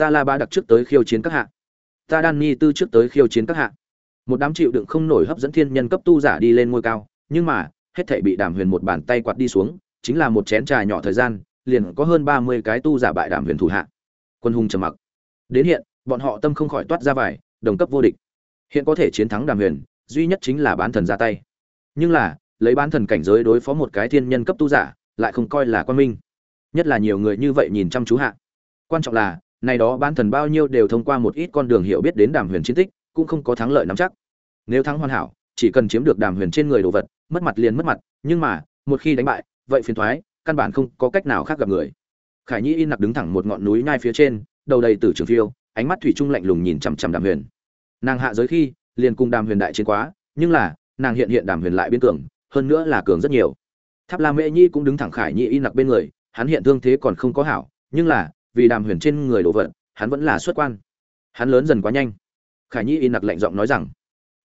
ta la ba đặc trước tới khiêu chiến các hạ. Ta đan ni tư trước tới khiêu chiến các hạ. Một đám chịu đựng không nổi hấp dẫn thiên nhân cấp tu giả đi lên ngôi cao, nhưng mà, hết thảy bị đàm huyền một bàn tay quạt đi xuống, chính là một chén trà nhỏ thời gian, liền có hơn ba mươi cái tu giả bại đàm huyền thủ hạ. Quân hùng trầm mặc. Đến hiện, bọn họ tâm không khỏi toát ra vải đồng cấp vô địch. Hiện có thể chiến thắng đàm huyền, duy nhất chính là bán thần ra tay. Nhưng là, lấy bán thần cảnh giới đối phó một cái thiên nhân cấp tu giả, lại không coi là quan minh. Nhất là nhiều người như vậy nhìn chăm chú hạ. Quan trọng là này đó bán thần bao nhiêu đều thông qua một ít con đường hiểu biết đến đàm huyền chiến tích, cũng không có thắng lợi nắm chắc. Nếu thắng hoàn hảo, chỉ cần chiếm được đàm huyền trên người đồ vật, mất mặt liền mất mặt, nhưng mà, một khi đánh bại, vậy phiền thoái, căn bản không có cách nào khác gặp người. Khải nhi in nặc đứng thẳng một ngọn núi nhai phía trên, đầu đầy tử trường phiêu, ánh mắt thủy trung lạnh lùng nhìn chằm chằm đàm huyền. Nàng hạ giới khi, liền cùng đàm huyền đại chiến quá, nhưng là, nàng hiện hiện đàm huyền lại biến cường, hơn nữa là cường rất nhiều. Tháp la mễ nhi cũng đứng thẳng khải nhi in nặc bên người, hắn hiện thương thế còn không có hảo, nhưng là vì đàm huyền trên người đồ vật, hắn vẫn là xuất quan. Hắn lớn dần quá nhanh. Khải nhi in nặc lạnh giọng nói rằng,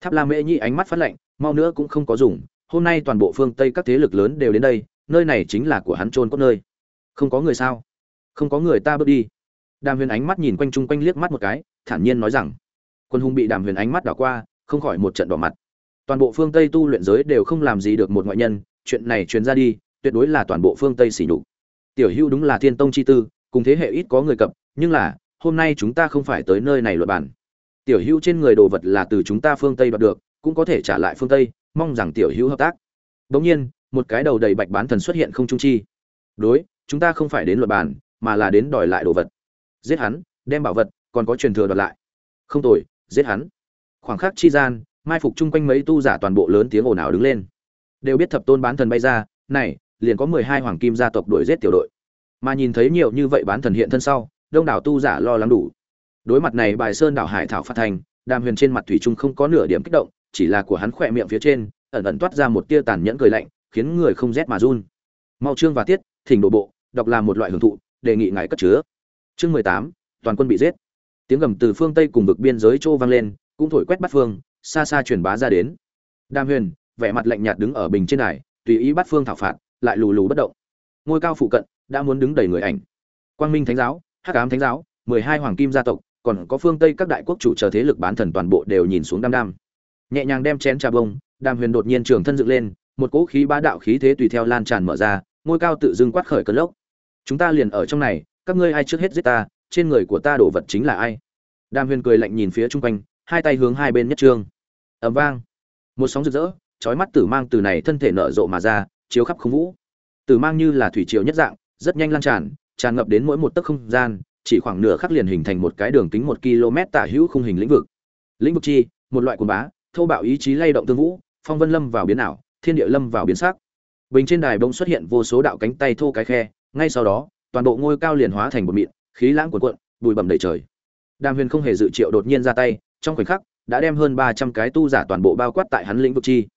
tháp la mễ nhi ánh mắt phát lạnh, mau nữa cũng không có dùng, hôm nay toàn bộ phương tây các thế lực lớn đều đến đây, nơi này chính là của hắn trôn cốt nơi. Không có người sao? Không có người ta bước đi. Đàm huyền ánh mắt nhìn quanh chung quanh liếc mắt một cái, thản nhiên nói rằng, quân hùng bị đàm huyền ánh mắt đảo qua, không khỏi một trận đỏ mặt. Toàn bộ phương tây tu luyện giới đều không làm gì được một ngoại nhân, chuyện này truyền ra đi, tuyệt đối là toàn bộ phương tây xỉ nhục. Tiểu hưu đúng là thiên tông chi tư cùng thế hệ ít có người cập, nhưng là, hôm nay chúng ta không phải tới nơi này luật bản. Tiểu hữu trên người đồ vật là từ chúng ta phương tây đoạt được, cũng có thể trả lại phương tây, mong rằng tiểu hữu hợp tác. Đống nhiên, một cái đầu đầy bạch bán thần xuất hiện không trung chi. Đối, chúng ta không phải đến luật bản, mà là đến đòi lại đồ vật. Giết hắn, đem bảo vật, còn có truyền thừa đoạt lại. Không tội giết hắn. Khoảng khắc chi gian, mai phục chung quanh mấy tu giả toàn bộ lớn tiếng ồn ào đứng lên. Đều biết thập tôn bán thần bay ra, này, liền có mười hai hoàng kim gia tộc đuổi giết tiểu đội mà nhìn thấy nhiều như vậy bán thần hiện thân sau, đông đảo tu giả lo lắng đủ. Đối mặt này bài sơn đảo hải thảo phát thành, đàm huyền trên mặt thủy trung không có nửa điểm kích động, chỉ là của hắn khỏe miệng phía trên, ẩn ẩn toát ra một tia tàn nhẫn cười lạnh, khiến người không rét mà run. Mau trương và tiết, thỉnh đổ bộ, đọc là một loại hưởng thụ, đề nghị ngài cất chứa. Chương mười tám, toàn quân bị giết. Tiếng gầm từ phương tây cùng vực biên giới châu vang lên, cũng thổi quét bắt phương, xa xa truyền bá ra đến. Đàm huyền, vẻ mặt lạnh nhạt đứng ở bình trên đài, tùy ý bắt phương thảo phạt, lại lù lù bất động. Ngôi cao phụ cận đã muốn đứng đầy người ảnh. Quang minh thánh giáo, hắc ám thánh giáo, mười hai hoàng kim gia tộc, còn có phương tây các đại quốc chủ chờ thế lực bán thần toàn bộ đều nhìn xuống đam đam nhẹ nhàng đem chén trà bông, đàm huyền đột nhiên trường thân dựng lên, một cỗ khí bá đạo khí thế tùy theo lan tràn mở ra, ngôi cao tự dưng quát khởi cơn lốc. Chúng ta liền ở trong này, các ngươi ai trước hết giết ta, trên người của ta đổ vật chính là ai? Đàm huyền cười lạnh nhìn phía chung quanh, hai tay hướng hai bên nhất trương. Ẩm vang. Một sóng rực rỡ, chói mắt tử mang từ này thân thể nở rộ mà ra, chiếu khắp không vũ. Tử mang như là thủy triều nhất dạng rất nhanh lan tràn tràn ngập đến mỗi một tấc không gian, chỉ khoảng nửa khắc liền hình thành một cái đường kính một km tả hữu khung hình lĩnh vực. Lĩnh vực chi, một loại quần bá, thô bạo ý chí lay động tương vũ, phong vân lâm vào biến ảo, thiên địa lâm vào biến sắc. Bình trên đài bông xuất hiện vô số đạo cánh tay thô cái khe, ngay sau đó, toàn bộ ngôi cao liền hóa thành một mịn, khí lãng cuộn cuộn, bụi bẩm đầy trời. Đàm huyền không hề dự triệu đột nhiên ra tay, trong khoảnh khắc, đã đem hơn ba trăm cái tu giả toàn bộ bao quát tại hắn lĩnh vực chi.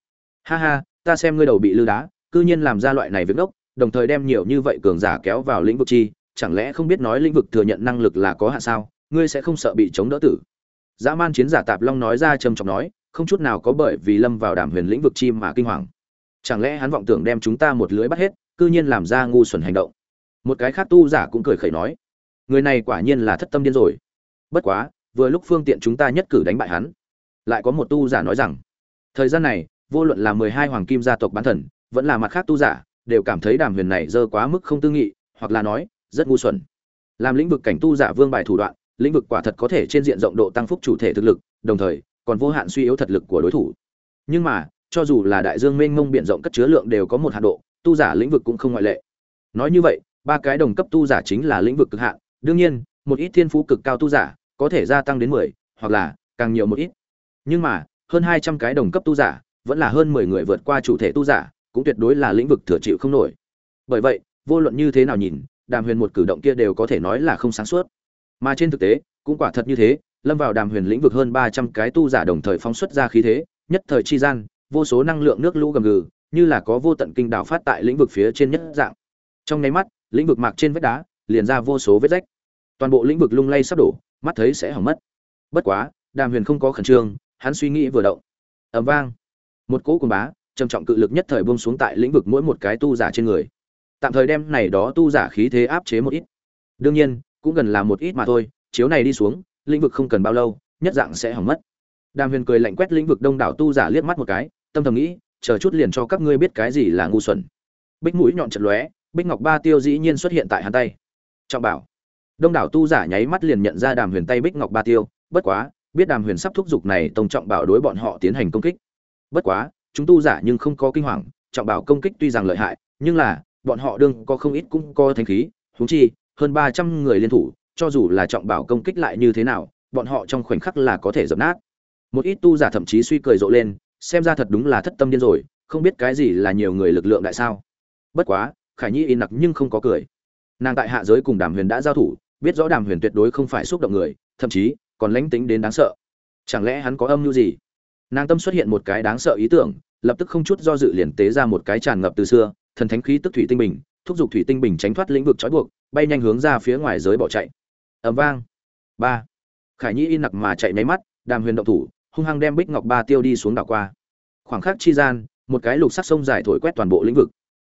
Ha ha, ta xem ngươi đầu bị lư đá, cư nhiên làm ra loại này việc đốc đồng thời đem nhiều như vậy cường giả kéo vào lĩnh vực chi, chẳng lẽ không biết nói lĩnh vực thừa nhận năng lực là có hạn sao? Ngươi sẽ không sợ bị chống đỡ tử. Dã man chiến giả tạp long nói ra trầm trọng nói, không chút nào có bởi vì lâm vào đàm huyền lĩnh vực chi mà kinh hoàng. Chẳng lẽ hắn vọng tưởng đem chúng ta một lưới bắt hết, cư nhiên làm ra ngu xuẩn hành động? Một cái khác tu giả cũng cười khẩy nói, người này quả nhiên là thất tâm điên rồi. Bất quá, vừa lúc phương tiện chúng ta nhất cử đánh bại hắn. Lại có một tu giả nói rằng, thời gian này, vô luận là mười hai hoàng kim gia tộc bán thần, vẫn là mặt khác tu giả đều cảm thấy đàm huyền này dơ quá mức không tư nghị, hoặc là nói, rất ngu xuẩn. Làm lĩnh vực cảnh tu giả vương bài thủ đoạn, lĩnh vực quả thật có thể trên diện rộng độ tăng phúc chủ thể thực lực, đồng thời, còn vô hạn suy yếu thật lực của đối thủ. Nhưng mà, cho dù là đại dương mênh mông biện rộng cất chứa lượng đều có một hạn độ, tu giả lĩnh vực cũng không ngoại lệ. Nói như vậy, ba cái đồng cấp tu giả chính là lĩnh vực cực hạn, đương nhiên, một ít thiên phú cực cao tu giả có thể gia tăng đến mười, hoặc là càng nhiều một ít. Nhưng mà, hơn hai trăm cái đồng cấp tu giả, vẫn là hơn mười người vượt qua chủ thể tu giả cũng tuyệt đối là lĩnh vực thừa chịu không nổi. Bởi vậy, vô luận như thế nào nhìn, đàm huyền một cử động kia đều có thể nói là không sáng suốt. Mà trên thực tế, cũng quả thật như thế, lâm vào đàm huyền lĩnh vực hơn ba trăm cái tu giả đồng thời phóng xuất ra khí thế, nhất thời chi gian, vô số năng lượng nước lũ gầm gừ, như là có vô tận kinh đảo phát tại lĩnh vực phía trên nhất dạng. Trong nháy mắt, lĩnh vực mạc trên vách đá, liền ra vô số vết rách. Toàn bộ lĩnh vực lung lay sắp đổ, mắt thấy sẽ hỏng mất. Bất quá, đàm huyền không có khẩn trương, hắn suy nghĩ vừa động. Ẩm vang. Một cỗ cùng bá trầm trọng cự lực nhất thời buông xuống tại lĩnh vực mỗi một cái tu giả trên người. Tạm thời đem này đó tu giả khí thế áp chế một ít. Đương nhiên, cũng gần là một ít mà thôi, chiếu này đi xuống, lĩnh vực không cần bao lâu, nhất dạng sẽ hỏng mất. Đàm huyền cười lạnh quét lĩnh vực đông đảo tu giả liếc mắt một cái, tâm thầm nghĩ, chờ chút liền cho các ngươi biết cái gì là ngu xuẩn. Bích mũi nhọn chật lóe, bích ngọc ba tiêu dĩ nhiên xuất hiện tại hắn tay. Trọng bảo. Đông đảo tu giả nháy mắt liền nhận ra đàm huyền tay bích ngọc ba tiêu, bất quá, biết đàm huyền sắp thúc giục này, tông trọng bảo đối bọn họ tiến hành công kích. Bất quá chúng tu giả nhưng không có kinh hoàng, trọng bảo công kích tuy rằng lợi hại, nhưng là, bọn họ đương có không ít cũng có thanh khí, huống chi, hơn ba trăm người liên thủ, cho dù là trọng bảo công kích lại như thế nào, bọn họ trong khoảnh khắc là có thể dập nát. Một ít tu giả thậm chí suy cười rộ lên, xem ra thật đúng là thất tâm điên rồi, không biết cái gì là nhiều người lực lượng đại sao. Bất quá, khải nhi in nặc nhưng không có cười. Nàng tại hạ giới cùng đàm huyền đã giao thủ, biết rõ đàm huyền tuyệt đối không phải xúc động người, thậm chí, còn lánh tính đến đáng sợ. Chẳng lẽ hắn có âm mưu gì? Nàng tâm xuất hiện một cái đáng sợ ý tưởng lập tức không chút do dự liền tế ra một cái tràn ngập từ xưa, thần thánh khí tức thủy tinh bình, thúc giục thủy tinh bình tránh thoát lĩnh vực trói buộc, bay nhanh hướng ra phía ngoài giới bỏ chạy. Ẩm vang. Ba. Khải nhi in nặc mà chạy máy mắt, đàm huyền động thủ, hung hăng đem bích ngọc ba tiêu đi xuống đảo qua. Khoảng khắc chi gian, một cái lục sắc sông dài thổi quét toàn bộ lĩnh vực.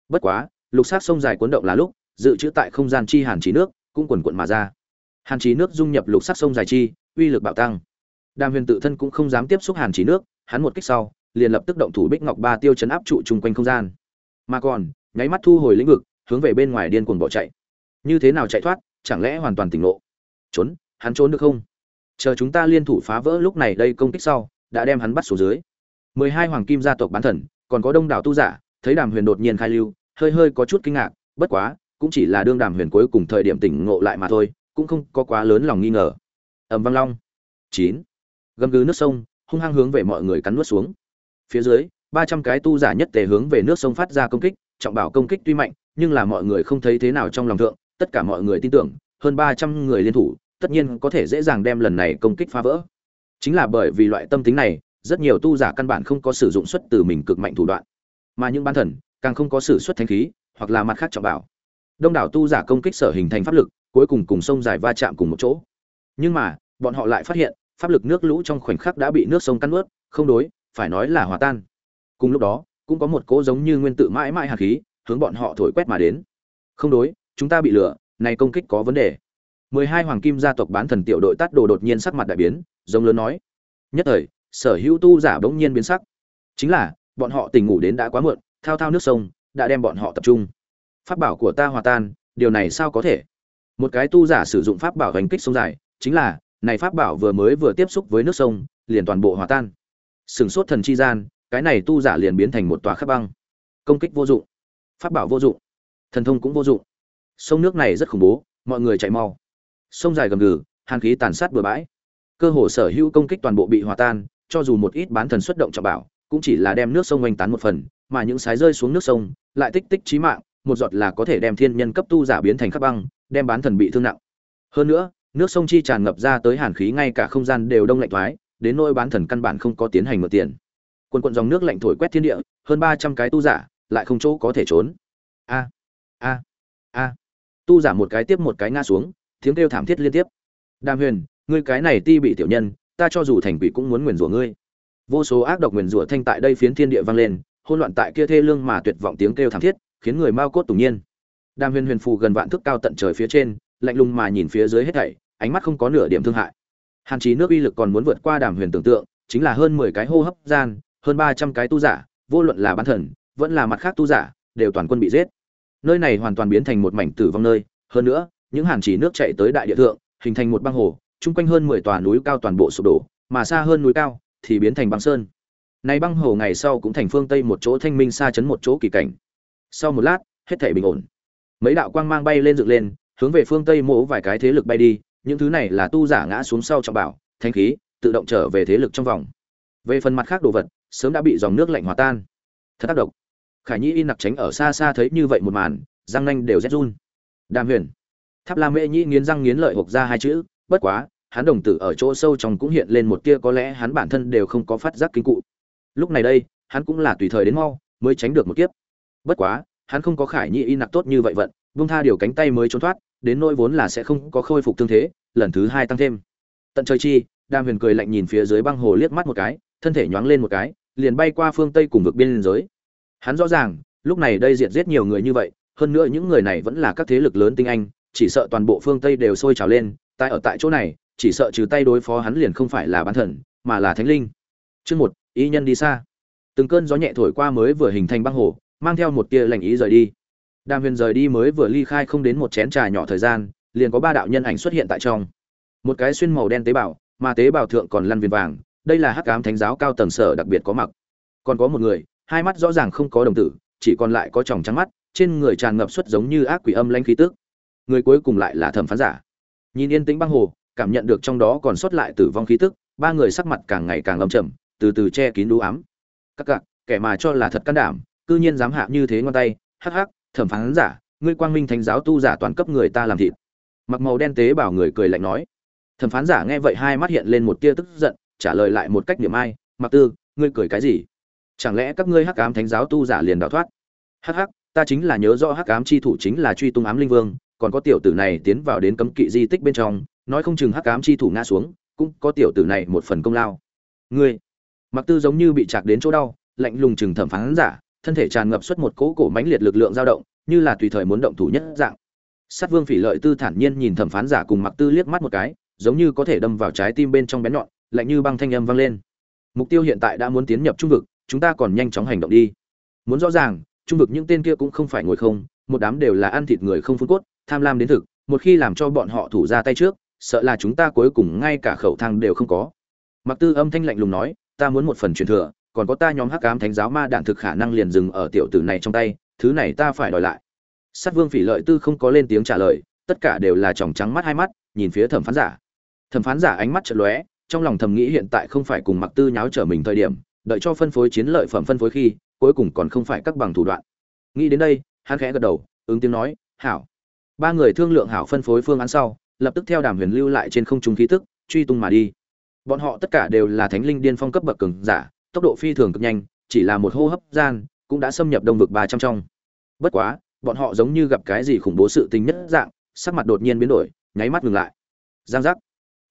Bất quá, lục sắc sông dài cuốn động là lúc, dự trữ tại không gian chi hàn trí nước, cũng quần quận mà ra. Hàn trí nước dung nhập lục sắc sông dài chi, uy lực bạo tăng. Đàm huyền tự thân cũng không dám tiếp xúc hàn trí nước, hắn một kích sau liền lập tức động thủ bích ngọc ba tiêu chấn áp trụ chung quanh không gian. Mà còn, nháy mắt thu hồi lĩnh vực, hướng về bên ngoài điên cuồng bỏ chạy. Như thế nào chạy thoát, chẳng lẽ hoàn toàn tỉnh ngộ? Trốn, hắn trốn được không? Chờ chúng ta liên thủ phá vỡ lúc này đây công kích sau, đã đem hắn bắt xuống dưới. Mười hai hoàng kim gia tộc bán thần, còn có đông đảo tu giả, thấy đàm huyền đột nhiên khai lưu, hơi hơi có chút kinh ngạc, bất quá, cũng chỉ là đương đàm huyền cuối cùng thời điểm tỉnh ngộ lại mà thôi, cũng không có quá lớn lòng nghi ngờ. Ẩm văng long. Chín. Gầm gừ nước sông, hung hăng hướng về mọi người cắn nuốt xuống phía dưới, ba trăm cái tu giả nhất tề hướng về nước sông phát ra công kích, trọng bảo công kích tuy mạnh, nhưng là mọi người không thấy thế nào trong lòng thượng, tất cả mọi người tin tưởng, hơn ba trăm người liên thủ, tất nhiên có thể dễ dàng đem lần này công kích phá vỡ. Chính là bởi vì loại tâm tính này, rất nhiều tu giả căn bản không có sử dụng xuất từ mình cực mạnh thủ đoạn. Mà những ban thần, càng không có sử xuất thanh khí, hoặc là mặt khác trọng bảo. Đông đảo tu giả công kích sở hình thành pháp lực, cuối cùng cùng sông dài va chạm cùng một chỗ. Nhưng mà, bọn họ lại phát hiện, pháp lực nước lũ trong khoảnh khắc đã bị nước sông cắn ướt không đối phải nói là hòa tan. Cùng lúc đó, cũng có một cỗ giống như nguyên tử mãi mãi hạt khí, hướng bọn họ thổi quét mà đến. Không đối, chúng ta bị lừa này công kích có vấn đề. Mười hai hoàng kim gia tộc bán thần tiểu đội tát đồ đột nhiên sắc mặt đại biến, giống lớn nói. Nhất thời, sở hữu tu giả bỗng nhiên biến sắc. Chính là, bọn họ tỉnh ngủ đến đã quá muộn, thao thao nước sông, đã đem bọn họ tập trung. Pháp bảo của ta hòa tan, điều này sao có thể? Một cái tu giả sử dụng pháp bảo hành kích sông dài, chính là, này pháp bảo vừa mới vừa tiếp xúc với nước sông, liền toàn bộ hòa tan sửng sốt thần chi gian, cái này tu giả liền biến thành một tòa khắc băng. Công kích vô dụng, pháp bảo vô dụng, thần thông cũng vô dụng. Sông nước này rất khủng bố, mọi người chạy mau. Sông dài gầm gừ, hàn khí tàn sát bừa bãi. Cơ hồ sở hữu công kích toàn bộ bị hòa tan, cho dù một ít bán thần xuất động trọng bảo, cũng chỉ là đem nước sông oanh tán một phần, mà những sái rơi xuống nước sông lại tích tích chí mạng, một giọt là có thể đem thiên nhân cấp tu giả biến thành khắc băng, đem bán thần bị thương nặng. Hơn nữa, nước sông chi tràn ngập ra tới hàn khí ngay cả không gian đều đông lạnh thoái đến nỗi bán thần căn bản không có tiến hành mượn tiền. Quần quần dòng nước lạnh thổi quét thiên địa, hơn ba trăm cái tu giả, lại không chỗ có thể trốn. A a a. Tu giả một cái tiếp một cái ngã xuống, tiếng kêu thảm thiết liên tiếp. Đàm huyền, ngươi cái này ti bị tiểu nhân, ta cho dù thành quỷ cũng muốn nguyền rủa ngươi. Vô số ác độc nguyền rủa thanh tại đây phiến thiên địa vang lên hôn loạn tại kia thê lương mà tuyệt vọng tiếng kêu thảm thiết, khiến người mau cốt tủng nhiên. Đàm huyền huyền phù gần vạn thước cao tận trời phía trên, lạnh lùng mà nhìn phía dưới hết thảy, ánh mắt không có nửa điểm thương hại hàn chí nước uy lực còn muốn vượt qua đàm huyền tưởng tượng, chính là hơn mười cái hô hấp gian, hơn ba trăm cái tu giả, vô luận là bán thần, vẫn là mặt khác tu giả, đều toàn quân bị giết. Nơi này hoàn toàn biến thành một mảnh tử vong nơi, hơn nữa, những hàn chỉ nước chạy tới đại địa thượng, hình thành một băng hồ, chung quanh hơn mười tòa núi cao toàn bộ sụp đổ, mà xa hơn núi cao thì biến thành băng sơn. Này băng hồ ngày sau cũng thành phương tây một chỗ thanh minh xa chấn một chỗ kỳ cảnh. Sau một lát, hết thảy bình ổn. Mấy đạo quang mang bay lên dựng lên, hướng về phương tây mỗ vài cái thế lực bay đi những thứ này là tu giả ngã xuống sau trọng bảo thanh khí, tự động trở về thế lực trong vòng. Về phần mặt khác đồ vật, sớm đã bị dòng nước lạnh hòa tan. Thật tác động khải nhĩ in nặc tránh ở xa xa thấy như vậy một màn, răng nanh đều rét run. Đàm huyền. Tháp la mễ nhĩ nghiến răng nghiến lợi hộp ra hai chữ, bất quá, hắn đồng tử ở chỗ sâu trong cũng hiện lên một tia có lẽ hắn bản thân đều không có phát giác kinh cụ. Lúc này đây, hắn cũng là tùy thời đến mau mới tránh được một kiếp. Bất quá, hắn không có khải nhĩ in nặc tốt như vậy vận vung tha điều cánh tay mới trốn thoát đến nỗi vốn là sẽ không có khôi phục thương thế, lần thứ hai tăng thêm. Tận trời chi, đàm huyền cười lạnh nhìn phía dưới băng hồ liếc mắt một cái, thân thể nhoáng lên một cái, liền bay qua phương tây cùng vực biên giới. Hắn rõ ràng, lúc này đây diệt giết nhiều người như vậy, hơn nữa những người này vẫn là các thế lực lớn tinh anh, chỉ sợ toàn bộ phương tây đều sôi trào lên tại ở tại chỗ này, chỉ sợ trừ tay đối phó hắn liền không phải là bán thần, mà là thánh linh. Chương một, ý nhân đi xa. Từng cơn gió nhẹ thổi qua mới vừa hình thành băng hồ, mang theo một tia lành ý rời đi đàm huyền rời đi mới vừa ly khai không đến một chén trà nhỏ thời gian, liền có ba đạo nhân ảnh xuất hiện tại trong. Một cái xuyên màu đen tế bào, mà tế bào thượng còn lăn viền vàng, đây là hắc ám thánh giáo cao tầng sở đặc biệt có mặc. Còn có một người, hai mắt rõ ràng không có đồng tử, chỉ còn lại có tròng trắng mắt, trên người tràn ngập xuất giống như ác quỷ âm lãnh khí tức. Người cuối cùng lại là thẩm phán giả. Nhìn yên tĩnh băng hồ, cảm nhận được trong đó còn sót lại tử vong khí tức, ba người sắc mặt càng ngày càng âm trầm, từ từ che kín đũ ám. Các cặc, kẻ mà cho là thật can đảm, cư nhiên dám hạ như thế ngón tay, hắc hắc thẩm phán giả, ngươi quang minh thánh giáo tu giả toàn cấp người ta làm thịt. Mặc màu đen tế bảo người cười lạnh nói. Thẩm phán giả nghe vậy hai mắt hiện lên một tia tức giận, trả lời lại một cách niệm ai, mặc tư, ngươi cười cái gì? Chẳng lẽ các ngươi hắc ám thánh giáo tu giả liền đào thoát? Hắc hắc, ta chính là nhớ rõ hắc ám chi thủ chính là truy tung ám linh vương, còn có tiểu tử này tiến vào đến cấm kỵ di tích bên trong, nói không chừng hắc ám chi thủ ngã xuống, cũng có tiểu tử này một phần công lao. Ngươi? Mặc tư giống như bị chạc đến chỗ đau, lạnh lùng chừng thẩm phán giả thân thể tràn ngập xuất một cỗ cổ mãnh liệt lực lượng dao động, như là tùy thời muốn động thủ nhất dạng. Sát vương phỉ lợi tư thản nhiên nhìn thẩm phán giả cùng mặc tư liếc mắt một cái, giống như có thể đâm vào trái tim bên trong bén nhọn, lạnh như băng thanh âm vang lên. Mục tiêu hiện tại đã muốn tiến nhập trung vực, chúng ta còn nhanh chóng hành động đi. Muốn rõ ràng, trung vực những tên kia cũng không phải ngồi không, một đám đều là ăn thịt người không phun cốt, tham lam đến thực, một khi làm cho bọn họ thủ ra tay trước, sợ là chúng ta cuối cùng ngay cả khẩu thang đều không có. Mặc tư âm thanh lạnh lùng nói, ta muốn một phần truyền thừa còn có ta nhóm hắc ám thánh giáo ma đạn thực khả năng liền dừng ở tiểu tử này trong tay, thứ này ta phải đòi lại. Sát vương phỉ lợi tư không có lên tiếng trả lời, tất cả đều là tròng trắng mắt hai mắt, nhìn phía thẩm phán giả. Thẩm phán giả ánh mắt trợn lóe, trong lòng thầm nghĩ hiện tại không phải cùng mặc tư nháo trở mình thời điểm, đợi cho phân phối chiến lợi phẩm phân phối khi, cuối cùng còn không phải các bằng thủ đoạn. Nghĩ đến đây, hắn khẽ gật đầu, ứng tiếng nói, hảo. Ba người thương lượng hảo phân phối phương án sau, lập tức theo đàm huyền lưu lại trên không trung khí tức, truy tung mà đi. Bọn họ tất cả đều là thánh linh điên phong cấp bậc cường giả tốc độ phi thường cực nhanh, chỉ là một hô hấp gian, cũng đã xâm nhập đông vực ba trăm trong. Bất quá, bọn họ giống như gặp cái gì khủng bố sự tình nhất dạng, sắc mặt đột nhiên biến đổi, nháy mắt ngừng lại. Giang giác.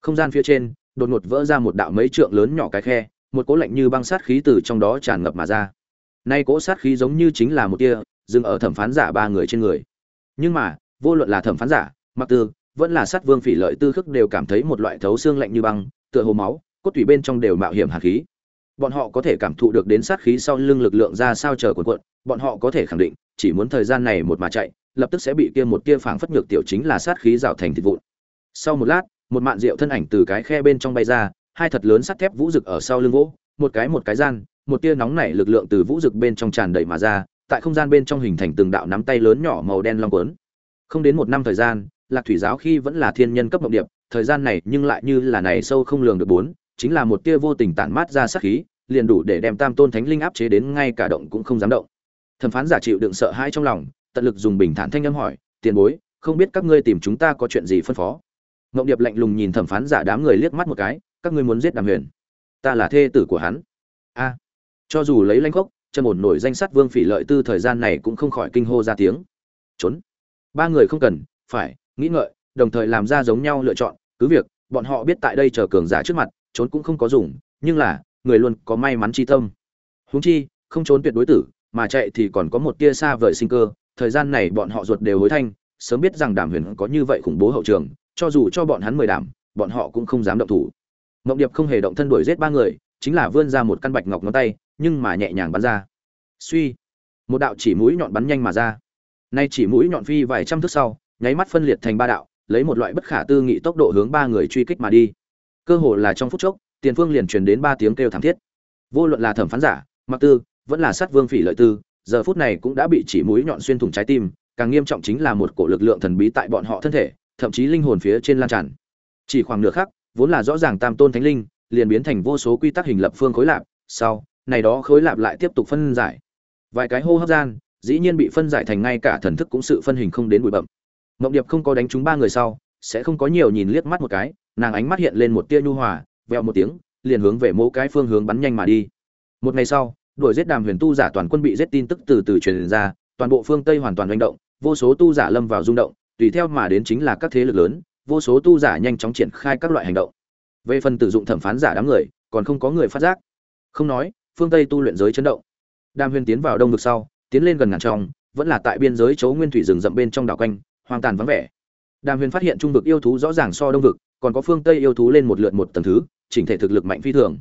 Không gian phía trên, đột ngột vỡ ra một đạo mấy trượng lớn nhỏ cái khe, một cỗ lạnh như băng sát khí từ trong đó tràn ngập mà ra. Nay cỗ sát khí giống như chính là một tia, dừng ở thẩm phán giả ba người trên người. Nhưng mà, vô luận là thẩm phán giả, mặc tư, vẫn là sát vương phỉ lợi tư khước đều cảm thấy một loại thấu xương lạnh như băng, tựa hồ máu, cốt tủy bên trong đều mạo hiểm hạt khí bọn họ có thể cảm thụ được đến sát khí sau lưng lực lượng ra sao chờ cuộn cuộn, bọn họ có thể khẳng định, chỉ muốn thời gian này một mà chạy, lập tức sẽ bị kia một tia phảng phất nhược tiểu chính là sát khí rào thành thịt vụn. Sau một lát, một mạn rượu thân ảnh từ cái khe bên trong bay ra, hai thật lớn sắt thép vũ rực ở sau lưng gỗ, một cái một cái gian, một tia nóng nảy lực lượng từ vũ rực bên trong tràn đầy mà ra, tại không gian bên trong hình thành từng đạo nắm tay lớn nhỏ màu đen long quấn không đến một năm thời gian, lạc thủy giáo khi vẫn là thiên nhân cấp mộng điệp, thời gian này nhưng lại như là này sâu không lường được bốn chính là một tia vô tình tản mát ra sát khí, liền đủ để đem tam tôn thánh linh áp chế đến ngay cả động cũng không dám động. Thẩm phán giả chịu đựng sợ hãi trong lòng, tận lực dùng bình thản thanh âm hỏi, tiền bối, không biết các ngươi tìm chúng ta có chuyện gì phân phó? Ngộng điệp lạnh lùng nhìn thẩm phán giả đám người liếc mắt một cái, các ngươi muốn giết đàm huyền? Ta là thê tử của hắn. A. Cho dù lấy lãnh khốc chân ổn nổi danh sắt vương phỉ lợi tư thời gian này cũng không khỏi kinh hô ra tiếng. Trốn. Ba người không cần, phải, nghĩ ngợi, đồng thời làm ra giống nhau lựa chọn. Cứ việc, bọn họ biết tại đây chờ cường giả trước mặt trốn cũng không có dùng, nhưng là, người luôn có may mắn chi tâm. Huống chi, không trốn tuyệt đối tử, mà chạy thì còn có một tia xa vời sinh cơ, thời gian này bọn họ ruột đều hối thanh, sớm biết rằng đàm huyền có như vậy khủng bố hậu trường, cho dù cho bọn hắn mười đảm, bọn họ cũng không dám động thủ. Mộng điệp không hề động thân đuổi giết ba người, chính là vươn ra một căn bạch ngọc ngón tay, nhưng mà nhẹ nhàng bắn ra. Suy, một đạo chỉ mũi nhọn bắn nhanh mà ra. Nay chỉ mũi nhọn phi vài trăm thước sau, nháy mắt phân liệt thành ba đạo, lấy một loại bất khả tư nghị tốc độ hướng ba người truy kích mà đi cơ hồ là trong phút chốc, tiền phương liền truyền đến ba tiếng kêu thảm thiết. Vô luận là thẩm phán giả, mặc tư, vẫn là sát vương phỉ lợi tư, giờ phút này cũng đã bị chỉ mũi nhọn xuyên thủng trái tim, càng nghiêm trọng chính là một cổ lực lượng thần bí tại bọn họ thân thể, thậm chí linh hồn phía trên lan tràn. Chỉ khoảng nửa khắc, vốn là rõ ràng tam tôn thánh linh, liền biến thành vô số quy tắc hình lập phương khối lạp, sau, này đó khối lạp lại tiếp tục phân giải. Vài cái hô hấp gian, dĩ nhiên bị phân giải thành ngay cả thần thức cũng sự phân hình không đến bụi bậm mộng điệp không có đánh trúng ba người sau, sẽ không có nhiều nhìn liếc mắt một cái nàng ánh mắt hiện lên một tia nhu hòa veo một tiếng, liền hướng về mỗi cái phương hướng bắn nhanh mà đi. Một ngày sau, đuổi giết đàm huyền tu giả toàn quân bị giết tin tức từ từ truyền ra, toàn bộ phương tây hoàn toàn manh động, vô số tu giả lâm vào rung động, tùy theo mà đến chính là các thế lực lớn, vô số tu giả nhanh chóng triển khai các loại hành động. Về phần sử dụng thẩm phán giả đám người, còn không có người phát giác. Không nói, phương tây tu luyện giới chấn động. Đàm huyền tiến vào đông vực sau, tiến lên gần ngàn trong vẫn là tại biên giới chỗ nguyên thủy rừng rậm bên trong đảo quanh, hoang tàn vắng vẻ. Đàm huyền phát hiện trung vực yêu thú rõ ràng so đông vực còn có phương tây yêu thú lên một lượt một tầng thứ, chỉnh thể thực lực mạnh phi thường.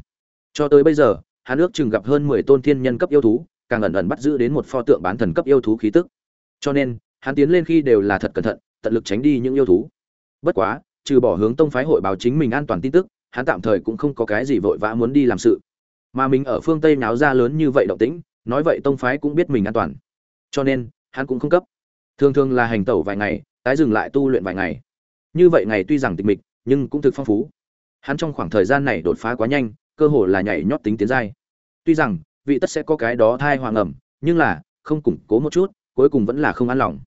Cho tới bây giờ hắn ước chừng gặp hơn mười tôn thiên nhân cấp yêu thú, càng ẩn ẩn bắt giữ đến một pho tượng bán thần cấp yêu thú khí tức. Cho nên hắn tiến lên khi đều là thật cẩn thận, tận lực tránh đi những yêu thú. Bất quá, trừ bỏ hướng tông phái hội báo chính mình an toàn tin tức hắn tạm thời cũng không có cái gì vội vã muốn đi làm sự. Mà mình ở phương tây náo ra lớn như vậy động tĩnh, nói vậy tông phái cũng biết mình an toàn. Cho nên hắn cũng không cấp. Thường thường là hành tẩu vài ngày, tái dừng lại tu luyện vài ngày. Như vậy ngày tuy rằng tịch mịch nhưng cũng thực phong phú. Hắn trong khoảng thời gian này đột phá quá nhanh, cơ hồ là nhảy nhót tính tiến giai. Tuy rằng, vị tất sẽ có cái đó thai hoàng ẩm, nhưng là, không củng cố một chút, cuối cùng vẫn là không an lòng.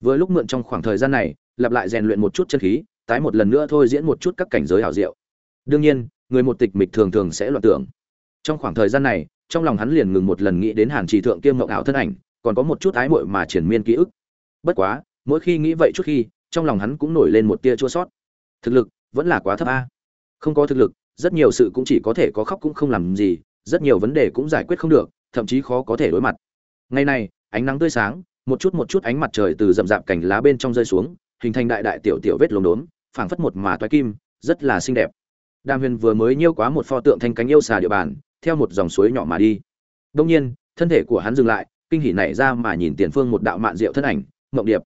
Với lúc mượn trong khoảng thời gian này, lặp lại rèn luyện một chút chân khí, tái một lần nữa thôi diễn một chút các cảnh giới hảo diệu. Đương nhiên, người một tịch mịch thường thường sẽ loạn tưởng. Trong khoảng thời gian này, trong lòng hắn liền ngừng một lần nghĩ đến hàn trì thượng kiêm mộng ảo thân ảnh, còn có một chút ái muội mà triển miên ký ức. Bất quá, mỗi khi nghĩ vậy chút khi, trong lòng hắn cũng nổi lên một tia chua sót. Thực lực vẫn là quá thấp a. Không có thực lực, rất nhiều sự cũng chỉ có thể có khóc cũng không làm gì, rất nhiều vấn đề cũng giải quyết không được, thậm chí khó có thể đối mặt. Ngày này, ánh nắng tươi sáng, một chút một chút ánh mặt trời từ rậm rạp cành lá bên trong rơi xuống, hình thành đại đại tiểu tiểu vết lốm đốm, phảng phất một mà toái kim, rất là xinh đẹp. Đàm huyền vừa mới nhiêu quá một pho tượng thanh cánh yêu xà địa bàn, theo một dòng suối nhỏ mà đi. Đông nhiên, thân thể của hắn dừng lại, kinh hỉ nảy ra mà nhìn tiền phương một đạo mạn diệu thân ảnh, mộng điệp.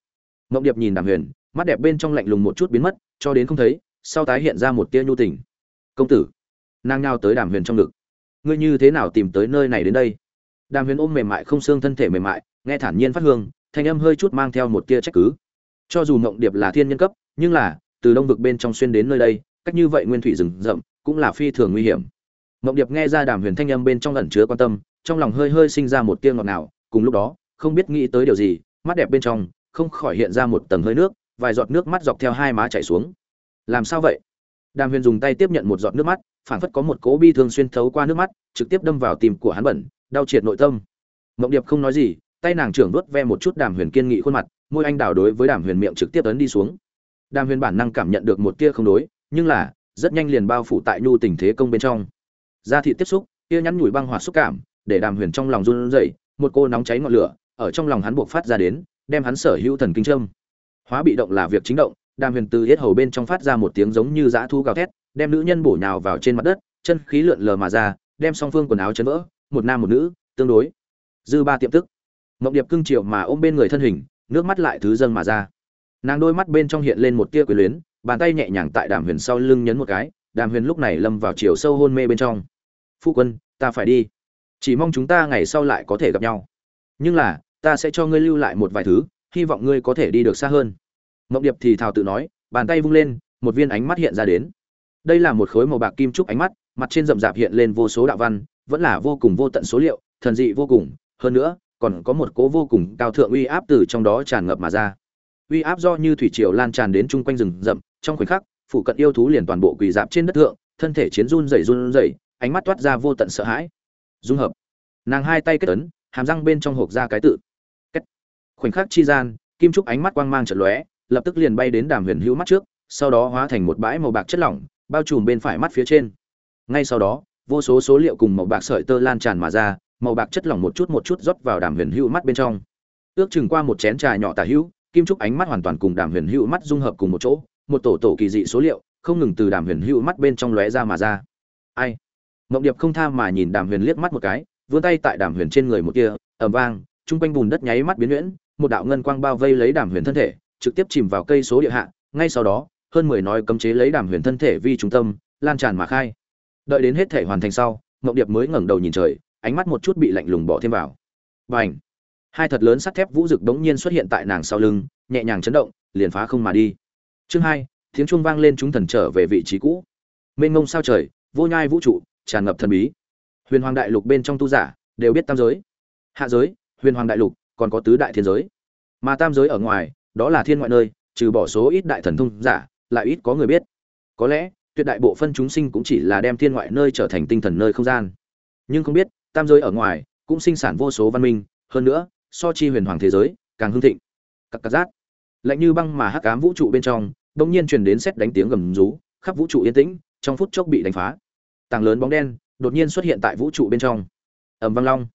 Mộng điệp nhìn đàm huyền, mắt đẹp bên trong lạnh lùng một chút biến mất, cho đến không thấy sau tái hiện ra một tia nhu tình. Công tử, nàng nhao tới đàm huyền trong ngực. Ngươi như thế nào tìm tới nơi này đến đây? Đàm huyền ôm mềm mại không xương thân thể mềm mại, nghe thản nhiên phát hương, thanh âm hơi chút mang theo một tia trách cứ. Cho dù mộng điệp là thiên nhân cấp, nhưng là, từ đông vực bên trong xuyên đến nơi đây, cách như vậy nguyên thủy rừng rậm, cũng là phi thường nguy hiểm. Mộng điệp nghe ra đàm huyền thanh âm bên trong ẩn chứa quan tâm, trong lòng hơi hơi sinh ra một tia ngọt nào cùng lúc đó, không biết nghĩ tới điều gì, mắt đẹp bên trong, không khỏi hiện ra một tầng hơi nước, vài giọt nước mắt dọc theo hai má chảy xuống làm sao vậy? Đàm huyền dùng tay tiếp nhận một giọt nước mắt, phảng phất có một cỗ bi thương xuyên thấu qua nước mắt, trực tiếp đâm vào tim của hắn bẩn, đau triệt nội tâm. Mộng điệp không nói gì, tay nàng trưởng vớt ve một chút đàm huyền kiên nghị khuôn mặt, môi anh đào đối với đàm huyền miệng trực tiếp ấn đi xuống. Đàm huyền bản năng cảm nhận được một tia không đối, nhưng là, rất nhanh liền bao phủ tại nhu tình thế công bên trong. Da thị tiếp xúc, tia nhắn nhủi băng hòa xúc cảm, để đàm huyền trong lòng run rẩy, một cô nóng cháy ngọn lửa, ở trong lòng hắn buộc phát ra đến, đem hắn sở hữu thần kinh trâm hóa bị động là việc chính động đàm huyền từ hết hầu bên trong phát ra một tiếng giống như dã thu gào thét, đem nữ nhân bổ nhào vào trên mặt đất, chân khí lượn lờ mà ra, đem song phương quần áo chấn vỡ, một nam một nữ, tương đối. Dư ba tiệm tức. Mộng điệp cưng triệu mà ôm bên người thân hình, nước mắt lại thứ dâng mà ra. Nàng đôi mắt bên trong hiện lên một tia quyền luyến, bàn tay nhẹ nhàng tại đàm huyền sau lưng nhấn một cái, đàm huyền lúc này lâm vào chiều sâu hôn mê bên trong. Phu quân, ta phải đi. Chỉ mong chúng ta ngày sau lại có thể gặp nhau. Nhưng là, ta sẽ cho ngươi lưu lại một vài thứ, hy vọng ngươi có thể đi được xa hơn mộng điệp thì thào tự nói, bàn tay vung lên, một viên ánh mắt hiện ra đến. Đây là một khối màu bạc kim trúc ánh mắt, mặt trên rậm rạp hiện lên vô số đạo văn, vẫn là vô cùng vô tận số liệu, thần dị vô cùng. Hơn nữa, còn có một cố vô cùng cao thượng uy áp từ trong đó tràn ngập mà ra. Uy áp do như thủy triều lan tràn đến chung quanh rừng rậm, trong khoảnh khắc phụ cận yêu thú liền toàn bộ quỳ dạp trên đất thượng, thân thể chiến run rẩy run rẩy, ánh mắt toát ra vô tận sợ hãi. Dung hợp. Nàng hai tay kết ấn, hàm răng bên trong hộp ra cái tự. Kết. Khoảnh khắc chi gian, kim trúc ánh mắt quang mang chợt lóe lập tức liền bay đến đàm huyền hữu mắt trước, sau đó hóa thành một bãi màu bạc chất lỏng, bao trùm bên phải mắt phía trên. Ngay sau đó, vô số số liệu cùng màu bạc sợi tơ lan tràn mà ra, màu bạc chất lỏng một chút một chút rót vào đàm huyền hữu mắt bên trong. Ước chừng qua một chén trà nhỏ tả hữu, kim trúc ánh mắt hoàn toàn cùng đàm huyền hữu mắt dung hợp cùng một chỗ, một tổ tổ kỳ dị số liệu, không ngừng từ đàm huyền hữu mắt bên trong lóe ra mà ra. Ai? Mộng điệp không tha mà nhìn đàm huyền liếc mắt một cái, vươn tay tại đàm huyền trên người một kia, ầm vang trung quanh bùn đất nháy mắt biến nhuyễn, một đạo ngân quang bao vây lấy đàm huyền thân thể trực tiếp chìm vào cây số địa hạ, ngay sau đó, hơn mười nói cấm chế lấy đàm huyền thân thể vi trung tâm, lan tràn mà khai. Đợi đến hết thể hoàn thành sau mộng điệp mới ngẩng đầu nhìn trời, ánh mắt một chút bị lạnh lùng bỏ thêm vào. Và ảnh hai thật lớn sắt thép vũ rực đống nhiên xuất hiện tại nàng sau lưng, nhẹ nhàng chấn động, liền phá không mà đi. Chương hai, tiếng chuông vang lên chúng thần trở về vị trí cũ. Mênh mông sao trời, vô nhai vũ trụ, tràn ngập thần bí. Huyền hoàng đại lục bên trong tu giả, đều biết tam giới. Hạ giới, huyền hoàng đại lục, còn có tứ đại thiên giới. Mà tam giới ở ngoài đó là thiên ngoại nơi, trừ bỏ số ít đại thần thông giả, lại ít có người biết. Có lẽ, tuyệt đại bộ phân chúng sinh cũng chỉ là đem thiên ngoại nơi trở thành tinh thần nơi không gian. Nhưng không biết, tam giới ở ngoài, cũng sinh sản vô số văn minh, hơn nữa, so chi huyền hoàng thế giới, càng hưng thịnh. Cặp cặp giác lạnh như băng mà hắc ám vũ trụ bên trong bỗng nhiên truyền đến xét đánh tiếng gầm rú, khắp vũ trụ yên tĩnh, trong phút chốc bị đánh phá. Tàng lớn bóng đen, đột nhiên xuất hiện tại vũ trụ bên trong. Ầm vang long.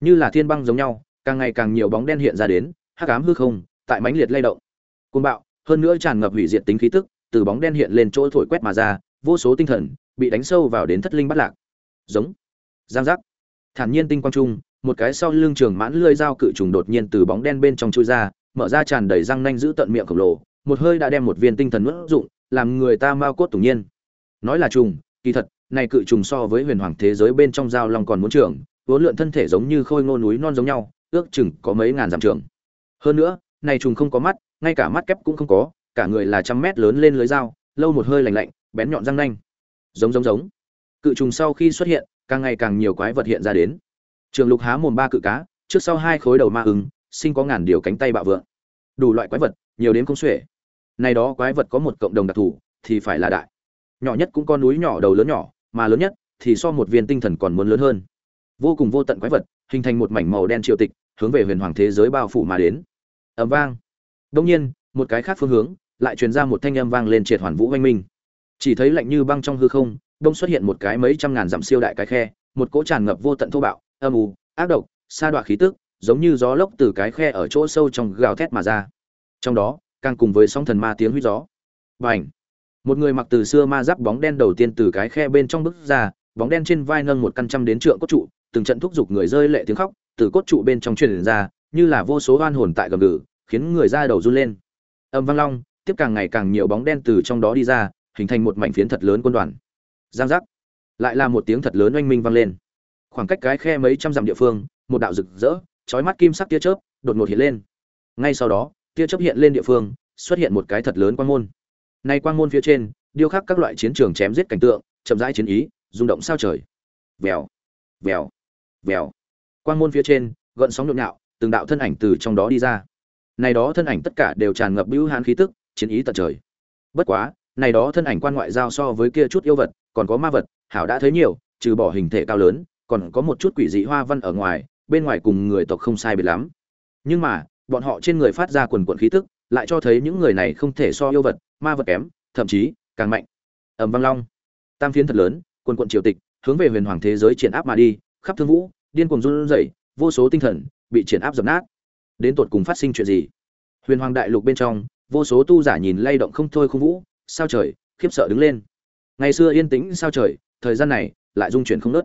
Như là thiên băng giống nhau, càng ngày càng nhiều bóng đen hiện ra đến, hắc ám hư không tại mãnh liệt lay động. Côn bạo, hơn nữa tràn ngập hủy diệt tính khí tức, từ bóng đen hiện lên chỗ thổi quét mà ra, vô số tinh thần bị đánh sâu vào đến thất linh bắt lạc. Giống. Giang giác. Thản nhiên tinh quang trung, một cái sau lưng trường mãn lưỡi dao cự trùng đột nhiên từ bóng đen bên trong chui ra, mở ra tràn đầy răng nanh giữ tận miệng khổng lồ, một hơi đã đem một viên tinh thần nuốt dụng, làm người ta mau cốt tủng nhiên. Nói là trùng, kỳ thật, này cự trùng so với huyền hoàng thế giới bên trong dao long còn muốn trưởng, vốn lượn thân thể giống như khôi ngô núi non giống nhau, ước chừng có mấy ngàn dặm trường hơn nữa này trùng không có mắt, ngay cả mắt kép cũng không có, cả người là trăm mét lớn lên lưới dao, lâu một hơi lạnh lạnh, bén nhọn răng nanh. Giống giống giống. Cự trùng sau khi xuất hiện, càng ngày càng nhiều quái vật hiện ra đến. Trường lục há mồm ba cự cá, trước sau hai khối đầu ma ứng sinh có ngàn điều cánh tay bạo vượng. Đủ loại quái vật, nhiều đến không xuể. Này đó quái vật có một cộng đồng đặc thù, thì phải là đại. Nhỏ nhất cũng có núi nhỏ, đầu lớn nhỏ, mà lớn nhất thì so một viên tinh thần còn muốn lớn hơn. Vô cùng vô tận quái vật, hình thành một mảnh màu đen triều tịch, hướng về huyền hoàng thế giới bao phủ mà đến ầm vang. Đông nhiên, một cái khác phương hướng, lại truyền ra một thanh âm vang lên triệt hoàn vũ oanh minh. Chỉ thấy lạnh như băng trong hư không, đông xuất hiện một cái mấy trăm ngàn dặm siêu đại cái khe, một cỗ tràn ngập vô tận thô bạo, âm u, ác độc, sa đoạn khí tức, giống như gió lốc từ cái khe ở chỗ sâu trong gào thét mà ra. Trong đó, càng cùng với sóng thần ma tiếng huýt gió. Bành! Một người mặc từ xưa ma giáp bóng đen đầu tiên từ cái khe bên trong bước ra, bóng đen trên vai nâng một căn trăm đến trượng cốt trụ, từng trận thúc giục người rơi lệ tiếng khóc, từ cốt trụ bên trong truyền ra như là vô số oan hồn tại gầm gừ, khiến người ra đầu run lên. Âm vang long, tiếp càng ngày càng nhiều bóng đen từ trong đó đi ra, hình thành một mảnh phiến thật lớn quân đoàn. Giang giác. Lại là một tiếng thật lớn oanh minh vang lên. Khoảng cách cái khe mấy trăm dặm địa phương, một đạo rực rỡ, chói mắt kim sắc tia chớp, đột ngột hiện lên. Ngay sau đó, tia chớp hiện lên địa phương, xuất hiện một cái thật lớn quang môn. Nay quang môn phía trên, điêu khắc các loại chiến trường chém giết cảnh tượng, chậm rãi chiến ý, rung động sao trời. Vèo. Vèo. Vèo. Quang môn phía trên, gợn sóng nhộn nhạo từng đạo thân ảnh từ trong đó đi ra. Này đó thân ảnh tất cả đều tràn ngập bưu hán khí tức, chiến ý tận trời. Bất quá, này đó thân ảnh quan ngoại giao so với kia chút yêu vật, còn có ma vật, hảo đã thấy nhiều, trừ bỏ hình thể cao lớn, còn có một chút quỷ dị hoa văn ở ngoài, bên ngoài cùng người tộc không sai biệt lắm. Nhưng mà, bọn họ trên người phát ra quần quần khí tức, lại cho thấy những người này không thể so yêu vật, ma vật kém, thậm chí càng mạnh. Ầm vang long, tam phiến thật lớn, quần quận triều tịch, hướng về huyền hoàng thế giới triển áp mà đi, khắp thương vũ, điên cuồng run rẩy, vô số tinh thần bị triển áp dập nát. Đến tột cùng phát sinh chuyện gì? Huyền hoàng đại lục bên trong, vô số tu giả nhìn lay động không thôi không vũ, sao trời, khiếp sợ đứng lên. Ngày xưa yên tĩnh sao trời, thời gian này lại dung chuyển không nớt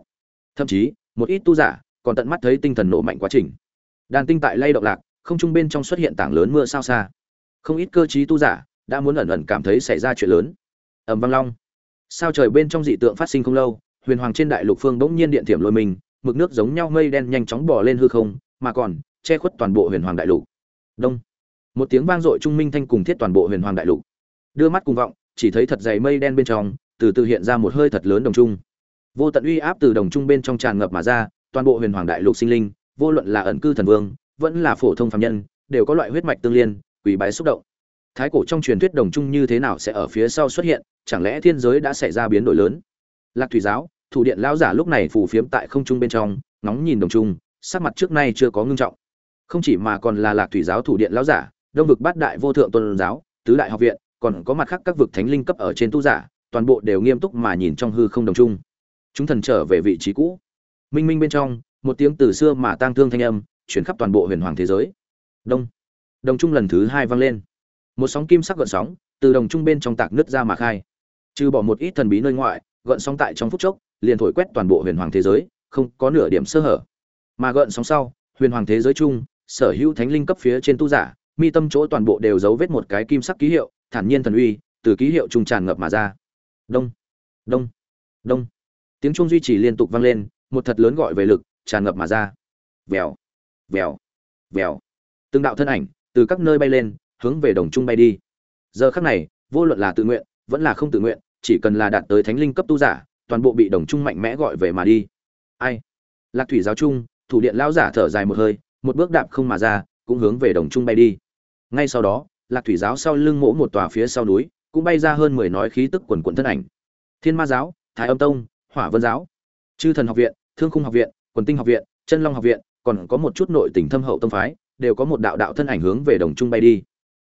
thậm chí, một ít tu giả còn tận mắt thấy tinh thần nổ mạnh quá trình. Đàn tinh tại lay động lạc, không trung bên trong xuất hiện tảng lớn mưa sao xa. Không ít cơ trí tu giả đã muốn ẩn ẩn cảm thấy xảy ra chuyện lớn. Ầm vang long. Sao trời bên trong dị tượng phát sinh không lâu, huyền hoàng trên đại lục phương bỗng nhiên điện thiểm lôi mình, mực nước giống nhau mây đen nhanh chóng bò lên hư không mà còn che khuất toàn bộ huyền hoàng đại lục. Đông. Một tiếng vang dội trung minh thanh cùng thiết toàn bộ huyền hoàng đại lục. Đưa mắt cùng vọng, chỉ thấy thật dày mây đen bên trong, từ từ hiện ra một hơi thật lớn đồng trung. Vô tận uy áp từ đồng trung bên trong tràn ngập mà ra, toàn bộ huyền hoàng đại lục sinh linh, vô luận là ẩn cư thần vương, vẫn là phổ thông phạm nhân, đều có loại huyết mạch tương liên quỷ bái xúc động. Thái cổ trong truyền thuyết đồng trung như thế nào sẽ ở phía sau xuất hiện, chẳng lẽ thiên giới đã xảy ra biến đổi lớn? Lạc thủy giáo, thủ điện lão giả lúc này phủ phiếm tại không trung bên trong, ngóng nhìn đồng trung sắc mặt trước nay chưa có ngưng trọng. Không chỉ mà còn là lạc thủy giáo thủ điện lão giả, đông vực bát đại vô thượng tôn giáo, tứ đại học viện, còn có mặt khác các vực thánh linh cấp ở trên tu giả, toàn bộ đều nghiêm túc mà nhìn trong hư không đồng trung. Chúng thần trở về vị trí cũ. Minh minh bên trong, một tiếng từ xưa mà tang thương thanh âm, chuyển khắp toàn bộ huyền hoàng thế giới. Đông. Đồng trung lần thứ hai vang lên. Một sóng kim sắc gợn sóng, từ đồng trung bên trong tạc nứt ra mà khai. Trừ bỏ một ít thần bí nơi ngoại, gợn sóng tại trong phút chốc, liền thổi quét toàn bộ huyền hoàng thế giới, không có nửa điểm sơ hở mà gợn sóng sau, huyền hoàng thế giới chung, sở hữu thánh linh cấp phía trên tu giả, mi tâm chỗ toàn bộ đều dấu vết một cái kim sắc ký hiệu, thản nhiên thần uy, từ ký hiệu trung tràn ngập mà ra. Đông đông đông. Tiếng trung duy trì liên tục vang lên, một thật lớn gọi về lực, tràn ngập mà ra. Vèo vèo vèo. Từng đạo thân ảnh, từ các nơi bay lên, hướng về đồng trung bay đi. Giờ khắc này, vô luận là tự nguyện, vẫn là không tự nguyện, chỉ cần là đạt tới thánh linh cấp tu giả, toàn bộ bị đồng trung mạnh mẽ gọi về mà đi. Ai? Lạc thủy giáo trung thủ điện lão giả thở dài một hơi, một bước đạp không mà ra, cũng hướng về đồng trung bay đi. Ngay sau đó, lạc thủy giáo sau lưng mỗ một tòa phía sau núi, cũng bay ra hơn mười nói khí tức quần quần thân ảnh. Thiên ma giáo, thái âm tông, hỏa vân giáo, chư thần học viện, thương khung học viện, quần tinh học viện, chân long học viện, còn có một chút nội tình thâm hậu tông phái, đều có một đạo đạo thân ảnh hướng về đồng trung bay đi.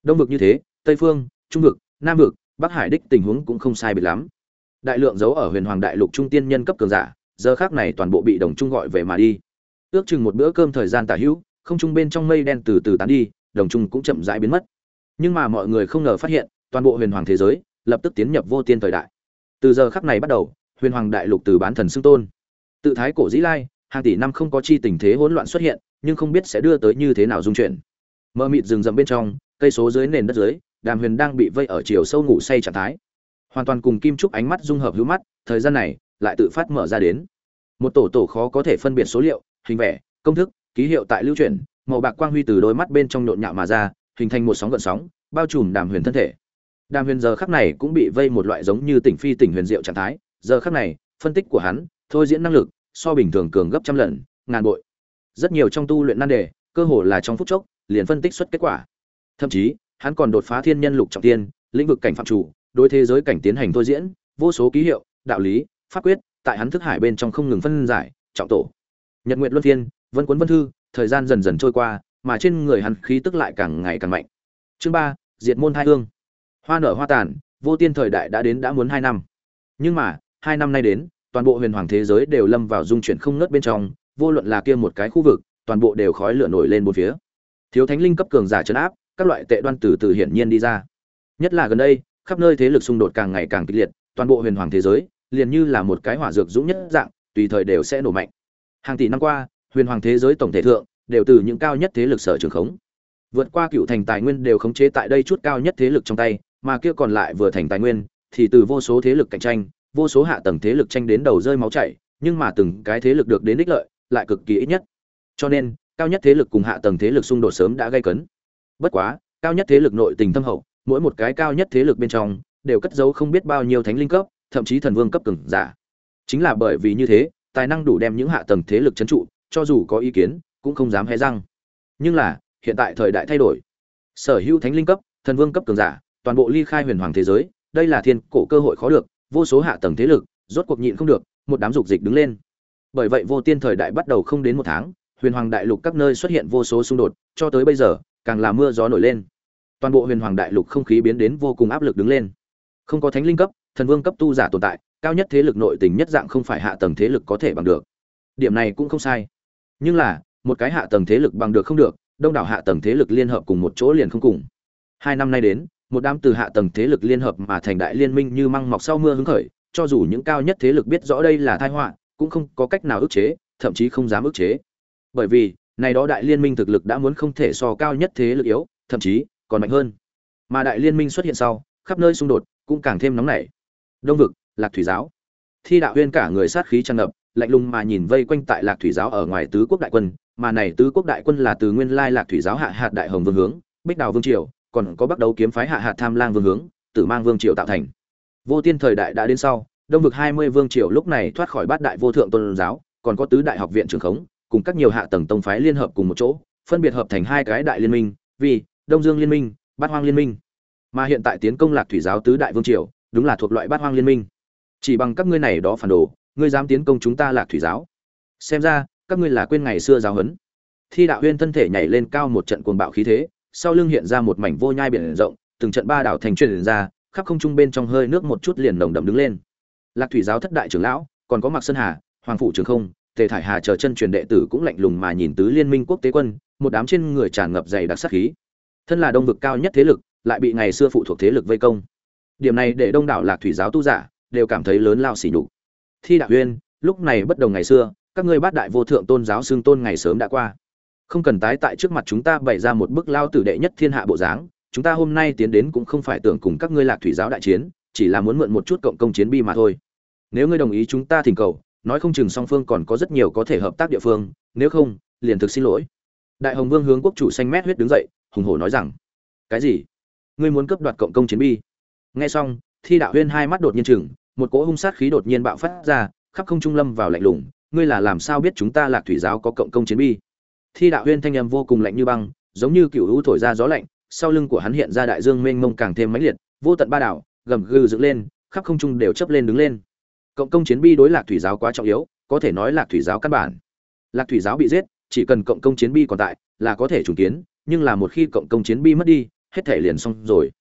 Đông vực như thế, tây phương, trung vực, nam vực, bắc hải đích tình huống cũng không sai biệt lắm. Đại lượng giấu ở huyền hoàng đại lục trung tiên nhân cấp cường giả, giờ khác này toàn bộ bị đồng trung gọi về mà đi ước chừng một bữa cơm thời gian tả hữu, không trung bên trong mây đen từ từ tán đi, đồng trung cũng chậm rãi biến mất. Nhưng mà mọi người không ngờ phát hiện, toàn bộ huyền hoàng thế giới lập tức tiến nhập vô tiên thời đại. Từ giờ khắc này bắt đầu, huyền hoàng đại lục từ bán thần xưng tôn. Tự thái cổ dĩ lai, hàng tỷ năm không có chi tình thế hỗn loạn xuất hiện, nhưng không biết sẽ đưa tới như thế nào dung chuyển. Mờ mịt rừng rậm bên trong, cây số dưới nền đất dưới, đàm huyền đang bị vây ở chiều sâu ngủ say trạng thái. Hoàn toàn cùng kim trúc ánh mắt dung hợp hữu mắt, thời gian này lại tự phát mở ra đến. Một tổ tổ khó có thể phân biệt số liệu hình vẽ, công thức, ký hiệu tại lưu chuyển, màu bạc quang huy từ đôi mắt bên trong nhộn nhạo mà ra, hình thành một sóng gợn sóng, bao trùm đàm huyền thân thể. Đàm huyền giờ khắc này cũng bị vây một loại giống như tỉnh phi tỉnh huyền diệu trạng thái, giờ khắc này, phân tích của hắn, thôi diễn năng lực, so bình thường cường gấp trăm lần, ngàn bội. Rất nhiều trong tu luyện nan đề, cơ hồ là trong phút chốc, liền phân tích xuất kết quả. Thậm chí, hắn còn đột phá thiên nhân lục trọng tiên, lĩnh vực cảnh phạm chủ, đối thế giới cảnh tiến hành thôi diễn, vô số ký hiệu, đạo lý, pháp quyết, tại hắn thức hải bên trong không ngừng phân giải, trọng tổ nhật nguyện luân phiên, vân cuốn vân thư, thời gian dần dần trôi qua, mà trên người hắn khí tức lại càng ngày càng mạnh. Chương ba, diệt môn hai hương. Hoa nở hoa tàn, vô tiên thời đại đã đến đã muốn hai năm. Nhưng mà, hai năm nay đến, toàn bộ huyền hoàng thế giới đều lâm vào dung chuyển không ngớt bên trong, vô luận là kia một cái khu vực, toàn bộ đều khói lửa nổi lên bốn phía. Thiếu thánh linh cấp cường giả chấn áp, các loại tệ đoan từ từ hiển nhiên đi ra. Nhất là gần đây, khắp nơi thế lực xung đột càng ngày càng kịch liệt, toàn bộ huyền hoàng thế giới, liền như là một cái hỏa dược dũng nhất dạng, tùy thời đều sẽ nổ mạnh hàng tỷ năm qua, huyền hoàng thế giới tổng thể thượng đều từ những cao nhất thế lực sở trường khống. Vượt qua cựu thành tài nguyên đều khống chế tại đây chút cao nhất thế lực trong tay, mà kia còn lại vừa thành tài nguyên thì từ vô số thế lực cạnh tranh, vô số hạ tầng thế lực tranh đến đầu rơi máu chảy, nhưng mà từng cái thế lực được đến ích lợi lại cực kỳ ít nhất. Cho nên, cao nhất thế lực cùng hạ tầng thế lực xung đột sớm đã gây cấn. Bất quá, cao nhất thế lực nội tình thâm hậu, mỗi một cái cao nhất thế lực bên trong đều cất giấu không biết bao nhiêu thánh linh cấp, thậm chí thần vương cấp cường giả. Chính là bởi vì như thế tài năng đủ đem những hạ tầng thế lực trấn trụ, cho dù có ý kiến, cũng không dám hé răng. Nhưng là, hiện tại thời đại thay đổi. Sở hữu thánh linh cấp, thần vương cấp cường giả, toàn bộ ly khai huyền hoàng thế giới, đây là thiên cổ cơ hội khó được, vô số hạ tầng thế lực, rốt cuộc nhịn không được, một đám dục dịch đứng lên. Bởi vậy vô tiên thời đại bắt đầu không đến một tháng, huyền hoàng đại lục các nơi xuất hiện vô số xung đột, cho tới bây giờ, càng là mưa gió nổi lên. Toàn bộ huyền hoàng đại lục không khí biến đến vô cùng áp lực đứng lên. Không có thánh linh cấp, thần vương cấp tu giả tồn tại cao nhất thế lực nội tình nhất dạng không phải hạ tầng thế lực có thể bằng được. Điểm này cũng không sai. Nhưng là, một cái hạ tầng thế lực bằng được không được, đông đảo hạ tầng thế lực liên hợp cùng một chỗ liền không cùng. Hai năm nay đến, một đám từ hạ tầng thế lực liên hợp mà thành đại liên minh như măng mọc sau mưa hứng khởi, cho dù những cao nhất thế lực biết rõ đây là tai họa, cũng không có cách nào ức chế, thậm chí không dám ức chế. Bởi vì, này đó đại liên minh thực lực đã muốn không thể so cao nhất thế lực yếu, thậm chí còn mạnh hơn. Mà đại liên minh xuất hiện sau, khắp nơi xung đột cũng càng thêm nóng nảy. Đông vực lạc thủy giáo. Thi đạo huyên cả người sát khí tràn ngập, lạnh lùng mà nhìn vây quanh tại lạc thủy giáo ở ngoài tứ quốc đại quân, mà này tứ quốc đại quân là từ nguyên lai lạc thủy giáo hạ hạt đại hồng vương hướng, bích đào vương triều, còn có bắt đầu kiếm phái hạ hạt tham lang vương hướng, tử mang vương triều tạo thành. Vô tiên thời đại đã đến sau, đông vực hai mươi vương triều lúc này thoát khỏi bát đại vô thượng tôn giáo, còn có tứ đại học viện trường khống, cùng các nhiều hạ tầng tông phái liên hợp cùng một chỗ, phân biệt hợp thành hai cái đại liên minh, vì đông dương liên minh, bát hoang liên minh. Mà hiện tại tiến công lạc thủy giáo tứ đại vương triều, đúng là thuộc loại bát hoang liên minh chỉ bằng các ngươi này đó phản đồ, ngươi dám tiến công chúng ta lạc thủy giáo. Xem ra, các ngươi là quên ngày xưa giáo huấn. Thi đạo huyên thân thể nhảy lên cao một trận cuồng bạo khí thế, sau lưng hiện ra một mảnh vô nhai biển rộng, từng trận ba đảo thành truyền ra, khắp không trung bên trong hơi nước một chút liền nồng đậm đứng lên. Lạc thủy giáo thất đại trưởng lão, còn có mặc sơn hà, hoàng phủ trường không, tề thải hà chờ chân truyền đệ tử cũng lạnh lùng mà nhìn tứ liên minh quốc tế quân, một đám trên người tràn ngập dày đặc sát khí. Thân là đông vực cao nhất thế lực, lại bị ngày xưa phụ thuộc thế lực vây công. Điểm này để đông đảo lạc thủy giáo tu giả đều cảm thấy lớn lao sỉ nhục. Thi đạo huyên lúc này bất đồng ngày xưa, các ngươi bát đại vô thượng tôn giáo xương tôn ngày sớm đã qua. Không cần tái tại trước mặt chúng ta bày ra một bức lao tử đệ nhất thiên hạ bộ dáng, chúng ta hôm nay tiến đến cũng không phải tưởng cùng các ngươi lạc thủy giáo đại chiến, chỉ là muốn mượn một chút cộng công chiến bi mà thôi. Nếu ngươi đồng ý chúng ta thỉnh cầu, nói không chừng song phương còn có rất nhiều có thể hợp tác địa phương, nếu không, liền thực xin lỗi. Đại hồng vương hướng quốc chủ xanh mét huyết đứng dậy, hùng hổ nói rằng, cái gì? Ngươi muốn cướp đoạt cộng công chiến bi? Nghe xong, thi đạo huyên hai mắt đột nhiên chừng một cỗ hung sát khí đột nhiên bạo phát ra, khắp không trung lâm vào lạnh lùng, ngươi là làm sao biết chúng ta lạc thủy giáo có cộng công chiến bi? Thi đạo huyên thanh âm vô cùng lạnh như băng, giống như cựu hữu thổi ra gió lạnh, sau lưng của hắn hiện ra đại dương mênh mông càng thêm mãnh liệt, vô tận ba đảo, gầm gừ dựng lên, khắp không trung đều chấp lên đứng lên. Cộng công chiến bi đối lạc thủy giáo quá trọng yếu, có thể nói lạc thủy giáo căn bản. Lạc thủy giáo bị giết, chỉ cần cộng công chiến bi còn tại, là có thể trùng kiến, nhưng là một khi cộng công chiến bi mất đi, hết thể liền xong rồi.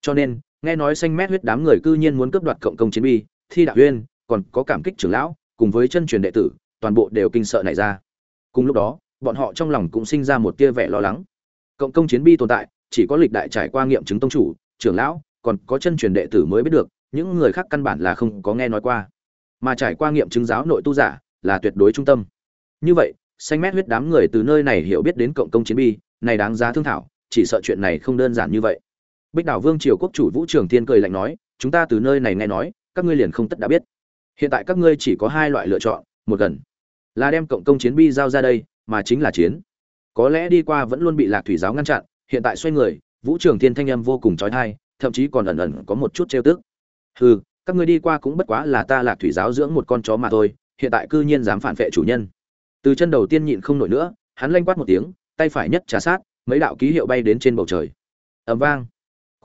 Cho nên nghe nói xanh mét huyết đám người cư nhiên muốn cướp đoạt cộng công chiến bi thi đạo huyên, còn có cảm kích trưởng lão, cùng với chân truyền đệ tử, toàn bộ đều kinh sợ nảy ra. Cùng lúc đó, bọn họ trong lòng cũng sinh ra một tia vẻ lo lắng. Cộng công chiến bi tồn tại, chỉ có lịch đại trải qua nghiệm chứng tông chủ, trưởng lão, còn có chân truyền đệ tử mới biết được, những người khác căn bản là không có nghe nói qua. Mà trải qua nghiệm chứng giáo nội tu giả, là tuyệt đối trung tâm. Như vậy, xanh mét huyết đám người từ nơi này hiểu biết đến cộng công chiến bi này đáng giá thương thảo, chỉ sợ chuyện này không đơn giản như vậy bích đảo vương triều quốc chủ vũ trường thiên cười lạnh nói, chúng ta từ nơi này nghe nói, các ngươi liền không tất đã biết. Hiện tại các ngươi chỉ có hai loại lựa chọn, một gần là đem cộng công chiến bi giao ra đây, mà chính là chiến. Có lẽ đi qua vẫn luôn bị lạc thủy giáo ngăn chặn, hiện tại xoay người, vũ trường thiên thanh âm vô cùng trói thai thậm chí còn ẩn ẩn có một chút trêu tức. Hừ, các ngươi đi qua cũng bất quá là ta lạc thủy giáo dưỡng một con chó mà thôi, hiện tại cư nhiên dám phản vệ chủ nhân. Từ chân đầu tiên nhịn không nổi nữa, hắn lanh quát một tiếng, tay phải nhất trà sát, mấy đạo ký hiệu bay đến trên bầu trời. Ầm vang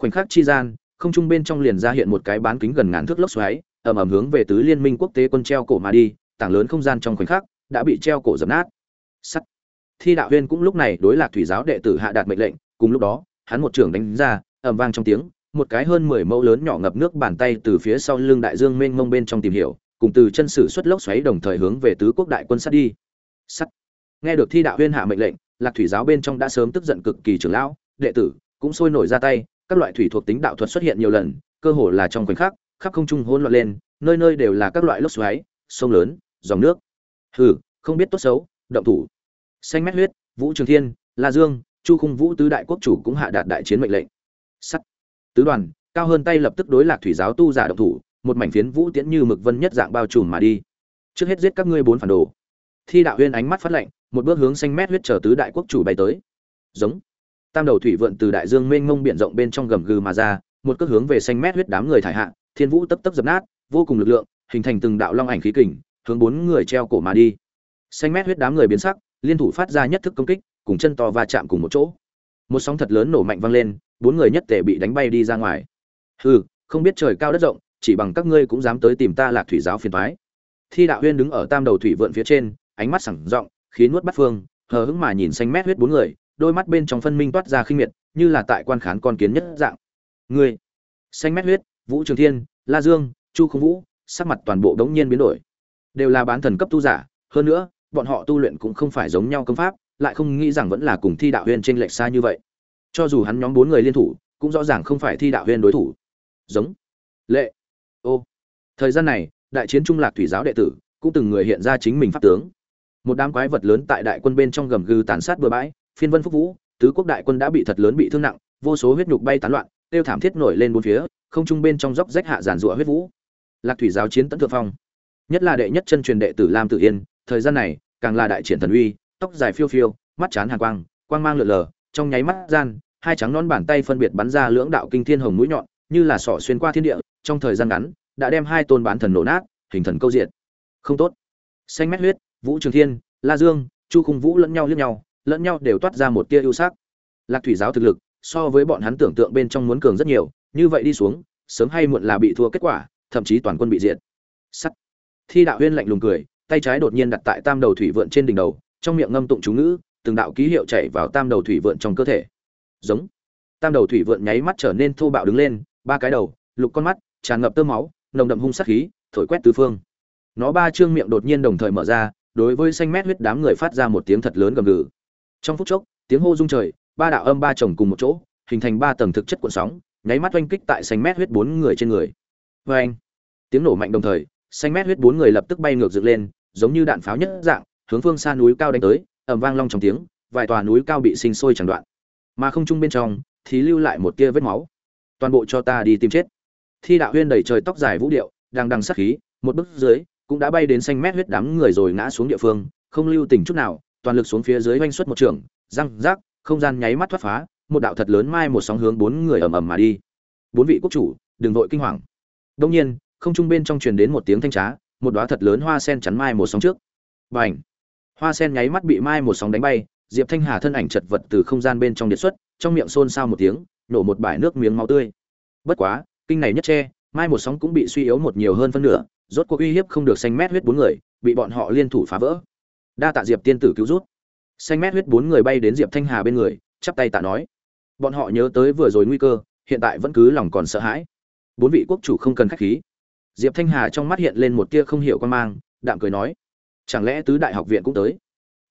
khoảnh khắc chi gian, không trung bên trong liền ra hiện một cái bán kính gần ngàn thước lốc xoáy, ầm ầm hướng về tứ liên minh quốc tế quân treo cổ mà đi, tảng lớn không gian trong khoảnh khắc đã bị treo cổ dập nát. Sắt. Thi đạo huyên cũng lúc này đối lạc thủy giáo đệ tử hạ đạt mệnh lệnh, cùng lúc đó, hắn một trưởng đánh ra, ầm vang trong tiếng, một cái hơn mười mẫu lớn nhỏ ngập nước bàn tay từ phía sau lưng đại dương mênh mông bên trong tìm hiểu, cùng từ chân sử xuất lốc xoáy đồng thời hướng về tứ quốc đại quân sát đi. Sắt. Nghe được thi đạo huyên hạ mệnh lệnh, lạc thủy giáo bên trong đã sớm tức giận cực kỳ trưởng lão, đệ tử cũng sôi nổi ra tay các loại thủy thuộc tính đạo thuật xuất hiện nhiều lần, cơ hồ là trong khoảnh khắc, khắp không trung hỗn loạn lên, nơi nơi đều là các loại lốc xoáy, sông lớn, dòng nước. Hừ, không biết tốt xấu, động thủ. Xanh mét huyết, vũ trường thiên, la dương, chu khung vũ tứ đại quốc chủ cũng hạ đạt đại chiến mệnh lệnh. Sắt. Tứ đoàn, cao hơn tay lập tức đối lạc thủy giáo tu giả động thủ, một mảnh phiến vũ tiễn như mực vân nhất dạng bao trùm mà đi. Trước hết giết các ngươi bốn phản đồ. Thi đạo huyên ánh mắt phát lạnh một bước hướng xanh mét huyết chờ tứ đại quốc chủ bay tới. Giống tam đầu thủy vượn từ đại dương mênh mông biển rộng bên trong gầm gừ mà ra, một cước hướng về xanh mét huyết đám người thải hạ, thiên vũ tấp tấp dập nát, vô cùng lực lượng, hình thành từng đạo long ảnh khí kình, hướng bốn người treo cổ mà đi. Xanh mét huyết đám người biến sắc, liên thủ phát ra nhất thức công kích, cùng chân to va chạm cùng một chỗ. Một sóng thật lớn nổ mạnh vang lên, bốn người nhất tề bị đánh bay đi ra ngoài. Hừ, không biết trời cao đất rộng, chỉ bằng các ngươi cũng dám tới tìm ta lạc thủy giáo phiền toái. thi đạo huyên đứng ở tam đầu thủy vượn phía trên, ánh mắt sẳng rộng, khí nuốt bắt phương, hờ hững mà nhìn xanh mét huyết bốn người đôi mắt bên trong phân minh toát ra khinh miệt, như là tại quan khán con kiến nhất dạng. Ngươi xanh mét huyết, vũ trường thiên, la dương, chu không vũ, sắc mặt toàn bộ đống nhiên biến đổi. Đều là bán thần cấp tu giả, hơn nữa, bọn họ tu luyện cũng không phải giống nhau công pháp, lại không nghĩ rằng vẫn là cùng thi đạo huyên trên lệch xa như vậy. Cho dù hắn nhóm bốn người liên thủ, cũng rõ ràng không phải thi đạo huyên đối thủ. Giống, lệ, ô. Thời gian này, đại chiến trung lạc thủy giáo đệ tử, cũng từng người hiện ra chính mình pháp tướng. Một đám quái vật lớn tại đại quân bên trong gầm gừ tàn sát bừa bãi phiên vân phúc vũ, tứ quốc đại quân đã bị thật lớn bị thương nặng, vô số huyết nhục bay tán loạn, tiêu thảm thiết nổi lên bốn phía, không trung bên trong dốc rách hạ giàn rụa huyết vũ. Lạc thủy giáo chiến tấn thượng phong. Nhất là đệ nhất chân truyền đệ tử lam tử yên, thời gian này, càng là đại triển thần uy, tóc dài phiêu phiêu, mắt chán hàn quang quang mang lượn lờ, trong nháy mắt gian, hai trắng non bàn tay phân biệt bắn ra lưỡng đạo kinh thiên hồng mũi nhọn, như là sỏ xuyên qua thiên địa, trong thời gian ngắn, đã đem hai tôn bán thần nổ nát, hình thần câu diện không tốt. Xanh mét huyết, vũ trường thiên, la dương, chu khung vũ lẫn nhau liếc nhau lẫn nhau đều toát ra một tia ưu sắc. Lạc thủy giáo thực lực, so với bọn hắn tưởng tượng bên trong muốn cường rất nhiều, như vậy đi xuống, sớm hay muộn là bị thua kết quả, thậm chí toàn quân bị diệt. Sắt. Thi đạo huyên lạnh lùng cười, tay trái đột nhiên đặt tại tam đầu thủy vượn trên đỉnh đầu, trong miệng ngâm tụng chú ngữ, từng đạo ký hiệu chảy vào tam đầu thủy vượn trong cơ thể. Giống. Tam đầu thủy vượn nháy mắt trở nên thô bạo đứng lên, ba cái đầu, lục con mắt, tràn ngập tơ máu, nồng đậm hung sát khí, thổi quét tứ phương. Nó ba trương miệng đột nhiên đồng thời mở ra, đối với xanh mét huyết đám người phát ra một tiếng thật lớn gầm gừ trong phút chốc, tiếng hô rung trời, ba đạo âm ba chồng cùng một chỗ, hình thành ba tầng thực chất cuộn sóng, nháy mắt oanh kích tại xanh mét huyết bốn người trên người. Vê anh, tiếng nổ mạnh đồng thời, xanh mét huyết bốn người lập tức bay ngược dựng lên, giống như đạn pháo nhất dạng, hướng phương xa núi cao đánh tới, ầm vang long trong tiếng, vài tòa núi cao bị sinh sôi chẳng đoạn. Mà không trung bên trong, thì lưu lại một tia vết máu. Toàn bộ cho ta đi tìm chết. Thi đạo huyên đẩy trời tóc dài vũ điệu, đang đằng sát khí, một bước dưới, cũng đã bay đến xanh mét huyết đám người rồi ngã xuống địa phương, không lưu tình chút nào toàn lực xuống phía dưới oanh xuất một trường, răng, rác, không gian nháy mắt thoát phá, một đạo thật lớn mai một sóng hướng bốn người ầm ầm mà đi. Bốn vị quốc chủ, đừng vội kinh hoàng. Đông nhiên, không trung bên trong truyền đến một tiếng thanh trá, một đóa thật lớn hoa sen chắn mai một sóng trước. Bành! Hoa sen nháy mắt bị mai một sóng đánh bay, diệp thanh hà thân ảnh chật vật từ không gian bên trong điện xuất, trong miệng xôn xao một tiếng, nổ một bãi nước miếng máu tươi. Bất quá, kinh này nhất che, mai một sóng cũng bị suy yếu một nhiều hơn phân nửa, rốt cuộc uy hiếp không được xanh mét huyết bốn người, bị bọn họ liên thủ phá vỡ đa tạ diệp tiên tử cứu rút. Xanh mét huyết bốn người bay đến diệp thanh hà bên người chắp tay tạ nói. Bọn họ nhớ tới vừa rồi nguy cơ hiện tại vẫn cứ lòng còn sợ hãi. Bốn vị quốc chủ không cần khách khí. Diệp thanh hà trong mắt hiện lên một tia không hiểu quan mang đạm cười nói. Chẳng lẽ tứ đại học viện cũng tới?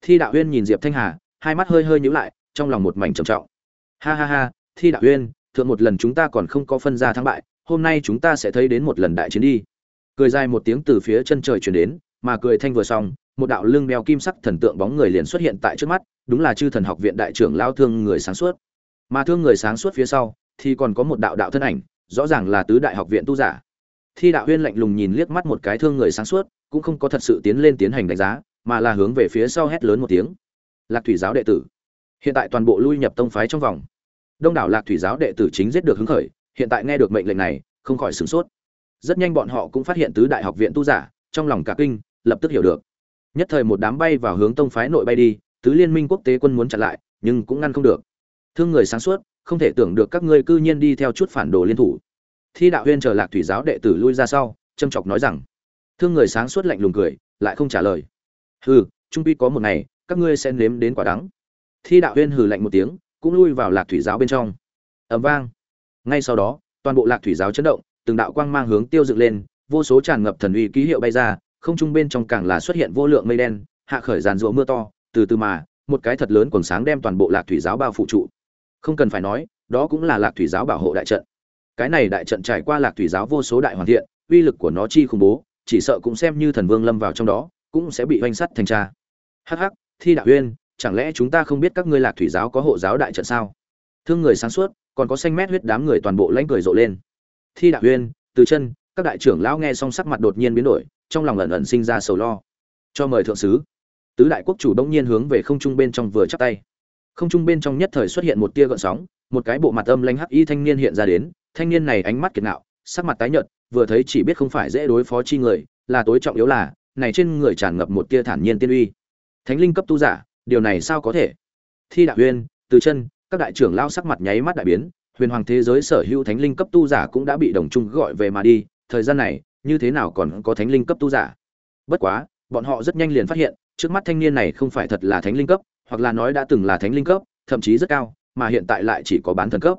Thi đạo huyên nhìn diệp thanh hà hai mắt hơi hơi nhíu lại trong lòng một mảnh trầm trọng. Ha ha ha thi đạo Huyên, thượng một lần chúng ta còn không có phân ra thắng bại hôm nay chúng ta sẽ thấy đến một lần đại chiến đi. Cười dài một tiếng từ phía chân trời truyền đến mà cười thanh vừa xong một đạo lưng đeo kim sắc thần tượng bóng người liền xuất hiện tại trước mắt, đúng là chư thần học viện đại trưởng lao thương người sáng suốt. Mà thương người sáng suốt phía sau, thì còn có một đạo đạo thân ảnh, rõ ràng là tứ đại học viện tu giả. Thi đạo huyên lạnh lùng nhìn liếc mắt một cái thương người sáng suốt, cũng không có thật sự tiến lên tiến hành đánh giá, mà là hướng về phía sau hét lớn một tiếng. Lạc thủy giáo đệ tử. Hiện tại toàn bộ lui nhập tông phái trong vòng. Đông đảo lạc thủy giáo đệ tử chính giết được hứng khởi, hiện tại nghe được mệnh lệnh này, không khỏi sửng sốt. Rất nhanh bọn họ cũng phát hiện tứ đại học viện tu giả, trong lòng cả kinh, lập tức hiểu được nhất thời một đám bay vào hướng tông phái nội bay đi, tứ liên minh quốc tế quân muốn chặn lại, nhưng cũng ngăn không được. Thương người sáng suốt, không thể tưởng được các ngươi cư nhiên đi theo chút phản đồ liên thủ. Thi đạo huyên chờ lạc thủy giáo đệ tử lui ra sau, châm chọc nói rằng, thương người sáng suốt lạnh lùng cười, lại không trả lời. Hừ, trung pi có một ngày, các ngươi sẽ nếm đến quả đắng. Thi đạo huyên hừ lạnh một tiếng, cũng lui vào lạc thủy giáo bên trong. Ầm vang. Ngay sau đó, toàn bộ lạc thủy giáo chấn động, từng đạo quang mang hướng tiêu dựng lên, vô số tràn ngập thần uy ký hiệu bay ra không trung bên trong càng là xuất hiện vô lượng mây đen, hạ khởi giàn rụa mưa to, từ từ mà, một cái thật lớn quần sáng đem toàn bộ lạc thủy giáo bao phủ trụ. Không cần phải nói, đó cũng là lạc thủy giáo bảo hộ đại trận. Cái này đại trận trải qua lạc thủy giáo vô số đại hoàn thiện, uy lực của nó chi khủng bố, chỉ sợ cũng xem như thần vương lâm vào trong đó, cũng sẽ bị oanh sắt thành tra hắc hắc, thi đạo uyên, chẳng lẽ chúng ta không biết các ngươi lạc thủy giáo có hộ giáo đại trận sao? Thương người sáng suốt, còn có xanh mét huyết đám người toàn bộ lãnh cười rộ lên. Thi đạo uyên, từ chân các đại trưởng lão nghe xong sắc mặt đột nhiên biến đổi, trong lòng ẩn ẩn sinh ra sầu lo. Cho mời thượng sứ. Tứ đại quốc chủ đông nhiên hướng về không trung bên trong vừa chắp tay. Không trung bên trong nhất thời xuất hiện một tia gợn sóng, một cái bộ mặt âm lanh hắc y thanh niên hiện ra đến, thanh niên này ánh mắt kiệt nạo, sắc mặt tái nhợt, vừa thấy chỉ biết không phải dễ đối phó chi người, là tối trọng yếu là, này trên người tràn ngập một tia thản nhiên tiên uy. Thánh linh cấp tu giả, điều này sao có thể? Thi đạo uyên, từ chân, các đại trưởng lao sắc mặt nháy mắt đại biến, huyền hoàng thế giới sở hữu thánh linh cấp tu giả cũng đã bị đồng trung gọi về mà đi thời gian này, như thế nào còn có thánh linh cấp tu giả? Bất quá, bọn họ rất nhanh liền phát hiện, trước mắt thanh niên này không phải thật là thánh linh cấp, hoặc là nói đã từng là thánh linh cấp, thậm chí rất cao, mà hiện tại lại chỉ có bán thần cấp.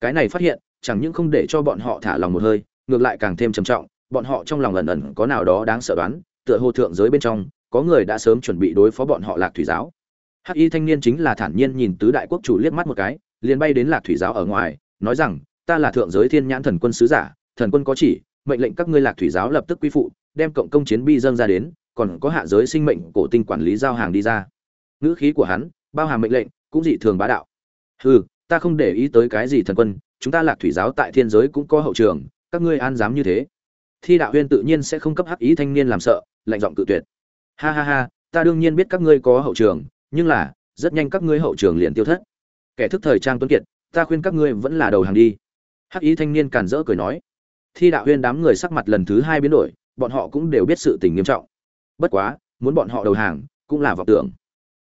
Cái này phát hiện, chẳng những không để cho bọn họ thả lòng một hơi, ngược lại càng thêm trầm trọng, bọn họ trong lòng ẩn ẩn có nào đó đáng sợ đoán, tựa hồ thượng giới bên trong, có người đã sớm chuẩn bị đối phó bọn họ lạc thủy giáo. Hắc y thanh niên chính là thản nhiên nhìn tứ đại quốc chủ liếc mắt một cái, liền bay đến lạc thủy giáo ở ngoài, nói rằng, ta là thượng giới thiên nhãn thần quân sứ giả, thần quân có chỉ mệnh lệnh các ngươi lạc thủy giáo lập tức quy phụ, đem cộng công chiến bi dâng ra đến, còn có hạ giới sinh mệnh cổ tinh quản lý giao hàng đi ra. Ngữ khí của hắn, bao hàm mệnh lệnh, cũng dị thường bá đạo. Hừ, ta không để ý tới cái gì thần quân, chúng ta lạc thủy giáo tại thiên giới cũng có hậu trường, các ngươi an dám như thế. Thi đạo huyên tự nhiên sẽ không cấp hắc ý thanh niên làm sợ, lạnh giọng cự tuyệt. Ha ha ha, ta đương nhiên biết các ngươi có hậu trường, nhưng là, rất nhanh các ngươi hậu trường liền tiêu thất. Kẻ thức thời trang tuấn kiệt, ta khuyên các ngươi vẫn là đầu hàng đi. Hắc ý thanh niên càn rỡ cười nói thi đạo huyên đám người sắc mặt lần thứ hai biến đổi, bọn họ cũng đều biết sự tình nghiêm trọng. Bất quá, muốn bọn họ đầu hàng, cũng là vọng tưởng.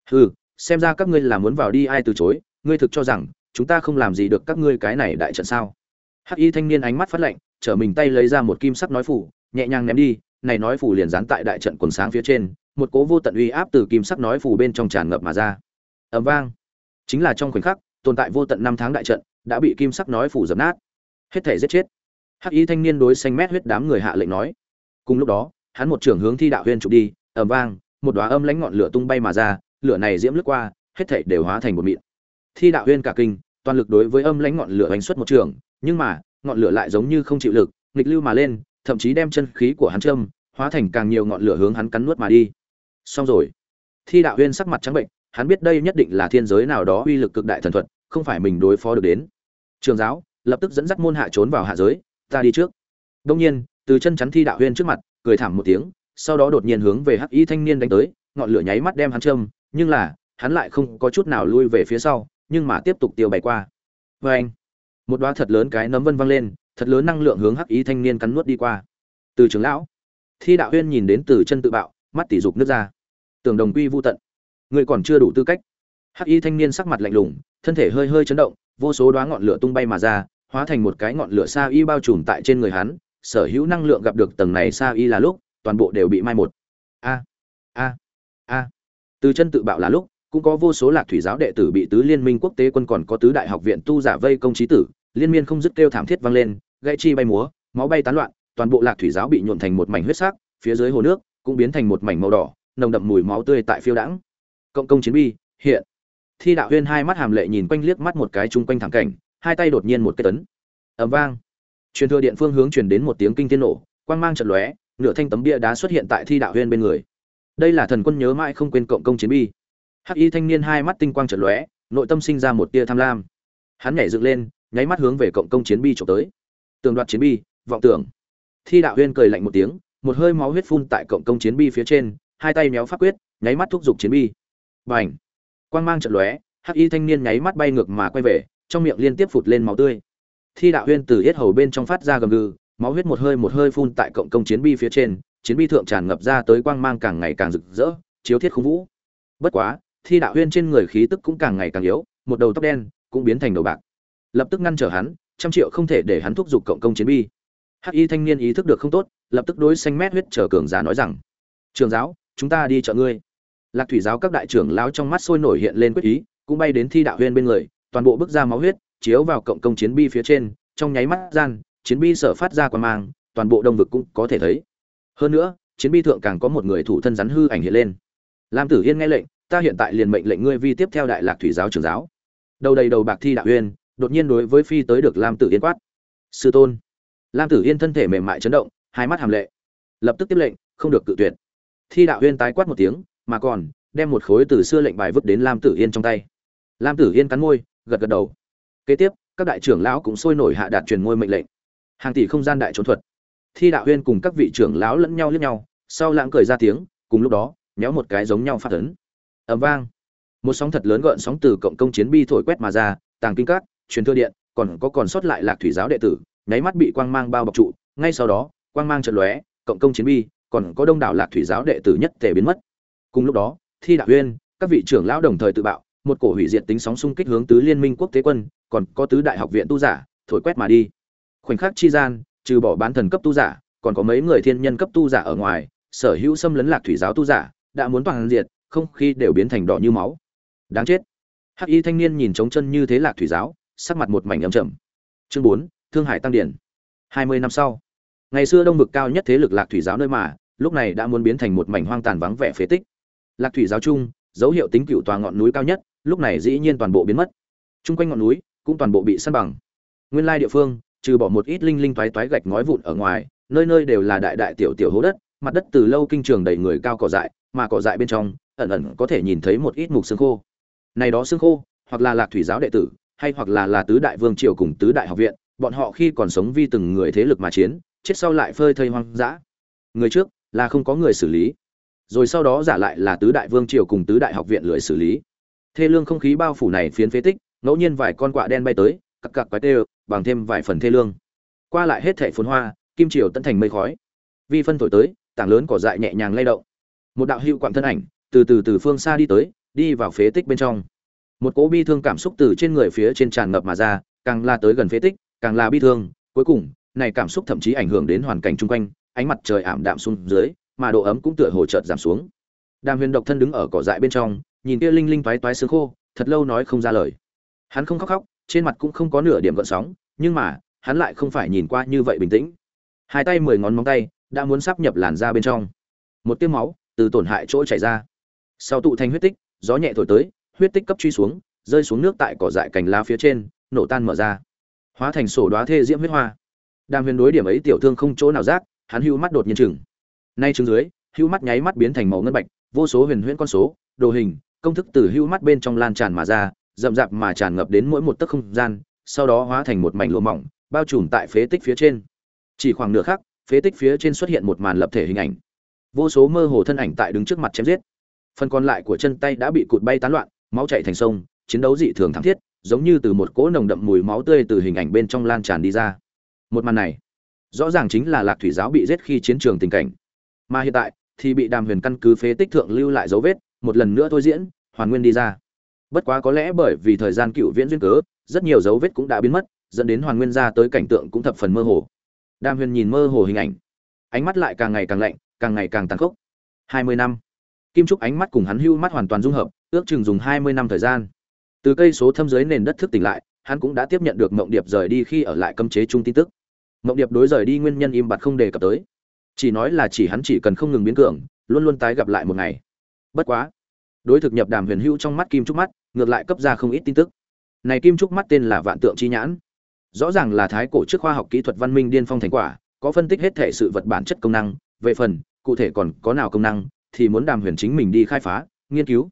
Hừ, xem ra các ngươi là muốn vào đi ai từ chối, ngươi thực cho rằng, chúng ta không làm gì được các ngươi cái này đại trận sao? Hắc y thanh niên ánh mắt phát lạnh, trở mình tay lấy ra một kim sắc nói phủ, nhẹ nhàng ném đi, này nói phủ liền dán tại đại trận quần sáng phía trên, một cố vô tận uy áp từ kim sắc nói phủ bên trong tràn ngập mà ra. Ầm vang. Chính là trong khoảnh khắc, tồn tại vô tận năm tháng đại trận, đã bị kim sắc nói phủ dập nát. Hết thể giết chết hắc y thanh niên đối xanh mét huyết đám người hạ lệnh nói. Cùng lúc đó, hắn một trưởng hướng thi đạo huyên trục đi, ầm vang, một đóa âm lãnh ngọn lửa tung bay mà ra, lửa này diễm lướt qua, hết thảy đều hóa thành một mịn. Thi đạo huyên cả kinh, toàn lực đối với âm lãnh ngọn lửa đánh xuất một trường, nhưng mà, ngọn lửa lại giống như không chịu lực, nghịch lưu mà lên, thậm chí đem chân khí của hắn châm, hóa thành càng nhiều ngọn lửa hướng hắn cắn nuốt mà đi. Xong rồi. Thi đạo huyên sắc mặt trắng bệnh, hắn biết đây nhất định là thiên giới nào đó uy lực cực đại thần thuật, không phải mình đối phó được đến. Trường giáo, lập tức dẫn dắt môn hạ trốn vào hạ giới ta đi trước. Đông nhiên, từ chân chắn thi đạo huyên trước mặt, cười thảm một tiếng, sau đó đột nhiên hướng về hắc y thanh niên đánh tới, ngọn lửa nháy mắt đem hắn châm, nhưng là, hắn lại không có chút nào lui về phía sau, nhưng mà tiếp tục tiêu bày qua. Vê anh, một đoá thật lớn cái nấm vân văng lên, thật lớn năng lượng hướng hắc Y thanh niên cắn nuốt đi qua. Từ trường lão, thi đạo huyên nhìn đến từ chân tự bạo, mắt tỉ dục nước ra. Tưởng đồng quy vô tận. Người còn chưa đủ tư cách. Hắc y thanh niên sắc mặt lạnh lùng, thân thể hơi hơi chấn động, vô số đoá ngọn lửa tung bay mà ra hóa thành một cái ngọn lửa sa y bao trùm tại trên người hắn, sở hữu năng lượng gặp được tầng này sa y là lúc, toàn bộ đều bị mai một. A a a. Từ chân tự bạo là lúc, cũng có vô số lạc thủy giáo đệ tử bị tứ liên minh quốc tế quân còn có tứ đại học viện tu giả vây công trí tử, liên miên không dứt kêu thảm thiết vang lên, gãy chi bay múa, máu bay tán loạn, toàn bộ lạc thủy giáo bị nhuộn thành một mảnh huyết sắc, phía dưới hồ nước cũng biến thành một mảnh màu đỏ, nồng đậm mùi máu tươi tại phiêu đãng. Cộng công chiến bi, hiện. Thi đạo huyên hai mắt hàm lệ nhìn quanh liếc mắt một cái chung quanh thẳng cảnh hai tay đột nhiên một cái tấn. Ầm vang. Truyền thừa điện phương hướng truyền đến một tiếng kinh thiên nổ, quang mang chợt lóe, nửa thanh tấm bia đá xuất hiện tại thi đạo huyên bên người. Đây là thần quân nhớ mãi không quên cộng công chiến bi. Hắc y thanh niên hai mắt tinh quang chợt lóe, nội tâm sinh ra một tia tham lam. Hắn nhảy dựng lên, nháy mắt hướng về cộng công chiến bi trộm tới. Tường đoạt chiến bi, vọng tưởng. Thi đạo huyên cười lạnh một tiếng, một hơi máu huyết phun tại cộng công chiến bi phía trên, hai tay méo pháp quyết, nháy mắt thúc giục chiến bi. Bành! Quang mang trận lóe, hắc y thanh niên nháy mắt bay ngược mà quay về trong miệng liên tiếp phụt lên máu tươi. Thi đạo huyên từ yết hầu bên trong phát ra gầm gừ, máu huyết một hơi một hơi phun tại cộng công chiến bi phía trên, chiến bi thượng tràn ngập ra tới quang mang càng ngày càng rực rỡ, chiếu thiết khung vũ. Bất quá, thi đạo huyên trên người khí tức cũng càng ngày càng yếu, một đầu tóc đen cũng biến thành đầu bạc. Lập tức ngăn trở hắn, trăm triệu không thể để hắn thúc giục cộng công chiến bi. Hắc y thanh niên ý thức được không tốt, lập tức đối xanh mét huyết trở cường giả nói rằng, trường giáo, chúng ta đi chợ ngươi. Lạc thủy giáo các đại trưởng lão trong mắt sôi nổi hiện lên quyết ý, cũng bay đến thi đạo huyên bên người toàn bộ bức ra máu huyết, chiếu vào cộng công chiến bi phía trên, trong nháy mắt gian, chiến bi sở phát ra quả mang, toàn bộ đông vực cũng có thể thấy. Hơn nữa, chiến bi thượng càng có một người thủ thân rắn hư ảnh hiện lên. Lam tử yên nghe lệnh, ta hiện tại liền mệnh lệnh ngươi vi tiếp theo đại lạc thủy giáo trưởng giáo. Đầu đầy đầu bạc thi đạo uyên, đột nhiên đối với phi tới được lam tử yên quát, sư tôn. Lam tử yên thân thể mềm mại chấn động, hai mắt hàm lệ, lập tức tiếp lệnh, không được cự tuyệt. Thi đạo uyên tái quát một tiếng, mà còn, đem một khối từ xưa lệnh bài vứt đến lam tử yên trong tay. Lam tử yên cắn môi gật gật đầu. Kế tiếp, các đại trưởng lão cũng sôi nổi hạ đạt truyền ngôi mệnh lệnh. Hàng tỷ không gian đại trốn thuật. Thi đạo huyên cùng các vị trưởng lão lẫn nhau liếc nhau, sau lãng cười ra tiếng, cùng lúc đó, méo một cái giống nhau phát ấn. Ầm vang. Một sóng thật lớn gợn sóng từ cộng công chiến bi thổi quét mà ra, tàng kinh cát truyền thư điện, còn có còn sót lại lạc thủy giáo đệ tử, nháy mắt bị quang mang bao bọc trụ, ngay sau đó, quang mang trận lóe, cộng công chiến bi, còn có đông đảo lạc thủy giáo đệ tử nhất thể biến mất. Cùng lúc đó, thi đạo huyên, các vị trưởng lão đồng thời tự bạo một cổ hủy diệt tính sóng xung kích hướng tứ liên minh quốc tế quân, còn có tứ đại học viện tu giả, thổi quét mà đi. Khoảnh khắc chi gian, trừ bỏ bán thần cấp tu giả, còn có mấy người thiên nhân cấp tu giả ở ngoài, sở hữu xâm lấn lạc thủy giáo tu giả, đã muốn toàn diệt, không khi đều biến thành đỏ như máu. Đáng chết. Hắc y thanh niên nhìn trống chân như thế lạc thủy giáo, sắc mặt một mảnh âm trầm. Chương bốn, thương hải tăng điển. Hai mươi năm sau. Ngày xưa đông vực cao nhất thế lực lạc thủy giáo nơi mà, lúc này đã muốn biến thành một mảnh hoang tàn vắng vẻ phế tích. Lạc thủy giáo trung dấu hiệu tính cựu tòa ngọn núi cao nhất lúc này dĩ nhiên toàn bộ biến mất. Chung quanh ngọn núi cũng toàn bộ bị săn bằng. Nguyên lai địa phương, trừ bỏ một ít linh linh toái toái gạch ngói vụn ở ngoài, nơi nơi đều là đại đại tiểu tiểu hố đất, mặt đất từ lâu kinh trường đầy người cao cỏ dại, mà cỏ dại bên trong, ẩn ẩn có thể nhìn thấy một ít mục xương khô. Này đó xương khô, hoặc là lạc thủy giáo đệ tử, hay hoặc là là tứ đại vương triều cùng tứ đại học viện, bọn họ khi còn sống vi từng người thế lực mà chiến, chết sau lại phơi thây hoang dã. Người trước là không có người xử lý. Rồi sau đó giả lại là tứ đại vương triều cùng tứ đại học viện lưỡi xử lý thê lương không khí bao phủ này phiến phế tích, ngẫu nhiên vài con quạ đen bay tới, cặc cặc quái tê bằng thêm vài phần thê lương. Qua lại hết thảy phồn hoa, kim triều tận thành mây khói. Vi phân thổi tới, tảng lớn cỏ dại nhẹ nhàng lay động. Một đạo hữu quặng thân ảnh, từ từ từ phương xa đi tới, đi vào phế tích bên trong. Một cỗ bi thương cảm xúc từ trên người phía trên tràn ngập mà ra, càng la tới gần phế tích, càng là bi thương, cuối cùng, này cảm xúc thậm chí ảnh hưởng đến hoàn cảnh chung quanh, ánh mặt trời ảm đạm xuống dưới, mà độ ấm cũng tựa hồ chợt giảm xuống. Đàm huyền độc thân đứng ở cỏ dại bên trong nhìn kia linh linh toái toái xương khô thật lâu nói không ra lời. Hắn không khóc khóc trên mặt cũng không có nửa điểm gợn sóng nhưng mà hắn lại không phải nhìn qua như vậy bình tĩnh. Hai tay mười ngón móng tay đã muốn sắp nhập làn da bên trong. Một tia máu từ tổn hại chỗ chảy ra. Sau tụ thành huyết tích gió nhẹ thổi tới huyết tích cấp truy xuống rơi xuống nước tại cỏ dại cành lá phía trên nổ tan mở ra. Hóa thành sổ đoá thê diễm huyết hoa. Đàm huyền đối điểm ấy tiểu thương không chỗ nào giác, hắn hưu mắt đột nhiên chừng. Nay chừng dưới hưu mắt nháy mắt biến thành màu ngân bạch vô số huyền huyễn con số đồ hình công thức từ hưu mắt bên trong lan tràn mà ra, rậm rạp mà tràn ngập đến mỗi một tấc không gian, sau đó hóa thành một mảnh lụa mỏng, bao trùm tại phế tích phía trên. Chỉ khoảng nửa khắc, phế tích phía trên xuất hiện một màn lập thể hình ảnh. Vô số mơ hồ thân ảnh tại đứng trước mặt chém giết. Phần còn lại của chân tay đã bị cụt bay tán loạn, máu chảy thành sông, chiến đấu dị thường thảm thiết, giống như từ một cỗ nồng đậm mùi máu tươi từ hình ảnh bên trong lan tràn đi ra. Một màn này, rõ ràng chính là lạc thủy giáo bị giết khi chiến trường tình cảnh. Mà hiện tại, thì bị đàm huyền căn cứ phế tích thượng lưu lại dấu vết một lần nữa thôi diễn, hoàn nguyên đi ra. Bất quá có lẽ bởi vì thời gian cựu viễn duyên cớ, rất nhiều dấu vết cũng đã biến mất, dẫn đến hoàn nguyên ra tới cảnh tượng cũng thập phần mơ hồ. Đam huyền nhìn mơ hồ hình ảnh. Ánh mắt lại càng ngày càng lạnh, càng ngày càng tàn khốc. Hai mươi năm. Kim trúc ánh mắt cùng hắn hưu mắt hoàn toàn dung hợp, ước chừng dùng hai mươi năm thời gian. Từ cây số thâm dưới nền đất thức tỉnh lại, hắn cũng đã tiếp nhận được mộng điệp rời đi khi ở lại cấm chế chung tin tức. Mộng điệp đối rời đi nguyên nhân im bặt không đề cập tới. Chỉ nói là chỉ hắn chỉ cần không ngừng biến cường, luôn luôn tái gặp lại một ngày bất quá. Đối thực nhập đàm huyền hữu trong mắt kim trúc mắt, ngược lại cấp ra không ít tin tức. Này kim trúc mắt tên là vạn tượng chi nhãn. Rõ ràng là thái cổ trước khoa học kỹ thuật văn minh điên phong thành quả, có phân tích hết thể sự vật bản chất công năng. Về phần, cụ thể còn có nào công năng, thì muốn đàm huyền chính mình đi khai phá, nghiên cứu.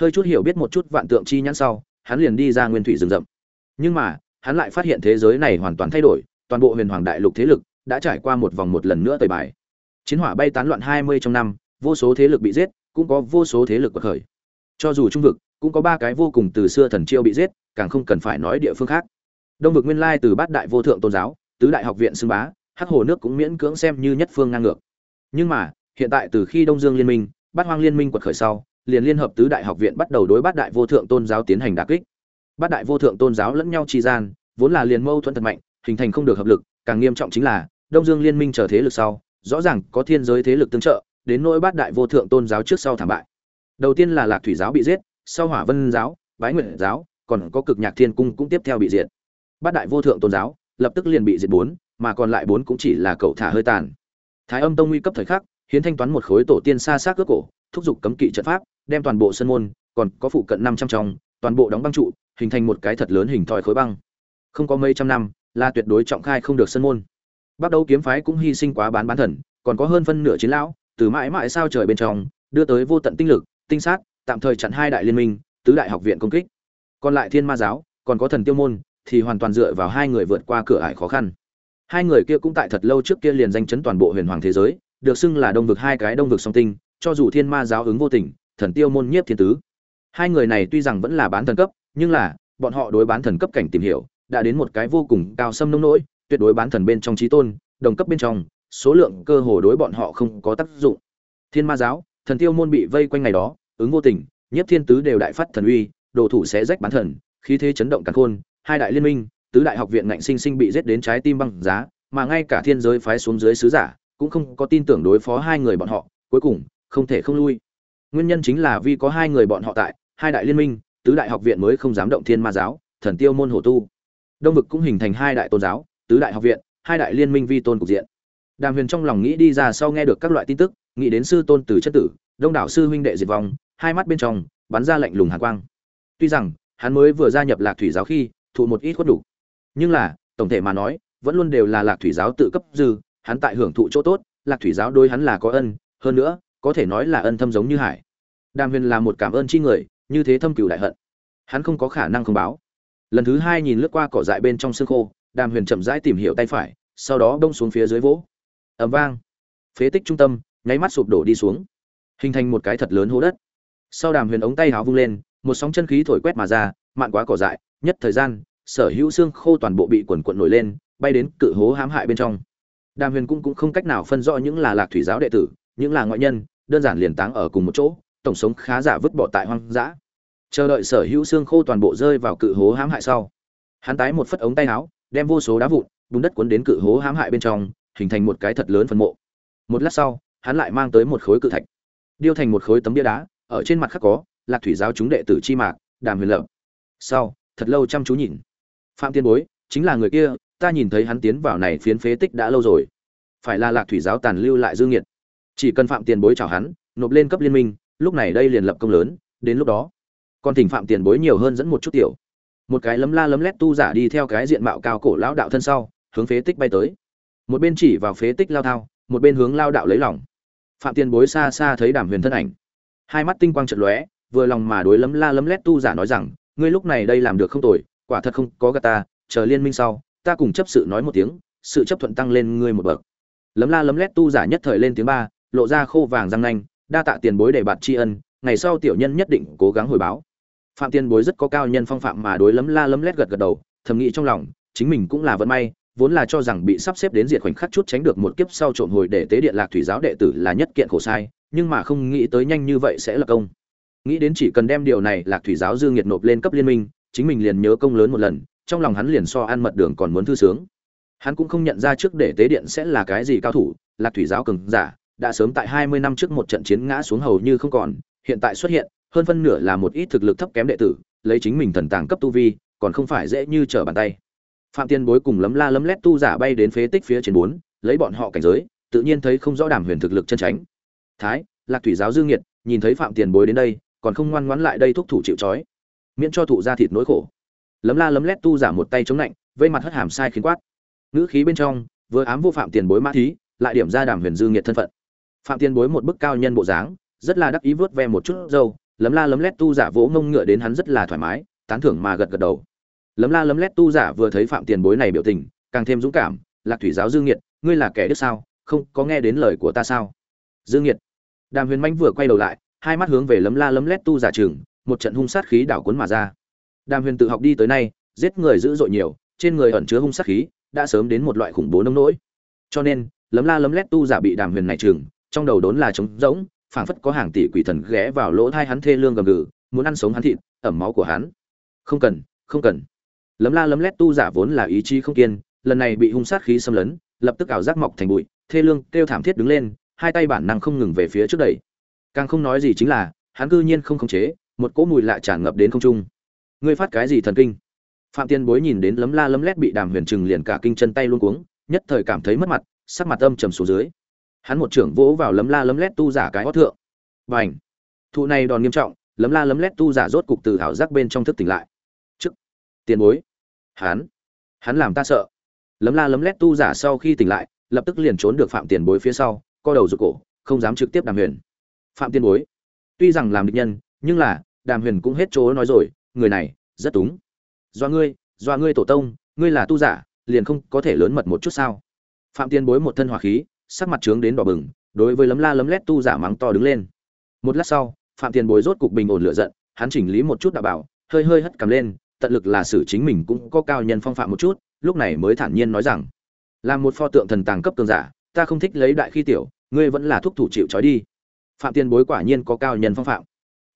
Hơi chút hiểu biết một chút vạn tượng chi nhãn sau, hắn liền đi ra nguyên thủy rừng rậm. Nhưng mà, hắn lại phát hiện thế giới này hoàn toàn thay đổi, toàn bộ huyền hoàng đại lục thế lực đã trải qua một vòng một lần nữa tời bài. Chiến hỏa bay tán loạn hai mươi trong năm, vô số thế lực bị giết cũng có vô số thế lực bậc khởi. Cho dù trung vực, cũng có ba cái vô cùng từ xưa thần chiêu bị giết, càng không cần phải nói địa phương khác. Đông vực nguyên lai từ bát đại vô thượng tôn giáo, tứ đại học viện xưng bá, hắc hồ nước cũng miễn cưỡng xem như nhất phương ngang ngược. Nhưng mà, hiện tại từ khi đông dương liên minh, bát hoang liên minh quật khởi sau, liền liên hợp tứ đại học viện bắt đầu đối bát đại vô thượng tôn giáo tiến hành đả kích. Bát đại vô thượng tôn giáo lẫn nhau chi gian, vốn là liền mâu thuẫn thật mạnh, hình thành không được hợp lực, càng nghiêm trọng chính là, đông dương liên minh trở thế lực sau, rõ ràng có thiên giới thế lực tương trợ đến nỗi bát đại vô thượng tôn giáo trước sau thảm bại. Đầu tiên là lạc thủy giáo bị giết, sau hỏa vân giáo, bái nguyện giáo, còn có cực nhạc thiên cung cũng tiếp theo bị diệt. Bát đại vô thượng tôn giáo lập tức liền bị diệt bốn, mà còn lại bốn cũng chỉ là cậu thả hơi tàn. Thái âm tông nguy cấp thời khắc, hiến thanh toán một khối tổ tiên xa xác cướp cổ, thúc giục cấm kỵ trận pháp, đem toàn bộ sân môn, còn có phụ cận năm trăm trong, toàn bộ đóng băng trụ, hình thành một cái thật lớn hình thoi khối băng. Không có mấy trăm năm, là tuyệt đối trọng khai không được sân môn. Bắt đầu kiếm phái cũng hy sinh quá bán bán thần, còn có hơn phân nửa chiến lão từ mãi mãi sao trời bên trong, đưa tới vô tận tinh lực, tinh sát, tạm thời chặn hai đại liên minh, tứ đại học viện công kích. Còn lại thiên ma giáo, còn có thần tiêu môn, thì hoàn toàn dựa vào hai người vượt qua cửa ải khó khăn. Hai người kia cũng tại thật lâu trước kia liền danh chấn toàn bộ huyền hoàng thế giới, được xưng là đông vực hai cái đông vực song tinh, cho dù thiên ma giáo ứng vô tình, thần tiêu môn nhiếp thiên tứ. Hai người này tuy rằng vẫn là bán thần cấp, nhưng là, bọn họ đối bán thần cấp cảnh tìm hiểu, đã đến một cái vô cùng cao xâm nông nỗi, tuyệt đối bán thần bên trong trí tôn, đồng cấp bên trong số lượng cơ hồ đối bọn họ không có tác dụng. Thiên ma giáo, thần tiêu môn bị vây quanh ngày đó, ứng vô tình, nhiếp thiên tứ đều đại phát thần uy, đồ thủ sẽ rách bán thần, khí thế chấn động càn khôn hai đại liên minh, tứ đại học viện ngạnh sinh sinh bị giết đến trái tim băng giá, mà ngay cả thiên giới phái xuống dưới sứ giả cũng không có tin tưởng đối phó hai người bọn họ, cuối cùng, không thể không lui. Nguyên nhân chính là vì có hai người bọn họ tại, hai đại liên minh, tứ đại học viện mới không dám động thiên ma giáo, thần tiêu môn hổ tu. Đông vực cũng hình thành hai đại tôn giáo, tứ đại học viện, hai đại liên minh vi tôn cục diện đàm huyền trong lòng nghĩ đi ra sau nghe được các loại tin tức, nghĩ đến sư tôn từ chất tử, đông đảo sư huynh đệ diệt vong, hai mắt bên trong bắn ra lạnh lùng hàn quang. Tuy rằng, hắn mới vừa gia nhập lạc thủy giáo khi thụ một ít khuất đủ, nhưng là, tổng thể mà nói, vẫn luôn đều là lạc thủy giáo tự cấp dư, hắn tại hưởng thụ chỗ tốt, lạc thủy giáo đối hắn là có ân, hơn nữa, có thể nói là ân thâm giống như hải. Đàm huyền là một cảm ơn chi người, như thế thâm cửu đại hận. Hắn không có khả năng không báo. Lần thứ hai nhìn lướt qua cỏ dại bên trong xương khô, đàm huyền chậm rãi tìm hiểu tay phải, sau đó đông xuống phía dưới vỗ ầm vang. Phế tích trung tâm, nháy mắt sụp đổ đi xuống. Hình thành một cái thật lớn hố đất. Sau đàm huyền ống tay háo vung lên, một sóng chân khí thổi quét mà ra, mạn quá cỏ dại, nhất thời gian, sở hữu xương khô toàn bộ bị quần quận nổi lên, bay đến cự hố hãm hại bên trong. Đàm huyền cũng cũng không cách nào phân rõ những là lạc thủy giáo đệ tử, những là ngoại nhân, đơn giản liền táng ở cùng một chỗ, tổng sống khá giả vứt bỏ tại hoang dã. Chờ đợi sở hữu xương khô toàn bộ rơi vào cự hố hãm hại sau, hắn tái một phất ống tay áo đem vô số đá vụn, bùn đất cuốn đến cự hố hãm hại bên trong hình thành một cái thật lớn phân mộ. Một lát sau, hắn lại mang tới một khối cự thạch. Điêu thành một khối tấm bia đá, ở trên mặt khắc có, lạc thủy giáo chúng đệ tử chi mạc, đàm huyền lập. Sau, thật lâu chăm chú nhìn. Phạm tiên bối, chính là người kia, ta nhìn thấy hắn tiến vào này phiến phế tích đã lâu rồi. Phải là lạc thủy giáo tàn lưu lại dương nghiệt. Chỉ cần phạm tiền bối chào hắn, nộp lên cấp liên minh, lúc này đây liền lập công lớn, đến lúc đó còn thỉnh phạm tiền bối nhiều hơn dẫn một chút tiểu. Một cái lấm la lấm lét tu giả đi theo cái diện mạo cao cổ lão đạo thân sau, hướng phế tích bay tới một bên chỉ vào phế tích lao thao, một bên hướng lao đạo lấy lòng. Phạm tiền bối xa xa thấy đàm huyền thân ảnh. Hai mắt tinh quang trận lóe, vừa lòng mà đối lấm la lấm lét tu giả nói rằng, ngươi lúc này đây làm được không tồi, quả thật không có gà ta, chờ liên minh sau, ta cùng chấp sự nói một tiếng, sự chấp thuận tăng lên ngươi một bậc. Lấm la lấm lét tu giả nhất thời lên tiếng ba, lộ ra khô vàng răng nanh, đa tạ tiền bối để bạt tri ân, ngày sau tiểu nhân nhất định cố gắng hồi báo. Phạm tiền bối rất có cao nhân phong phạm mà đối lấm la lấm lét gật gật đầu, thầm nghĩ trong lòng, chính mình cũng là vận may vốn là cho rằng bị sắp xếp đến diệt khoảnh khắc chút tránh được một kiếp sau trộm hồi để tế điện lạc thủy giáo đệ tử là nhất kiện khổ sai, nhưng mà không nghĩ tới nhanh như vậy sẽ là công. Nghĩ đến chỉ cần đem điều này lạc thủy giáo dương nhiệt nộp lên cấp liên minh, chính mình liền nhớ công lớn một lần, trong lòng hắn liền so ăn mật đường còn muốn thư sướng. Hắn cũng không nhận ra trước để tế điện sẽ là cái gì cao thủ, lạc thủy giáo cường giả, đã sớm tại hai mươi năm trước một trận chiến ngã xuống hầu như không còn, hiện tại xuất hiện, hơn phân nửa là một ít thực lực thấp kém đệ tử, lấy chính mình thần tàng cấp tu vi, còn không phải dễ như trở bàn tay phạm tiên bối cùng lấm la lấm lét tu giả bay đến phế tích phía trên bốn, lấy bọn họ cảnh giới, tự nhiên thấy không rõ đàm huyền thực lực chân tránh thái, lạc thủy giáo dương nhiệt nhìn thấy phạm tiền bối đến đây, còn không ngoan ngoãn lại đây thúc thủ chịu trói. Miễn cho thụ ra thịt nỗi khổ. Lấm la lấm lét tu giả một tay chống lạnh, vây mặt hất hàm sai khiến quát. Ngữ khí bên trong, vừa ám vô phạm tiền bối mã thí, lại điểm ra đàm huyền dư nghiệt thân phận. Phạm tiền bối một bức cao nhân bộ dáng, rất là đắc ý vớt ve một chút dâu lấm la lấm lét tu giả vỗ mông ngựa đến hắn rất là thoải mái, tán thưởng mà gật gật đầu lấm la lấm lét tu giả vừa thấy phạm tiền bối này biểu tình, càng thêm dũng cảm, lạc thủy giáo dương nghiệt, ngươi là kẻ đức sao? Không, có nghe đến lời của ta sao? Dương nghiệt. Đàm huyền manh vừa quay đầu lại, hai mắt hướng về lấm la lấm lét tu giả trường, một trận hung sát khí đảo cuốn mà ra. Đàm huyền tự học đi tới nay, giết người dữ dội nhiều, trên người ẩn chứa hung sát khí, đã sớm đến một loại khủng bố nông nỗi. Cho nên, lấm la lấm lét tu giả bị đàm huyền này trường, trong đầu đốn là trống rỗng, phảng phất có hàng tỷ quỷ thần ghé vào lỗ thai hắn thê lương gầm gừ, muốn ăn sống hắn thịt, ẩm máu của hắn. Không cần không cần lấm la lấm lét tu giả vốn là ý chí không kiên, lần này bị hung sát khí xâm lấn, lập tức ảo giác mọc thành bụi, thê lương kêu thảm thiết đứng lên, hai tay bản năng không ngừng về phía trước đẩy. Càng không nói gì chính là, hắn cư nhiên không khống chế, một cỗ mùi lạ tràn ngập đến không trung. Ngươi phát cái gì thần kinh? Phạm tiên bối nhìn đến lấm la lấm lét bị đàm huyền trừng liền cả kinh chân tay luôn cuống, nhất thời cảm thấy mất mặt, sắc mặt âm trầm xuống dưới. Hắn một trưởng vỗ vào lấm la lấm lét tu giả cái hót thượng. Và ảnh thụ này đòn nghiêm trọng, lấm la lấm lét tu giả rốt cục từ hảo giác bên trong thức tỉnh lại. Chức tiền bối! Hắn hắn làm ta sợ. Lấm la lấm lét tu giả sau khi tỉnh lại, lập tức liền trốn được phạm tiền bối phía sau, co đầu rụt cổ, không dám trực tiếp đàm huyền. Phạm tiền bối, tuy rằng làm địch nhân, nhưng là, đàm huyền cũng hết chỗ nói rồi, người này, rất túng do ngươi do ngươi tổ tông, ngươi là tu giả, liền không có thể lớn mật một chút sao? Phạm tiền bối một thân hỏa khí, sắc mặt trướng đến đỏ bừng, đối với lấm la lấm lét tu giả mắng to đứng lên. Một lát sau, phạm tiền bối rốt cục bình ổn lựa giận, hắn chỉnh lý một chút đạo bảo, hơi hơi hất cầm lên tận lực là xử chính mình cũng có cao nhân phong phạm một chút, lúc này mới thản nhiên nói rằng làm một pho tượng thần tàng cấp cường giả, ta không thích lấy đại khi tiểu, ngươi vẫn là thúc thủ chịu trói đi. Phạm Tiên bối quả nhiên có cao nhân phong phạm.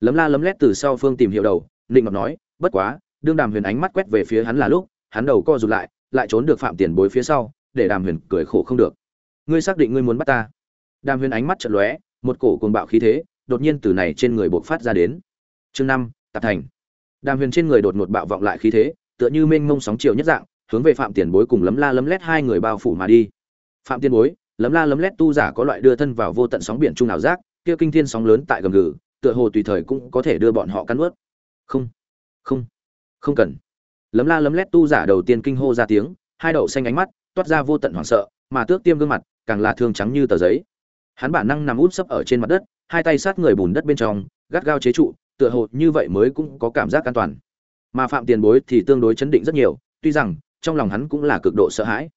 Lấm la lấm lét từ sau phương tìm hiểu đầu định ngọc nói, bất quá, đương đàm huyền ánh mắt quét về phía hắn là lúc, hắn đầu co rụt lại lại trốn được phạm tiền bối phía sau, để đàm huyền cười khổ không được. Ngươi xác định ngươi muốn bắt ta? Đàm huyền ánh mắt chợt lóe, một cổ cuồng bạo khí thế, đột nhiên từ này trên người bộc phát ra đến. Chương năm, tạp thành đàm huyền trên người đột ngột bạo vọng lại khí thế, tựa như mênh mông sóng chiều nhất dạng, hướng về phạm tiền bối cùng lấm la lấm lét hai người bao phủ mà đi. Phạm tiền bối, lấm la lấm lét tu giả có loại đưa thân vào vô tận sóng biển trung ảo giác, kia kinh thiên sóng lớn tại gầm gừ, tựa hồ tùy thời cũng có thể đưa bọn họ cắn ướt không không không cần. Lấm la lấm lét tu giả đầu tiên kinh hô ra tiếng, hai đậu xanh ánh mắt, toát ra vô tận hoảng sợ, mà tước tiêm gương mặt, càng là thương trắng như tờ giấy. Hắn bản năng nằm út sấp ở trên mặt đất, hai tay sát người bùn đất bên trong, gắt gao chế trụ tựa hồ như vậy mới cũng có cảm giác an toàn. Mà phạm tiền bối thì tương đối chấn định rất nhiều, tuy rằng, trong lòng hắn cũng là cực độ sợ hãi.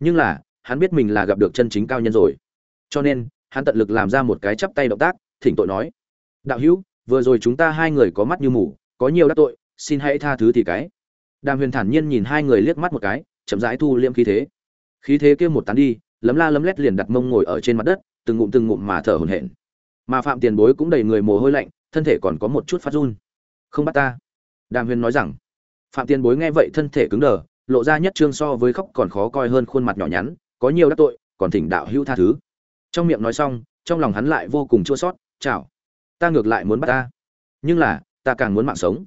Nhưng là, hắn biết mình là gặp được chân chính cao nhân rồi. Cho nên, hắn tận lực làm ra một cái chắp tay động tác, thỉnh tội nói. Đạo hữu, vừa rồi chúng ta hai người có mắt như mù, có nhiều đắc tội, xin hãy tha thứ thì cái. Đàm huyền thản nhiên nhìn hai người liếc mắt một cái, chậm rãi thu liêm khí thế. Khí thế kia một tán đi, lấm la lấm lét liền đặt mông ngồi ở trên mặt đất, từng ngụm từng ngụm mà thở hổn hển. Mà phạm tiền bối cũng đầy người mồ hôi lạnh thân thể còn có một chút phát run. Không bắt ta. Đàm huyền nói rằng. Phạm tiền bối nghe vậy thân thể cứng đờ, lộ ra nhất trương so với khóc còn khó coi hơn khuôn mặt nhỏ nhắn, có nhiều đắc tội, còn thỉnh đạo hữu tha thứ. Trong miệng nói xong, trong lòng hắn lại vô cùng chua sót chào, ta ngược lại muốn bắt ta. Nhưng là, ta càng muốn mạng sống.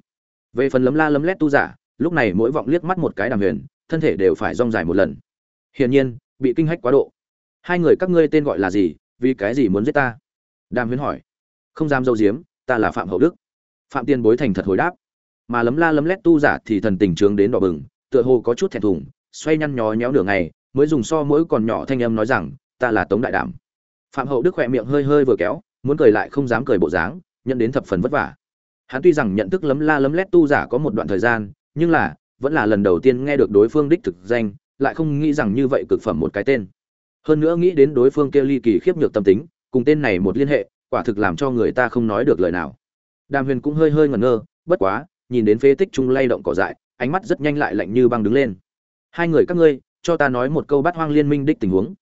Về phần lấm la lấm lét tu giả, lúc này mỗi vọng liếc mắt một cái đàm huyền, thân thể đều phải rong dài một lần. Hiển nhiên, bị kinh hách quá độ. Hai người các ngươi tên gọi là gì, vì cái gì muốn giết ta? Đàm huyền hỏi. Không dám dâu diếm ta là phạm hậu đức. Phạm tiên bối thành thật hồi đáp. Mà lấm la lấm lét tu giả thì thần tình trướng đến đỏ bừng, tựa hồ có chút thẹn thùng, xoay nhăn nhó nhéo nửa ngày, mới dùng so mỗi còn nhỏ thanh âm nói rằng, ta là tống đại đảm. Phạm hậu đức khỏe miệng hơi hơi vừa kéo, muốn cười lại không dám cười bộ dáng, nhận đến thập phần vất vả. Hắn tuy rằng nhận thức lấm la lấm lét tu giả có một đoạn thời gian, nhưng là, vẫn là lần đầu tiên nghe được đối phương đích thực danh, lại không nghĩ rằng như vậy cực phẩm một cái tên. Hơn nữa nghĩ đến đối phương kia ly kỳ khiếp nhược tâm tính, cùng tên này một liên hệ quả thực làm cho người ta không nói được lời nào. Đàm huyền cũng hơi hơi ngẩn ngơ, bất quá, nhìn đến phế tích trung lay động cỏ dại, ánh mắt rất nhanh lại lạnh như băng đứng lên. Hai người các ngươi, cho ta nói một câu bắt hoang liên minh đích tình huống.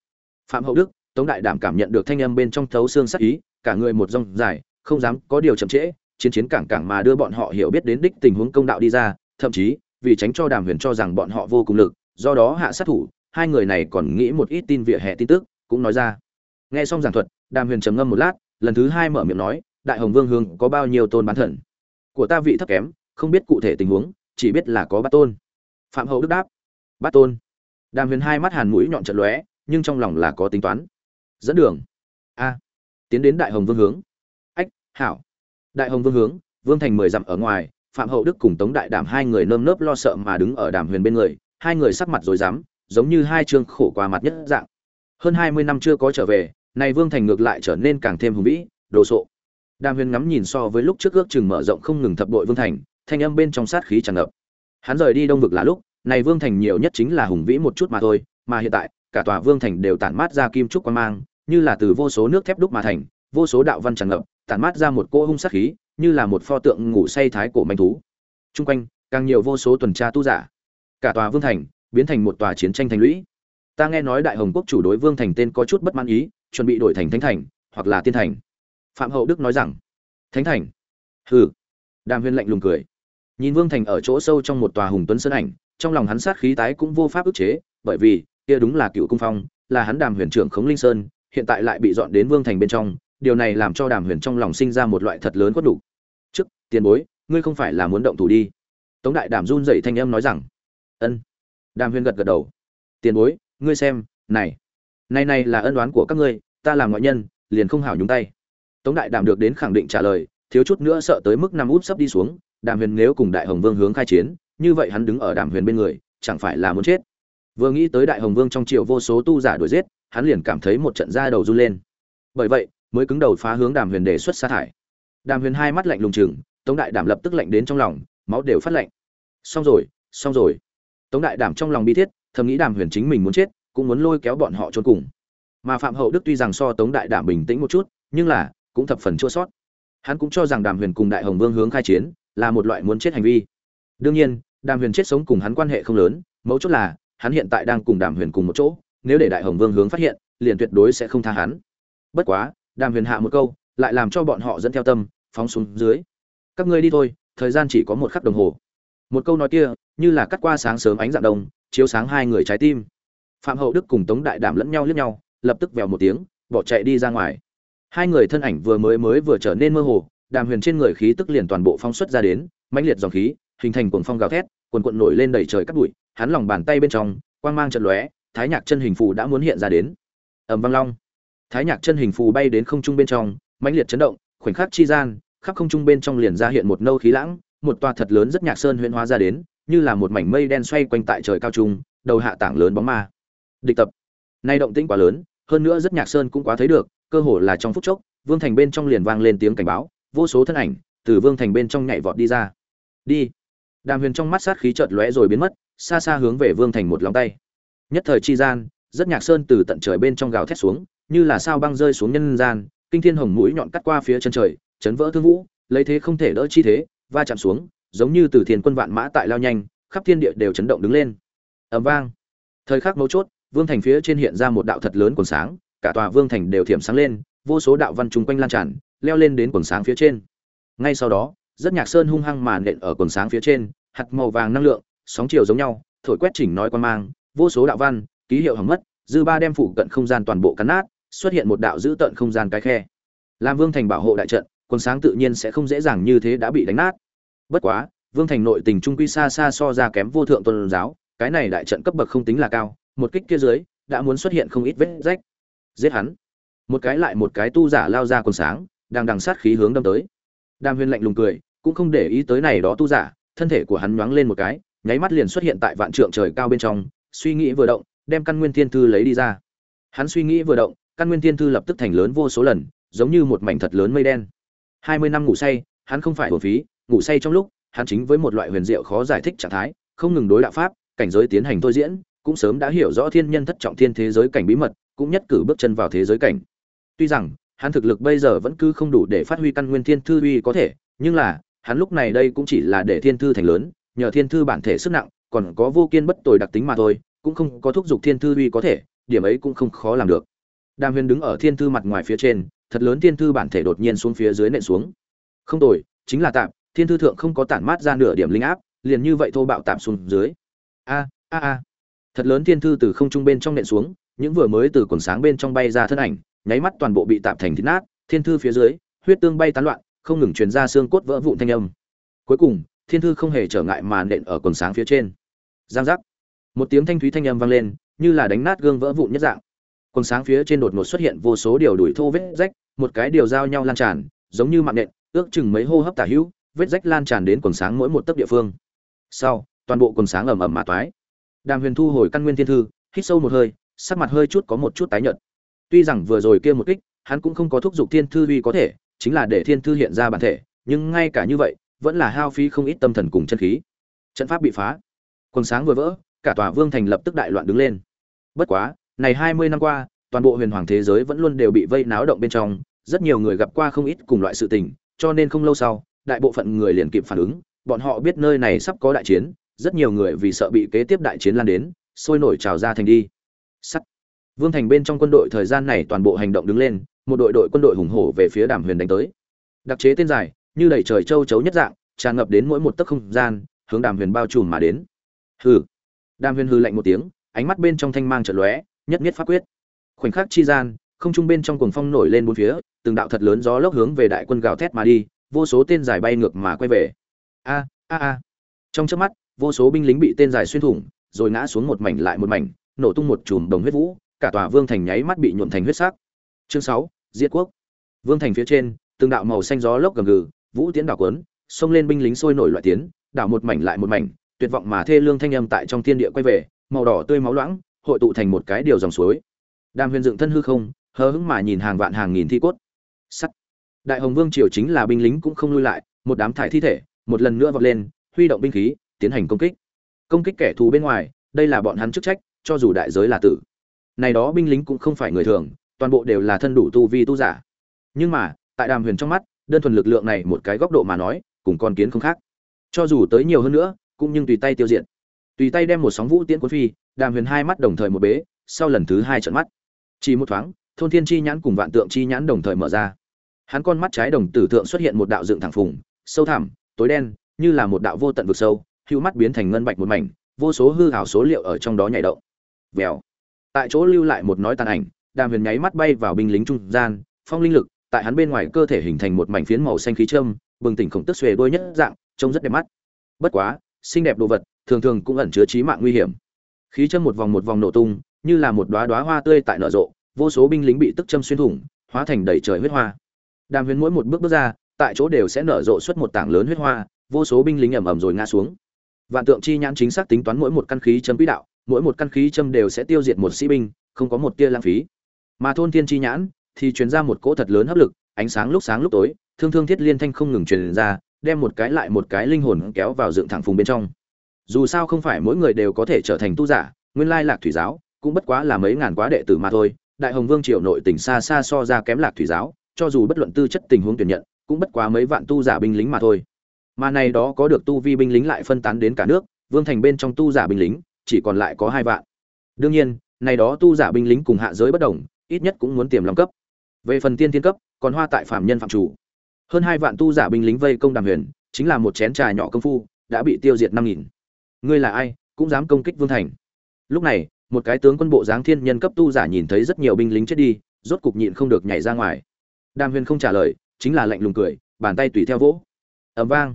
Phạm hậu đức, tống đại đảm cảm nhận được thanh âm bên trong thấu xương sắc ý, cả người một dòng dài, không dám có điều chậm trễ, chiến chiến cảng cảng mà đưa bọn họ hiểu biết đến đích tình huống công đạo đi ra, thậm chí, vì tránh cho đàm huyền cho rằng bọn họ vô cùng lực, do đó hạ sát thủ, hai người này còn nghĩ một ít tin vỉa hè tin tức, cũng nói ra. Nghe xong giảng thuật, đàm huyền trầm ngâm một lát lần thứ hai mở miệng nói, đại hồng vương hương có bao nhiêu tôn bán thần? Của ta vị thấp kém, không biết cụ thể tình huống, chỉ biết là có bát tôn. Phạm hậu đức đáp, bát tôn. Đàm huyền hai mắt hàn mũi nhọn trận lóe, nhưng trong lòng là có tính toán. Dẫn đường. A, tiến đến đại hồng vương hướng. Ách, hảo. Đại hồng vương hướng, vương thành mười dặm ở ngoài, phạm hậu đức cùng tống đại đảm hai người nơm nớp lo sợ mà đứng ở đàm huyền bên người, hai người sắc mặt rồi dám giống như hai chương khổ qua mặt nhất dạng. Hơn hai mươi năm chưa có trở về này vương thành ngược lại trở nên càng thêm hùng vĩ, đồ sộ. Đàm huyền ngắm nhìn so với lúc trước ước chừng mở rộng không ngừng thập đội vương thành, thanh âm bên trong sát khí tràn ngập. Hắn rời đi đông vực là lúc, này vương thành nhiều nhất chính là hùng vĩ một chút mà thôi, mà hiện tại, cả tòa vương thành đều tản mát ra kim trúc quan mang, như là từ vô số nước thép đúc mà thành, vô số đạo văn tràn ngập, tản mát ra một cỗ hung sát khí, như là một pho tượng ngủ say thái cổ manh thú. Chung quanh, càng nhiều vô số tuần tra tu giả. Cả tòa vương thành biến thành một tòa chiến tranh thành lũy. Ta nghe nói đại hồng quốc chủ đối vương thành tên có chút bất mãn ý chuẩn bị đổi thành thánh thành, hoặc là tiên thành. Phạm hậu đức nói rằng, thánh thành? Hừ. Đàm huyên lạnh lùng cười. Nhìn vương thành ở chỗ sâu trong một tòa hùng tuấn sơn ảnh, trong lòng hắn sát khí tái cũng vô pháp ức chế, bởi vì, kia đúng là cựu cung phong, là hắn đàm huyền trưởng khống linh sơn, hiện tại lại bị dọn đến vương thành bên trong, điều này làm cho đàm huyền trong lòng sinh ra một loại thật lớn quất đủ. Trước, tiền bối, ngươi không phải là muốn động thủ đi. Tống đại đàm run dậy thanh âm nói rằng, ân. Đàm huyền gật gật đầu, tiền bối, ngươi xem, này này này là ân đoán của các ngươi, ta làm ngoại nhân, liền không hảo nhúng tay. Tống đại đàm được đến khẳng định trả lời, thiếu chút nữa sợ tới mức năm út sắp đi xuống, đàm huyền nếu cùng đại hồng vương hướng khai chiến, như vậy hắn đứng ở đàm huyền bên người, chẳng phải là muốn chết. Vừa nghĩ tới đại hồng vương trong triều vô số tu giả đuổi giết, hắn liền cảm thấy một trận da đầu run lên. Bởi vậy, mới cứng đầu phá hướng đàm huyền đề xuất sa thải. Đàm huyền hai mắt lạnh lùng chừng, tống đại đảm lập tức lạnh đến trong lòng, máu đều phát lạnh. Xong rồi xong rồi. Tống đại đảm trong lòng bi thiết, thầm nghĩ đàm huyền chính mình muốn chết cũng muốn lôi kéo bọn họ trốn cùng. Mà phạm hậu đức tuy rằng so tống đại đảm bình tĩnh một chút, nhưng là cũng thập phần chua sót. Hắn cũng cho rằng đàm huyền cùng đại hồng vương hướng khai chiến là một loại muốn chết hành vi. Đương nhiên, đàm huyền chết sống cùng hắn quan hệ không lớn, mấu chốt là hắn hiện tại đang cùng đàm huyền cùng một chỗ, nếu để đại hồng vương hướng phát hiện, liền tuyệt đối sẽ không tha hắn. Bất quá, đàm huyền hạ một câu, lại làm cho bọn họ dẫn theo tâm, phóng xuống dưới. Các ngươi đi thôi, thời gian chỉ có một khắc đồng hồ. Một câu nói kia, như là cắt qua sáng sớm ánh dạng đông, chiếu sáng hai người trái tim phạm hậu đức cùng tống đại đảm lẫn nhau liếc nhau, lập tức vèo một tiếng, bỏ chạy đi ra ngoài. Hai người thân ảnh vừa mới mới vừa trở nên mơ hồ, đàm huyền trên người khí tức liền toàn bộ phong xuất ra đến, mãnh liệt dòng khí, hình thành cuồng phong gào thét, cuồn cuộn nổi lên đầy trời cắt bụi, hắn lòng bàn tay bên trong, quang mang trận lóe, thái nhạc chân hình phù đã muốn hiện ra đến. Ầm vang long. Thái nhạc chân hình phù bay đến không trung bên trong, mãnh liệt chấn động, khoảnh khắc chi gian, khắp không trung bên trong liền ra hiện một nâu khí lãng, một tòa thật lớn rất nhạc sơn huyễn hóa ra đến, như là một mảnh mây đen xoay quanh tại trời cao trung, đầu hạ tảng lớn bóng ma địch tập. Nay động tĩnh quá lớn, hơn nữa rất nhạc sơn cũng quá thấy được, cơ hồ là trong phút chốc, vương thành bên trong liền vang lên tiếng cảnh báo, vô số thân ảnh từ vương thành bên trong nhảy vọt đi ra. Đi. Đàm huyền trong mắt sát khí chợt lóe rồi biến mất, xa xa hướng về vương thành một lòng tay. Nhất thời chi gian, rất nhạc sơn từ tận trời bên trong gào thét xuống, như là sao băng rơi xuống nhân gian, kinh thiên hồng mũi nhọn cắt qua phía chân trời, chấn vỡ thương vũ, lấy thế không thể đỡ chi thế, va chạm xuống, giống như từ thiên quân vạn mã tại lao nhanh, khắp thiên địa đều chấn động đứng lên. Ầm vang. Thời khắc mấu chốt vương thành phía trên hiện ra một đạo thật lớn quần sáng, cả tòa vương thành đều thiểm sáng lên, vô số đạo văn chung quanh lan tràn, leo lên đến quần sáng phía trên. Ngay sau đó, rất nhạc sơn hung hăng màn nện ở quần sáng phía trên, hạt màu vàng năng lượng, sóng chiều giống nhau, thổi quét chỉnh nói quan mang, vô số đạo văn, ký hiệu hỏng mất, dư ba đem phủ cận không gian toàn bộ cắn nát, xuất hiện một đạo giữ tận không gian cái khe. Làm vương thành bảo hộ đại trận, quần sáng tự nhiên sẽ không dễ dàng như thế đã bị đánh nát. Bất quá, vương thành nội tình trung quy xa xa so ra kém vô thượng tôn giáo, cái này đại trận cấp bậc không tính là cao một kích kia dưới, đã muốn xuất hiện không ít vết rách. Giết hắn. Một cái lại một cái tu giả lao ra quần sáng, đang đằng sát khí hướng đâm tới. Đàm huyền lạnh lùng cười, cũng không để ý tới này đó tu giả, thân thể của hắn nhoáng lên một cái, nháy mắt liền xuất hiện tại vạn trượng trời cao bên trong, suy nghĩ vừa động, đem căn nguyên thiên thư lấy đi ra. Hắn suy nghĩ vừa động, căn nguyên thiên thư lập tức thành lớn vô số lần, giống như một mảnh thật lớn mây đen. Hai mươi năm ngủ say, hắn không phải hồn phí, ngủ say trong lúc, hắn chính với một loại huyền diệu khó giải thích trạng thái, không ngừng đối đạo pháp, cảnh giới tiến hành thôi diễn cũng sớm đã hiểu rõ thiên nhân thất trọng thiên thế giới cảnh bí mật, cũng nhất cử bước chân vào thế giới cảnh. Tuy rằng, hắn thực lực bây giờ vẫn cứ không đủ để phát huy căn nguyên thiên thư uy có thể, nhưng là, hắn lúc này đây cũng chỉ là để thiên thư thành lớn, nhờ thiên thư bản thể sức nặng, còn có vô kiên bất tồi đặc tính mà thôi, cũng không có thúc giục thiên thư uy có thể, điểm ấy cũng không khó làm được. Đàm huyền đứng ở thiên thư mặt ngoài phía trên, thật lớn thiên thư bản thể đột nhiên xuống phía dưới nện xuống. Không tồi, chính là tạm, thiên thư thượng không có tản mát ra nửa điểm linh áp, liền như vậy thô bạo tạm xuống dưới. A a a thật lớn thiên thư từ không trung bên trong nện xuống, những vừa mới từ quần sáng bên trong bay ra thân ảnh, nháy mắt toàn bộ bị tạm thành thịt nát, thiên thư phía dưới, huyết tương bay tán loạn, không ngừng truyền ra xương cốt vỡ vụn thanh âm. Cuối cùng, thiên thư không hề trở ngại mà nện ở quần sáng phía trên. Giang giác. Một tiếng thanh thúy thanh âm vang lên, như là đánh nát gương vỡ vụn nhất dạng. Quần sáng phía trên đột ngột xuất hiện vô số điều đuổi thô vết rách, một cái điều giao nhau lan tràn, giống như mạng nện, ước chừng mấy hô hấp tả hữu, vết rách lan tràn đến quần sáng mỗi một tấc địa phương. Sau, toàn bộ quần sáng ầm ầm mà toái đàm huyền thu hồi căn nguyên thiên thư, hít sâu một hơi, sắc mặt hơi chút có một chút tái nhợt. Tuy rằng vừa rồi kia một kích, hắn cũng không có thúc giục thiên thư uy có thể, chính là để thiên thư hiện ra bản thể, nhưng ngay cả như vậy, vẫn là hao phí không ít tâm thần cùng chân khí. Trận pháp bị phá. Quần sáng vừa vỡ, cả tòa vương thành lập tức đại loạn đứng lên. Bất quá, này hai mươi năm qua, toàn bộ huyền hoàng thế giới vẫn luôn đều bị vây náo động bên trong, rất nhiều người gặp qua không ít cùng loại sự tình, cho nên không lâu sau, đại bộ phận người liền kịp phản ứng, bọn họ biết nơi này sắp có đại chiến rất nhiều người vì sợ bị kế tiếp đại chiến lan đến, sôi nổi trào ra thành đi. Sắt. Vương thành bên trong quân đội thời gian này toàn bộ hành động đứng lên, một đội đội quân đội hùng hổ về phía đàm huyền đánh tới. Đặc chế tên dài, như đẩy trời châu chấu nhất dạng, tràn ngập đến mỗi một tấc không gian, hướng đàm huyền bao trùm mà đến. Hừ. Đàm huyền hư lạnh một tiếng, ánh mắt bên trong thanh mang trận lóe, nhất nhất pháp quyết. Khoảnh khắc chi gian, không trung bên trong cuồng phong nổi lên bốn phía, từng đạo thật lớn gió lốc hướng về đại quân gào thét mà đi, vô số tên dài bay ngược mà quay về. A a a. Trong chớp mắt vô số binh lính bị tên dài xuyên thủng, rồi ngã xuống một mảnh lại một mảnh, nổ tung một chùm đồng huyết vũ, cả tòa vương thành nháy mắt bị nhuộm thành huyết sắc. Chương sáu, diệt quốc. Vương thành phía trên, từng đạo màu xanh gió lốc gầm gừ, vũ tiến đảo cuốn xông lên binh lính sôi nổi loại tiến, đảo một mảnh lại một mảnh, tuyệt vọng mà thê lương thanh âm tại trong thiên địa quay về, màu đỏ tươi máu loãng, hội tụ thành một cái điều dòng suối. Đàm huyền dựng thân hư không, hờ hững mà nhìn hàng vạn hàng nghìn thi cốt. Sắt. Đại hồng vương triều chính là binh lính cũng không lui lại, một đám thải thi thể, một lần nữa vọt lên, huy động binh khí tiến hành công kích. Công kích kẻ thù bên ngoài, đây là bọn hắn chức trách, cho dù đại giới là tử. Này đó binh lính cũng không phải người thường, toàn bộ đều là thân đủ tu vi tu giả. Nhưng mà, tại đàm huyền trong mắt, đơn thuần lực lượng này một cái góc độ mà nói, cùng con kiến không khác. Cho dù tới nhiều hơn nữa, cũng nhưng tùy tay tiêu diệt. Tùy tay đem một sóng vũ tiễn cuốn phi, đàm huyền hai mắt đồng thời một bế, sau lần thứ hai trận mắt. Chỉ một thoáng, thôn thiên chi nhãn cùng vạn tượng chi nhãn đồng thời mở ra. Hắn con mắt trái đồng tử thượng xuất hiện một đạo dựng thẳng phùng, sâu thẳm, tối đen, như là một đạo vô tận vực sâu hưu mắt biến thành ngân bạch một mảnh, vô số hư hảo số liệu ở trong đó nhảy động. Vèo. Tại chỗ lưu lại một nói tàn ảnh, đàm huyền nháy mắt bay vào binh lính trung gian, phong linh lực, tại hắn bên ngoài cơ thể hình thành một mảnh phiến màu xanh khí trâm, bừng tỉnh khổng tức xuề đôi nhất dạng, trông rất đẹp mắt. Bất quá, xinh đẹp đồ vật, thường thường cũng ẩn chứa trí mạng nguy hiểm. Khí châm một vòng một vòng nổ tung, như là một đóa đóa hoa tươi tại nở rộ, vô số binh lính bị tức châm xuyên thủng, hóa thành đầy trời huyết hoa. Đàm huyền mỗi một bước bước ra, tại chỗ đều sẽ nở rộ xuất một tảng lớn huyết hoa, vô số binh lính ầm ầm rồi ngã xuống vạn tượng chi nhãn chính xác tính toán mỗi một căn khí châm quỹ đạo, mỗi một căn khí châm đều sẽ tiêu diệt một sĩ binh, không có một tia lãng phí. Mà thôn thiên chi nhãn thì truyền ra một cỗ thật lớn hấp lực, ánh sáng lúc sáng lúc tối, thương thương thiết liên thanh không ngừng truyền ra, đem một cái lại một cái linh hồn kéo vào dựng thẳng phùng bên trong. Dù sao không phải mỗi người đều có thể trở thành tu giả, nguyên lai lạc thủy giáo cũng bất quá là mấy ngàn quá đệ tử mà thôi, đại hồng vương triều nội tỉnh xa xa so ra kém lạc thủy giáo, cho dù bất luận tư chất tình huống tuyển nhận, cũng bất quá mấy vạn tu giả binh lính mà thôi mà này đó có được tu vi binh lính lại phân tán đến cả nước, vương thành bên trong tu giả binh lính, chỉ còn lại có hai vạn. Đương nhiên, này đó tu giả binh lính cùng hạ giới bất đồng, ít nhất cũng muốn tiềm lòng cấp. Về phần tiên thiên cấp, còn hoa tại phạm nhân phạm chủ. Hơn hai vạn tu giả binh lính vây công đàm huyền, chính là một chén trà nhỏ công phu, đã bị tiêu diệt năm nghìn. Ngươi là ai, cũng dám công kích vương thành. Lúc này, một cái tướng quân bộ dáng thiên nhân cấp tu giả nhìn thấy rất nhiều binh lính chết đi, rốt cục nhịn không được nhảy ra ngoài. Đàm huyền không trả lời, chính là lạnh lùng cười, bàn tay tùy theo vỗ. Ẩm vang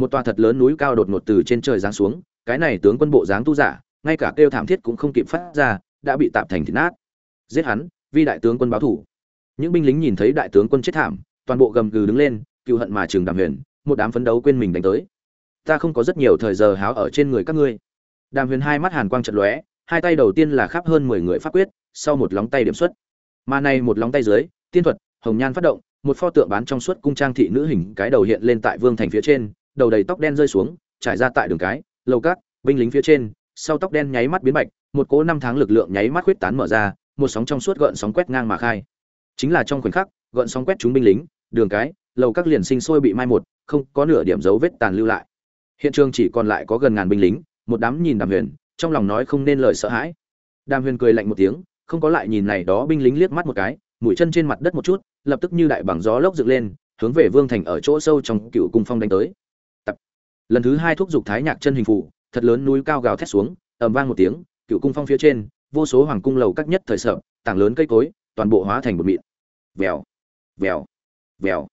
một tòa thật lớn núi cao đột ngột từ trên trời giáng xuống, cái này tướng quân bộ dáng tu giả, ngay cả kêu thảm thiết cũng không kịp phát ra, đã bị tạm thành thịt nát. Giết hắn, vi đại tướng quân báo thủ. Những binh lính nhìn thấy đại tướng quân chết thảm, toàn bộ gầm gừ đứng lên cựu hận mà trường đàm huyền, một đám phấn đấu quên mình đánh tới. Ta không có rất nhiều thời giờ háo ở trên người các ngươi. Đàm huyền hai mắt hàn quang trận lóe, hai tay đầu tiên là khắp hơn mười người pháp quyết, sau một lóng tay điểm xuất. Mà này một lóng tay dưới, tiên thuật, hồng nhan phát động, một pho tượng bán trong suốt cung trang thị nữ hình cái đầu hiện lên tại vương thành phía trên đầu đầy tóc đen rơi xuống, trải ra tại đường cái, lầu cát, binh lính phía trên, sau tóc đen nháy mắt biến bạch, một cỗ năm tháng lực lượng nháy mắt khuyết tán mở ra, một sóng trong suốt gợn sóng quét ngang mà khai. Chính là trong khoảnh khắc, gợn sóng quét chúng binh lính, đường cái, lầu các liền sinh sôi bị mai một, không có nửa điểm dấu vết tàn lưu lại. Hiện trường chỉ còn lại có gần ngàn binh lính, một đám nhìn đàm huyền, trong lòng nói không nên lời sợ hãi. Đàm huyền cười lạnh một tiếng, không có lại nhìn này đó binh lính liếc mắt một cái, mũi chân trên mặt đất một chút, lập tức như đại bằng gió lốc dựng lên, hướng về vương thành ở chỗ sâu trong cựu cung phong đánh tới lần thứ hai thúc giục thái nhạc chân hình phủ, thật lớn núi cao gào thét xuống ầm vang một tiếng cựu cung phong phía trên vô số hoàng cung lầu các nhất thời sợ tảng lớn cây cối toàn bộ hóa thành một mịn. Vèo vèo vèo.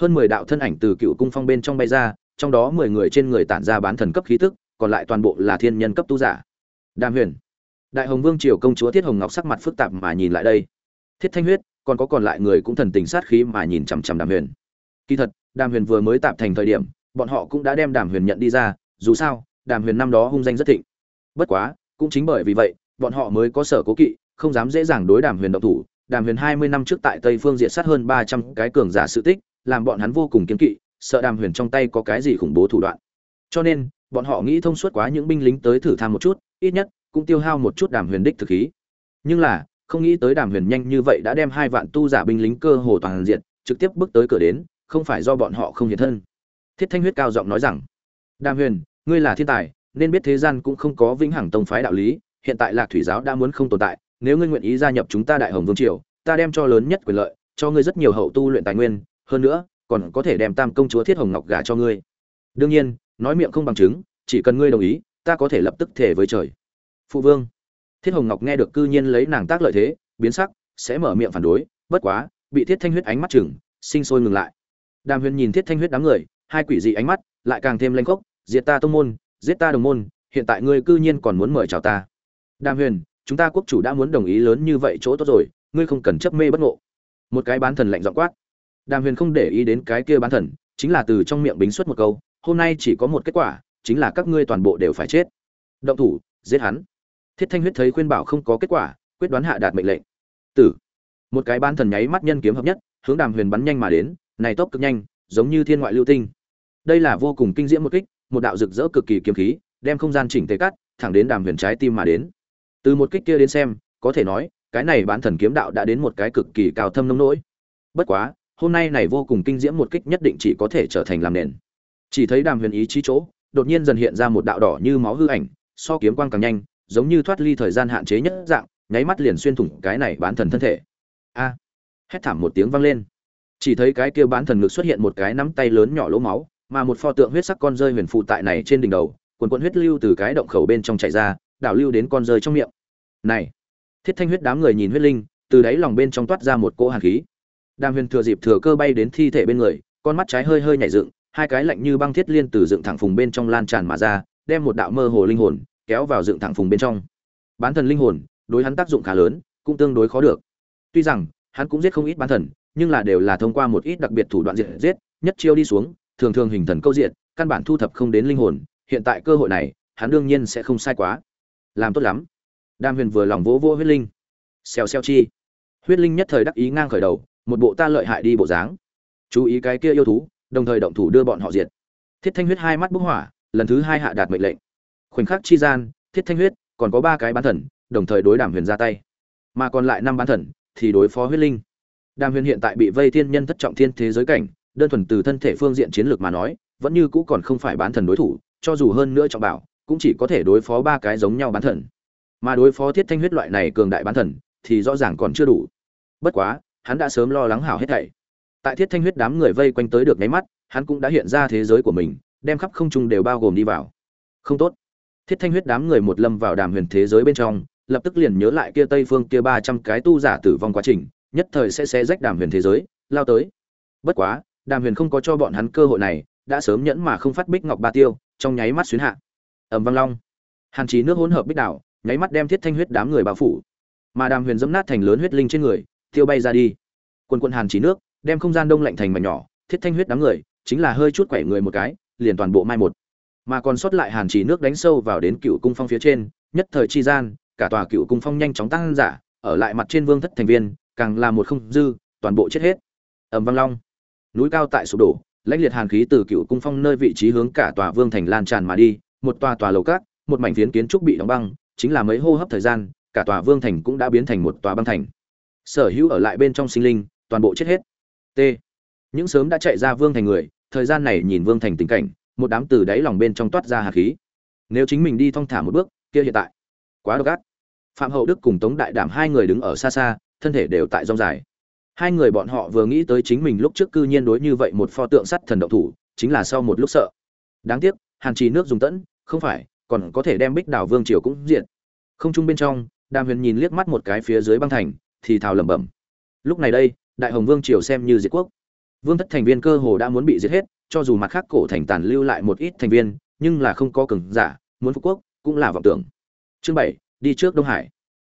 Hơn mười đạo thân ảnh từ cựu cung phong bên trong bay ra trong đó mười người trên người tản ra bán thần cấp khí tức còn lại toàn bộ là thiên nhân cấp tu giả. Đàm huyền đại hồng vương triều công chúa thiết hồng ngọc sắc mặt phức tạp mà nhìn lại đây. Thiết thanh huyết còn có còn lại người cũng thần tình sát khí mà nhìn chằm chằm đàm huyền. Kỳ thật đàm huyền vừa mới tạp thành thời điểm bọn họ cũng đã đem đàm huyền nhận đi ra, dù sao, đàm huyền năm đó hung danh rất thịnh. Bất quá, cũng chính bởi vì vậy, bọn họ mới có sở cố kỵ, không dám dễ dàng đối đàm huyền động thủ. Đàm huyền hai mươi năm trước tại tây phương diệt sát hơn ba trăm cái cường giả sự tích, làm bọn hắn vô cùng kiên kỵ, sợ đàm huyền trong tay có cái gì khủng bố thủ đoạn. Cho nên, bọn họ nghĩ thông suốt quá những binh lính tới thử tham một chút, ít nhất, cũng tiêu hao một chút đàm huyền đích thực khí. Nhưng là, không nghĩ tới đàm huyền nhanh như vậy đã đem hai vạn tu giả binh lính cơ hồ toàn diện trực tiếp bước tới cửa đến, không phải do bọn họ không hiện thân thiết thanh huyết cao giọng nói rằng, đàm huyền, ngươi là thiên tài, nên biết thế gian cũng không có vĩnh hằng tông phái đạo lý, hiện tại lạc thủy giáo đã muốn không tồn tại, nếu ngươi nguyện ý gia nhập chúng ta đại hồng vương triều, ta đem cho lớn nhất quyền lợi, cho ngươi rất nhiều hậu tu luyện tài nguyên, hơn nữa, còn có thể đem tam công chúa thiết hồng ngọc gả cho ngươi. Đương nhiên, nói miệng không bằng chứng, chỉ cần ngươi đồng ý, ta có thể lập tức thể với trời. Phụ vương. Thiết hồng ngọc nghe được cư nhiên lấy nàng tác lợi thế, biến sắc, sẽ mở miệng phản đối, bất quá, bị thiết thanh huyết ánh mắt chừng, sinh sôi ngừng lại. Đàm huyền nhìn thiết thanh huyết đám người hai quỷ dị ánh mắt lại càng thêm lanh khốc, diệt ta tông môn, giết ta đồng môn, hiện tại ngươi cư nhiên còn muốn mời chào ta. Đàm huyền, chúng ta quốc chủ đã muốn đồng ý lớn như vậy chỗ tốt rồi, ngươi không cần chấp mê bất ngộ. Một cái bán thần lạnh dọn quát. Đàm huyền không để ý đến cái kia bán thần, chính là từ trong miệng bính xuất một câu, hôm nay chỉ có một kết quả, chính là các ngươi toàn bộ đều phải chết. Động thủ, giết hắn. Thiết thanh huyết thấy khuyên bảo không có kết quả, quyết đoán hạ đạt mệnh lệnh. Tử. Một cái bán thần nháy mắt nhân kiếm hợp nhất, hướng đàm huyền bắn nhanh mà đến, này tốc cực nhanh giống như thiên ngoại lưu tinh. Đây là vô cùng kinh diễm một kích, một đạo rực rỡ cực kỳ kiếm khí, đem không gian chỉnh tề cắt, thẳng đến đàm huyền trái tim mà đến. Từ một kích kia đến xem, có thể nói, cái này bán thần kiếm đạo đã đến một cái cực kỳ cao thâm nông nỗi. Bất quá, hôm nay này vô cùng kinh diễm một kích nhất định chỉ có thể trở thành làm nền. Chỉ thấy đàm huyền ý chí chỗ, đột nhiên dần hiện ra một đạo đỏ như máu hư ảnh, so kiếm quang càng nhanh, giống như thoát ly thời gian hạn chế nhất dạng, nháy mắt liền xuyên thủng cái này bán thần thân thể. A! Hét thảm một tiếng vang lên chỉ thấy cái kia bán thần ngực xuất hiện một cái nắm tay lớn nhỏ lỗ máu, mà một pho tượng huyết sắc con rơi huyền phụ tại này trên đỉnh đầu, quần quần huyết lưu từ cái động khẩu bên trong chảy ra, đảo lưu đến con rơi trong miệng. Này, thiết thanh huyết đám người nhìn huyết linh, từ đáy lòng bên trong toát ra một cỗ hàn khí. Đàm huyền thừa dịp thừa cơ bay đến thi thể bên người, con mắt trái hơi hơi nhảy dựng, hai cái lạnh như băng thiết liên từ dựng thẳng phùng bên trong lan tràn mà ra, đem một đạo mơ hồ linh hồn kéo vào dựng thẳng phùng bên trong. Bán thần linh hồn, đối hắn tác dụng khá lớn, cũng tương đối khó được. Tuy rằng, hắn cũng giết không ít bán thần nhưng là đều là thông qua một ít đặc biệt thủ đoạn diệt giết, nhất chiêu đi xuống, thường thường hình thần câu diện căn bản thu thập không đến linh hồn, hiện tại cơ hội này, hắn đương nhiên sẽ không sai quá. Làm tốt lắm. Đam huyền vừa lòng vỗ vỗ huyết linh. Xèo xèo chi. Huyết linh nhất thời đắc ý ngang khởi đầu, một bộ ta lợi hại đi bộ dáng. Chú ý cái kia yêu thú, đồng thời động thủ đưa bọn họ diệt. Thiết thanh huyết hai mắt bốc hỏa, lần thứ hai hạ đạt mệnh lệnh. Khoảnh khắc chi gian, thiết thanh huyết còn có ba cái bán thần, đồng thời đối đàm huyền ra tay. Mà còn lại năm bán thần, thì đối phó huyết linh đàm huyền hiện tại bị vây thiên nhân thất trọng thiên thế giới cảnh, đơn thuần từ thân thể phương diện chiến lược mà nói, vẫn như cũ còn không phải bán thần đối thủ, cho dù hơn nữa trọng bảo, cũng chỉ có thể đối phó ba cái giống nhau bán thần. Mà đối phó thiết thanh huyết loại này cường đại bán thần, thì rõ ràng còn chưa đủ. Bất quá, hắn đã sớm lo lắng hảo hết thảy. Tại thiết thanh huyết đám người vây quanh tới được nháy mắt, hắn cũng đã hiện ra thế giới của mình, đem khắp không trung đều bao gồm đi vào. Không tốt. Thiết thanh huyết đám người một lâm vào đàm huyền thế giới bên trong, lập tức liền nhớ lại kia tây phương kia ba trăm cái tu giả tử vong quá trình nhất thời sẽ xé rách đàm huyền thế giới, lao tới. Bất quá, đàm huyền không có cho bọn hắn cơ hội này, đã sớm nhẫn mà không phát bích ngọc ba tiêu, trong nháy mắt xuyến hạ. Ẩm văng long. Hàn trí nước hỗn hợp bích đảo, nháy mắt đem thiết thanh huyết đám người bao phủ. Mà đàm huyền dẫm nát thành lớn huyết linh trên người, tiêu bay ra đi. Quân quân hàn trí nước, đem không gian đông lạnh thành mảnh nhỏ, thiết thanh huyết đám người, chính là hơi chút quẩy người một cái, liền toàn bộ mai một. Mà còn sót lại hàn trì nước đánh sâu vào đến cựu cung phong phía trên, nhất thời chi gian, cả tòa cựu cung phong nhanh chóng tăng giả ở lại mặt trên vương thất thành viên càng là một không dư, toàn bộ chết hết. Ẩm văng long. Núi cao tại sụp đổ, lãnh liệt hàn khí từ cựu cung phong nơi vị trí hướng cả tòa vương thành lan tràn mà đi, một tòa tòa lầu cát một mảnh phiến kiến trúc bị đóng băng, chính là mấy hô hấp thời gian, cả tòa vương thành cũng đã biến thành một tòa băng thành. Sở hữu ở lại bên trong sinh linh, toàn bộ chết hết. T. Những sớm đã chạy ra vương thành người, thời gian này nhìn vương thành tình cảnh, một đám từ đáy lòng bên trong toát ra hàn khí. Nếu chính mình đi thong thả một bước, kia hiện tại, quá độc ác. Phạm hậu đức cùng tống đại đảm hai người đứng ở xa xa thân thể đều tại rong dài. Hai người bọn họ vừa nghĩ tới chính mình lúc trước cư nhiên đối như vậy một pho tượng sắt thần động thủ, chính là sau một lúc sợ. Đáng tiếc, hàn trì nước dùng tẫn, không phải, còn có thể đem bích đảo vương triều cũng diện không trung bên trong, đàm huyền nhìn liếc mắt một cái phía dưới băng thành, thì thào lẩm bẩm. Lúc này đây, đại hồng vương triều xem như diệt quốc. Vương thất thành viên cơ hồ đã muốn bị giết hết, cho dù mặt khác cổ thành tàn lưu lại một ít thành viên, nhưng là không có cường giả, muốn phục quốc cũng là vọng tưởng. Chương bảy, đi trước đông hải.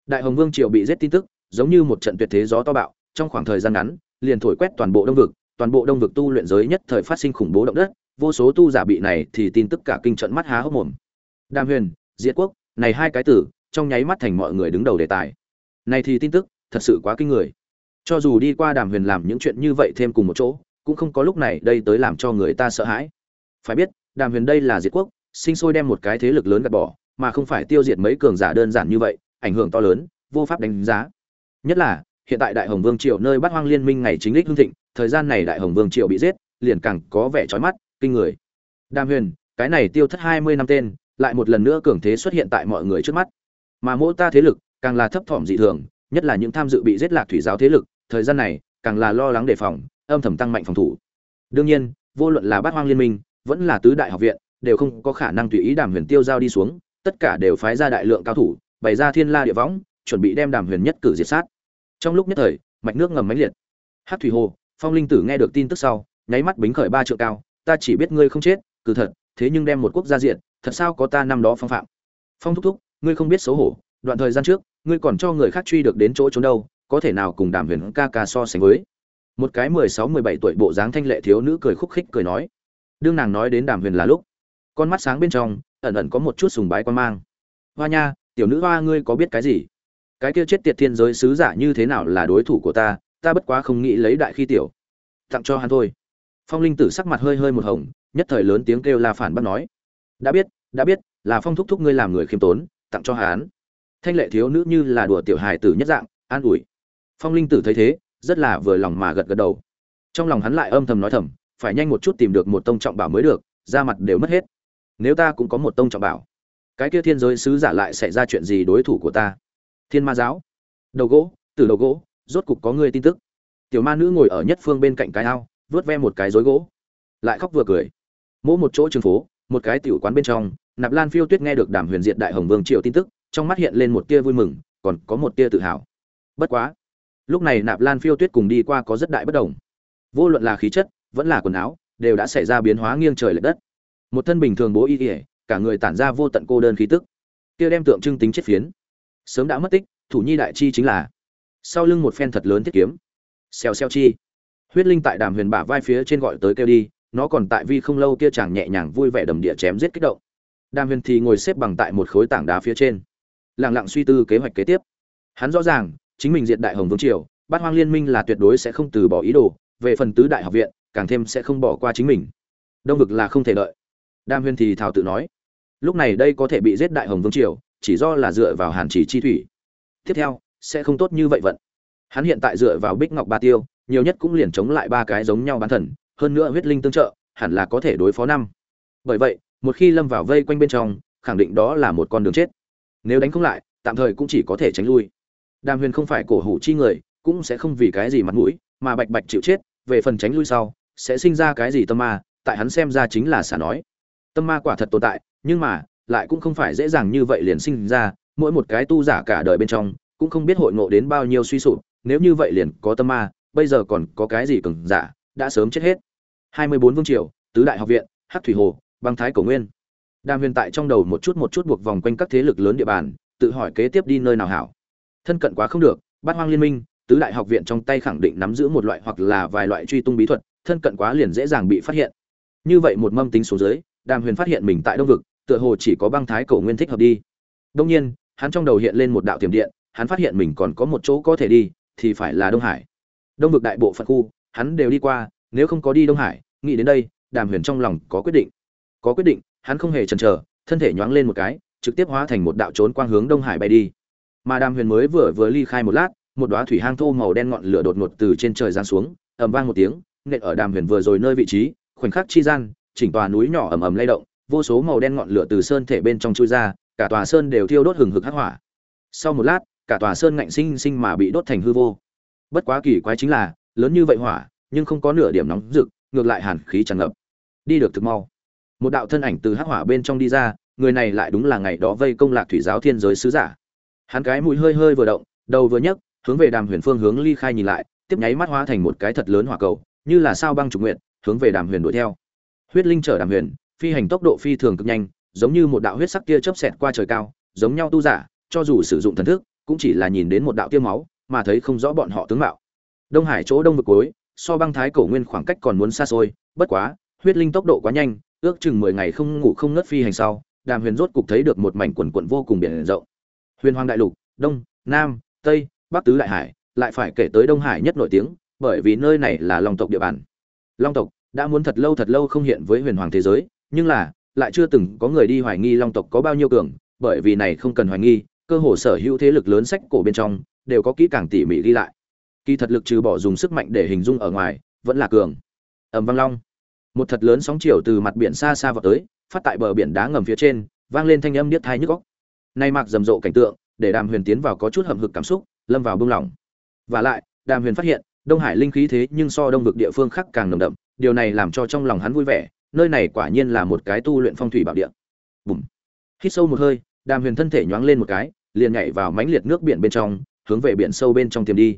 Đại hồng vương triều bị giết tin tức giống như một trận tuyệt thế gió to bạo, trong khoảng thời gian ngắn, liền thổi quét toàn bộ đông vực, toàn bộ đông vực tu luyện giới nhất thời phát sinh khủng bố động đất, vô số tu giả bị này thì tin tức cả kinh trận mắt há hốc mồm. Đàm huyền, diệt quốc, này hai cái tử, trong nháy mắt thành mọi người đứng đầu đề tài. Này thì tin tức, thật sự quá kinh người. Cho dù đi qua đàm huyền làm những chuyện như vậy thêm cùng một chỗ, cũng không có lúc này đây tới làm cho người ta sợ hãi. Phải biết, đàm huyền đây là diệt quốc, sinh sôi đem một cái thế lực lớn gạt bỏ, mà không phải tiêu diệt mấy cường giả đơn giản như vậy, ảnh hưởng to lớn, vô pháp đánh giá nhất là, hiện tại đại hồng vương triều nơi bắt hoang liên minh ngày chính lịch hưng thịnh, thời gian này đại hồng vương triều bị giết, liền càng có vẻ trói mắt, kinh người. Đàm huyền, cái này tiêu thất hai mươi năm tên, lại một lần nữa cường thế xuất hiện tại mọi người trước mắt. Mà mỗi ta thế lực, càng là thấp thỏm dị thường, nhất là những tham dự bị giết lạc thủy giáo thế lực, thời gian này, càng là lo lắng đề phòng, âm thầm tăng mạnh phòng thủ. Đương nhiên, vô luận là bát hoang liên minh, vẫn là tứ đại học viện, đều không có khả năng tùy ý đàm huyền tiêu giao đi xuống, tất cả đều phái ra đại lượng cao thủ, bày ra thiên la địa võng chuẩn bị đem đàm huyền nhất cử diệt sát. Trong lúc nhất thời, mạch nước ngầm mãnh liệt. Hát thủy hồ, phong linh tử nghe được tin tức sau, nháy mắt bính khởi ba trượng cao, ta chỉ biết ngươi không chết, cử thật, thế nhưng đem một quốc gia diện thật sao có ta năm đó phong phạm? Phong thúc thúc, ngươi không biết xấu hổ, đoạn thời gian trước, ngươi còn cho người khác truy được đến chỗ trốn đâu, có thể nào cùng đàm huyền ca ca so sánh với? Một cái mười sáu, mười bảy tuổi bộ dáng thanh lệ thiếu nữ cười khúc khích cười nói. Đương nàng nói đến đàm huyền là lúc, con mắt sáng bên trong, ẩn ẩn có một chút sùng bái quan mang. Hoa nha, tiểu nữ hoa ngươi có biết cái gì? Cái kia chết tiệt thiên giới sứ giả như thế nào là đối thủ của ta ta bất quá không nghĩ lấy đại khi tiểu. Tặng cho hắn thôi. Phong linh tử sắc mặt hơi hơi một hồng, nhất thời lớn tiếng kêu la phản bác nói. Đã biết đã biết, là phong thúc thúc ngươi làm người khiêm tốn, tặng cho hắn. Thanh lệ thiếu nữ như là đùa tiểu hài tử nhất dạng, an ủi. Phong linh tử thấy thế, rất là vừa lòng mà gật gật đầu. Trong lòng hắn lại âm thầm nói thầm, phải nhanh một chút tìm được một tông trọng bảo mới được ra mặt đều mất hết. Nếu ta cũng có một tông trọng bảo, cái kia thiên giới sứ giả lại xảy ra chuyện gì đối thủ của ta? Thiên ma giáo. Đầu gỗ, từ đầu gỗ, rốt cục có người tin tức. Tiểu ma nữ ngồi ở nhất phương bên cạnh cái ao vớt ve một cái rối gỗ. Lại khóc vừa cười. Mỗi một chỗ trường phố, một cái tiểu quán bên trong, nạp lan phiêu tuyết nghe được đàm huyền diệt đại hồng vương triều tin tức, trong mắt hiện lên một tia vui mừng, còn có một tia tự hào. Bất quá, lúc này nạp lan phiêu tuyết cùng đi qua có rất đại bất đồng. Vô luận là khí chất, vẫn là quần áo, đều đã xảy ra biến hóa nghiêng trời lệch đất. Một thân bình thường bố y ỉa cả người tản ra vô tận cô đơn khí tức. Kia đem tượng trưng tính chết phiến sớm đã mất tích, thủ nhi đại chi chính là sau lưng một phen thật lớn thiết kiếm. Xèo xèo chi. Huyết linh tại đàm huyền bả vai phía trên gọi tới kêu đi, nó còn tại vi không lâu kia chàng nhẹ nhàng vui vẻ đầm địa chém giết kích động. Đàm huyền thì ngồi xếp bằng tại một khối tảng đá phía trên, lặng lặng suy tư kế hoạch kế tiếp. Hắn rõ ràng, chính mình diện đại hồng vương triều, bát hoang liên minh là tuyệt đối sẽ không từ bỏ ý đồ, về phần tứ đại học viện, càng thêm sẽ không bỏ qua chính mình. Đông vực là không thể đợi. Đam huyền thì thảo tự nói, lúc này đây có thể bị giết đại hồng vương triều chỉ do là dựa vào hàn chỉ chi thủy. Tiếp theo, sẽ không tốt như vậy vận. Hắn hiện tại dựa vào bích ngọc ba tiêu, nhiều nhất cũng liền chống lại ba cái giống nhau bán thần, hơn nữa huyết linh tương trợ, hẳn là có thể đối phó năm. Bởi vậy, một khi lâm vào vây quanh bên trong, khẳng định đó là một con đường chết. Nếu đánh không lại, tạm thời cũng chỉ có thể tránh lui. Đàm huyền không phải cổ hủ chi người, cũng sẽ không vì cái gì mặt mũi, mà bạch bạch chịu chết, về phần tránh lui sau, sẽ sinh ra cái gì tâm ma, tại hắn xem ra chính là xả nói. Tâm ma quả thật tồn tại, nhưng mà lại cũng không phải dễ dàng như vậy liền sinh ra, mỗi một cái tu giả cả đời bên trong, cũng không biết hội ngộ đến bao nhiêu suy sụp, nếu như vậy liền có tâm ma, bây giờ còn có cái gì cường giả, đã sớm chết hết. 24 vương triều, tứ đại học viện, hắc thủy hồ, băng thái cổ nguyên. Đàm huyền tại trong đầu một chút một chút buộc vòng quanh các thế lực lớn địa bàn, tự hỏi kế tiếp đi nơi nào hảo. Thân cận quá không được, bát hoang liên minh, tứ đại học viện trong tay khẳng định nắm giữ một loại hoặc là vài loại truy tung bí thuật, thân cận quá liền dễ dàng bị phát hiện. Như vậy một mâm tính số dưới, đàm huyền phát hiện mình tại đông vực tựa hồ chỉ có băng thái cổ nguyên thích hợp đi. Đông nhiên, hắn trong đầu hiện lên một đạo tiềm điện, hắn phát hiện mình còn có một chỗ có thể đi, thì phải là đông hải. Đông vực đại bộ phận khu, hắn đều đi qua, nếu không có đi đông hải, nghĩ đến đây, đàm huyền trong lòng có quyết định. Có quyết định, hắn không hề chần chờ, thân thể nhoáng lên một cái, trực tiếp hóa thành một đạo trốn quang hướng đông hải bay đi. Mà đàm huyền mới vừa vừa ly khai một lát, một đóa thủy hang thô màu đen ngọn lửa đột ngột từ trên trời giáng xuống, ầm vang một tiếng, nện ở đàm huyền vừa rồi nơi vị trí, khoảnh khắc chi gian, chỉnh tòa núi nhỏ ầm ầm lay động vô số màu đen ngọn lửa từ sơn thể bên trong chui ra, cả tòa sơn đều thiêu đốt hừng hực hắc hỏa. Sau một lát, cả tòa sơn ngạnh sinh sinh mà bị đốt thành hư vô. Bất quá kỳ quái chính là, lớn như vậy hỏa, nhưng không có nửa điểm nóng rực, ngược lại hàn khí tràn ngập. Đi được thực mau. Một đạo thân ảnh từ hắc hỏa bên trong đi ra, người này lại đúng là ngày đó vây công lạc thủy giáo thiên giới sứ giả. Hắn cái mũi hơi hơi vừa động, đầu vừa nhấc, hướng về đàm huyền phương hướng ly khai nhìn lại, tiếp nháy mắt hóa thành một cái thật lớn hỏa cầu, như là sao băng trục nguyện hướng về đàm huyền đuổi theo. Huyết linh chở đàm huyền phi hành tốc độ phi thường cực nhanh, giống như một đạo huyết sắc kia chớp xẹt qua trời cao, giống nhau tu giả, cho dù sử dụng thần thức, cũng chỉ là nhìn đến một đạo tia máu, mà thấy không rõ bọn họ tướng mạo. Đông hải chỗ đông vực cuối, so băng thái cổ nguyên khoảng cách còn muốn xa xôi, bất quá, huyết linh tốc độ quá nhanh, ước chừng mười ngày không ngủ không ngớt phi hành sau, đàm huyền rốt cục thấy được một mảnh quần quận vô cùng biển rộng. Huyền hoàng đại lục, đông, nam, tây, bắc tứ đại hải, lại phải kể tới đông hải nhất nổi tiếng, bởi vì nơi này là long tộc địa bàn. Long tộc đã muốn thật lâu thật lâu không hiện với huyền hoàng thế giới nhưng là, lại chưa từng có người đi hoài nghi long tộc có bao nhiêu cường, bởi vì này không cần hoài nghi, cơ hồ sở hữu thế lực lớn sách cổ bên trong, đều có kỹ càng tỉ mỉ ghi lại. Kỳ thật lực trừ bỏ dùng sức mạnh để hình dung ở ngoài, vẫn là cường. Ầm vang long. Một thật lớn sóng chiều từ mặt biển xa xa vào tới, phát tại bờ biển đá ngầm phía trên, vang lên thanh âm niết thai nhức góc nay mặc rầm rộ cảnh tượng, để đàm huyền tiến vào có chút hầm hực cảm xúc, lâm vào bông lỏng và lại, đàm huyền phát hiện, đông hải linh khí thế nhưng so đông vực địa phương khác càng nồng đậm, điều này làm cho trong lòng hắn vui vẻ nơi này quả nhiên là một cái tu luyện phong thủy bảo địa. Bùm. Hít sâu một hơi, đàm huyền thân thể nhoáng lên một cái, liền nhảy vào mãnh liệt nước biển bên trong, hướng về biển sâu bên trong tiềm đi.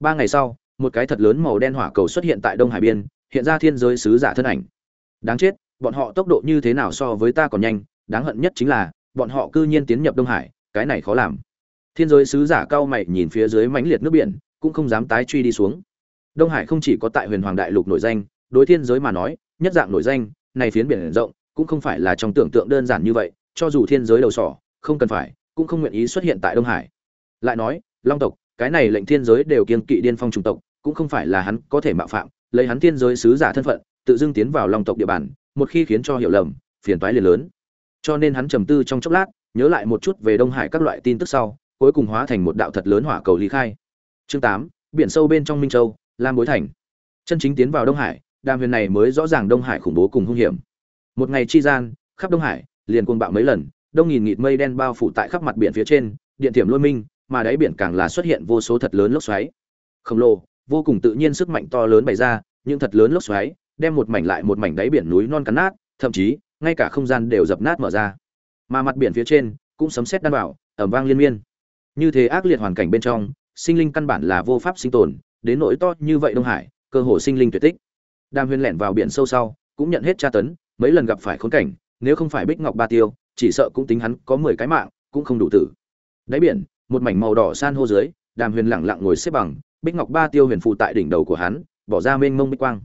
Ba ngày sau, một cái thật lớn màu đen hỏa cầu xuất hiện tại đông hải biên, hiện ra thiên giới sứ giả thân ảnh. Đáng chết, bọn họ tốc độ như thế nào so với ta còn nhanh, đáng hận nhất chính là, bọn họ cư nhiên tiến nhập đông hải, cái này khó làm. Thiên giới sứ giả cao mày nhìn phía dưới mãnh liệt nước biển, cũng không dám tái truy đi xuống. Đông hải không chỉ có tại huyền hoàng đại lục nổi danh đối thiên giới mà nói, nhất dạng nổi danh, này phiến biển rộng, cũng không phải là trong tưởng tượng đơn giản như vậy, cho dù thiên giới đầu sỏ, không cần phải, cũng không nguyện ý xuất hiện tại đông hải. Lại nói, long tộc, cái này lệnh thiên giới đều kiên kỵ điên phong chủng tộc, cũng không phải là hắn có thể mạo phạm, lấy hắn thiên giới sứ giả thân phận, tự dưng tiến vào long tộc địa bàn, một khi khiến cho hiểu lầm, phiền toái liền lớn. Cho nên hắn trầm tư trong chốc lát, nhớ lại một chút về đông hải các loại tin tức sau, cuối cùng hóa thành một đạo thật lớn hỏa cầu lý khai. Chương tám, biển sâu bên trong minh châu, lam bối thành. Chân chính tiến vào đông hải đàm huyền này mới rõ ràng đông hải khủng bố cùng hung hiểm. Một ngày chi gian, khắp đông hải, liền cuồng bạo mấy lần, đông nghìn nghịt mây đen bao phủ tại khắp mặt biển phía trên, điện thiểm lôi minh, mà đáy biển càng là xuất hiện vô số thật lớn lốc xoáy. Khổng lồ, vô cùng tự nhiên sức mạnh to lớn bày ra, những thật lớn lốc xoáy đem một mảnh lại một mảnh đáy biển núi non cắn nát, thậm chí, ngay cả không gian đều dập nát mở ra. Mà mặt biển phía trên, cũng sấm sét đan bảo, ẩm vang liên miên. Như thế ác liệt hoàn cảnh bên trong, sinh linh căn bản là vô pháp sinh tồn, đến nỗi to như vậy đông hải, cơ hồ sinh linh tuyệt tích đàm huyền lẻn vào biển sâu sau, cũng nhận hết tra tấn, mấy lần gặp phải khốn cảnh, nếu không phải bích ngọc ba tiêu, chỉ sợ cũng tính hắn có mười cái mạng, cũng không đủ tử. Đáy biển, một mảnh màu đỏ san hô dưới, đàm huyền lẳng lặng ngồi xếp bằng, bích ngọc ba tiêu huyền phụ tại đỉnh đầu của hắn, bỏ ra mênh mông bích quang.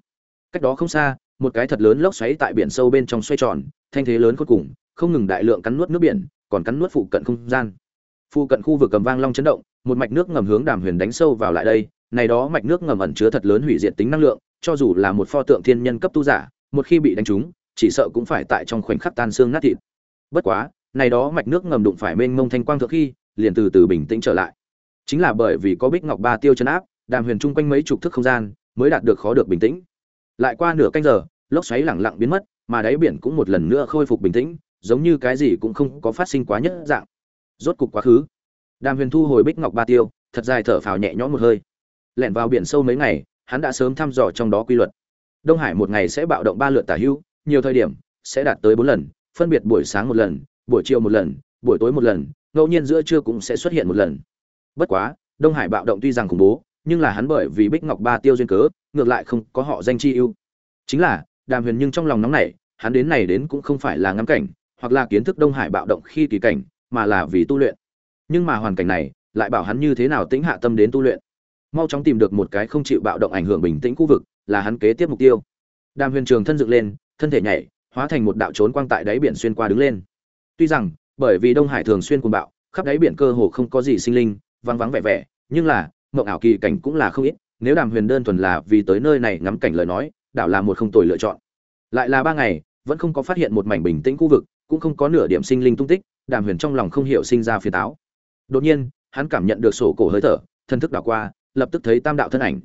Cách đó không xa, một cái thật lớn lốc xoáy tại biển sâu bên trong xoay tròn, thanh thế lớn cuối cùng, không ngừng đại lượng cắn nuốt nước biển, còn cắn nuốt phụ cận không gian. Phụ cận khu vực cầm vang long chấn động, một mạch nước ngầm hướng đàm huyền đánh sâu vào lại đây này đó mạch nước ngầm ẩn chứa thật lớn hủy diệt tính năng lượng, cho dù là một pho tượng thiên nhân cấp tu giả, một khi bị đánh trúng, chỉ sợ cũng phải tại trong khoảnh khắc tan xương nát thịt. Bất quá, này đó mạch nước ngầm đụng phải mênh mông thanh quang thượng khi, liền từ từ bình tĩnh trở lại. Chính là bởi vì có bích ngọc ba tiêu chân áp, đàm huyền trung quanh mấy chục thước không gian, mới đạt được khó được bình tĩnh. Lại qua nửa canh giờ, lốc xoáy lẳng lặng biến mất, mà đáy biển cũng một lần nữa khôi phục bình tĩnh, giống như cái gì cũng không có phát sinh quá nhất dạng. Rốt cục quá khứ. Đàm huyền thu hồi bích ngọc ba tiêu, thật dài thở phào nhẹ nhõm một hơi lẻn vào biển sâu mấy ngày, hắn đã sớm thăm dò trong đó quy luật. Đông hải một ngày sẽ bạo động ba lượt tả hữu, nhiều thời điểm sẽ đạt tới bốn lần, phân biệt buổi sáng một lần, buổi chiều một lần, buổi tối một lần, ngẫu nhiên giữa trưa cũng sẽ xuất hiện một lần. Bất quá, đông hải bạo động tuy rằng khủng bố, nhưng là hắn bởi vì bích ngọc ba tiêu duyên cớ, ngược lại không có họ danh chi ưu. Chính là, đàm huyền nhưng trong lòng nóng nảy, hắn đến này đến cũng không phải là ngắm cảnh, hoặc là kiến thức đông hải bạo động khi kỳ cảnh, mà là vì tu luyện. Nhưng mà hoàn cảnh này, lại bảo hắn như thế nào tĩnh hạ tâm đến tu luyện? Mau chóng tìm được một cái không chịu bạo động ảnh hưởng bình tĩnh khu vực, là hắn kế tiếp mục tiêu. Đàm huyền trường thân dựng lên, thân thể nhảy, hóa thành một đạo trốn quang tại đáy biển xuyên qua đứng lên. Tuy rằng, bởi vì đông hải thường xuyên cuồng bạo, khắp đáy biển cơ hồ không có gì sinh linh, vắng vắng vẻ vẻ, nhưng là, mộng ảo kỳ cảnh cũng là không ít, nếu đàm huyền đơn thuần là vì tới nơi này ngắm cảnh lời nói, đảo là một không tồi lựa chọn. Lại là ba ngày, vẫn không có phát hiện một mảnh bình tĩnh khu vực, cũng không có nửa điểm sinh linh tung tích, đàm huyền trong lòng không hiểu sinh ra phiền táo. Đột nhiên, hắn cảm nhận được sổ cổ hơi thở, thân thức đảo qua lập tức thấy tam đạo thân ảnh.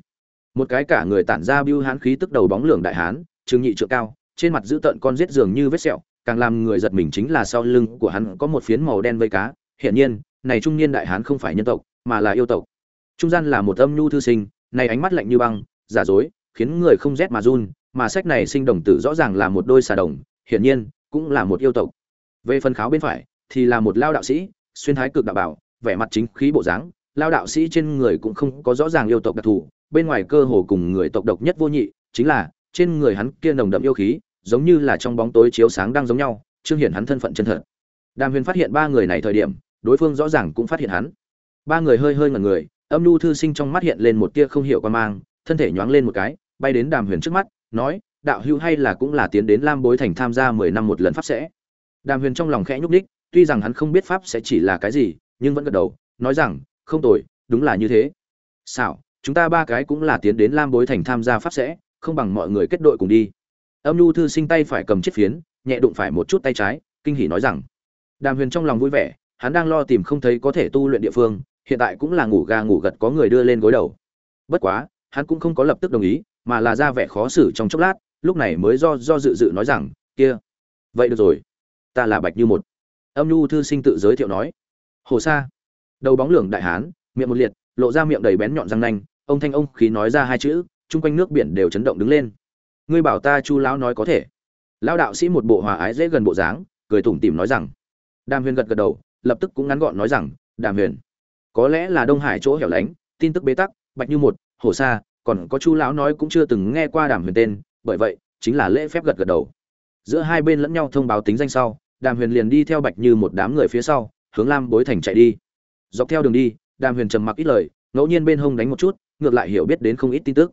Một cái cả người tản ra bưu hán khí tức đầu bóng lưỡng đại hán trương nhị trượng cao, trên mặt giữ tợn con giết dường như vết sẹo, càng làm người giật mình chính là sau lưng của hắn có một phiến màu đen vây cá. Hiển nhiên, này trung niên đại hán không phải nhân tộc, mà là yêu tộc. Trung gian là một âm nhu thư sinh, này ánh mắt lạnh như băng, giả dối, khiến người không rét mà run, mà sách này sinh đồng tử rõ ràng là một đôi xà đồng, hiển nhiên, cũng là một yêu tộc. Về phần kháo bên phải, thì là một lao đạo sĩ, xuyên thái cực đạo bảo, vẻ mặt chính khí bộ dáng lao đạo sĩ trên người cũng không có rõ ràng yêu tộc đặc thù, bên ngoài cơ hồ cùng người tộc độc nhất vô nhị, chính là, trên người hắn kia nồng đậm yêu khí, giống như là trong bóng tối chiếu sáng đang giống nhau chương hiện hắn thân phận chân thật. Đàm huyền phát hiện ba người này thời điểm, đối phương rõ ràng cũng phát hiện hắn. Ba người hơi hơi ngẩn người, âm lưu thư sinh trong mắt hiện lên một tia không hiểu quan mang, thân thể nhoáng lên một cái, bay đến đàm huyền trước mắt, nói, đạo hữu hay là cũng là tiến đến lam bối thành tham gia mười năm một lần pháp sẽ? Đàm huyền trong lòng khẽ nhúc ních tuy rằng hắn không biết pháp sẽ chỉ là cái gì, nhưng vẫn gật đầu, nói rằng không tồi, đúng là như thế. Xảo, chúng ta ba cái cũng là tiến đến lam bối thành tham gia pháp sẽ, không bằng mọi người kết đội cùng đi. Âm nhu thư sinh tay phải cầm chiếc phiến, nhẹ đụng phải một chút tay trái, kinh hỉ nói rằng, đàm huyền trong lòng vui vẻ, hắn đang lo tìm không thấy có thể tu luyện địa phương, hiện tại cũng là ngủ gà ngủ gật có người đưa lên gối đầu. Bất quá, hắn cũng không có lập tức đồng ý, mà là ra vẻ khó xử trong chốc lát, lúc này mới do do dự dự nói rằng, kia, vậy được rồi, ta là bạch như một. Âm nhu thư sinh tự giới thiệu nói, hồ sa đầu bóng lưỡng đại hán, miệng một liệt, lộ ra miệng đầy bén nhọn răng nanh, ông thanh ông khí nói ra hai chữ, chung quanh nước biển đều chấn động đứng lên. Ngươi bảo ta chu lão nói có thể. Lão đạo sĩ một bộ hòa ái dễ gần bộ dáng, cười tủm tỉm nói rằng. Đàm huyền gật gật đầu, lập tức cũng ngắn gọn nói rằng, đàm huyền, có lẽ là đông hải chỗ hẻo lánh, tin tức bế tắc, bạch như một, hồ sa, còn có chu lão nói cũng chưa từng nghe qua đàm huyền tên, bởi vậy, chính là lễ phép gật gật đầu. Giữa hai bên lẫn nhau thông báo tính danh sau, đàm huyền liền đi theo bạch như một đám người phía sau, hướng lam bối thành chạy đi dọc theo đường đi, đàm huyền trầm mặc ít lời, ngẫu nhiên bên hông đánh một chút, ngược lại hiểu biết đến không ít tin tức.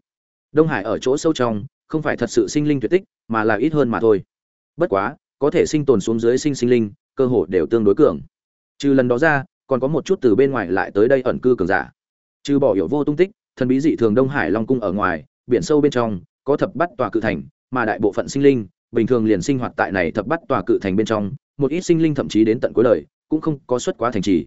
Đông hải ở chỗ sâu trong, không phải thật sự sinh linh tuyệt tích, mà là ít hơn mà thôi. Bất quá, có thể sinh tồn xuống dưới sinh sinh linh, cơ hội đều tương đối cường. Trừ lần đó ra, còn có một chút từ bên ngoài lại tới đây ẩn cư cường giả. Trừ bỏ hiểu vô tung tích, thần bí dị thường đông hải long cung ở ngoài, biển sâu bên trong, có thập bắt tòa cự thành, mà đại bộ phận sinh linh, bình thường liền sinh hoạt tại này thập bắt tòa cự thành bên trong, một ít sinh linh thậm chí đến tận cuối đời, cũng không có xuất quá thành trì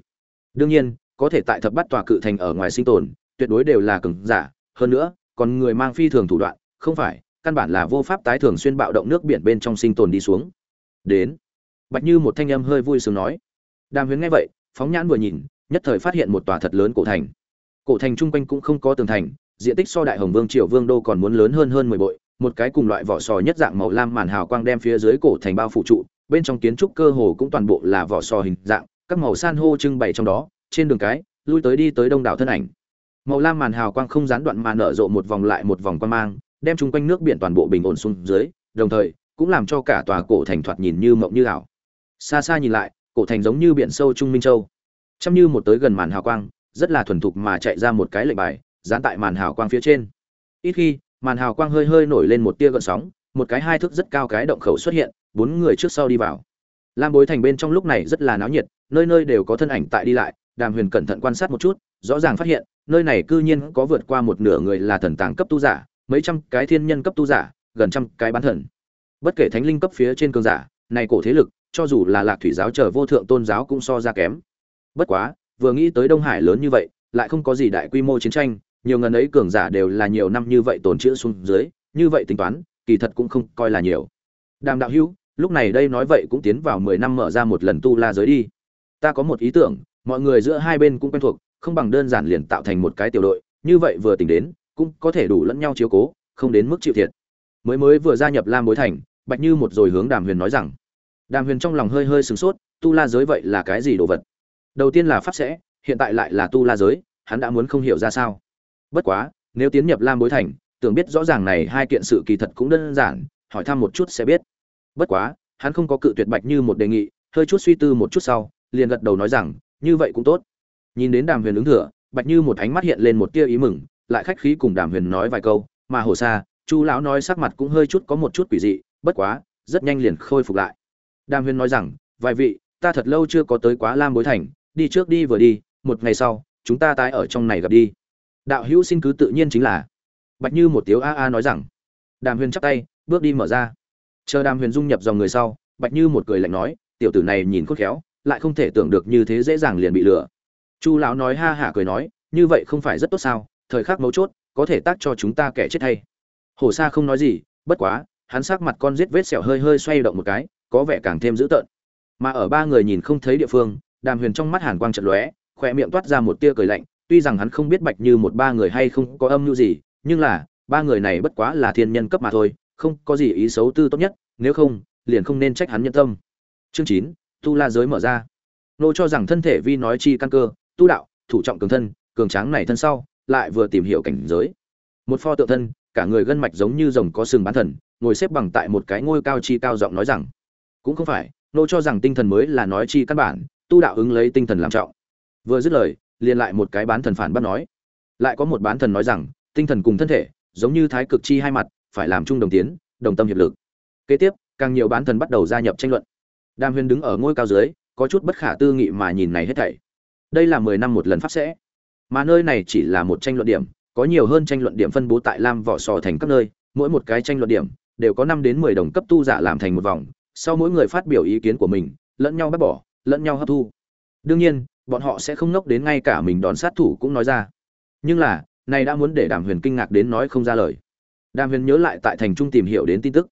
đương nhiên, có thể tại thập bắt tòa cự thành ở ngoài sinh tồn, tuyệt đối đều là cường giả. Hơn nữa, còn người mang phi thường thủ đoạn, không phải, căn bản là vô pháp tái thường xuyên bạo động nước biển bên trong sinh tồn đi xuống. Đến, bạch như một thanh âm hơi vui sướng nói. Đàm huyến nghe vậy, phóng nhãn vừa nhìn, nhất thời phát hiện một tòa thật lớn cổ thành. Cổ thành chung quanh cũng không có tường thành, diện tích so đại hồng vương, triều vương đô còn muốn lớn hơn hơn mười bội, một cái cùng loại vỏ sò nhất dạng màu lam màn hào quang đem phía dưới cổ thành bao phủ trụ, bên trong kiến trúc cơ hồ cũng toàn bộ là vỏ sò hình dạng các màu san hô trưng bày trong đó, trên đường cái, lui tới đi tới đông đảo thân ảnh. Màu lam màn hào quang không gián đoạn mà nở rộ một vòng lại một vòng quan mang, đem chung quanh nước biển toàn bộ bình ổn xuống dưới, đồng thời, cũng làm cho cả tòa cổ thành thoạt nhìn như mộng như ảo. Xa xa nhìn lại, cổ thành giống như biển sâu trung minh châu. Chăm như một tới gần màn hào quang, rất là thuần thục mà chạy ra một cái lệnh bài, dán tại màn hào quang phía trên. Ít khi, màn hào quang hơi hơi nổi lên một tia gợn sóng, một cái hai thước rất cao cái động khẩu xuất hiện, bốn người trước sau đi vào. Lam bối thành bên trong lúc này rất là náo nhiệt nơi nơi đều có thân ảnh tại đi lại, đàm huyền cẩn thận quan sát một chút, rõ ràng phát hiện, nơi này cư nhiên có vượt qua một nửa người là thần tàng cấp tu giả, mấy trăm cái thiên nhân cấp tu giả, gần trăm cái bán thần. Bất kể thánh linh cấp phía trên cường giả, này cổ thế lực, cho dù là lạc thủy giáo trở vô thượng tôn giáo cũng so ra kém. Bất quá, vừa nghĩ tới đông hải lớn như vậy, lại không có gì đại quy mô chiến tranh, nhiều ngần ấy cường giả đều là nhiều năm như vậy tồn chữ xuống dưới, như vậy tính toán, kỳ thật cũng không coi là nhiều. Đàm đạo hữu, lúc này đây nói vậy cũng tiến vào mười năm mở ra một lần tu la giới đi ta có một ý tưởng, mọi người giữa hai bên cũng quen thuộc, không bằng đơn giản liền tạo thành một cái tiểu đội, như vậy vừa tỉnh đến, cũng có thể đủ lẫn nhau chiếu cố, không đến mức chịu thiệt. Mới mới vừa gia nhập lam bối thành, bạch như một rồi hướng đàm huyền nói rằng, đàm huyền trong lòng hơi hơi sửng sốt, tu la giới vậy là cái gì đồ vật? Đầu tiên là pháp sẽ, hiện tại lại là tu la giới, hắn đã muốn không hiểu ra sao. Bất quá, nếu tiến nhập lam bối thành, tưởng biết rõ ràng này hai kiện sự kỳ thật cũng đơn giản, hỏi thăm một chút sẽ biết. Bất quá, hắn không có cự tuyệt bạch như một đề nghị, hơi chút suy tư một chút sau liền gật đầu nói rằng, như vậy cũng tốt. Nhìn đến đàm huyền ứng thừa, bạch như một ánh mắt hiện lên một tia ý mừng, lại khách khí cùng đàm huyền nói vài câu, mà hồ xa chu lão nói sắc mặt cũng hơi chút có một chút quỷ dị, bất quá, rất nhanh liền khôi phục lại. Đàm huyền nói rằng, vài vị, ta thật lâu chưa có tới quá lam bối thành, đi trước đi vừa đi, một ngày sau, chúng ta tái ở trong này gặp đi. Đạo hữu xin cứ tự nhiên chính là. Bạch như một tiếu a a nói rằng. Đàm huyền chắp tay, bước đi mở ra. Chờ đàm huyền dung nhập dòng người sau, bạch như một cười lạnh nói, tiểu tử này nhìn khôn khéo lại không thể tưởng được như thế dễ dàng liền bị lừa. Chu lão nói ha hả cười nói, như vậy không phải rất tốt sao, thời khắc mấu chốt, có thể tác cho chúng ta kẻ chết hay. Hổ sa không nói gì, bất quá, hắn sắc mặt con giết vết sẹo hơi hơi xoay động một cái, có vẻ càng thêm dữ tợn. Mà ở ba người nhìn không thấy địa phương, đàm huyền trong mắt hàn quang trận lóe khỏe miệng toát ra một tia cười lạnh, tuy rằng hắn không biết bạch như một ba người hay không có âm mưu gì, nhưng là, ba người này bất quá là thiên nhân cấp mà thôi, không có gì ý xấu tư tốt nhất, nếu không, liền không nên trách hắn nhân tâm. Chương chín tu la giới mở ra. Nô cho rằng thân thể vi nói chi căn cơ, tu đạo, thủ trọng cường thân, cường tráng này thân sau, lại vừa tìm hiểu cảnh giới. Một pho tượng thân, cả người gân mạch giống như rồng có sừng bán thần, ngồi xếp bằng tại một cái ngôi cao chi cao giọng nói rằng, cũng không phải, nô cho rằng tinh thần mới là nói chi căn bản, tu đạo ứng lấy tinh thần làm trọng. Vừa dứt lời, liền lại một cái bán thần phản bắt nói. Lại có một bán thần nói rằng, tinh thần cùng thân thể, giống như thái cực chi hai mặt, phải làm chung đồng tiến, đồng tâm hiệp lực. Kế tiếp, càng nhiều bán thần bắt đầu gia nhập tranh luận đàm huyền đứng ở ngôi cao dưới, có chút bất khả tư nghị mà nhìn này hết thảy. Đây là mười năm một lần pháp sẽ. Mà nơi này chỉ là một tranh luận điểm, có nhiều hơn tranh luận điểm phân bố tại lam vỏ sò thành các nơi, mỗi một cái tranh luận điểm đều có năm đến mười đồng cấp tu giả làm thành một vòng, sau mỗi người phát biểu ý kiến của mình, lẫn nhau bác bỏ, lẫn nhau hấp thu. Đương nhiên, bọn họ sẽ không ngốc đến ngay cả mình đón sát thủ cũng nói ra. Nhưng là, này đã muốn để đàm huyền kinh ngạc đến nói không ra lời. Đàm huyền nhớ lại tại thành trung tìm hiểu đến tin tức.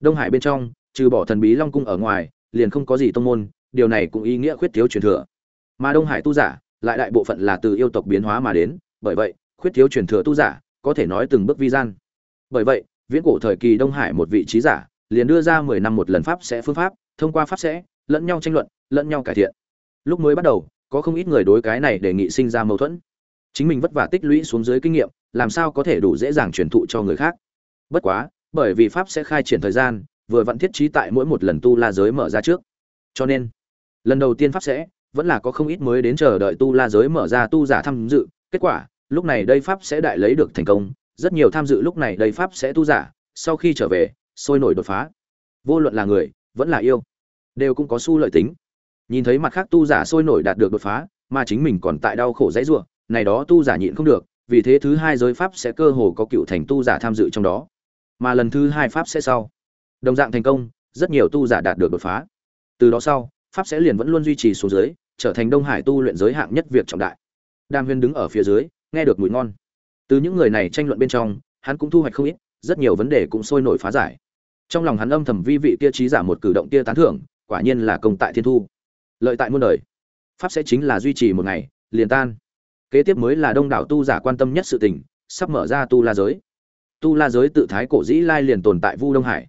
Đông hải bên trong, trừ bỏ thần bí long cung ở ngoài liền không có gì tông môn, điều này cũng ý nghĩa khuyết thiếu truyền thừa. Mà đông hải tu giả, lại đại bộ phận là từ yêu tộc biến hóa mà đến, bởi vậy, khuyết thiếu truyền thừa tu giả có thể nói từng bước vi gian. Bởi vậy, viễn cổ thời kỳ đông hải một vị trí giả liền đưa ra mười năm một lần pháp sẽ phương pháp, thông qua pháp sẽ, lẫn nhau tranh luận, lẫn nhau cải thiện. Lúc mới bắt đầu, có không ít người đối cái này đề nghị sinh ra mâu thuẫn. Chính mình vất vả tích lũy xuống dưới kinh nghiệm, làm sao có thể đủ dễ dàng truyền thụ cho người khác? Bất quá, bởi vì pháp sẽ khai triển thời gian vừa vặn thiết trí tại mỗi một lần tu la giới mở ra trước. Cho nên, lần đầu tiên pháp sẽ, vẫn là có không ít mới đến chờ đợi tu la giới mở ra tu giả tham dự. Kết quả, lúc này đây pháp sẽ đại lấy được thành công. Rất nhiều tham dự lúc này đây pháp sẽ tu giả, sau khi trở về, sôi nổi đột phá. Vô luận là người, vẫn là yêu, đều cũng có xu lợi tính. Nhìn thấy mặt khác tu giả sôi nổi đạt được đột phá, mà chính mình còn tại đau khổ dãy ruộng này đó tu giả nhịn không được, vì thế thứ hai giới pháp sẽ cơ hồ có cựu thành tu giả tham dự trong đó. Mà lần thứ hai pháp sẽ sau đồng dạng thành công, rất nhiều tu giả đạt được đột phá. Từ đó sau, pháp sẽ liền vẫn luôn duy trì xuống dưới trở thành đông hải tu luyện giới hạng nhất việc trọng đại. Đàm huyên đứng ở phía dưới, nghe được mùi ngon. Từ những người này tranh luận bên trong, hắn cũng thu hoạch không ít, rất nhiều vấn đề cũng sôi nổi phá giải. Trong lòng hắn âm thầm vi vị kia trí giả một cử động kia tán thưởng, quả nhiên là công tại thiên thu. Lợi tại muôn đời. Pháp sẽ chính là duy trì một ngày, liền tan. Kế tiếp mới là đông đảo tu giả quan tâm nhất sự tình, sắp mở ra tu la giới. Tu la giới tự thái cổ dĩ lai liền tồn tại vu đông hải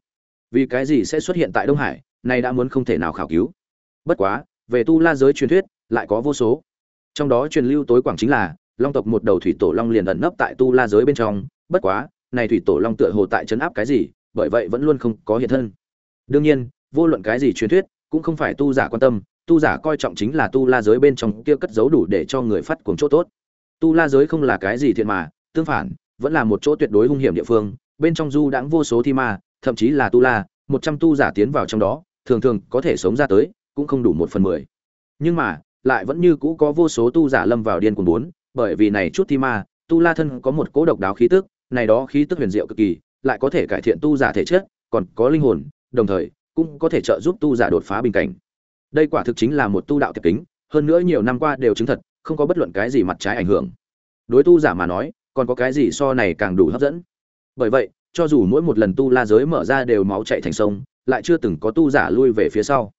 vì cái gì sẽ xuất hiện tại đông hải, nay đã muốn không thể nào khảo cứu. Bất quá, về tu la giới truyền thuyết, lại có vô số. Trong đó truyền lưu tối quảng chính là, long tộc một đầu thủy tổ long liền ẩn nấp tại tu la giới bên trong, bất quá, này thủy tổ long tựa hồ tại chấn áp cái gì, bởi vậy vẫn luôn không có hiện thân. Đương nhiên, vô luận cái gì truyền thuyết, cũng không phải tu giả quan tâm, tu giả coi trọng chính là tu la giới bên trong kia cất giấu đủ để cho người phát cuồng chỗ tốt. Tu la giới không là cái gì thiện mà, tương phản, vẫn là một chỗ tuyệt đối hung hiểm địa phương, bên trong du đãng vô số thi ma thậm chí là tu la, một trăm tu giả tiến vào trong đó, thường thường có thể sống ra tới, cũng không đủ một phần mười. Nhưng mà, lại vẫn như cũ có vô số tu giả lâm vào điên cuồng bốn, bởi vì này chút thi ma, tu la thân có một cố độc đáo khí tức, này đó khí tức huyền diệu cực kỳ, lại có thể cải thiện tu giả thể chất, còn có linh hồn, đồng thời, cũng có thể trợ giúp tu giả đột phá bình cảnh. Đây quả thực chính là một tu đạo tiệp kính, hơn nữa nhiều năm qua đều chứng thật, không có bất luận cái gì mặt trái ảnh hưởng. Đối tu giả mà nói, còn có cái gì so này càng đủ hấp dẫn? Bởi vậy cho dù mỗi một lần tu la giới mở ra đều máu chạy thành sông, lại chưa từng có tu giả lui về phía sau.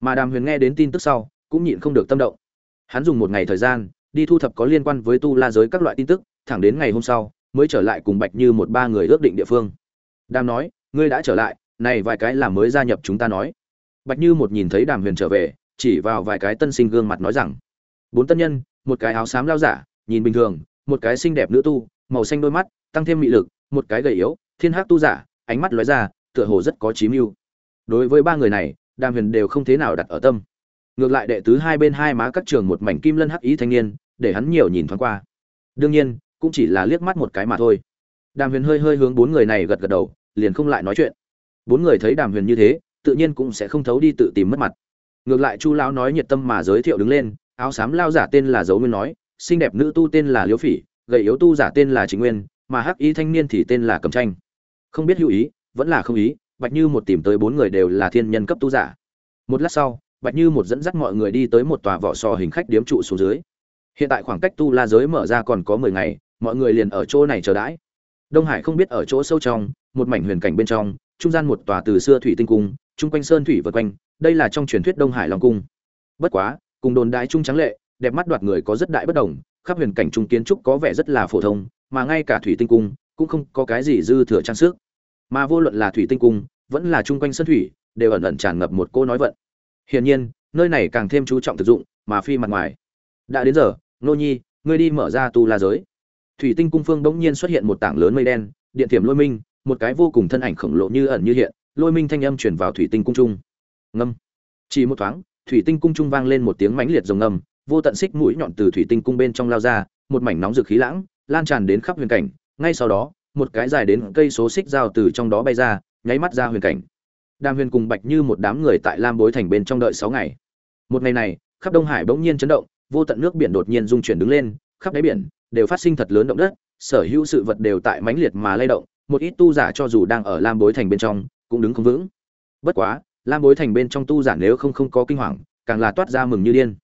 Mà đàm huyền nghe đến tin tức sau, cũng nhịn không được tâm động. Hắn dùng một ngày thời gian, đi thu thập có liên quan với tu la giới các loại tin tức, thẳng đến ngày hôm sau, mới trở lại cùng bạch như một ba người ước định địa phương. Đàm nói, ngươi đã trở lại, này vài cái là mới gia nhập chúng ta nói. Bạch như một nhìn thấy đàm huyền trở về, chỉ vào vài cái tân sinh gương mặt nói rằng, bốn tân nhân, một cái áo xám lao giả, nhìn bình thường, một cái xinh đẹp nữ tu, màu xanh đôi mắt, tăng thêm mị lực, một cái gầy yếu thiên hắc tu giả, ánh mắt lóe ra, tựa hồ rất có chí mưu. Đối với ba người này, đàm huyền đều không thế nào đặt ở tâm. Ngược lại đệ tứ hai bên hai má các trường một mảnh kim lân hắc ý thanh niên, để hắn nhiều nhìn thoáng qua. Đương nhiên, cũng chỉ là liếc mắt một cái mà thôi. Đàm huyền hơi hơi hướng bốn người này gật gật đầu, liền không lại nói chuyện. Bốn người thấy đàm huyền như thế, tự nhiên cũng sẽ không thấu đi tự tìm mất mặt. Ngược lại chu lão nói nhiệt tâm mà giới thiệu đứng lên, áo xám lao giả tên là dấu nguyên nói, xinh đẹp nữ tu tên là liễu phỉ, gầy yếu tu giả tên là chính nguyên, mà hắc ý thanh niên thì tên là cầm tranh không biết hữu ý, vẫn là không ý, bạch như một tìm tới bốn người đều là thiên nhân cấp tu giả. Một lát sau, bạch như một dẫn dắt mọi người đi tới một tòa vỏ sò hình khách điếm trụ xuống dưới. Hiện tại khoảng cách tu la giới mở ra còn có mười ngày, mọi người liền ở chỗ này chờ đãi. Đông hải không biết ở chỗ sâu trong, một mảnh huyền cảnh bên trong, trung gian một tòa từ xưa thủy tinh cung, chung quanh sơn thủy vượt quanh, đây là trong truyền thuyết đông hải long cung. Bất quá, cùng đồn đại trung trắng lệ, đẹp mắt đoạt người có rất đại bất đồng, khắp huyền cảnh trung kiến trúc có vẻ rất là phổ thông, mà ngay cả thủy tinh cung cũng không có cái gì dư thừa trang sức. Mà vô luận là thủy tinh cung vẫn là chung quanh sân thủy đều ẩn ẩn tràn ngập một cô nói vận. Hiển nhiên nơi này càng thêm chú trọng thực dụng mà phi mặt ngoài. Đã đến giờ nô nhi ngươi đi mở ra tu la giới. Thủy tinh cung phương bỗng nhiên xuất hiện một tảng lớn mây đen điện thiểm lôi minh một cái vô cùng thân ảnh khổng lồ như ẩn như hiện lôi minh thanh âm chuyển vào thủy tinh cung trung. Ngâm. Chỉ một thoáng thủy tinh cung trung vang lên một tiếng mãnh liệt rồng ngầm, vô tận xích mũi nhọn từ thủy tinh cung bên trong lao ra một mảnh nóng rực khí lãng lan tràn đến khắp huyền cảnh ngay sau đó, một cái dài đến cây số xích dao từ trong đó bay ra, nháy mắt ra huyền cảnh. Đàm huyền cùng bạch như một đám người tại lam bối thành bên trong đợi sáu ngày. Một ngày này, khắp đông hải bỗng nhiên chấn động, vô tận nước biển đột nhiên dung chuyển đứng lên, khắp đáy biển đều phát sinh thật lớn động đất, sở hữu sự vật đều tại mãnh liệt mà lay động, một ít tu giả cho dù đang ở lam bối thành bên trong, cũng đứng không vững. Bất quá, lam bối thành bên trong tu giả nếu không không có kinh hoàng, càng là toát ra mừng như điên.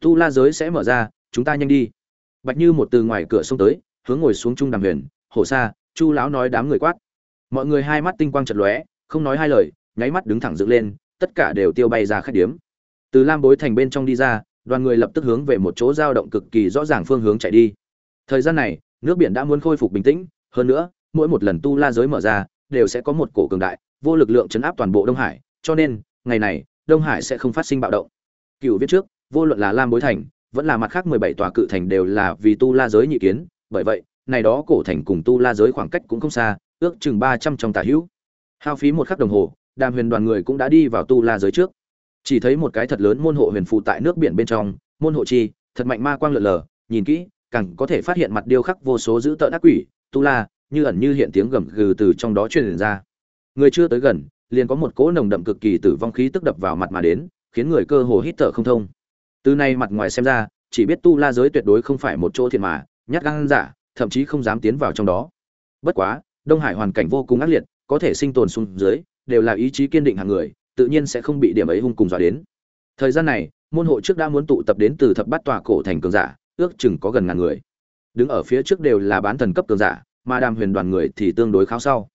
Tu la giới sẽ mở ra, chúng ta nhanh đi. Bạch như một từ ngoài cửa xông tới hướng ngồi xuống trung đàm huyền, hổ xa chu lão nói đám người quát. Mọi người hai mắt tinh quang chật lóe, không nói hai lời, nháy mắt đứng thẳng dựng lên, tất cả đều tiêu bay ra khách điếm. Từ lam bối thành bên trong đi ra, đoàn người lập tức hướng về một chỗ dao động cực kỳ rõ ràng phương hướng chạy đi. Thời gian này, nước biển đã muốn khôi phục bình tĩnh, hơn nữa, mỗi một lần tu la giới mở ra, đều sẽ có một cổ cường đại, vô lực lượng chấn áp toàn bộ đông hải, cho nên, ngày này, đông hải sẽ không phát sinh bạo động. Cựu viết trước, vô luận là lam bối thành, vẫn là mặt khác mười bảy tòa cự thành đều là vì tu la giới nhị kiến bởi vậy, này đó cổ thành cùng tu la giới khoảng cách cũng không xa, ước chừng ba trăm trong tả hữu. Hao phí một khắc đồng hồ, đàm huyền đoàn người cũng đã đi vào tu la giới trước. Chỉ thấy một cái thật lớn môn hộ huyền phụ tại nước biển bên trong, môn hộ chi, thật mạnh ma quang lượn lờ, nhìn kỹ, càng có thể phát hiện mặt điêu khắc vô số dữ tợn ác quỷ, tu la, như ẩn như hiện tiếng gầm gừ từ trong đó truyền ra. Người chưa tới gần, liền có một cỗ nồng đậm cực kỳ tử vong khí tức đập vào mặt mà đến, khiến người cơ hồ hít thở không thông. Từ nay mặt ngoài xem ra, chỉ biết tu la giới tuyệt đối không phải một chỗ thiệt mà nhát gan giả, thậm chí không dám tiến vào trong đó. Bất quá, đông hải hoàn cảnh vô cùng ác liệt, có thể sinh tồn xuống dưới, đều là ý chí kiên định hàng người, tự nhiên sẽ không bị điểm ấy hung cùng dọa đến. Thời gian này, môn hộ trước đã muốn tụ tập đến từ thập bát tòa cổ thành cường giả, ước chừng có gần ngàn người. Đứng ở phía trước đều là bán thần cấp cường giả, mà đàm huyền đoàn người thì tương đối kháo sau.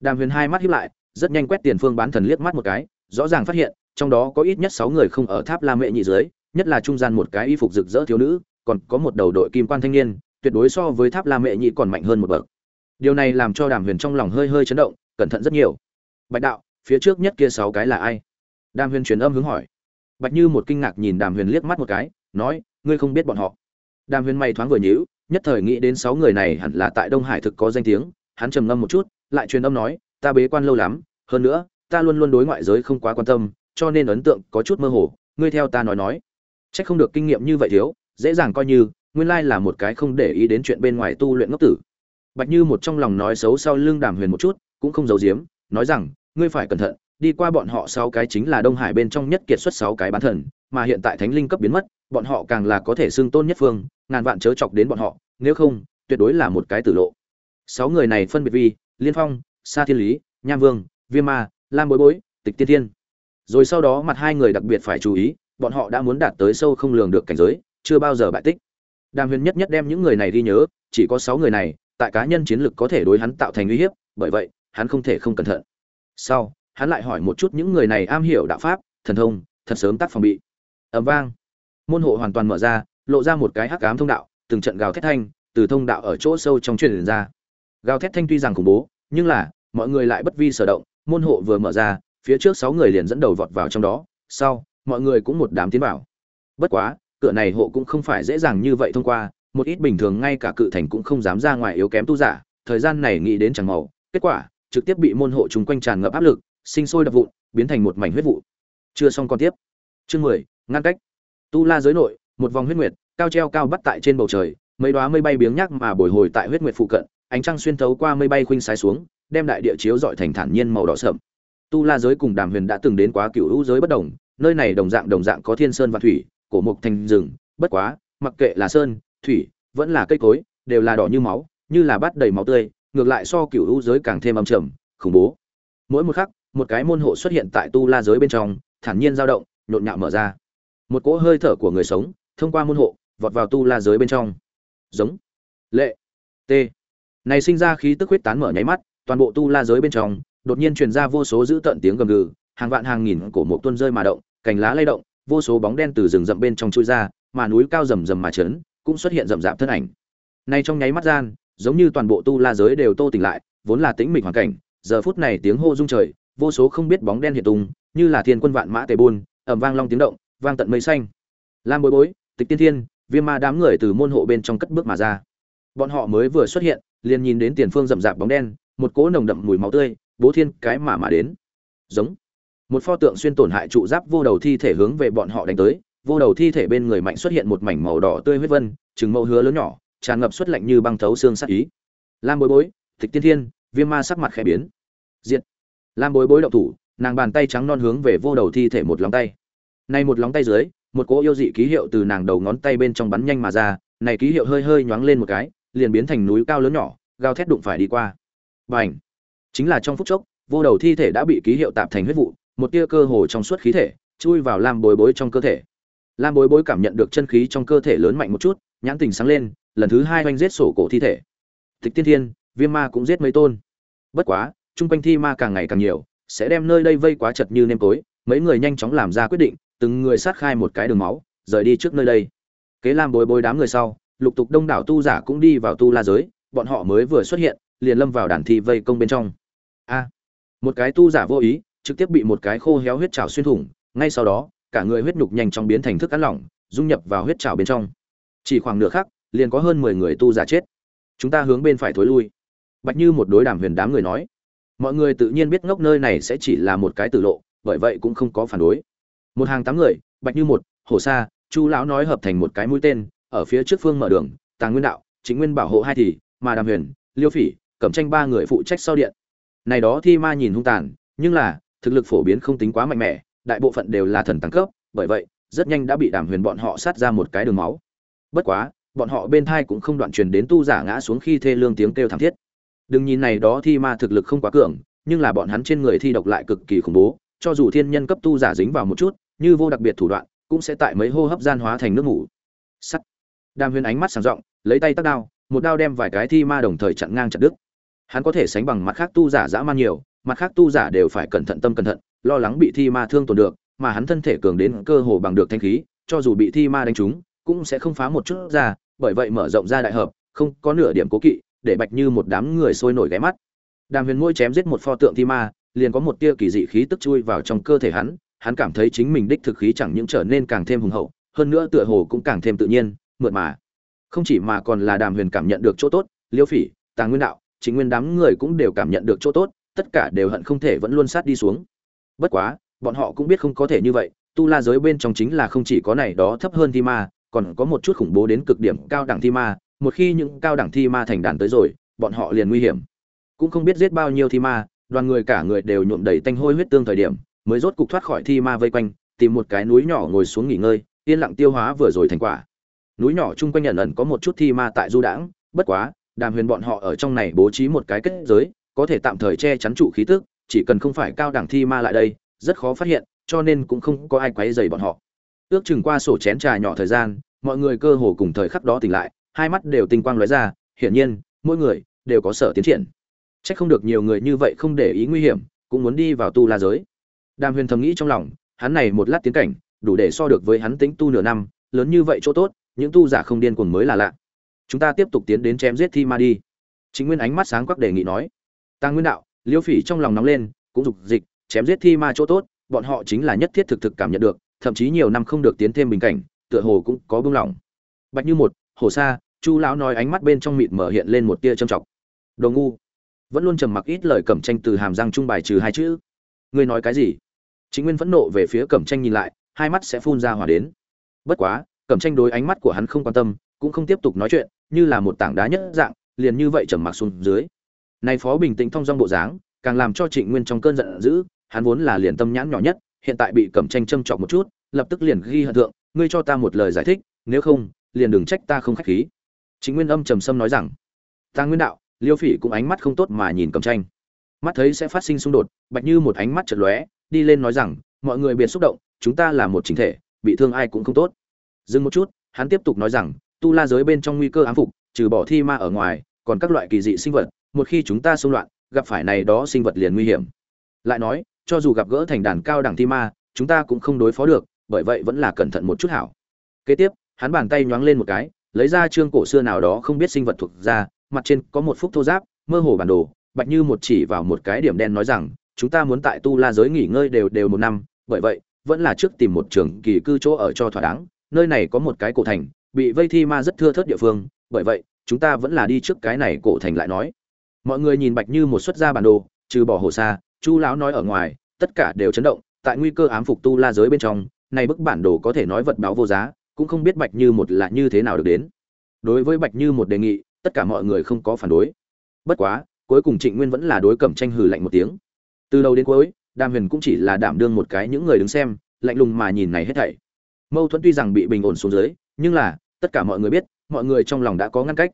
Đàm huyền hai mắt hiếp lại, rất nhanh quét tiền phương bán thần liếc mắt một cái, rõ ràng phát hiện, trong đó có ít nhất sáu người không ở tháp la mệ nhị dưới nhất là trung gian một cái y phục rực rỡ thiếu nữ, còn có một đầu đội kim quan thanh niên tuyệt đối so với tháp la mệ nhị còn mạnh hơn một bậc. Điều này làm cho đàm huyền trong lòng hơi hơi chấn động cẩn thận rất nhiều. Bạch đạo phía trước nhất kia sáu cái là ai? Đàm huyền truyền âm hướng hỏi. Bạch như một kinh ngạc nhìn đàm huyền liếc mắt một cái nói ngươi không biết bọn họ. Đàm huyền may thoáng vừa nhíu nhất thời nghĩ đến sáu người này hẳn là tại đông hải thực có danh tiếng hắn trầm ngâm một chút lại truyền âm nói ta bế quan lâu lắm hơn nữa ta luôn luôn đối ngoại giới không quá quan tâm cho nên ấn tượng có chút mơ hồ ngươi theo ta nói nói. Chắc không được kinh nghiệm như vậy thiếu, dễ dàng coi như nguyên lai là một cái không để ý đến chuyện bên ngoài tu luyện ngốc tử. Bạch Như một trong lòng nói xấu sau lưng Đàm Huyền một chút, cũng không giấu giếm, nói rằng, ngươi phải cẩn thận, đi qua bọn họ sáu cái chính là Đông Hải bên trong nhất kiệt xuất sáu cái bán thần, mà hiện tại thánh linh cấp biến mất, bọn họ càng là có thể xưng tôn nhất phương, ngàn vạn chớ chọc đến bọn họ, nếu không, tuyệt đối là một cái tử lộ. Sáu người này phân biệt vì Liên Phong, Sa Thiên Lý, Nham Vương, Viêm Ma, Lam Bối Bối, Tịch Tiên Thiên. Rồi sau đó mặt hai người đặc biệt phải chú ý, bọn họ đã muốn đạt tới sâu không lường được cảnh giới, chưa bao giờ bại tích. Đàm Huyền nhất nhất đem những người này ghi nhớ, chỉ có 6 người này, tại cá nhân chiến lực có thể đối hắn tạo thành uy hiếp, bởi vậy, hắn không thể không cẩn thận. Sau, hắn lại hỏi một chút những người này am hiểu đạo pháp, thần thông, thật sớm tác phòng bị. Ầm vang, môn hộ hoàn toàn mở ra, lộ ra một cái hắc ám thông đạo, từng trận gào thét thanh, từ thông đạo ở chỗ sâu trong truyền ra. Gào thét thanh tuy rằng khủng bố, nhưng là, mọi người lại bất vi sở động, môn hộ vừa mở ra, phía trước 6 người liền dẫn đầu vọt vào trong đó, sau, mọi người cũng một đám tiến vào bất quá cửa này hộ cũng không phải dễ dàng như vậy thông qua, một ít bình thường ngay cả cự thành cũng không dám ra ngoài yếu kém tu giả, thời gian này nghĩ đến chẳng màu, kết quả, trực tiếp bị môn hộ chúng quanh tràn ngập áp lực, sinh sôi đập vụn, biến thành một mảnh huyết vụ. Chưa xong còn tiếp. Chương mười, ngăn cách. Tu la giới nội, một vòng huyết nguyệt, cao treo cao bắt tại trên bầu trời, mấy đóa mây bay biếng nhác mà bồi hồi tại huyết nguyệt phụ cận, ánh trăng xuyên thấu qua mây bay khuynh sái xuống, đem đại địa chiếu dọi thành thản nhiên màu đỏ sậm. Tu la giới cùng đàm huyền đã từng đến quá cựu hữu giới bất đồng, nơi này đồng dạng đồng dạng có thiên sơn và thủy cổ mục thành rừng, bất quá, mặc kệ là sơn, thủy, vẫn là cây cối, đều là đỏ như máu, như là bát đầy máu tươi, ngược lại so cựu hữu giới càng thêm âm trầm, khủng bố. Mỗi một khắc, một cái môn hộ xuất hiện tại tu la giới bên trong, thản nhiên dao động, nhộn nhạo mở ra. Một cỗ hơi thở của người sống, thông qua môn hộ, vọt vào tu la giới bên trong. Giống. Lệ. T. Này sinh ra khí tức huyết tán mở nháy mắt, toàn bộ tu la giới bên trong, đột nhiên truyền ra vô số dữ tận tiếng gầm gừ, hàng vạn hàng nghìn cổ mục tuôn rơi mà động, cành lá lay động vô số bóng đen từ rừng rậm bên trong chui ra, mà núi cao rầm rầm mà chấn cũng xuất hiện rậm rạp thân ảnh. Nay trong nháy mắt gian, giống như toàn bộ tu la giới đều tô tỉnh lại, vốn là tĩnh mịch hoàn cảnh, giờ phút này tiếng hô rung trời, vô số không biết bóng đen hiện tung, như là thiên quân vạn mã tề buôn, ầm vang long tiếng động, vang tận mây xanh. Lam bối bối, tịch tiên thiên, viêm ma đám người từ môn hộ bên trong cất bước mà ra. Bọn họ mới vừa xuất hiện, liền nhìn đến tiền phương rậm rạp bóng đen, một cỗ nồng đậm mùi máu tươi, bố thiên cái mà mà đến. Giống một pho tượng xuyên tổn hại trụ giáp vô đầu thi thể hướng về bọn họ đánh tới, vô đầu thi thể bên người mạnh xuất hiện một mảnh màu đỏ tươi huyết vân chừng mẫu hứa lớn nhỏ, tràn ngập xuất lạnh như băng thấu xương sắc ý. Lam bối bối, tịch tiên thiên, viêm ma sắc mặt khẽ biến. Diện lam bối bối động thủ, nàng bàn tay trắng non hướng về vô đầu thi thể một lóng tay. Nay một lóng tay dưới, một cỗ yêu dị ký hiệu từ nàng đầu ngón tay bên trong bắn nhanh mà ra, này ký hiệu hơi hơi nhoáng lên một cái, liền biến thành núi cao lớn nhỏ, gào thét đụng phải đi qua. B à n h chính là trong phút chốc, vô đầu thi thể đã bị ký hiệu tạp thành huyết vụ một tia cơ hồ trong suốt khí thể, chui vào lam bối bối trong cơ thể. Lam bối bối cảm nhận được chân khí trong cơ thể lớn mạnh một chút, nhãn tình sáng lên, lần thứ hai oanh giết sổ cổ thi thể. Tịch tiên thiên, viêm ma cũng giết mấy tôn. Bất quá, chung quanh thi ma càng ngày càng nhiều, sẽ đem nơi đây vây quá chật như nêm tối, mấy người nhanh chóng làm ra quyết định, từng người sát khai một cái đường máu, rời đi trước nơi đây. Kế lam bối bối đám người sau, lục tục đông đảo tu giả cũng đi vào tu la giới, bọn họ mới vừa xuất hiện, liền lâm vào đàn thi vây công bên trong. A, một cái tu giả vô ý trực tiếp bị một cái khô héo huyết trào xuyên thủng, ngay sau đó, cả người huyết nhục nhanh chóng biến thành thức ăn lỏng, dung nhập vào huyết trào bên trong. Chỉ khoảng nửa khắc, liền có hơn mười người tu giả chết. Chúng ta hướng bên phải thối lui. Bạch như một đối đàm huyền đám người nói. Mọi người tự nhiên biết ngốc nơi này sẽ chỉ là một cái tử lộ, bởi vậy cũng không có phản đối. Một hàng tám người, bạch như một, hồ sa, chu lão nói hợp thành một cái mũi tên, ở phía trước phương mở đường tàng nguyên đạo, chính nguyên bảo hộ hai thì, mà đàm huyền, liêu phỉ, cẩm tranh ba người phụ trách sau điện. Này đó thi ma nhìn hung tàn, nhưng là thực lực phổ biến không tính quá mạnh mẽ, đại bộ phận đều là thần tăng cấp, bởi vậy, rất nhanh đã bị đàm huyền bọn họ sát ra một cái đường máu. Bất quá, bọn họ bên thai cũng không đoạn truyền đến tu giả ngã xuống khi thê lương tiếng kêu thảm thiết. Đừng nhìn này đó thi ma thực lực không quá cường, nhưng là bọn hắn trên người thi độc lại cực kỳ khủng bố, cho dù thiên nhân cấp tu giả dính vào một chút, như vô đặc biệt thủ đoạn, cũng sẽ tại mấy hô hấp gian hóa thành nước ngủ sắt. Đàm huyền ánh mắt sáng rộng, lấy tay tác đao, một đao đem vài cái thi ma đồng thời chặn ngang chặt đứt. Hắn có thể sánh bằng mặt khác tu giả dã man nhiều mặt khác tu giả đều phải cẩn thận tâm cẩn thận, lo lắng bị thi ma thương tổn được, mà hắn thân thể cường đến cơ hồ bằng được thanh khí, cho dù bị thi ma đánh trúng, cũng sẽ không phá một chút ra, bởi vậy mở rộng ra đại hợp, không có nửa điểm cố kỵ, để bạch như một đám người sôi nổi ghé mắt. Đàm huyền môi chém giết một pho tượng thi ma, liền có một tia kỳ dị khí tức chui vào trong cơ thể hắn hắn cảm thấy chính mình đích thực khí chẳng những trở nên càng thêm hùng hậu, hơn nữa tựa hồ cũng càng thêm tự nhiên, mượt mà. Không chỉ mà còn là đàm huyền cảm nhận được chỗ tốt liêu phỉ tàng nguyên đạo, chính nguyên đám người cũng đều cảm nhận được chỗ tốt tất cả đều hận không thể vẫn luôn sát đi xuống. Bất quá, bọn họ cũng biết không có thể như vậy, tu la giới bên trong chính là không chỉ có này đó thấp hơn thi ma, còn có một chút khủng bố đến cực điểm cao đẳng thi ma, một khi những cao đẳng thi ma thành đàn tới rồi, bọn họ liền nguy hiểm. Cũng không biết giết bao nhiêu thi ma, đoàn người cả người đều nhuộm đầy tanh hôi huyết tương thời điểm, mới rốt cục thoát khỏi thi ma vây quanh, tìm một cái núi nhỏ ngồi xuống nghỉ ngơi, yên lặng tiêu hóa vừa rồi thành quả. Núi nhỏ chung quanh nhận ẩn có một chút thi ma tại du đãng, bất quá, đàm huyền bọn họ ở trong này bố trí một cái kết giới có thể tạm thời che chắn trụ khí tức, chỉ cần không phải cao đẳng thi ma lại đây, rất khó phát hiện, cho nên cũng không có ai quấy rầy bọn họ. Ước chừng qua sổ chén trà nhỏ thời gian, mọi người cơ hồ cùng thời khắc đó tỉnh lại, hai mắt đều tinh quang lóe ra, hiển nhiên, mỗi người đều có sở tiến triển. Chắc không được nhiều người như vậy không để ý nguy hiểm, cũng muốn đi vào tu la giới. Đàm huyền thầm nghĩ trong lòng, hắn này một lát tiến cảnh, đủ để so được với hắn tính tu nửa năm, lớn như vậy chỗ tốt, những tu giả không điên cuồng mới là lạ. Chúng ta tiếp tục tiến đến chém giết thi ma đi. Chính nguyên ánh mắt sáng quắc đề nghị nói. Tang nguyên đạo, liêu phỉ trong lòng nóng lên, cũng dục dịch, chém giết thi ma chỗ tốt, bọn họ chính là nhất thiết thực thực cảm nhận được, thậm chí nhiều năm không được tiến thêm bình cảnh, tựa hồ cũng có bưng lỏng bạch như một hồ sa, chu lão nói ánh mắt bên trong mịt mở hiện lên một tia trầm trọng. Đồ ngu. Vẫn luôn trầm mặc ít lời cẩm tranh từ hàm răng trung bài trừ hai chữ. Ngươi nói cái gì? Chính nguyên phẫn nộ về phía cẩm tranh nhìn lại, hai mắt sẽ phun ra hỏa đến. Bất quá, cẩm tranh đối ánh mắt của hắn không quan tâm, cũng không tiếp tục nói chuyện, như là một tảng đá nhất dạng, liền như vậy trầm mặc xuống dưới này phó bình tĩnh thong dong bộ dáng, càng làm cho trịnh nguyên trong cơn giận dữ, hắn vốn là liền tâm nhãn nhỏ nhất, hiện tại bị cẩm tranh châm chọc một chút, lập tức liền ghi hận thượng, ngươi cho ta một lời giải thích, nếu không, liền đừng trách ta không khách khí. Trịnh nguyên âm trầm sâm nói rằng, ta nguyên đạo, liêu phỉ cũng ánh mắt không tốt mà nhìn cẩm tranh mắt thấy sẽ phát sinh xung đột, bạch như một ánh mắt chợt lóe, đi lên nói rằng, mọi người biệt xúc động, chúng ta là một chính thể, bị thương ai cũng không tốt. Dừng một chút, hắn tiếp tục nói rằng, tu la giới bên trong nguy cơ ám phục, trừ bỏ thi ma ở ngoài, còn các loại kỳ dị sinh vật một khi chúng ta xung loạn, gặp phải này đó sinh vật liền nguy hiểm. Lại nói, cho dù gặp gỡ thành đàn cao đẳng thi ma, chúng ta cũng không đối phó được, bởi vậy vẫn là cẩn thận một chút hảo. Kế tiếp, hắn bàn tay nhoáng lên một cái, lấy ra trương cổ xưa nào đó không biết sinh vật thuộc ra, mặt trên có một phúc thô giáp, mơ hồ bản đồ, bạch như một chỉ vào một cái điểm đen nói rằng, chúng ta muốn tại tu la giới nghỉ ngơi đều đều một năm, bởi vậy, vẫn là trước tìm một trường kỳ cư chỗ ở cho thỏa đáng, nơi này có một cái cổ thành, bị vây thi ma rất thưa thớt địa phương, bởi vậy, chúng ta vẫn là đi trước cái này cổ thành lại nói mọi người nhìn bạch như một xuất gia bản đồ, trừ bỏ hồ xa chu lão nói ở ngoài, tất cả đều chấn động, tại nguy cơ ám phục tu la giới bên trong, này bức bản đồ có thể nói vật báo vô giá, cũng không biết bạch như một là như thế nào được đến. Đối với bạch như một đề nghị, tất cả mọi người không có phản đối. Bất quá, cuối cùng trịnh nguyên vẫn là đối cẩm tranh hừ lạnh một tiếng. Từ đầu đến cuối, đàm huyền cũng chỉ là đảm đương một cái những người đứng xem, lạnh lùng mà nhìn này hết thảy. Mâu thuẫn tuy rằng bị bình ổn xuống dưới, nhưng là, tất cả mọi người biết, mọi người trong lòng đã có ngăn cách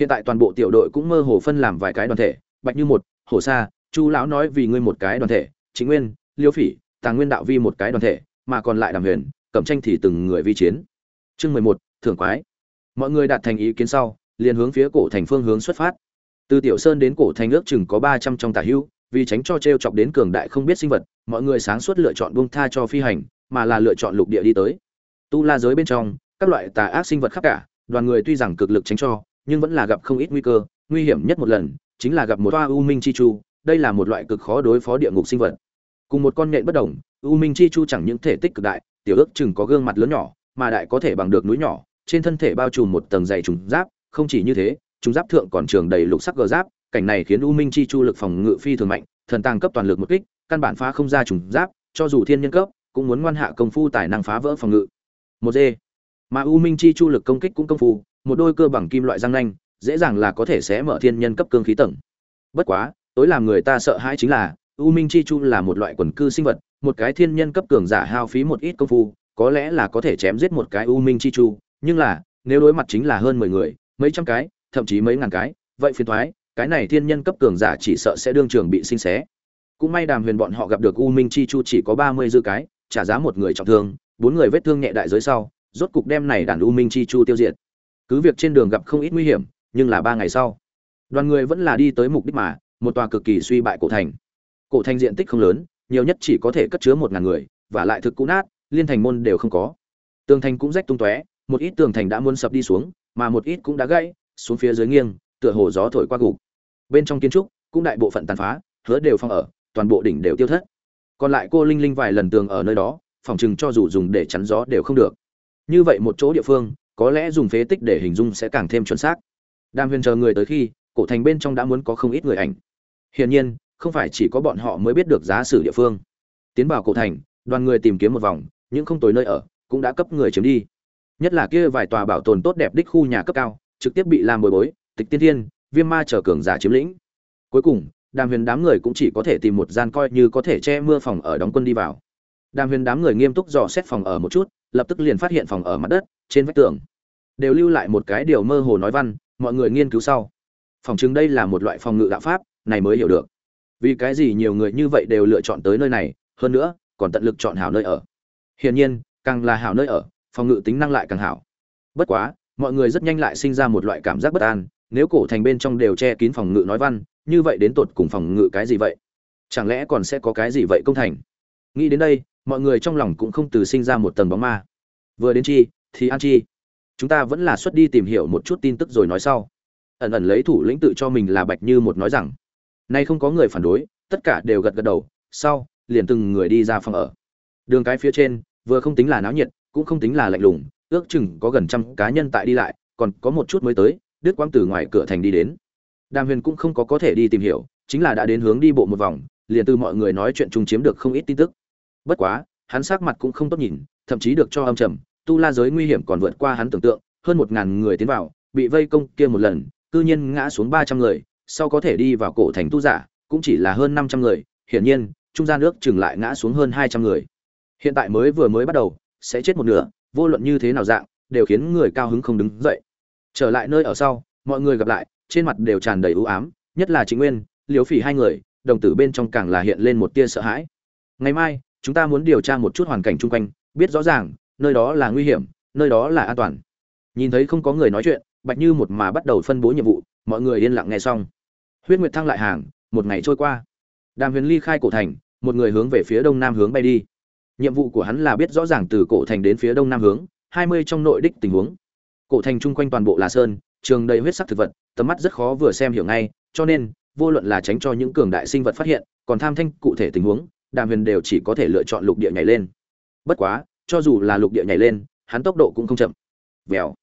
hiện tại toàn bộ tiểu đội cũng mơ hồ phân làm vài cái đoàn thể, bạch như một hồ sa, chu lão nói vì ngươi một cái đoàn thể chính nguyên, liêu phỉ, tàng nguyên đạo vi một cái đoàn thể, mà còn lại đàm huyền, cẩm tranh thì từng người vi chiến. Chương mười một, thưởng quái. Mọi người đạt thành ý kiến sau, liền hướng phía cổ thành phương hướng xuất phát. Từ tiểu sơn đến cổ thành ước chừng có ba trăm trong tả hưu, vì tránh cho t r e o chọc đến cường đại không biết sinh vật, mọi người sáng suốt lựa chọn buông tha cho phi hành, mà là lựa chọn lục địa đi tới. Tu la giới bên trong, các loại tà ác sinh vật khắp cả, đoàn người tuy rằng cực lực tránh cho nhưng vẫn là gặp không ít nguy cơ. Nguy hiểm nhất một lần chính là gặp một toa u minh chi chu. Đây là một loại cực khó đối phó địa ngục sinh vật. Cùng một con nhện bất đồng, u minh chi chu chẳng những thể tích cực đại, tiểu ước chừng có gương mặt lớn nhỏ, mà đại có thể bằng được núi nhỏ, trên thân thể bao trùm một tầng dày trùng giáp. Không chỉ như thế, trùng giáp thượng còn trường đầy lục sắc gờ giáp, cảnh này khiến u minh chi chu lực phòng ngự phi thường mạnh, thần tàng cấp toàn lực một kích, căn bản phá không ra trùng giáp, cho dù thiên nhân cấp, cũng muốn ngoan hạ công phu tài năng phá vỡ phòng ngự. Một d mà u minh chi chu lực công kích cũng công phu một đôi cơ bằng kim loại răng nanh, dễ dàng là có thể xé mở thiên nhân cấp cương khí tầng. Bất quá, tối làm người ta sợ hãi chính là, u minh chi chu là một loại quần cư sinh vật, một cái thiên nhân cấp cường giả hao phí một ít công phu, có lẽ là có thể chém giết một cái u minh chi chu, nhưng là, nếu đối mặt chính là hơn mười người, mấy trăm cái, thậm chí mấy ngàn cái, vậy phiền thoái cái này thiên nhân cấp cường giả chỉ sợ sẽ đương trường bị sinh xé. Cũng may đàm huyền bọn họ gặp được u minh chi chu chỉ có ba mươi dư cái, trả giá một người trọng thương, bốn người vết thương nhẹ đại giới sau, rốt cục đem này đàn u minh chi chu tiêu diệt cứ việc trên đường gặp không ít nguy hiểm, nhưng là ba ngày sau, đoàn người vẫn là đi tới mục đích mà, một tòa cực kỳ suy bại cổ thành. Cổ thành diện tích không lớn, nhiều nhất chỉ có thể cất chứa một ngàn người, và lại thực cũ nát, liên thành môn đều không có. Tường thành cũng rách tung tóe, một ít tường thành đã muốn sập đi xuống, mà một ít cũng đã gãy, xuống phía dưới nghiêng, tựa hồ gió thổi qua gục. Bên trong kiến trúc, cũng đại bộ phận tàn phá, hứa đều phong ở, toàn bộ đỉnh đều tiêu thất. Còn lại cô linh linh vài lần tường ở nơi đó, phòng chừng cho dù dùng để chắn gió đều không được. Như vậy một chỗ địa phương có lẽ dùng phế tích để hình dung sẽ càng thêm chuẩn xác. Đàm huyền chờ người tới khi, cổ thành bên trong đã muốn có không ít người ảnh. Hiển nhiên, không phải chỉ có bọn họ mới biết được giá sử địa phương. Tiến vào cổ thành, đoàn người tìm kiếm một vòng, những không tối nơi ở, cũng đã cấp người chiếm đi. Nhất là kia vài tòa bảo tồn tốt đẹp đích khu nhà cấp cao, trực tiếp bị làm bồi bối, tịch tiên thiên, viêm ma chờ cường giả chiếm lĩnh. Cuối cùng, đàm huyền đám người cũng chỉ có thể tìm một gian coi như có thể che mưa phòng ở đóng quân đi vào đàm huyền đám người nghiêm túc dò xét phòng ở một chút, lập tức liền phát hiện phòng ở mặt đất, trên vách tường đều lưu lại một cái điều mơ hồ nói văn, mọi người nghiên cứu sau. Phòng chứng đây là một loại phòng ngự đạo pháp, này mới hiểu được. Vì cái gì nhiều người như vậy đều lựa chọn tới nơi này, hơn nữa, còn tận lực chọn hảo nơi ở. Hiển nhiên, càng là hảo nơi ở, phòng ngự tính năng lại càng hảo. Bất quá, mọi người rất nhanh lại sinh ra một loại cảm giác bất an, nếu cổ thành bên trong đều che kín phòng ngự nói văn, như vậy đến tột cùng phòng ngự cái gì vậy? Chẳng lẽ còn sẽ có cái gì vậy công thành? Nghĩ đến đây mọi người trong lòng cũng không từ sinh ra một tầng bóng ma. Vừa đến chi, thì an chi. Chúng ta vẫn là xuất đi tìm hiểu một chút tin tức rồi nói sau. Ẩn ẩn lấy thủ lĩnh tự cho mình là bạch như một nói rằng, nay không có người phản đối, tất cả đều gật gật đầu, sau, liền từng người đi ra phòng ở. Đường cái phía trên, vừa không tính là náo nhiệt, cũng không tính là lạnh lùng, ước chừng có gần trăm cá nhân tại đi lại, còn có một chút mới tới đứt quang từ ngoài cửa thành đi đến. Đàm huyền cũng không có có thể đi tìm hiểu, chính là đã đến hướng đi bộ một vòng, liền từ mọi người nói chuyện chung chiếm được không ít tin tức bất quá, hắn sắc mặt cũng không tốt nhìn, thậm chí được cho âm trầm, tu la giới nguy hiểm còn vượt qua hắn tưởng tượng, hơn một ngàn người tiến vào, bị vây công kia một lần, cư nhiên ngã xuống ba trăm người, sau có thể đi vào cổ thành tu giả, cũng chỉ là hơn năm trăm người, hiển nhiên, trung gian nước chừng lại ngã xuống hơn hai trăm người. Hiện tại mới vừa mới bắt đầu, sẽ chết một nửa, vô luận như thế nào dạng, đều khiến người cao hứng không đứng dậy. Trở lại nơi ở sau, mọi người gặp lại, trên mặt đều tràn đầy ưu ám, nhất là chính nguyên liều phỉ hai người, đồng tử bên trong càng là hiện lên một tia sợ hãi. Ngày mai chúng ta muốn điều tra một chút hoàn cảnh chung quanh, biết rõ ràng, nơi đó là nguy hiểm, nơi đó là an toàn. Nhìn thấy không có người nói chuyện, bạch như một mà bắt đầu phân bố nhiệm vụ, mọi người yên lặng nghe xong. Huyết nguyệt thăng lại hàng, một ngày trôi qua. Đàm huyền ly khai cổ thành, một người hướng về phía đông nam hướng bay đi. Nhiệm vụ của hắn là biết rõ ràng từ cổ thành đến phía đông nam hướng, hai mươi trong nội đích tình huống. Cổ thành chung quanh toàn bộ là sơn, trường đầy huyết sắc thực vật, tầm mắt rất khó vừa xem hiểu ngay, cho nên, vô luận là tránh cho những cường đại sinh vật phát hiện, còn tham thanh cụ thể tình huống đàm huyền đều chỉ có thể lựa chọn lục địa nhảy lên. Bất quá, cho dù là lục địa nhảy lên, hắn tốc độ cũng không chậm. Vèo.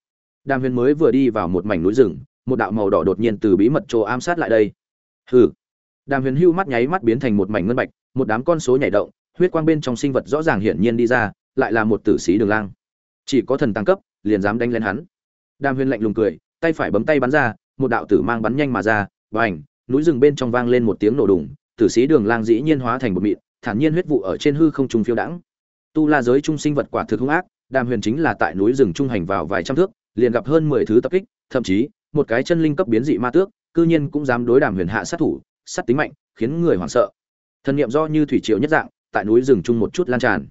Đàm huyền mới vừa đi vào một mảnh núi rừng, một đạo màu đỏ đột nhiên từ bí mật chỗ ám sát lại đây. Hừ. Đàm huyền hưu mắt nháy mắt biến thành một mảnh ngân bạch, một đám con số nhảy động, huyết quang bên trong sinh vật rõ ràng hiển nhiên đi ra, lại là một tử sĩ đường lang. Chỉ có thần tăng cấp, liền dám đánh lên hắn. Đàm huyền lạnh lùng cười, tay phải bấm tay bắn ra, một đạo tử mang bắn nhanh mà ra và ảnh núi rừng bên trong vang lên một tiếng nổ đùng, tử sĩ đường lang dĩ nhiên hóa thành một mịn thản nhiên huyết vụ ở trên hư không trung phiêu đãng. Tu la giới trung sinh vật quả thực hung ác, đàm huyền chính là tại núi rừng trung hành vào vài trăm thước, liền gặp hơn mười thứ tập kích, thậm chí, một cái chân linh cấp biến dị ma tước, cư nhiên cũng dám đối đàm huyền hạ sát thủ, sát tính mạnh, khiến người hoảng sợ. Thần niệm do như thủy triều nhất dạng, tại núi rừng trung một chút lan tràn.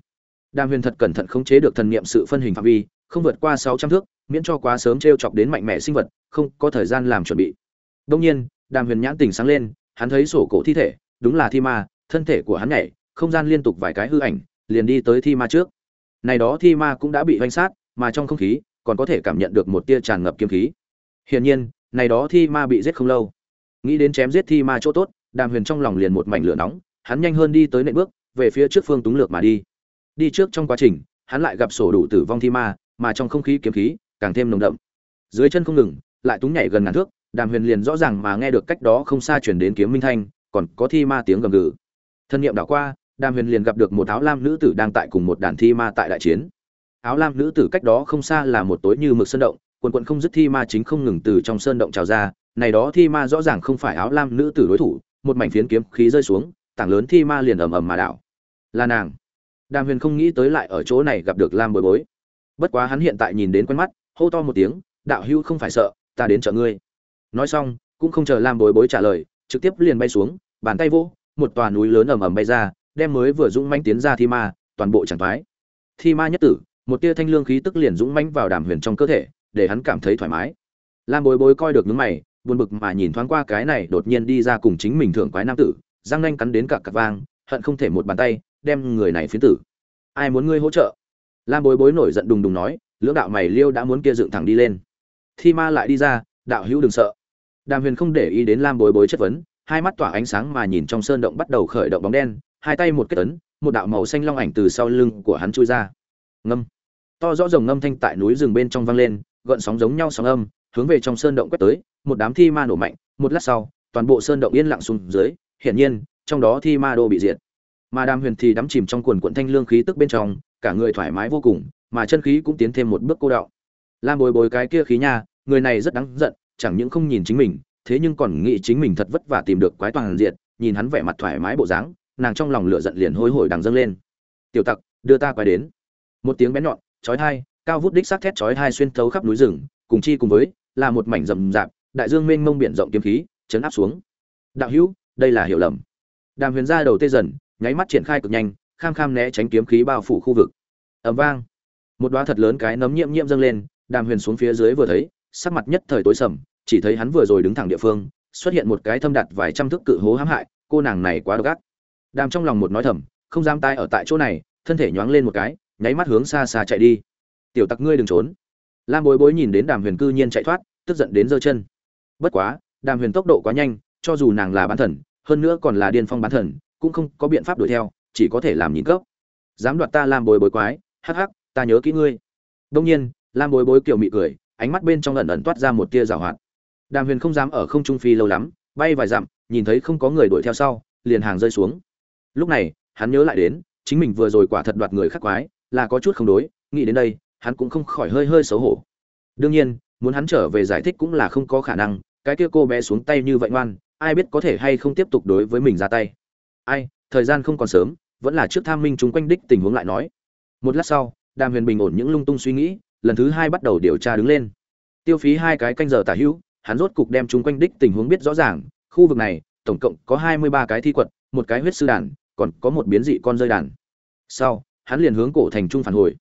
Đàm huyền thật cẩn thận khống chế được thần niệm sự phân hình phạm vi, không vượt qua sáu trăm thước, miễn cho quá sớm t chọc đến mạnh mẽ sinh vật, không có thời gian làm chuẩn bị. Đông nhiên, đàm huyền nhãn tỉnh sáng lên, hắn thấy sổ cổ thi thể, đúng là thi ma thân thể của hắn nhảy, không gian liên tục vài cái hư ảnh, liền đi tới thi ma trước. Này đó thi ma cũng đã bị hoành sát, mà trong không khí, còn có thể cảm nhận được một tia tràn ngập kiếm khí. Hiển nhiên, này đó thi ma bị giết không lâu. Nghĩ đến chém giết thi ma chỗ tốt, đàm huyền trong lòng liền một mảnh lửa nóng, hắn nhanh hơn đi tới nệm bước, về phía trước phương túng lược mà đi. Đi trước trong quá trình, hắn lại gặp sổ đủ tử vong thi ma, mà trong không khí kiếm khí càng thêm nồng đậm. Dưới chân không ngừng, lại túng nhảy gần ngàn thước, đàm huyền liền rõ ràng mà nghe được cách đó không xa chuyển đến kiếm minh thanh, còn có thi ma tiếng gầm gừ thân nhiệm đảo qua, đàm huyền liền gặp được một áo lam nữ tử đang tại cùng một đàn thi ma tại đại chiến. Áo lam nữ tử cách đó không xa là một tối như mực sơn động, quần quận không dứt thi ma chính không ngừng từ trong sơn động trào ra. Này đó thi ma rõ ràng không phải áo lam nữ tử đối thủ, một mảnh phiến kiếm khí rơi xuống, tảng lớn thi ma liền ầm ầm mà đảo. Là nàng. Đàm huyền không nghĩ tới lại ở chỗ này gặp được lam bối bối. Bất quá hắn hiện tại nhìn đến quen mắt, hô to một tiếng, đạo hưu không phải sợ, ta đến chợ ngươi. Nói xong, cũng không chờ lam bối bối trả lời, trực tiếp liền bay xuống, bàn tay vô một tòa núi lớn ầm ầm bay ra, đem mới vừa dũng mãnh tiến ra thi ma, toàn bộ chẳng phái. thi ma nhất tử, một tia thanh lương khí tức liền dũng mãnh vào đàm huyền trong cơ thể, để hắn cảm thấy thoải mái. Lam bối bối coi được nước mày, buồn bực mà nhìn thoáng qua cái này đột nhiên đi ra cùng chính mình thượng quái nam tử, răng nanh cắn đến cả cặp vang, hận không thể một bàn tay, đem người này phiến tử. Ai muốn ngươi hỗ trợ? Lam bối bối nổi giận đùng đùng nói, lưỡng đạo mày liêu đã muốn kia dựng thẳng đi lên. Thi ma lại đi ra, đạo hữu đừng sợ. Đàm huyền không để ý đến lam bối bối chất vấn hai mắt tỏa ánh sáng mà nhìn trong sơn động bắt đầu khởi động bóng đen, hai tay một kết ấn, một đạo màu xanh long ảnh từ sau lưng của hắn chui ra. Ngâm. To rõ rồng ngâm thanh tại núi rừng bên trong vang lên, gợn sóng giống nhau sóng âm, hướng về trong sơn động quét tới, một đám thi ma nổ mạnh, một lát sau, toàn bộ sơn động yên lặng xuống dưới, hiển nhiên, trong đó thi ma đô bị diệt. Mà đàm huyền thì đắm chìm trong quần quận thanh lương khí tức bên trong, cả người thoải mái vô cùng, mà chân khí cũng tiến thêm một bước cô đạo lam bồi bồi cái kia khí nha, người này rất đáng giận, chẳng những không nhìn chính mình thế nhưng còn nghĩ chính mình thật vất vả tìm được quái toàn diện, nhìn hắn vẻ mặt thoải mái bộ dáng, nàng trong lòng lửa giận liền hôi hổi đằng dâng lên. Tiểu tặc, đưa ta quái đến. Một tiếng bén nhọn, chói tai, cao vút đích sắc thét chói tai xuyên thấu khắp núi rừng, cùng chi cùng với, là một mảnh rầm rạp, đại dương mênh mông biển rộng kiếm khí, chấn áp xuống. Đạo hữu, đây là hiểu lầm. Đàm huyền ra đầu tê dần, nháy mắt triển khai cực nhanh, kham kham né tránh kiếm khí bao phủ khu vực. Ầm vang. Một đóa thật lớn cái nấm nhiễm nhiễm dâng lên, đàm huyền xuống phía dưới vừa thấy, sắc mặt nhất thời tối sầm chỉ thấy hắn vừa rồi đứng thẳng địa phương, xuất hiện một cái thâm đặt vài trăm thước cự hố hãm hại, cô nàng này quá độc ác. Đàm trong lòng một nói thầm, không dám tai ở tại chỗ này, thân thể nhoáng lên một cái, nháy mắt hướng xa xa chạy đi. Tiểu tặc ngươi đừng trốn. Lam bối bối nhìn đến đàm huyền cư nhiên chạy thoát, tức giận đến giơ chân. Bất quá, đàm huyền tốc độ quá nhanh, cho dù nàng là bán thần, hơn nữa còn là điên phong bán thần, cũng không có biện pháp đuổi theo, chỉ có thể làm nhìn cốc. Dám đoạt ta, lam bối bối quái, hắc hắc, ta nhớ kỹ ngươi. Đông nhiên, lam bối bối kiểu mị cười, ánh mắt bên trong ẩn ẩn toát ra một tia rào hoạt đàm huyền không dám ở không trung phi lâu lắm, bay vài dặm, nhìn thấy không có người đuổi theo sau, liền hàng rơi xuống. Lúc này, hắn nhớ lại đến, chính mình vừa rồi quả thật đoạt người khắc quái, là có chút không đối, nghĩ đến đây, hắn cũng không khỏi hơi hơi xấu hổ. Đương nhiên, muốn hắn trở về giải thích cũng là không có khả năng, cái kia cô bé xuống tay như vậy ngoan, ai biết có thể hay không tiếp tục đối với mình ra tay. Ai, thời gian không còn sớm, vẫn là trước tham minh chúng quanh đích tình huống lại nói. Một lát sau, đàm huyền bình ổn những lung tung suy nghĩ, lần thứ hai bắt đầu điều tra đứng lên. Tiêu phí hai cái canh giờ tả hữu hắn rốt cục đem chúng quanh đích tình huống biết rõ ràng, khu vực này, tổng cộng có hai mươi ba cái thi quật, một cái huyết sư đàn, còn có một biến dị con rơi đàn. Sau, hắn liền hướng cổ thành trung phản hồi.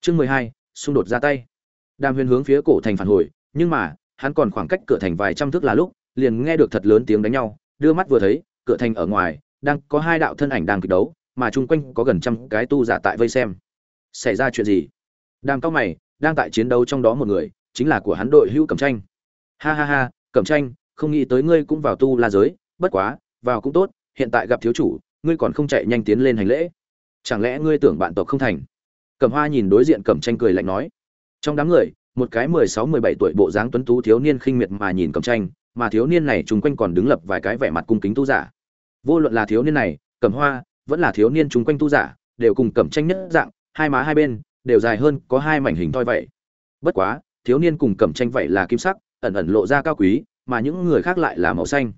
Chương mười hai, xung đột ra tay. Đàm huyền hướng phía cổ thành phản hồi, nhưng mà, hắn còn khoảng cách cửa thành vài trăm thước là lúc, liền nghe được thật lớn tiếng đánh nhau, đưa mắt vừa thấy, cửa thành ở ngoài, đang có hai đạo thân ảnh đang kịch đấu, mà chung quanh có gần trăm cái tu giả tại vây xem. Xảy ra chuyện gì? Đàm cao mày, đang tại chiến đấu trong đó một người, chính là của hắn đội hữu cẩm tranh ha ha ha, cẩm tranh không nghĩ tới ngươi cũng vào tu la giới, bất quá, vào cũng tốt, hiện tại gặp thiếu chủ, ngươi còn không chạy nhanh tiến lên hành lễ. Chẳng lẽ ngươi tưởng bạn tộc không thành? Cẩm hoa nhìn đối diện cẩm tranh cười lạnh nói. Trong đám người, một cái mười sáu, mười bảy tuổi bộ dáng tuấn tú thiếu niên khinh miệt mà nhìn cẩm tranh mà thiếu niên này chung quanh còn đứng lập vài cái vẻ mặt cung kính tu giả. Vô luận là thiếu niên này, cẩm hoa, vẫn là thiếu niên chung quanh tu giả, đều cùng cẩm tranh nhất dạng, hai má hai bên, đều dài hơn có hai mảnh hình thoi vậy. Bất quá, thiếu niên cùng cẩm tranh vậy là kim sắc ẩn ẩn lộ ra cao quý, mà những người khác lại là màu xanh.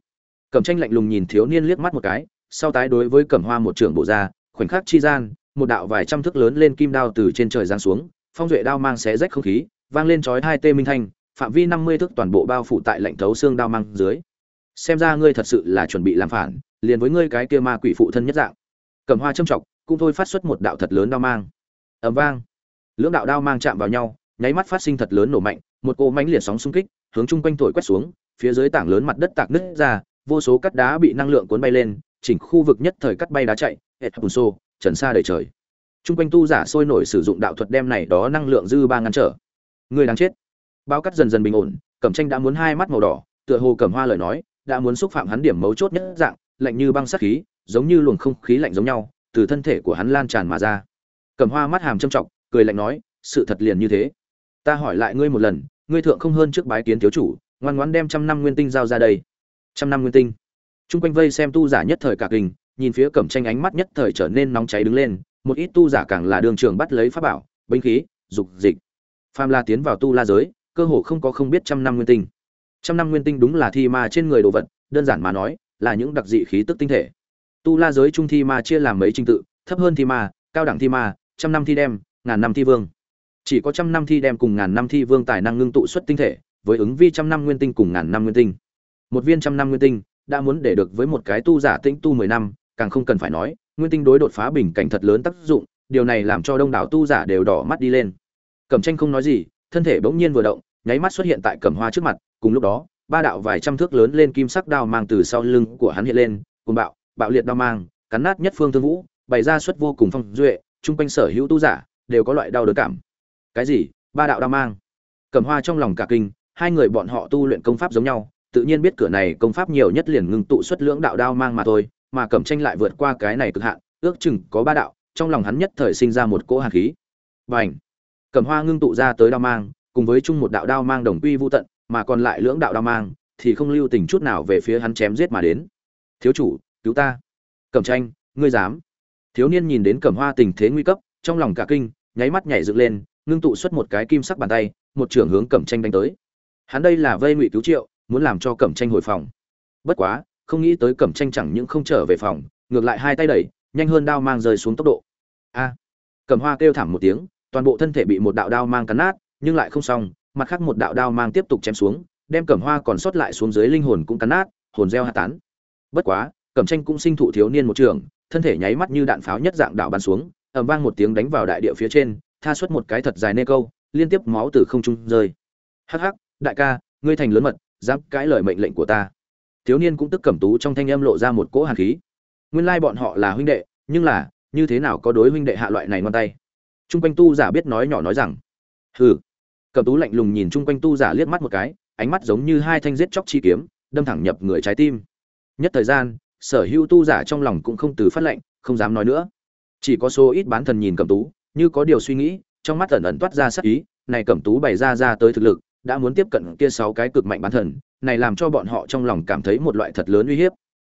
Cẩm tranh lạnh lùng nhìn thiếu niên liếc mắt một cái, sau tái đối với cẩm hoa một trưởng bộ ra, khoảnh khắc chi gian, một đạo vài trăm thước lớn lên kim đao từ trên trời giáng xuống, phong duệ đao mang xé rách không khí, vang lên chói hai tê minh thanh, phạm vi năm mươi thước toàn bộ bao phủ tại lạnh thấu xương đao mang dưới. Xem ra ngươi thật sự là chuẩn bị làm phản, liền với ngươi cái kia ma quỷ phụ thân nhất dạng. Cầm hoa châm chọc, cũng thôi phát xuất một đạo thật lớn đao mang. Ầm vang. Lưỡng đạo đao mang chạm vào nhau nháy mắt phát sinh thật lớn nổ mạnh, một cỗ mãnh liệt sóng xung kích, hướng chung quanh thổi quét xuống, phía dưới tảng lớn mặt đất tạc nứt ra, vô số cắt đá bị năng lượng cuốn bay lên, chỉnh khu vực nhất thời cắt bay đá chạy, hệt hùn xô, trần xa đầy trời. Chung quanh tu giả sôi nổi sử dụng đạo thuật đem này đó năng lượng dư ba ngăn trở. Người đáng chết. Bao cắt dần dần bình ổn, cẩm tranh đã muốn hai mắt màu đỏ, tựa hồ cẩm hoa lời nói, đã muốn xúc phạm hắn điểm mấu chốt nhất dạng, lạnh như băng sát khí, giống như luồng không khí lạnh giống nhau, từ thân thể của hắn lan tràn mà ra. Cẩm hoa mắt hàm châm trọng, cười lạnh nói, sự thật liền như thế ta hỏi lại ngươi một lần, ngươi thượng không hơn trước bái kiến thiếu chủ, ngoan ngoãn đem trăm năm nguyên tinh giao ra đây. Trăm năm nguyên tinh. Chung quanh vây xem tu giả nhất thời cả kinh, nhìn phía cẩm tranh ánh mắt nhất thời trở nên nóng cháy đứng lên, một ít tu giả càng là đường trường bắt lấy pháp bảo, binh khí, dục dịch. Phàm la tiến vào tu la giới, cơ hồ không có không biết trăm năm nguyên tinh. Trăm năm nguyên tinh đúng là thi ma trên người đồ vật, đơn giản mà nói, là những đặc dị khí tức tinh thể. Tu la giới trung thi ma chia làm mấy trình tự, thấp hơn thi ma, cao đẳng thi ma, trăm năm thi đem, ngàn năm thi vương chỉ có trăm năm thi đem cùng ngàn năm thi vương tài năng ngưng tụ xuất tinh thể, với ứng vi trăm năm nguyên tinh cùng ngàn năm nguyên tinh. Một viên trăm năm nguyên tinh đã muốn để được với một cái tu giả tĩnh tu mười năm, càng không cần phải nói, nguyên tinh đối đột phá bình cảnh thật lớn tác dụng, điều này làm cho đông đảo tu giả đều đỏ mắt đi lên. Cẩm tranh không nói gì, thân thể bỗng nhiên vừa động, nháy mắt xuất hiện tại cẩm hoa trước mặt, cùng lúc đó, ba đạo vài trăm thước lớn lên kim sắc đao mang từ sau lưng của hắn hiện lên cùng bạo bạo liệt đao mang, cắn nát nhất phương thương vũ, bày ra suất vô cùng phong duệ, chung quanh sở hữu tu giả đều có loại đau đớn cảm cái gì? Ba đạo đao mang. Cầm hoa trong lòng cả kinh, hai người bọn họ tu luyện công pháp giống nhau, tự nhiên biết cửa này công pháp nhiều nhất liền ngưng tụ xuất lưỡng đạo đao mang mà thôi, mà cẩm tranh lại vượt qua cái này cực hạn, ước chừng có ba đạo, trong lòng hắn nhất thời sinh ra một cỗ hàn khí. Và ảnh cẩm hoa ngưng tụ ra tới đao mang, cùng với chung một đạo đao mang đồng quy vô tận, mà còn lại lưỡng đạo đao mang, thì không lưu tình chút nào về phía hắn chém giết mà đến. Thiếu chủ, cứu ta. Cẩm tranh, ngươi dám. Thiếu niên nhìn đến cẩm hoa tình thế nguy cấp, trong lòng cả kinh, nháy mắt nhảy dựng lên ngưng tụ xuất một cái kim sắc bàn tay, một trưởng hướng cẩm tranh đánh tới. Hắn đây là vây ngụy cứu triệu, muốn làm cho cẩm tranh hồi phòng. Bất quá, không nghĩ tới cẩm tranh chẳng những không trở về phòng, ngược lại hai tay đẩy, nhanh hơn đao mang rơi xuống tốc độ. A! Cẩm hoa kêu thảm một tiếng, toàn bộ thân thể bị một đạo đao mang cắn nát, nhưng lại không xong, mặt khác một đạo đao mang tiếp tục chém xuống, đem cẩm hoa còn sót lại xuống dưới linh hồn cũng cắn nát, hồn reo hạ tán. Bất quá, cẩm tranh cũng sinh thụ thiếu niên một trường, thân thể nháy mắt như đạn pháo nhất dạng đạo bắn xuống, ầm vang một tiếng đánh vào đại địa phía trên tha xuất một cái thật dài nê câu, liên tiếp máu từ không trung rơi. Hắc hắc, đại ca, ngươi thành lớn mật, dám cãi lời mệnh lệnh của ta. Thiếu niên cũng tức cẩm tú trong thanh âm lộ ra một cỗ hàn khí. Nguyên lai bọn họ là huynh đệ, nhưng là, như thế nào có đối huynh đệ hạ loại này ngon tay? Trung quanh tu giả biết nói nhỏ nói rằng, hừ. Cẩm tú lạnh lùng nhìn chung quanh tu giả liếc mắt một cái, ánh mắt giống như hai thanh giết chóc chi kiếm, đâm thẳng nhập người trái tim. Nhất thời gian, sở hữu tu giả trong lòng cũng không từ phát lệnh, không dám nói nữa. Chỉ có số ít bán thần nhìn cẩm tú như có điều suy nghĩ, trong mắt ẩn ẩn toát ra sắc ý, này cẩm tú bày ra ra tới thực lực, đã muốn tiếp cận kia sáu cái cực mạnh bán thần, này làm cho bọn họ trong lòng cảm thấy một loại thật lớn uy hiếp.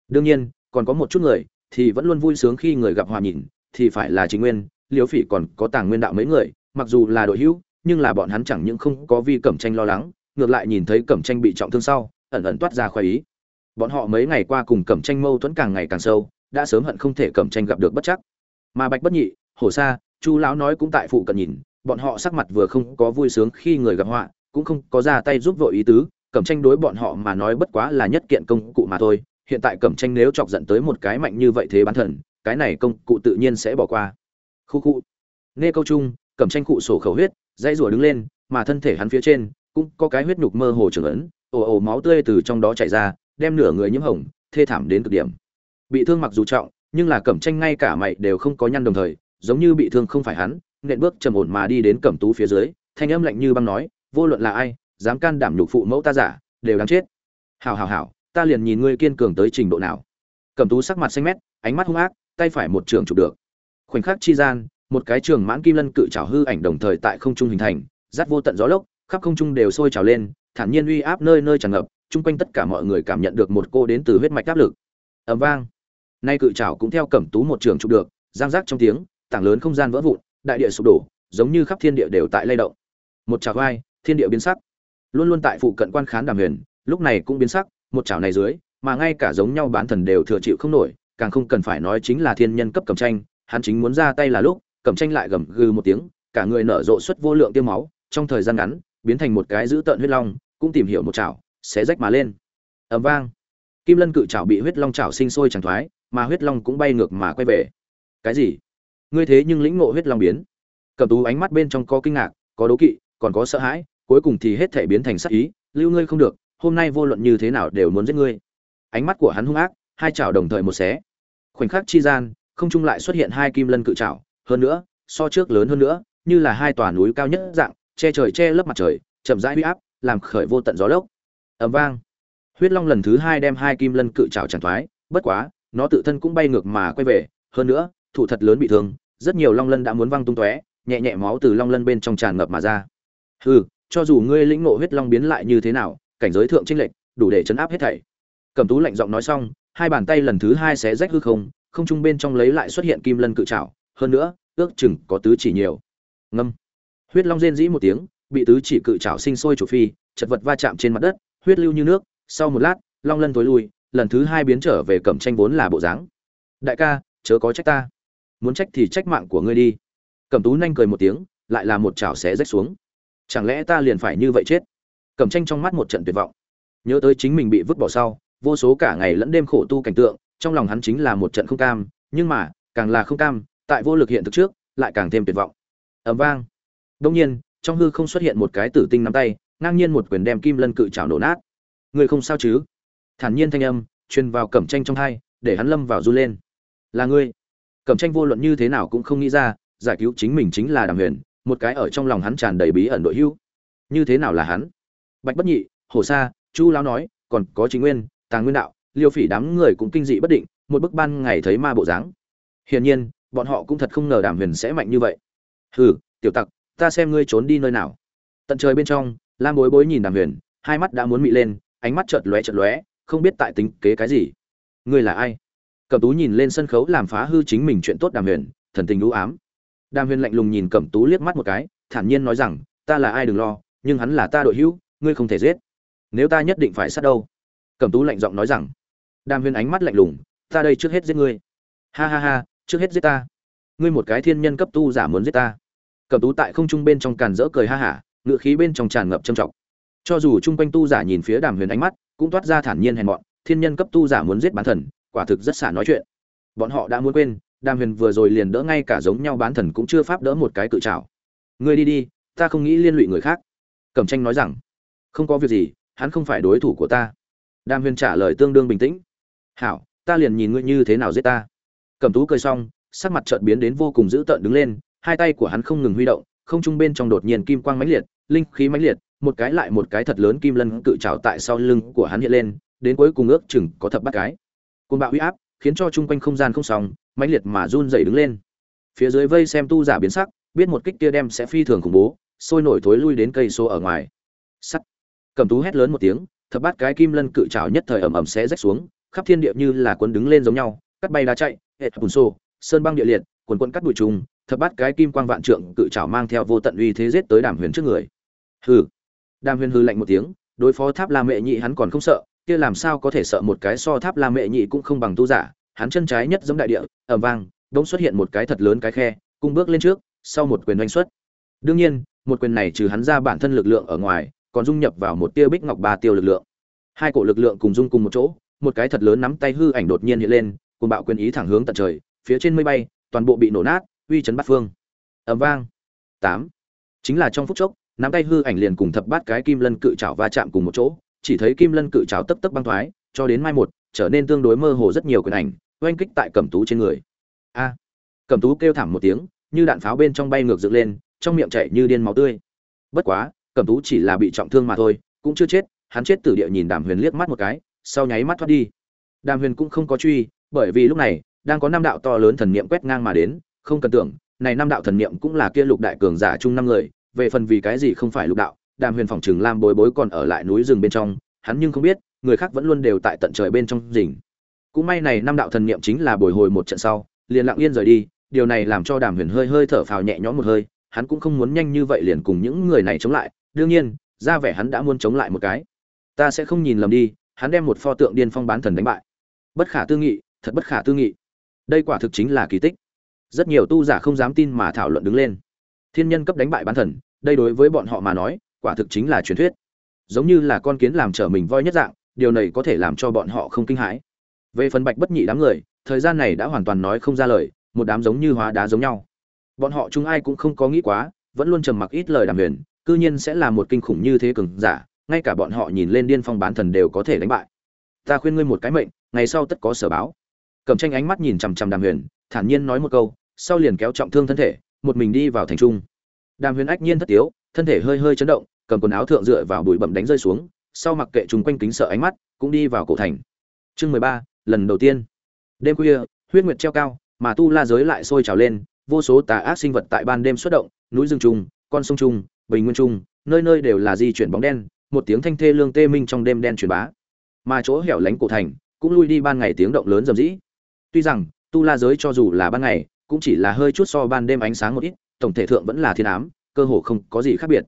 Đương nhiên, còn có một chút người, thì vẫn luôn vui sướng khi người gặp hòa nhìn, thì phải là chính nguyên, liễu phỉ còn có tàng nguyên đạo mấy người, mặc dù là đội hữu, nhưng là bọn hắn chẳng những không có vi cẩm tranh lo lắng, ngược lại nhìn thấy cẩm tranh bị trọng thương sau, ẩn ẩn toát ra khoái ý. Bọn họ mấy ngày qua cùng cẩm tranh mâu thuẫn càng ngày càng sâu, đã sớm hận không thể cẩm tranh gặp được bất chắc. Mà bạch bất nhị hổ sa chu lão nói cũng tại phụ cận nhìn, bọn họ sắc mặt vừa không có vui sướng khi người gặp họa, cũng không có ra tay giúp vội ý tứ, cẩm tranh đối bọn họ mà nói bất quá là nhất kiện công cụ mà thôi, hiện tại cẩm tranh nếu chọc giận tới một cái mạnh như vậy thế bán thần, cái này công cụ tự nhiên sẽ bỏ qua. Khu khu. Nghe câu chung, cẩm tranh cụ sổ khẩu huyết, dãy rủa đứng lên, mà thân thể hắn phía trên cũng có cái huyết nhục mơ hồ trưởng ấn, ồ ồ máu tươi từ trong đó chảy ra, đem nửa người nhiễm hồng, thê thảm đến cực điểm. Bị thương mặc dù trọng, nhưng là cẩm tranh ngay cả mày đều không có nhăn đồng thời giống như bị thương không phải hắn, nện bước trầm ổn mà đi đến cẩm tú phía dưới, thanh âm lạnh như băng nói, vô luận là ai, dám can đảm nhục phụ mẫu ta giả, đều đáng chết. Hào hào hào ta liền nhìn ngươi kiên cường tới trình độ nào. Cẩm tú sắc mặt xanh mét, ánh mắt hung ác, tay phải một trường chụp được. Khoảnh khắc chi gian, một cái trường mãn kim lân cự trảo hư ảnh đồng thời tại không trung hình thành, rát vô tận gió lốc, khắp không trung đều sôi trào lên, thản nhiên uy áp nơi nơi tràn ngập, chung quanh tất cả mọi người cảm nhận được một cô đến từ huyết mạch áp lực. Ầm vang. Nay cự trảo cũng theo cẩm tú một trường chụp được, giang giác trong tiếng tảng lớn không gian vỡ vụn, đại địa sụp đổ, giống như khắp thiên địa đều tại lay động. Một chảo vai, thiên địa biến sắc. Luôn luôn tại phụ cận quan khán đàm huyền, lúc này cũng biến sắc, một chảo này dưới, mà ngay cả giống nhau bán thần đều thừa chịu không nổi, càng không cần phải nói chính là thiên nhân cấp cẩm tranh, hắn chính muốn ra tay là lúc cẩm tranh lại gầm gừ một tiếng, cả người nở rộ xuất vô lượng tiêu máu, trong thời gian ngắn, biến thành một cái dữ tợn huyết long, cũng tìm hiểu một chảo, sẽ rách mà lên. Ầm vang. Kim lân cự chảo bị huyết long chảo sinh sôi chẳng thoái, mà huyết long cũng bay ngược mà quay về. Cái gì? Ngươi thế nhưng lĩnh ngộ huyết long biến. Cầm tú ánh mắt bên trong có kinh ngạc, có đố kỵ, còn có sợ hãi, cuối cùng thì hết thể biến thành sắc ý, lưu ngươi không được, hôm nay vô luận như thế nào đều muốn giết ngươi. Ánh mắt của hắn hung ác, hai chảo đồng thời một xé. Khoảnh khắc chi gian, không trung lại xuất hiện hai kim lân cự chảo, hơn nữa, so trước lớn hơn nữa, như là hai tòa núi cao nhất dạng, che trời che lấp mặt trời, chậm rãi huy áp, làm khởi vô tận gió lốc. Ầm vang. Huyết long lần thứ hai đem hai kim lân cự chảo tràn thoái, bất quá, nó tự thân cũng bay ngược mà quay về, hơn nữa, thủ thật lớn bị thương rất nhiều long lân đã muốn văng tung tóe, nhẹ nhẹ máu từ long lân bên trong tràn ngập mà ra. Hừ, cho dù ngươi lĩnh ngộ huyết long biến lại như thế nào, cảnh giới thượng trinh lệnh đủ để chấn áp hết thảy. Cẩm tú lạnh giọng nói xong, hai bàn tay lần thứ hai sẽ rách hư không không trung bên trong lấy lại xuất hiện kim lân cự trảo, hơn nữa, ước chừng có tứ chỉ nhiều. Ngâm. Huyết long rên dĩ một tiếng, bị tứ chỉ cự trảo sinh sôi chủ phi, chật vật va chạm trên mặt đất, huyết lưu như nước. Sau một lát, long lân tối lui, lần thứ hai biến trở về cẩm tranh vốn là bộ dáng. Đại ca, chớ có trách ta muốn trách thì trách mạng của ngươi đi. Cẩm tú nhanh cười một tiếng, lại là một chảo xé rách xuống. Chẳng lẽ ta liền phải như vậy chết? Cẩm tranh trong mắt một trận tuyệt vọng. Nhớ tới chính mình bị vứt bỏ sau, vô số cả ngày lẫn đêm khổ tu cảnh tượng, trong lòng hắn chính là một trận không cam, nhưng mà, càng là không cam, tại vô lực hiện thực trước, lại càng thêm tuyệt vọng. Ầm vang. Đông nhiên, trong hư không xuất hiện một cái tử tinh nắm tay, ngang nhiên một quyền đem kim lân cự chảo nổ nát. Người không sao chứ? Thản nhiên thanh âm, truyền vào cẩm tranh trong hai, để hắn lâm vào du lên. Là ngươi cẩm tranh vô luận như thế nào cũng không nghĩ ra, giải cứu chính mình chính là đàm huyền, một cái ở trong lòng hắn tràn đầy bí ẩn đội hưu. Như thế nào là hắn? Bạch bất nhị, hồ sa, chu lão nói, còn có chính nguyên, tàng nguyên đạo, liêu phỉ đám người cũng kinh dị bất định, một bức ban ngày thấy ma bộ dáng. Hiển nhiên, bọn họ cũng thật không ngờ đàm huyền sẽ mạnh như vậy. Hừ, tiểu tặc, ta xem ngươi trốn đi nơi nào. Tận trời bên trong, lam bối bối nhìn đàm huyền, hai mắt đã muốn mị lên, ánh mắt chợt lóe chợt lóe, không biết tại tính kế cái gì. Ngươi là ai? Cẩm tú nhìn lên sân khấu làm phá hư chính mình chuyện tốt đàm huyền, thần tình lũ ám. Đàm huyền lạnh lùng nhìn cẩm tú liếc mắt một cái, thản nhiên nói rằng, ta là ai đừng lo, nhưng hắn là ta đội hữu, ngươi không thể giết. Nếu ta nhất định phải sát đâu? Cẩm tú lạnh giọng nói rằng, đàm huyền ánh mắt lạnh lùng, ta đây trước hết giết ngươi. Ha ha ha, trước hết giết ta. Ngươi một cái thiên nhân cấp tu giả muốn giết ta. Cẩm tú tại không trung bên trong càn rỡ cười ha hả, ngựa khí bên trong tràn ngập trầm trọng. Cho dù chung quanh tu giả nhìn phía đàm huyền ánh mắt, cũng toát ra thản nhiên hèn mọn, thiên nhân cấp tu giả muốn giết bán thần quả thực rất xả nói chuyện. Bọn họ đã muốn quên, đàm huyền vừa rồi liền đỡ ngay cả giống nhau bán thần cũng chưa pháp đỡ một cái cự trảo. Ngươi đi đi, ta không nghĩ liên lụy người khác. Cẩm tranh nói rằng, không có việc gì, hắn không phải đối thủ của ta. Đàm huyền trả lời tương đương bình tĩnh. Hảo, ta liền nhìn ngươi như thế nào giết ta. Cẩm tú cười xong, sắc mặt chợt biến đến vô cùng dữ tợn đứng lên, hai tay của hắn không ngừng huy động, không trung bên trong đột nhiên kim quang mãnh liệt, linh khí mãnh liệt, một cái lại một cái thật lớn kim lân cự trảo tại sau lưng của hắn hiện lên, đến cuối cùng ước chừng có thập bắt cái côn bạo uy áp, khiến cho chung quanh không gian không sóng, mãnh liệt mà run dày đứng lên. Phía dưới vây xem tu giả biến sắc, biết một kích kia đem sẽ phi thường khủng bố, sôi nổi thối lui đến cây số ở ngoài. Sắt. Cầm tú hét lớn một tiếng, thập bát cái kim lân cự trào nhất thời ầm ầm sẽ rách xuống, khắp thiên địa như là quân đứng lên giống nhau, cắt bay đá chạy hệ bùn xô sơn băng địa liệt quần quần cắt bụi trùng, thập bát cái kim quang vạn trượng cự trảo mang theo vô tận uy thế giết tới đàm huyền trước người. Hừ. Đàm huyền hư lạnh một tiếng, đối phó tháp la mẹ nhị hắn còn không sợ kia làm sao có thể sợ một cái so tháp la mẹ nhị cũng không bằng tu giả? Hắn chân trái nhất giống đại địa ẩm vang đống xuất hiện một cái thật lớn cái khe cung bước lên trước, sau một quyền đánh xuất. Đương nhiên, một quyền này trừ hắn ra bản thân lực lượng ở ngoài, còn dung nhập vào một tia bích ngọc ba tiêu lực lượng. Hai cổ lực lượng cùng dung cùng một chỗ, một cái thật lớn nắm tay hư ảnh đột nhiên hiện lên cùng bạo quyền ý thẳng hướng tận trời, phía trên mây bay, toàn bộ bị nổ nát, uy chấn bát phương. Ầm vang. Tám. Chính là trong phút chốc, nắm tay hư ảnh liền cùng thập bát cái kim lân cự trảo va chạm cùng một chỗ chỉ thấy kim lân cự cháo tấp tấp băng thoái, cho đến mai một, trở nên tương đối mơ hồ rất nhiều quyền ảnh, oanh kích tại cẩm tú trên người. A! Cẩm tú kêu thảm một tiếng, như đạn pháo bên trong bay ngược dựng lên, trong miệng chảy như điên máu tươi. Bất quá, cẩm tú chỉ là bị trọng thương mà thôi, cũng chưa chết, hắn chết từ địa nhìn đàm huyền liếc mắt một cái, sau nháy mắt thoát đi. Đàm huyền cũng không có truy, bởi vì lúc này, đang có năm đạo to lớn thần niệm quét ngang mà đến, không cần tưởng, này năm đạo thần niệm cũng là kia lục đại cường giả chung năm người, về phần vì cái gì không phải lục đạo đàm huyền phòng trường lam bối bối còn ở lại núi rừng bên trong, hắn nhưng không biết, người khác vẫn luôn đều tại tận trời bên trong rừng cũng may này năm đạo thần niệm chính là bồi hồi một trận sau, liền lặng yên rời đi, điều này làm cho đàm huyền hơi hơi thở phào nhẹ nhõm một hơi, hắn cũng không muốn nhanh như vậy liền cùng những người này chống lại, đương nhiên, ra vẻ hắn đã muốn chống lại một cái. Ta sẽ không nhìn lầm đi, hắn đem một pho tượng điên phong bán thần đánh bại. Bất khả tư nghị, thật bất khả tư nghị. Đây quả thực chính là kỳ tích. Rất nhiều tu giả không dám tin mà thảo luận đứng lên. Thiên nhân cấp đánh bại bán thần, đây đối với bọn họ mà nói quả thực chính là truyền thuyết. Giống như là con kiến làm trở mình voi nhất dạng, điều này có thể làm cho bọn họ không kinh hãi. Về phần bạch bất nhị đám người, thời gian này đã hoàn toàn nói không ra lời, một đám giống như hóa đá giống nhau. Bọn họ chúng ai cũng không có nghĩ quá, vẫn luôn trầm mặc ít lời đàm huyền, cư nhiên sẽ là một kinh khủng như thế cường giả, ngay cả bọn họ nhìn lên điên phong bán thần đều có thể đánh bại. Ta khuyên ngươi một cái mệnh, ngày sau tất có sở báo. Cầm tranh ánh mắt nhìn chằm chằm đàm huyền, thản nhiên nói một câu, sau liền kéo trọng thương thân thể, một mình đi vào thành trung. Đàm huyền ách nhiên thất tiếu, thân thể hơi hơi chấn động cầm quần áo thượng dựa vào bụi bậm đánh rơi xuống sau mặc kệ chúng quanh kính sợ ánh mắt cũng đi vào cổ thành. Chương mười ba lần đầu tiên. Đêm khuya huyết nguyệt treo cao mà tu la giới lại sôi trào lên vô số tà ác sinh vật tại ban đêm xuất động núi rừng trùng, con sông trùng, bình nguyên trùng, nơi nơi đều là di chuyển bóng đen một tiếng thanh thê lương tê minh trong đêm đen truyền bá. Mà chỗ hẻo lánh cổ thành cũng lui đi ban ngày tiếng động lớn rầm rĩ. Tuy rằng tu la giới cho dù là ban ngày cũng chỉ là hơi chút so ban đêm ánh sáng một ít tổng thể thượng vẫn là thiên ám cơ hồ không có gì khác biệt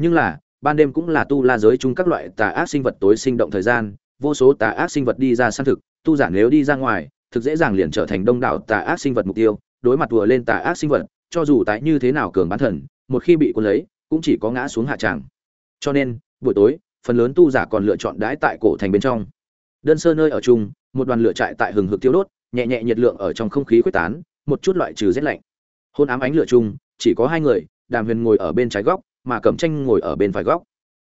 nhưng là, ban đêm cũng là tu la giới chung các loại tà ác sinh vật tối sinh động thời gian, vô số tà ác sinh vật đi ra săn thực, tu giả nếu đi ra ngoài, thực dễ dàng liền trở thành đông đảo tà ác sinh vật mục tiêu, đối mặt vừa lên tà ác sinh vật, cho dù tái như thế nào cường bán thần, một khi bị cuốn lấy, cũng chỉ có ngã xuống hạ tràng. Cho nên, buổi tối, phần lớn tu giả còn lựa chọn đãi tại cổ thành bên trong. Đơn sơ nơi ở chung, một đoàn lửa trại tại hừng hực tiêu đốt, nhẹ nhẹ nhiệt lượng ở trong không khí quyết tán, một chút loại trừ rét lạnh. Hôn ám ánh lửa chung, chỉ có hai người, đàm huyền ngồi ở bên trái góc mà cẩm tranh ngồi ở bên phải góc.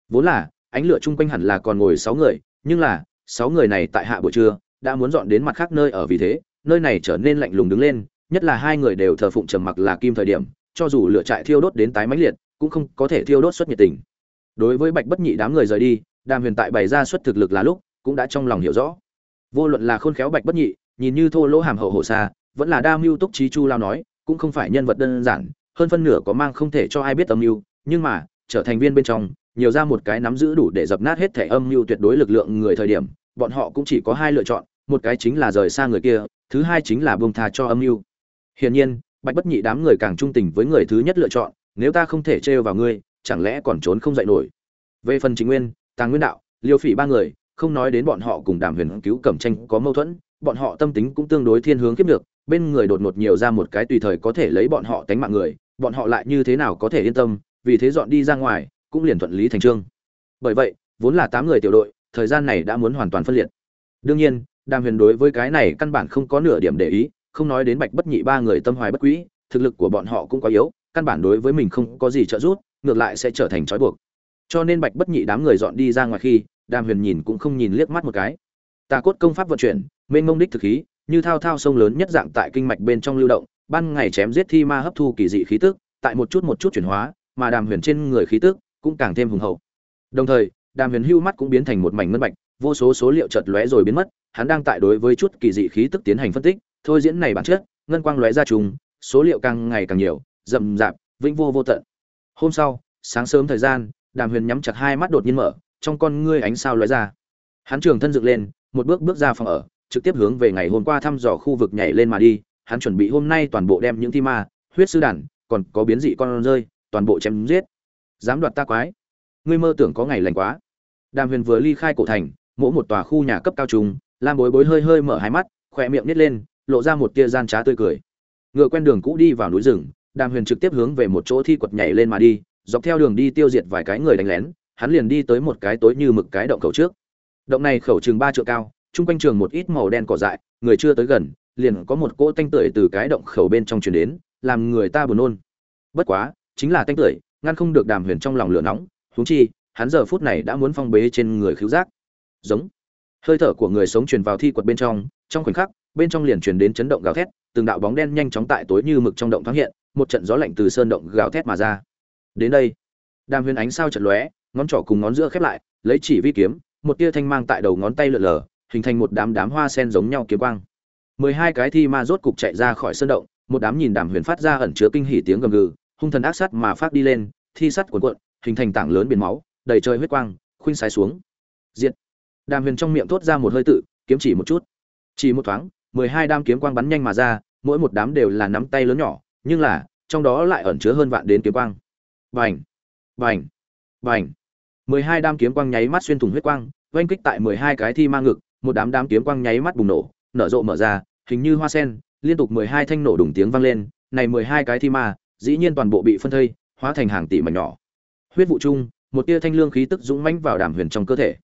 Vốn là, ánh lửa chung quanh hẳn là còn ngồi sáu người, nhưng là, sáu người này tại hạ buổi trưa, đã muốn dọn đến mặt khác nơi ở vì thế, nơi này trở nên lạnh lùng đứng lên, nhất là hai người đều thờ phụng trầm mặc là kim thời điểm, cho dù lửa trại thiêu đốt đến tái mãnh liệt, cũng không có thể thiêu đốt xuất nhiệt tình. Đối với bạch bất nhị đám người rời đi, đàm huyền tại bày ra xuất thực lực là lúc, cũng đã trong lòng hiểu rõ. Vô luận là khôn khéo bạch bất nhị, nhìn như thô lỗ hàm hậu hổ xa, vẫn là đa mưu túc trí chu lao nói, cũng không phải nhân vật đơn giản, hơn phân nửa có mang không thể cho ai biết âm mưu nhưng mà, trở thành viên bên trong, nhiều ra một cái nắm giữ đủ để dập nát hết thể âm mưu tuyệt đối lực lượng người thời điểm, bọn họ cũng chỉ có hai lựa chọn, một cái chính là rời xa người kia, thứ hai chính là buông tha cho âm mưu. Hiển nhiên, bạch bất nhị đám người càng trung tình với người thứ nhất lựa chọn, nếu ta không thể trêu vào ngươi, chẳng lẽ còn trốn không dậy nổi? Về phần chính nguyên, tàng nguyên đạo, liêu phỉ ba người, không nói đến bọn họ cùng đàm huyền cứu cẩm tranh có mâu thuẫn, bọn họ tâm tính cũng tương đối thiên hướng kiếp được, bên người đột ngột nhiều ra một cái tùy thời có thể lấy bọn họ tánh mạng người, bọn họ lại như thế nào có thể yên tâm vì thế dọn đi ra ngoài, cũng liền thuận lý thành trương. Bởi vậy, vốn là tám người tiểu đội, thời gian này đã muốn hoàn toàn phân liệt. Đương nhiên, đàm huyền đối với cái này căn bản không có nửa điểm để ý, không nói đến bạch bất nhị ba người tâm hoài bất quỹ thực lực của bọn họ cũng quá yếu, căn bản đối với mình không có gì trợ giúp, ngược lại sẽ trở thành trói buộc. Cho nên bạch bất nhị đám người dọn đi ra ngoài khi, đàm huyền nhìn cũng không nhìn liếc mắt một cái. Tà cốt công pháp vận chuyển, mênh mông đích thực khí, như thao thao sông lớn nhất dạng tại kinh mạch bên trong lưu động, ban ngày chém giết thi ma hấp thu kỳ dị khí tức, tại một chút một chút chuyển hóa mà đàm huyền trên người khí tức cũng càng thêm hùng hậu. Đồng thời, đàm huyền hưu mắt cũng biến thành một mảnh ngân bạch, vô số số liệu chợt lóe rồi biến mất, hắn đang tại đối với chút kỳ dị khí tức tiến hành phân tích, thôi diễn này bản chất, ngân quang lóe ra trùng, số liệu càng ngày càng nhiều, rậm rạp, vĩnh vô vô tận. Hôm sau, sáng sớm thời gian, đàm huyền nhắm chặt hai mắt đột nhiên mở, trong con ngươi ánh sao lóe ra. Hắn trường thân dựng lên, một bước bước ra phòng ở, trực tiếp hướng về ngày hôm qua thăm dò khu vực nhảy lên mà đi, hắn chuẩn bị hôm nay toàn bộ đem những thi ma, huyết sư đàn, còn có biến dị con rơi toàn bộ chém giết. Dám đoạt ta quái. Ngươi mơ tưởng có ngày lành quá. Đàm huyền vừa ly khai cổ thành mỗi một tòa khu nhà cấp cao trùng, lam bối bối hơi hơi mở hai mắt, khỏe miệng nít lên, lộ ra một tia gian trá tươi cười. Ngựa quen đường cũ đi vào núi rừng, đàm huyền trực tiếp hướng về một chỗ thi quật nhảy lên mà đi, dọc theo đường đi tiêu diệt vài cái người đánh lén, hắn liền đi tới một cái tối như mực cái động khẩu trước. Động này khẩu chừng ba trượng cao, chung quanh trường một ít màu đen cỏ dại, người chưa tới gần, liền có một cỗ tanh tưởi từ cái động khẩu bên trong truyền đến, làm người ta buồn nôn. Bất quá chính là tanh tưởi, ngăn không được đàm huyền trong lòng lửa nóng, huống chi, hắn giờ phút này đã muốn phong bế trên người khiếu giác. Giống. Hơi thở của người sống truyền vào thi quật bên trong trong khoảnh khắc, bên trong liền truyền đến chấn động gào thét, từng đạo bóng đen nhanh chóng tại tối như mực trong động thoáng hiện, một trận gió lạnh từ sơn động gào thét mà ra. Đến đây, đàm huyền ánh sao chật lóe, ngón trỏ cùng ngón giữa khép lại, lấy chỉ vi kiếm, một tia thanh mang tại đầu ngón tay lượn lờ, hình thành một đám đám hoa sen giống nhau kiếm quang. Mười hai cái thi ma rốt cục chạy ra khỏi sơn động, một đám nhìn đàm huyền phát ra ẩn chứa kinh hỉ tiếng gầm gừ hung thần ác sát mà phát đi lên, thi sắt cuộn cuộn, hình thành tảng lớn biển máu, đầy trời huyết quang, khuynh sái xuống. Diện đàm huyền trong miệng thốt ra một hơi tự, kiếm chỉ một chút. Chỉ một thoáng, mười hai đám kiếm quang bắn nhanh mà ra, mỗi một đám đều là nắm tay lớn nhỏ, nhưng là, trong đó lại ẩn chứa hơn vạn đến kiếm quang. Vành vành vành mười hai đám kiếm quang nháy mắt xuyên thủng huyết quang, oanh kích tại mười hai cái thi ma ngực, một đám đám kiếm quang nháy mắt bùng nổ, nở rộ mở ra, hình như hoa sen, liên tục mười hai thanh nổ đùng tiếng vang lên, này mười hai cái thi ma dĩ nhiên toàn bộ bị phân thây, hóa thành hàng tỷ mảnh nhỏ. Huyết vụ chung, một tia thanh lương khí tức dũng mãnh vào đàm huyền trong cơ thể.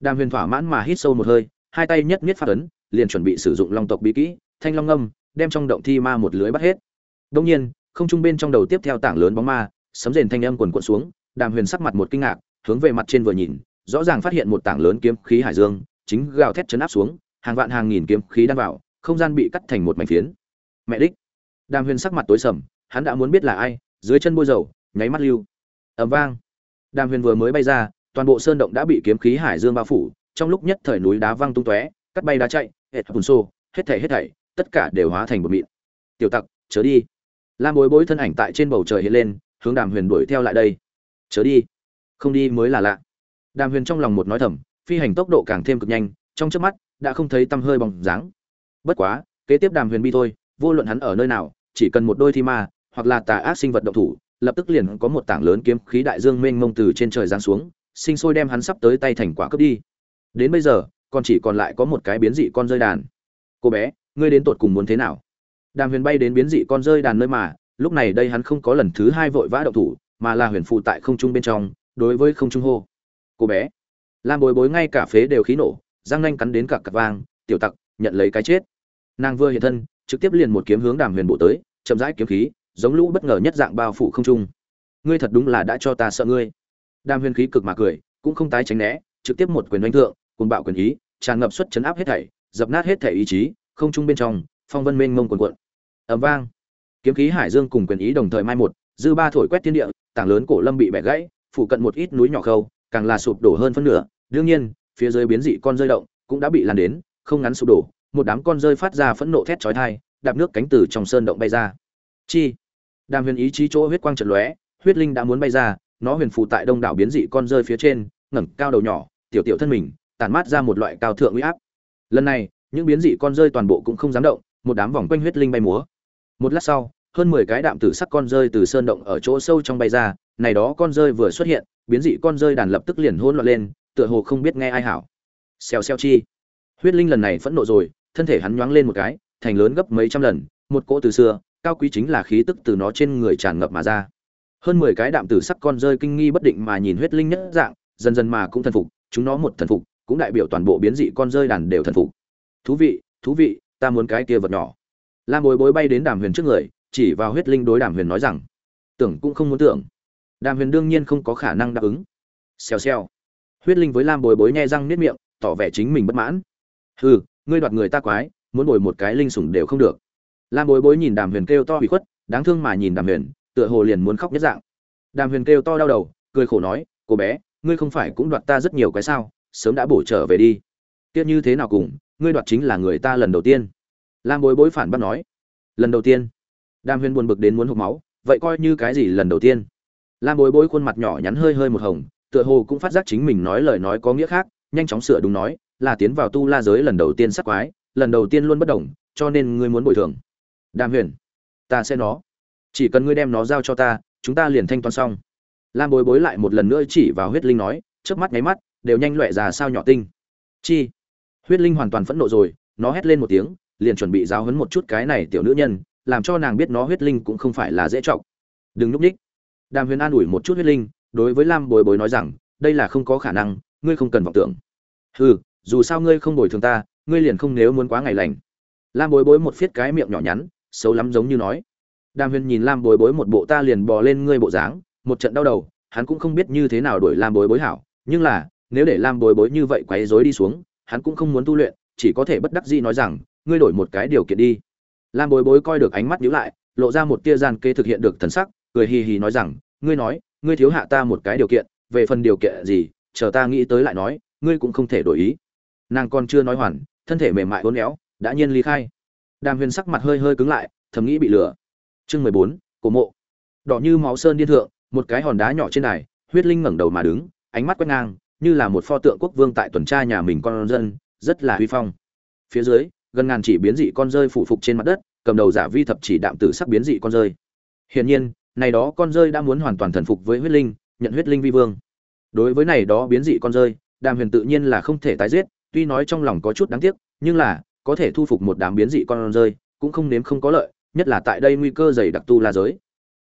Đàm huyền thỏa mãn mà hít sâu một hơi, hai tay nhất nhất phát ấn, liền chuẩn bị sử dụng long tộc bí kỹ, thanh long ngâm, đem trong động thi ma một lưới bắt hết. Đông nhiên, không trung bên trong đầu tiếp theo tảng lớn bóng ma, sấm rền thanh âm quần quận xuống, đàm huyền sắc mặt một kinh ngạc, hướng về mặt trên vừa nhìn, rõ ràng phát hiện một tảng lớn kiếm khí hải dương, chính gào thét chấn áp xuống, hàng vạn hàng nghìn kiếm khí đang vào, không gian bị cắt thành một mảnh phiến. Mẹ đích! Đàm huyền sắc mặt tối sầm hắn đã muốn biết là ai, dưới chân bôi dầu, nháy mắt lưu. Ầm vang. Đàm huyền vừa mới bay ra, toàn bộ sơn động đã bị kiếm khí hải dương bao phủ, trong lúc nhất thời núi đá văng tung tóe, cắt bay đá chạy, hết bùn xô, hết thảy hết thảy, tất cả đều hóa thành một mịn. Tiểu tặc, chớ đi. Lam bối bối thân ảnh tại trên bầu trời hiện lên, hướng đàm huyền đuổi theo lại đây. Chớ đi, không đi mới là lạ. Đàm huyền trong lòng một nói thầm, phi hành tốc độ càng thêm cực nhanh, trong trước mắt, đã không thấy tăm hơi bóng dáng. Bất quá, kế tiếp đàm huyền bi thôi, vô luận hắn ở nơi nào, chỉ cần một đôi thi ma hoặc là tà ác sinh vật động thủ, lập tức liền có một tảng lớn kiếm khí đại dương mênh mông từ trên trời giáng xuống, sinh sôi đem hắn sắp tới tay thành quả cướp đi. Đến bây giờ, còn chỉ còn lại có một cái biến dị con rơi đàn. Cô bé, ngươi đến tột cùng muốn thế nào? Đàm huyền bay đến biến dị con rơi đàn nơi mà, lúc này đây hắn không có lần thứ hai vội vã động thủ, mà là huyền phụ tại không trung bên trong, đối với không trung hô. Cô bé, lam bối bối ngay cả phế đều khí nổ, răng nanh cắn đến cả cặc vang tiểu tặc, nhận lấy cái chết. Nàng vừa hiện thân, trực tiếp liền một kiếm hướng đàm huyền bộ tới, chậm rãi kiếm khí giống lũ bất ngờ nhất dạng bao phủ không trung. Ngươi thật đúng là đã cho ta sợ ngươi. Đàm huyền khí cực mà cười, cũng không tái tránh né, trực tiếp một quyền đánh thượng, cuồng bạo quyền ý, tràn ngập xuất chấn áp hết thảy, dập nát hết thảy ý chí, không trung bên trong, phong vân mênh mông cuồn cuộn. Ầm vang. Kiếm khí hải dương cùng quyền ý đồng thời mai một, dư ba thổi quét thiên địa, tảng lớn cổ lâm bị bẻ gãy phụ cận một ít núi nhỏ khâu, càng là sụp đổ hơn phân nửa. Đương nhiên, phía dưới biến dị con rơi động cũng đã bị lan đến, không ngắn sụp đổ, một đám con rơi phát ra phẫn nộ thét chói tai, đạp nước cánh từ trong sơn động bay ra. Chi? Đàm huyền ý chí chỗ huyết quang trận lóe, huyết linh đã muốn bay ra, nó huyền phụ tại đông đảo biến dị con rơi phía trên, ngẩng cao đầu nhỏ, tiểu tiểu thân mình, tản mát ra một loại cao thượng uy áp. Lần này, những biến dị con rơi toàn bộ cũng không dám động, một đám vòng quanh huyết linh bay múa. Một lát sau, hơn mười cái đạm tử sắc con rơi từ sơn động ở chỗ sâu trong bay ra, này đó con rơi vừa xuất hiện, biến dị con rơi đàn lập tức liền hỗn loạn lên, tựa hồ không biết nghe ai hảo. Xèo xèo chi. Huyết linh lần này phẫn nộ rồi, thân thể hắn nhoáng lên một cái, thành lớn gấp mấy trăm lần, một cỗ từ xưa cao quý chính là khí tức từ nó trên người tràn ngập mà ra. Hơn mười cái đạm tử sắc con rơi kinh nghi bất định mà nhìn huyết linh nhất dạng, dần dần mà cũng thần phục, chúng nó một thần phục, cũng đại biểu toàn bộ biến dị con rơi đàn đều thần phục. Thú vị thú vị, ta muốn cái kia vật nhỏ. Lam bối bối bay đến đàm huyền trước người, chỉ vào huyết linh đối đàm huyền nói rằng, tưởng cũng không muốn tưởng. Đàm huyền đương nhiên không có khả năng đáp ứng. Xèo xèo. Huyết linh với lam bối bối nhai răng niết miệng, tỏ vẻ chính mình bất mãn. Hừ, ngươi đoạt người ta quái, muốn bồi một cái linh sủng đều không được lam bối bối nhìn đàm huyền kêu to bị khuất, đáng thương mà nhìn đàm huyền, tựa hồ liền muốn khóc nhất dạng. Đàm huyền kêu to đau đầu, cười khổ nói, cô bé, ngươi không phải cũng đoạt ta rất nhiều cái sao, sớm đã bổ trở về đi. Tiếc như thế nào cùng, ngươi đoạt chính là người ta lần đầu tiên. Lam bối bối phản bác nói, lần đầu tiên. Đàm huyền buồn bực đến muốn hụt máu, vậy coi như cái gì lần đầu tiên? Lam bối bối khuôn mặt nhỏ nhắn hơi hơi một hồng, tựa hồ cũng phát giác chính mình nói lời nói có nghĩa khác, nhanh chóng sửa đúng nói, là tiến vào tu la giới lần đầu tiên sắc quái, lần đầu tiên luôn bất đồng cho nên ngươi muốn bồi thường đàm huyền, ta sẽ nó. Chỉ cần ngươi đem nó giao cho ta, chúng ta liền thanh toán xong. Lam bối bối lại một lần nữa chỉ vào huyết linh nói trước mắt nháy mắt, đều nhanh loẹ ra sao nhỏ tinh. Chi? Huyết linh hoàn toàn phẫn nộ rồi, nó hét lên một tiếng, liền chuẩn bị giáo hấn một chút cái này tiểu nữ nhân, làm cho nàng biết nó huyết linh cũng không phải là dễ trọng đừng núp ních. Đàm huyền an ủi một chút huyết linh, đối với lam bối bối nói rằng, đây là không có khả năng, ngươi không cần vọng tưởng. Hừ, dù sao ngươi không bồi thường ta, ngươi liền không nếu muốn quá ngày lành. Lam bối bối một phiết cái miệng nhỏ nhắn xấu lắm giống như nói. Đàm huyền nhìn lam bối bối một bộ ta liền bò lên ngươi bộ dáng, một trận đau đầu, hắn cũng không biết như thế nào đuổi lam bối bối hảo, nhưng là, nếu để lam bối bối như vậy quấy rối đi xuống, hắn cũng không muốn tu luyện, chỉ có thể bất đắc dĩ nói rằng, ngươi đổi một cái điều kiện đi. Lam bối bối coi được ánh mắt nhíu lại, lộ ra một tia gian kê thực hiện được thần sắc, cười hì hì nói rằng, ngươi nói, ngươi thiếu hạ ta một cái điều kiện, về phần điều kiện gì, chờ ta nghĩ tới lại nói, ngươi cũng không thể đổi ý. Nàng còn chưa nói hoàn, thân thể mềm mại uốn éo, đã nhiên ly khai đàm huyền sắc mặt hơi hơi cứng lại, thầm nghĩ bị lừa. Chương mười bốn, cổ mộ. Đỏ như máu sơn điên thượng, một cái hòn đá nhỏ trên đài, huyết linh ngẩng đầu mà đứng, ánh mắt quét ngang, như là một pho tượng quốc vương tại tuần tra nhà mình con dân, rất là huy phong. Phía dưới, gần ngàn chỉ biến dị con rơi phủ phục trên mặt đất, cầm đầu giả vi thập chỉ đạm tử sắc biến dị con rơi. Hiển nhiên, này đó con rơi đã muốn hoàn toàn thần phục với huyết linh, nhận huyết linh vi vương. Đối với này đó biến dị con rơi, đàm huyền tự nhiên là không thể tái giết, tuy nói trong lòng có chút đáng tiếc, nhưng là có thể thu phục một đám biến dị con rơi, cũng không nếm không có lợi, nhất là tại đây nguy cơ dày đặc tu la giới.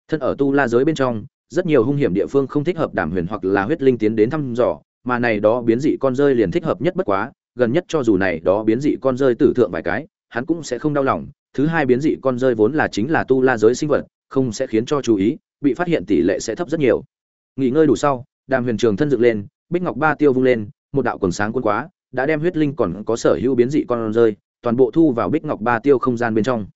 Thân ở tu la giới bên trong, rất nhiều hung hiểm địa phương không thích hợp đảm huyền hoặc là huyết linh tiến đến thăm dò, mà này đó biến dị con rơi liền thích hợp nhất bất quá, gần nhất cho dù này đó biến dị con rơi tử thượng vài cái, hắn cũng sẽ không đau lòng. Thứ hai biến dị con rơi vốn là chính là tu la giới sinh vật, không sẽ khiến cho chú ý, bị phát hiện tỷ lệ sẽ thấp rất nhiều. Nghỉ ngơi đủ sau, đàm huyền trường thân dựng lên, bích ngọc ba tiêu vung lên, một đạo quần sáng quân quá, đã đem huyết linh còn có sở hữu biến dị con rơi toàn bộ thu vào bích ngọc ba tiêu không gian bên trong.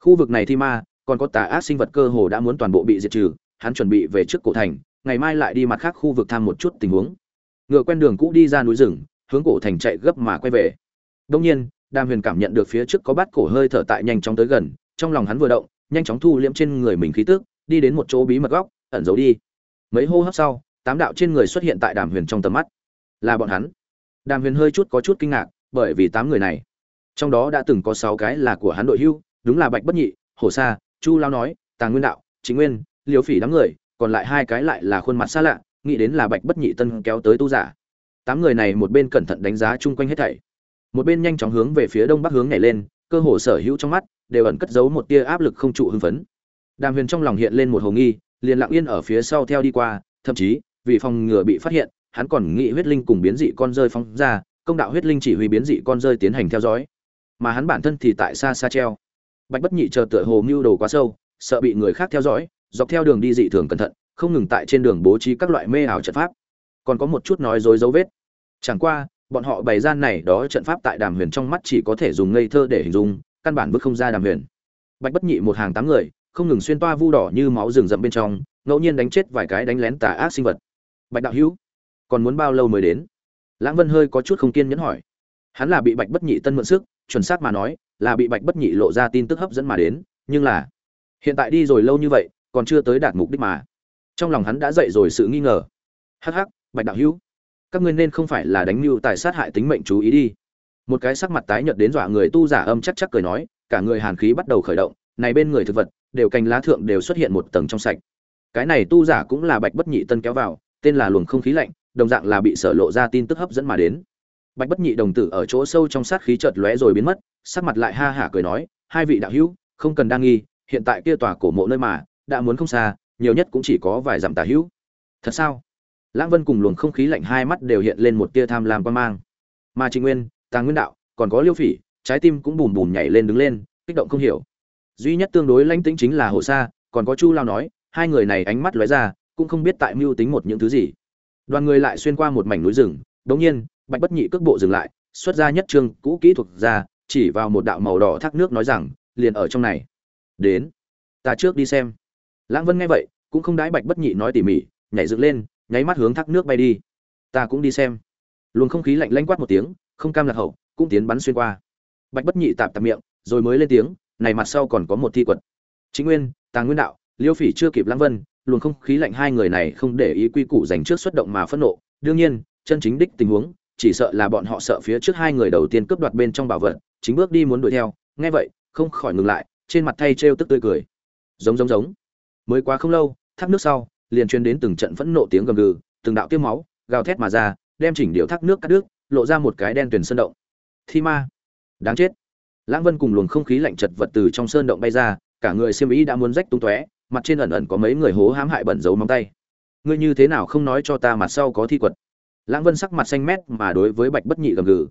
Khu vực này thi ma, còn có tà ác sinh vật cơ hồ đã muốn toàn bộ bị diệt trừ, hắn chuẩn bị về trước cổ thành, ngày mai lại đi mặt khác khu vực thăm một chút tình huống. Ngựa quen đường cũ đi ra núi rừng, hướng cổ thành chạy gấp mà quay về. Đông nhiên, đàm huyền cảm nhận được phía trước có bát cổ hơi thở tại nhanh chóng tới gần, trong lòng hắn vừa động, nhanh chóng thu liễm trên người mình khí tức, đi đến một chỗ bí mật góc, ẩn giấu đi. Mấy hô hấp sau, tám đạo trên người xuất hiện tại đàm huyền trong tầm mắt. Là bọn hắn. Đàm huyền hơi chút có chút kinh ngạc, bởi vì tám người này trong đó đã từng có sáu cái là của hắn đội hưu, đúng là bạch bất nhị hồ sa, chu lao nói tàng nguyên đạo chính nguyên liều phỉ đám người, còn lại hai cái lại là khuôn mặt xa lạ, nghĩ đến là bạch bất nhị tân kéo tới tu giả. Tám người này một bên cẩn thận đánh giá chung quanh hết thảy. Một bên nhanh chóng hướng về phía đông bắc hướng nhảy lên, cơ hồ sở hữu trong mắt đều ẩn cất giấu một tia áp lực không trụ hưng phấn. Đàm huyền trong lòng hiện lên một hồ nghi, liền lặng yên ở phía sau theo đi qua, thậm chí, vì phòng ngừa bị phát hiện, hắn còn nghĩ huyết linh cùng biến dị con rơi phóng ra, công đạo huyết linh chỉ huy biến dị con rơi tiến hành theo dõi mà hắn bản thân thì tại xa xa treo. Bạch bất nhị chờ tựa hồ mưu đồ quá sâu, sợ bị người khác theo dõi, dọc theo đường đi dị thường cẩn thận, không ngừng tại trên đường bố trí các loại mê ảo trận pháp. Còn có một chút nói dối dấu vết. Chẳng qua, bọn họ bày gian này đó trận pháp tại đàm huyền trong mắt chỉ có thể dùng ngây thơ để hình dung, căn bản bước không ra đàm huyền. Bạch bất nhị một hàng tám người, không ngừng xuyên toa vu đỏ như máu rừng rậm bên trong, ngẫu nhiên đánh chết vài cái đánh lén tà ác sinh vật. Bạch đạo hữu, còn muốn bao lâu mới đến? Lãng vân hơi có chút không kiên nhẫn hỏi. Hắn là bị bạch bất nhị tân mượn sức chuẩn xác mà nói, là bị bạch bất nhị lộ ra tin tức hấp dẫn mà đến, nhưng là, hiện tại đi rồi lâu như vậy, còn chưa tới đạt mục đích mà. Trong lòng hắn đã dậy rồi sự nghi ngờ. Hắc hắc, bạch đạo hữu, các ngươi nên không phải là đánh mưu tài sát hại tính mệnh chú ý đi. Một cái sắc mặt tái nhợt đến dọa người tu giả âm chắc chắc cười nói, cả người hàn khí bắt đầu khởi động, này bên người thực vật, đều cành lá thượng đều xuất hiện một tầng trong sạch. Cái này tu giả cũng là bạch bất nhị tân kéo vào, tên là luồng không khí lạnh, đồng dạng là bị sở lộ ra tin tức hấp dẫn mà đến bạch bất nhị đồng tử ở chỗ sâu trong sát khí chợt lóe rồi biến mất, sắc mặt lại ha hả cười nói, hai vị đạo hữu, không cần đa nghi, hiện tại kia tòa cổ mộ nơi mà, đã muốn không xa, nhiều nhất cũng chỉ có vài dặm tà hữu. Thật sao? Lãng vân cùng luồng không khí lạnh hai mắt đều hiện lên một tia tham lam quan mang. Mà Trình nguyên tàng nguyên đạo, còn có liêu phỉ, trái tim cũng bùm bùm nhảy lên đứng lên, kích động không hiểu. Duy nhất tương đối lãnh tĩnh chính là hồ sa, còn có chu lao nói, hai người này ánh mắt lóe ra, cũng không biết tại mưu tính một những thứ gì. Đoàn người lại xuyên qua một mảnh núi rừng đống nhiên bạch bất nhị cước bộ dừng lại, xuất ra nhất trương cũ kỹ thuật ra, chỉ vào một đạo màu đỏ thác nước nói rằng, liền ở trong này. Đến, ta trước đi xem. Lãng vân nghe vậy, cũng không đái bạch bất nhị nói tỉ mỉ, nhảy dựng lên, nháy mắt hướng thác nước bay đi. Ta cũng đi xem. Luồng không khí lạnh lanh quát một tiếng, không cam lạc hậu, cũng tiến bắn xuyên qua. Bạch bất nhị tạp tạp miệng, rồi mới lên tiếng, này mặt sau còn có một thi quật. Chính nguyên tàng nguyên đạo, liêu phỉ chưa kịp lãng vân, luồng không khí lạnh hai người này không để ý quy củ dành trước xuất động mà phẫn nộ. Đương nhiên, chân chính đích tình huống chỉ sợ là bọn họ sợ phía trước hai người đầu tiên cướp đoạt bên trong bảo vật chính bước đi muốn đuổi theo. Nghe vậy không khỏi ngừng lại trên mặt thay trêu tức tươi cười. Giống giống giống. Mới quá không lâu thác nước sau liền truyền đến từng trận phẫn nộ tiếng gầm gừ từng đạo tiêm máu gào thét mà ra đem chỉnh điều thác nước cắt đứt, lộ ra một cái đen tuyền sơn động. Thi ma. Đáng chết. Lãng vân cùng luồng không khí lạnh chật vật từ trong sơn động bay ra cả người xiêm y đã muốn rách tung tóe mặt trên ẩn ẩn có mấy người hố hãm hại bẩn giấu móng tay. Ngươi như thế nào không nói cho ta mặt sau có thi quật? Lãng vân sắc mặt xanh mét mà đối với bạch bất nhị gầm gừ.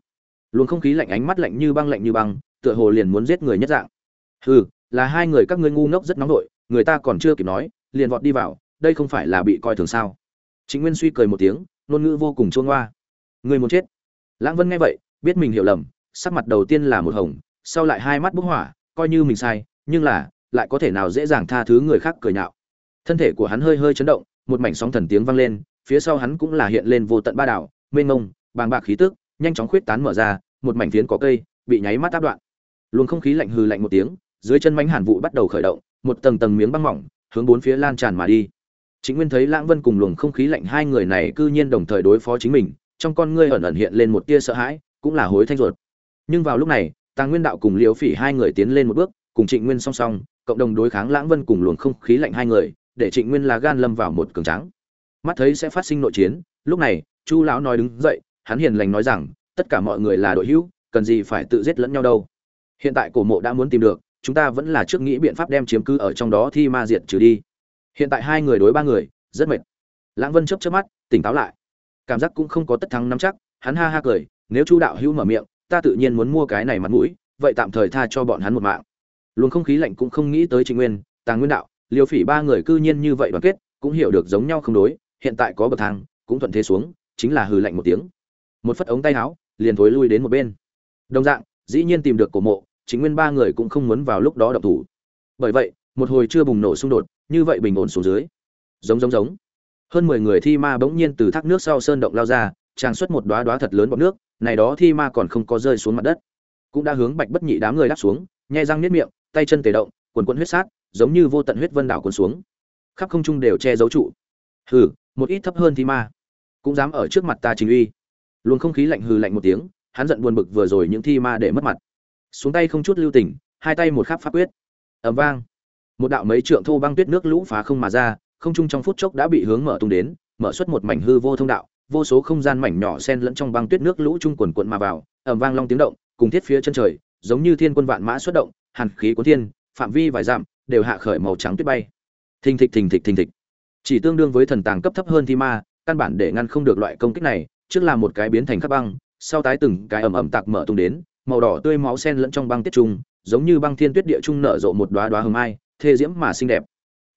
Luồng không khí lạnh ánh mắt lạnh như băng lạnh như băng, tựa hồ liền muốn giết người nhất dạng. Hừ, là hai người các ngươi ngu ngốc rất nóng nổi người ta còn chưa kịp nói, liền vọt đi vào, đây không phải là bị coi thường sao? Chính nguyên suy cười một tiếng, ngôn ngữ vô cùng chôn hoa. người muốn chết. Lãng vân nghe vậy, biết mình hiểu lầm, sắc mặt đầu tiên là một hồng, sau lại hai mắt bốc hỏa, coi như mình sai, nhưng là, lại có thể nào dễ dàng tha thứ người khác cười nhạo. Thân thể của hắn hơi hơi chấn động, một mảnh sóng thần tiếng vang lên phía sau hắn cũng là hiện lên vô tận ba đảo, mênh mông, bàng bạc khí tức, nhanh chóng khuyết tán mở ra, một mảnh phiến có cây bị nháy mắt áp đoạn. Luồng không khí lạnh hừ lạnh một tiếng, dưới chân mánh hàn vụ bắt đầu khởi động, một tầng tầng miếng băng mỏng hướng bốn phía lan tràn mà đi. Chính nguyên thấy lãng vân cùng luồng không khí lạnh hai người này cư nhiên đồng thời đối phó chính mình, trong con ngươi ẩn ẩn hiện lên một tia sợ hãi, cũng là hối thanh ruột. Nhưng vào lúc này, tàng nguyên đạo cùng liễu phỉ hai người tiến lên một bước, cùng trịnh nguyên song song, cộng đồng đối kháng lãng vân cùng luồng không khí lạnh hai người, để trịnh nguyên là gan lâm vào một cường trắng mắt thấy sẽ phát sinh nội chiến. Lúc này, chu lão nói đứng dậy, hắn hiền lành nói rằng, tất cả mọi người là đội hữu, cần gì phải tự giết lẫn nhau đâu. Hiện tại cổ mộ đã muốn tìm được, chúng ta vẫn là trước nghĩ biện pháp đem chiếm cứ ở trong đó thi ma diệt trừ đi. Hiện tại hai người đối ba người, rất mệt. Lãng vân chớp chớp mắt, tỉnh táo lại. Cảm giác cũng không có tất thắng nắm chắc, hắn ha ha cười, nếu chu đạo hữu mở miệng, ta tự nhiên muốn mua cái này mặt mũi, vậy tạm thời tha cho bọn hắn một mạng. Luồng không khí lạnh cũng không nghĩ tới trịnh nguyên, tàng nguyên đạo liều phỉ ba người cư nhiên như vậy đoàn kết, cũng hiểu được giống nhau không đối hiện tại có bậc thang, cũng thuận thế xuống, chính là hừ lạnh một tiếng. Một phất ống tay áo, liền thối lui đến một bên. Đồng dạng, dĩ nhiên tìm được cổ mộ, chính nguyên ba người cũng không muốn vào lúc đó động thủ. Bởi vậy, một hồi chưa bùng nổ xung đột, như vậy bình ổn xuống dưới. Giống giống giống. Hơn mười người thi ma bỗng nhiên từ thác nước sau sơn động lao ra, tràng xuất một đóa đóa thật lớn bọt nước, này đó thi ma còn không có rơi xuống mặt đất. Cũng đã hướng bạch bất nhị đám người đáp xuống, nhai răng niết miệng, tay chân tề động, quần quần huyết sát, giống như vô tận huyết vân đảo cuốn xuống. Khắp không trung đều che giấu trụ. Hừ một ít thấp hơn thi ma. Cũng dám ở trước mặt ta trình uy. Luồng không khí lạnh hừ lạnh một tiếng, hắn giận buồn bực vừa rồi những thi ma để mất mặt. Xuống tay không chút lưu tình, hai tay một khắp pháp quyết. Ầm vang. Một đạo mấy trượng thô băng tuyết nước lũ phá không mà ra, không trung trong phút chốc đã bị hướng mở tung đến, mở xuất một mảnh hư vô thông đạo, vô số không gian mảnh nhỏ xen lẫn trong băng tuyết nước lũ trung quần quận mà vào, ầm vang long tiếng động, cùng thiết phía chân trời, giống như thiên quân vạn mã xuất động, hàn khí cuốn thiên, phạm vi vài dặm, đều hạ khởi màu trắng tuyết bay. Thình thịch thình thịch thình thịch chỉ tương đương với thần tàng cấp thấp hơn thi ma, căn bản để ngăn không được loại công kích này, trước là một cái biến thành khắp băng, sau tái từng cái ẩm ẩm tạc mở tung đến, màu đỏ tươi máu sen lẫn trong băng tiết trung, giống như băng thiên tuyết địa trung nở rộ một đóa đóa hương mai, thê diễm mà xinh đẹp.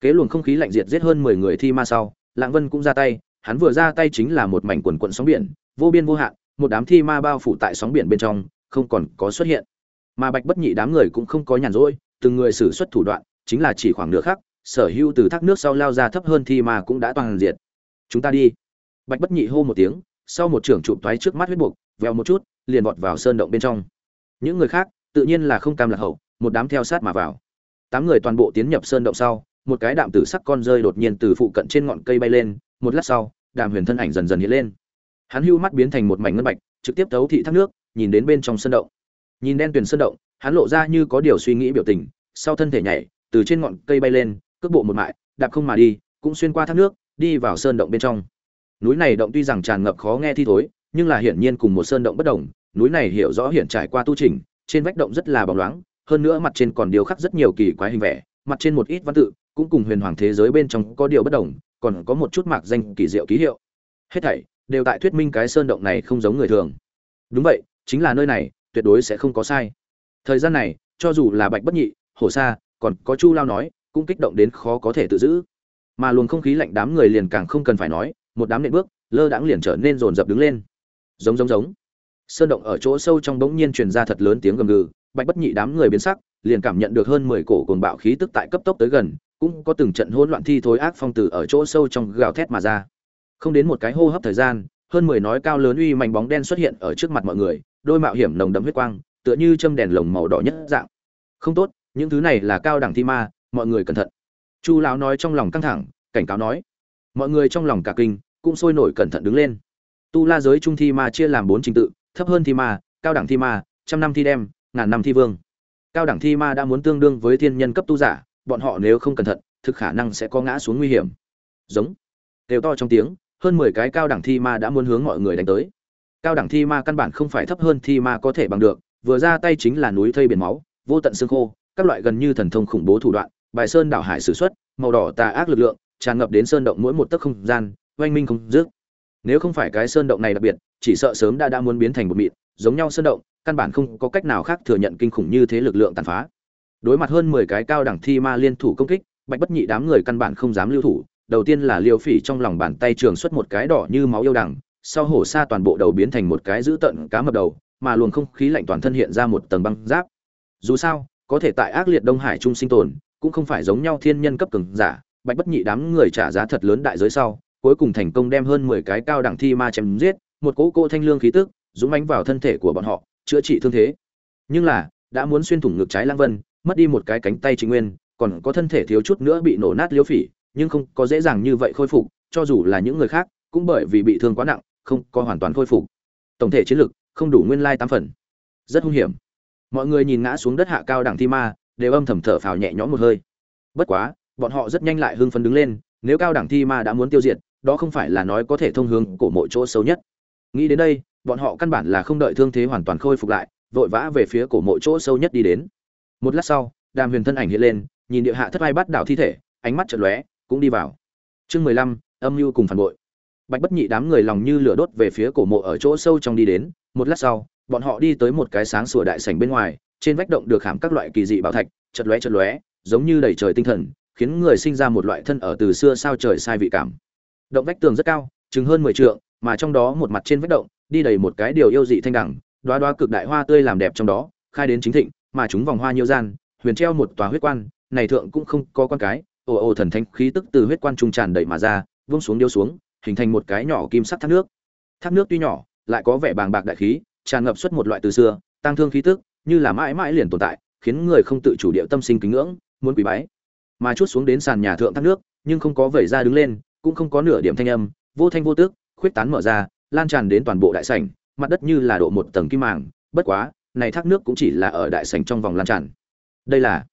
Kế luồng không khí lạnh diệt giết hơn mười người thi ma sau, lạng vân cũng ra tay, hắn vừa ra tay chính là một mảnh quần quận sóng biển, vô biên vô hạn, một đám thi ma bao phủ tại sóng biển bên trong, không còn có xuất hiện. Mà bạch bất nhị đám người cũng không có nhàn rỗi, từng người sử xuất thủ đoạn, chính là chỉ khoảng nửa khắc sở hữu từ thác nước sau lao ra thấp hơn thi mà cũng đã toàn diệt. Chúng ta đi. Bạch bất nhị hô một tiếng, sau một trưởng chụp toái trước mắt huyết buộc, vèo một chút, liền vọt vào sơn động bên trong. Những người khác, tự nhiên là không cam lạc hậu, một đám theo sát mà vào. Tám người toàn bộ tiến nhập sơn động sau, một cái đạm tử sắc con rơi đột nhiên từ phụ cận trên ngọn cây bay lên, một lát sau, đàm huyền thân ảnh dần dần hiện lên. Hắn hưu mắt biến thành một mảnh ngân bạch, trực tiếp thấu thị thác nước, nhìn đến bên trong sơn động. Nhìn đen tuyền sơn động, hắn lộ ra như có điều suy nghĩ biểu tình, sau thân thể nhảy, từ trên ngọn cây bay lên cước bộ một mại, đạp không mà đi, cũng xuyên qua thác nước, đi vào sơn động bên trong. Núi này động tuy rằng tràn ngập khó nghe thi thối, nhưng là hiển nhiên cùng một sơn động bất đồng, núi này hiểu rõ hiện trải qua tu trình trên vách động rất là bóng loáng, hơn nữa mặt trên còn điêu khắc rất nhiều kỳ quái hình vẽ, mặt trên một ít văn tự, cũng cùng huyền hoàng thế giới bên trong có điều bất đồng, còn có một chút mạc danh kỳ diệu ký hiệu. Hết thảy đều tại thuyết minh cái sơn động này không giống người thường. Đúng vậy, chính là nơi này, tuyệt đối sẽ không có sai. Thời gian này, cho dù là bạch bất nhị hổ sa, còn có chu lao nói cũng kích động đến khó có thể tự giữ. Mà luồng không khí lạnh đám người liền càng không cần phải nói, một đám nện bước, lơ đãng liền trở nên rồn rập đứng lên. Giống giống giống. Sơn động ở chỗ sâu trong bỗng nhiên truyền ra thật lớn tiếng gầm gừ, bạch bất nhị đám người biến sắc, liền cảm nhận được hơn mười cổ cồn bạo khí tức tại cấp tốc tới gần, cũng có từng trận hỗn loạn thi thối ác phong từ ở chỗ sâu trong gào thét mà ra. Không đến một cái hô hấp thời gian, hơn mười nói cao lớn uy mảnh bóng đen xuất hiện ở trước mặt mọi người, đôi mạo hiểm nồng đậm huyết quang, tựa như châm đèn lồng màu đỏ nhất dạng. Không tốt, những thứ này là cao đẳng thi ma mọi người cẩn thận. Chu lão nói trong lòng căng thẳng, cảnh cáo nói, mọi người trong lòng cả kinh, cũng sôi nổi cẩn thận đứng lên. Tu la giới trung thi ma chia làm bốn trình tự, thấp hơn thi ma, cao đẳng thi ma, trăm năm thi đem, ngàn năm thi vương. Cao đẳng thi ma đã muốn tương đương với thiên nhân cấp tu giả, bọn họ nếu không cẩn thận, thực khả năng sẽ có ngã xuống nguy hiểm. Giống. Đều to trong tiếng, hơn mười cái cao đẳng thi ma đã muốn hướng mọi người đánh tới. Cao đẳng thi ma căn bản không phải thấp hơn thi ma có thể bằng được, vừa ra tay chính là núi thây biển máu, vô tận xương khô, các loại gần như thần thông khủng bố thủ đoạn bài sơn đảo hải sử xuất, màu đỏ tà ác lực lượng, tràn ngập đến sơn động mỗi một tấc không gian, oanh minh không dứt. Nếu không phải cái sơn động này đặc biệt, chỉ sợ sớm đã đã muốn biến thành một mịn, giống nhau sơn động, căn bản không có cách nào khác thừa nhận kinh khủng như thế lực lượng tàn phá. Đối mặt hơn mười cái cao đẳng thi ma liên thủ công kích, bạch bất nhị đám người căn bản không dám lưu thủ, đầu tiên là liêu phỉ trong lòng bàn tay trường xuất một cái đỏ như máu yêu đằng, sau hổ xa toàn bộ đầu biến thành một cái dữ tận cá mập đầu, mà luồng không khí lạnh toàn thân hiện ra một tầng băng giáp. Dù sao, có thể tại ác liệt đông hải trung sinh tồn cũng không phải giống nhau thiên nhân cấp cường giả, bạch bất nhị đám người trả giá thật lớn đại giới sau, cuối cùng thành công đem hơn mười cái cao đẳng thi ma chém giết, một cỗ cỗ thanh lương khí tức, dũng mãnh vào thân thể của bọn họ, chữa trị thương thế. Nhưng là, đã muốn xuyên thủng ngực trái lang vân, mất đi một cái cánh tay chính nguyên, còn có thân thể thiếu chút nữa bị nổ nát liêu phỉ, nhưng không có dễ dàng như vậy khôi phục, cho dù là những người khác, cũng bởi vì bị thương quá nặng, không có hoàn toàn khôi phục. Tổng thể chiến lực không đủ nguyên lai tám phần. Rất hung hiểm. Mọi người nhìn ngã xuống đất hạ cao đẳng thi ma đều âm thầm thở phào nhẹ nhõm một hơi. Bất quá, bọn họ rất nhanh lại hưng phấn đứng lên, nếu cao đẳng thi ma đã muốn tiêu diệt, đó không phải là nói có thể thông hướng cổ mộ chỗ xấu nhất. Nghĩ đến đây, bọn họ căn bản là không đợi thương thế hoàn toàn khôi phục lại, vội vã về phía cổ mộ chỗ sâu nhất đi đến. Một lát sau, đàm huyền thân ảnh hiện lên, nhìn địa hạ thất vai bắt đảo thi thể, ánh mắt chợt lóe, cũng đi vào. Chương mười lăm, âm mưu cùng phản bội. Bạch bất nhị đám người lòng như lửa đốt về phía cổ mộ ở chỗ sâu trong đi đến, một lát sau, bọn họ đi tới một cái sáng sủa đại sảnh bên ngoài trên vách động được khảm các loại kỳ dị bảo thạch, chật lóe chật lóe, giống như đầy trời tinh thần, khiến người sinh ra một loại thân ở từ xưa sao trời sai vị cảm. Động vách tường rất cao, chừng hơn mười trượng, mà trong đó một mặt trên vách động, đi đầy một cái điều yêu dị thanh đẳng đoá đoá cực đại hoa tươi làm đẹp trong đó, khai đến chính thịnh, mà chúng vòng hoa nhiêu gian, huyền treo một tòa huyết quan, này thượng cũng không có con cái ồ ồ thần thánh khí tức từ huyết quan trung tràn đầy mà ra, vung xuống điêu xuống, hình thành một cái nhỏ kim sắc thác nước. Thác nước tuy nhỏ, lại có vẻ bàng bạc đại khí, tràn ngập xuất một loại từ xưa, tăng thương khí tức như là mãi mãi liền tồn tại, khiến người không tự chủ điệu tâm sinh kính ngưỡng, muốn quỳ bái. Mà chút xuống đến sàn nhà thượng thác nước, nhưng không có vẩy ra đứng lên, cũng không có nửa điểm thanh âm, vô thanh vô tước khuyết tán mở ra, lan tràn đến toàn bộ đại sảnh, mặt đất như là độ một tầng kim màng, bất quá, này thác nước cũng chỉ là ở đại sảnh trong vòng lan tràn. Đây là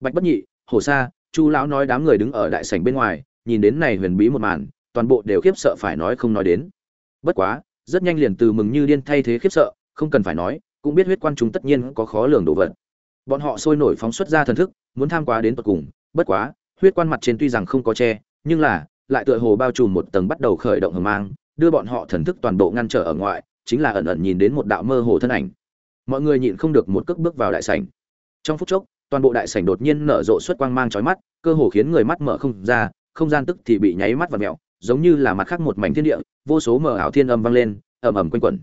bạch bất nhị, hồ sa, chu lão nói đám người đứng ở đại sảnh bên ngoài, nhìn đến này huyền bí một màn, toàn bộ đều khiếp sợ phải nói không nói đến. Bất quá, rất nhanh liền từ mừng như điên thay thế khiếp sợ, không cần phải nói cũng biết huyết quan chúng tất nhiên có khó lường đồ vật. Bọn họ sôi nổi phóng xuất ra thần thức, muốn tham quá đến tận cùng, bất quá, huyết quan mặt trên tuy rằng không có che, nhưng là, lại tựa hồ bao trùm một tầng bắt đầu khởi động hờ mang, đưa bọn họ thần thức toàn bộ ngăn trở ở ngoài chính là ẩn ẩn nhìn đến một đạo mơ hồ thân ảnh. Mọi người nhịn không được một cước bước vào đại sảnh. Trong phút chốc, toàn bộ đại sảnh đột nhiên nở rộ xuất quang mang chói mắt, cơ hồ khiến người mắt mở không ra, không gian tức thì bị nháy mắt và mèo, giống như là mặt khác một mảnh thiên địa, vô số mờ ảo thiên âm vang lên, ầm ầm quanh quẩn.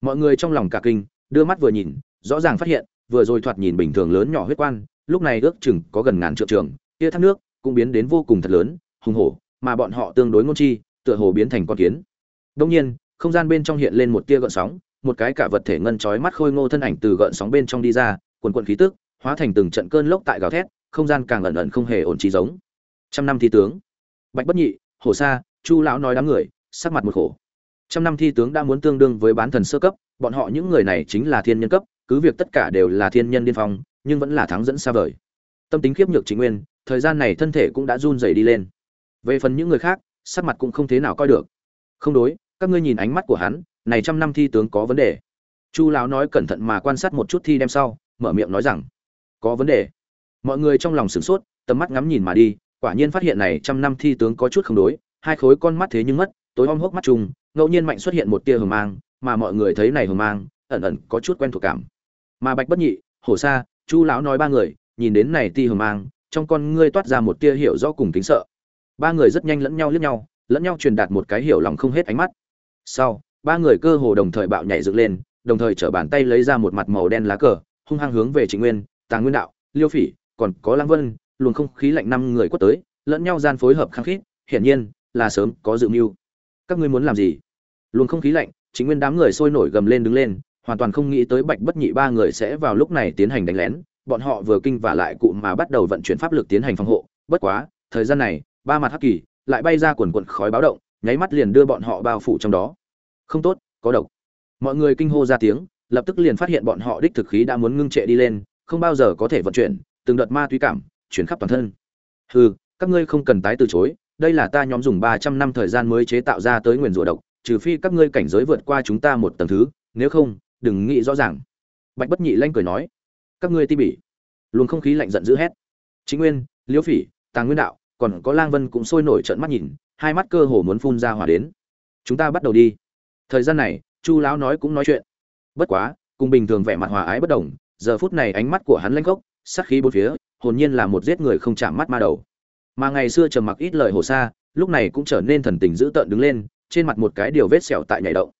Mọi người trong lòng cả kinh đưa mắt vừa nhìn, rõ ràng phát hiện, vừa rồi thoạt nhìn bình thường lớn nhỏ huyết quan, lúc này ước chừng có gần ngàn trượng trường, kia thác nước cũng biến đến vô cùng thật lớn, hùng hổ, mà bọn họ tương đối ngôn chi, tựa hồ biến thành con kiến. Đông nhiên, không gian bên trong hiện lên một tia gợn sóng, một cái cả vật thể ngân chói mắt khôi ngô thân ảnh từ gợn sóng bên trong đi ra quần quần khí tức, hóa thành từng trận cơn lốc tại gào thét, không gian càng ẩn ẩn không hề ổn trí giống. Trăm năm thi tướng. Bạch bất nhị, hồ sa, chu lão nói đám người, sắc mặt một khổ trăm năm thi tướng đã muốn tương đương với bán thần sơ cấp, bọn họ những người này chính là thiên nhân cấp, cứ việc tất cả đều là thiên nhân điên phong, nhưng vẫn là thắng dẫn xa vời. Tâm tính khiếp nhược chính nguyên, thời gian này thân thể cũng đã run rẩy đi lên. Về phần những người khác, sắc mặt cũng không thế nào coi được. Không đối, các ngươi nhìn ánh mắt của hắn, này trăm năm thi tướng có vấn đề. Chu lão nói cẩn thận mà quan sát một chút thi đem sau, mở miệng nói rằng, có vấn đề. Mọi người trong lòng sửng sốt, tầm mắt ngắm nhìn mà đi, quả nhiên phát hiện này trăm năm thi tướng có chút không đối, hai khối con mắt thế nhưng mất, tối om hốc mắt chung ngẫu nhiên mạnh xuất hiện một tia hờ mang, mà mọi người thấy này hờ mang, ẩn ẩn có chút quen thuộc cảm. Mà bạch bất nhị, hổ sa, chu lão nói ba người, nhìn đến này ti hờ mang, trong con ngươi toát ra một tia hiểu rõ cùng kính sợ. Ba người rất nhanh lẫn nhau liếc nhau, lẫn nhau truyền đạt một cái hiểu lòng không hết ánh mắt. Sau, ba người cơ hồ đồng thời bạo nhảy dựng lên, đồng thời trở bàn tay lấy ra một mặt màu đen lá cờ, hung hăng hướng về trịnh nguyên tàng nguyên đạo, liêu phỉ, còn có lăng vân, luồng không khí lạnh năm người quất tới, lẫn nhau gian phối hợp khăng khít, hiển nhiên là sớm có dự mưu các ngươi muốn làm gì? Luồng không khí lạnh, chính nguyên đám người sôi nổi gầm lên đứng lên, hoàn toàn không nghĩ tới bạch bất nhị ba người sẽ vào lúc này tiến hành đánh lén. Bọn họ vừa kinh và lại cụ mà bắt đầu vận chuyển pháp lực tiến hành phòng hộ. Bất quá, thời gian này, ba mặt hắc kỳ lại bay ra quần quần khói báo động, nháy mắt liền đưa bọn họ bao phủ trong đó. Không tốt, có độc. Mọi người kinh hô ra tiếng, lập tức liền phát hiện bọn họ đích thực khí đã muốn ngưng trệ đi lên, không bao giờ có thể vận chuyển, từng đợt ma túy cảm, chuyển khắp toàn thân. Hừ, các ngươi không cần tái từ chối đây là ta nhóm dùng ba trăm năm thời gian mới chế tạo ra tới nguyền rủa độc, trừ phi các ngươi cảnh giới vượt qua chúng ta một tầng thứ, nếu không, đừng nghĩ rõ ràng. Bạch bất nhị lanh cười nói, các ngươi ti bỉ. Luồng không khí lạnh giận dữ hét. Chính nguyên liễu phỉ, tàng nguyên đạo, còn có lang vân cũng sôi nổi trợn mắt nhìn, hai mắt cơ hồ muốn phun ra hỏa đến. Chúng ta bắt đầu đi. Thời gian này, chu lão nói cũng nói chuyện. Bất quá, cùng bình thường vẻ mặt hòa ái bất đồng, giờ phút này ánh mắt của hắn lanh gốc sát khí bốn phía, hồn nhiên là một giết người không chạm mắt ma đầu mà ngày xưa trầm mặc ít lời hồ xa, lúc này cũng trở nên thần tình dữ tợn đứng lên, trên mặt một cái điều vết sẹo tại nhảy động.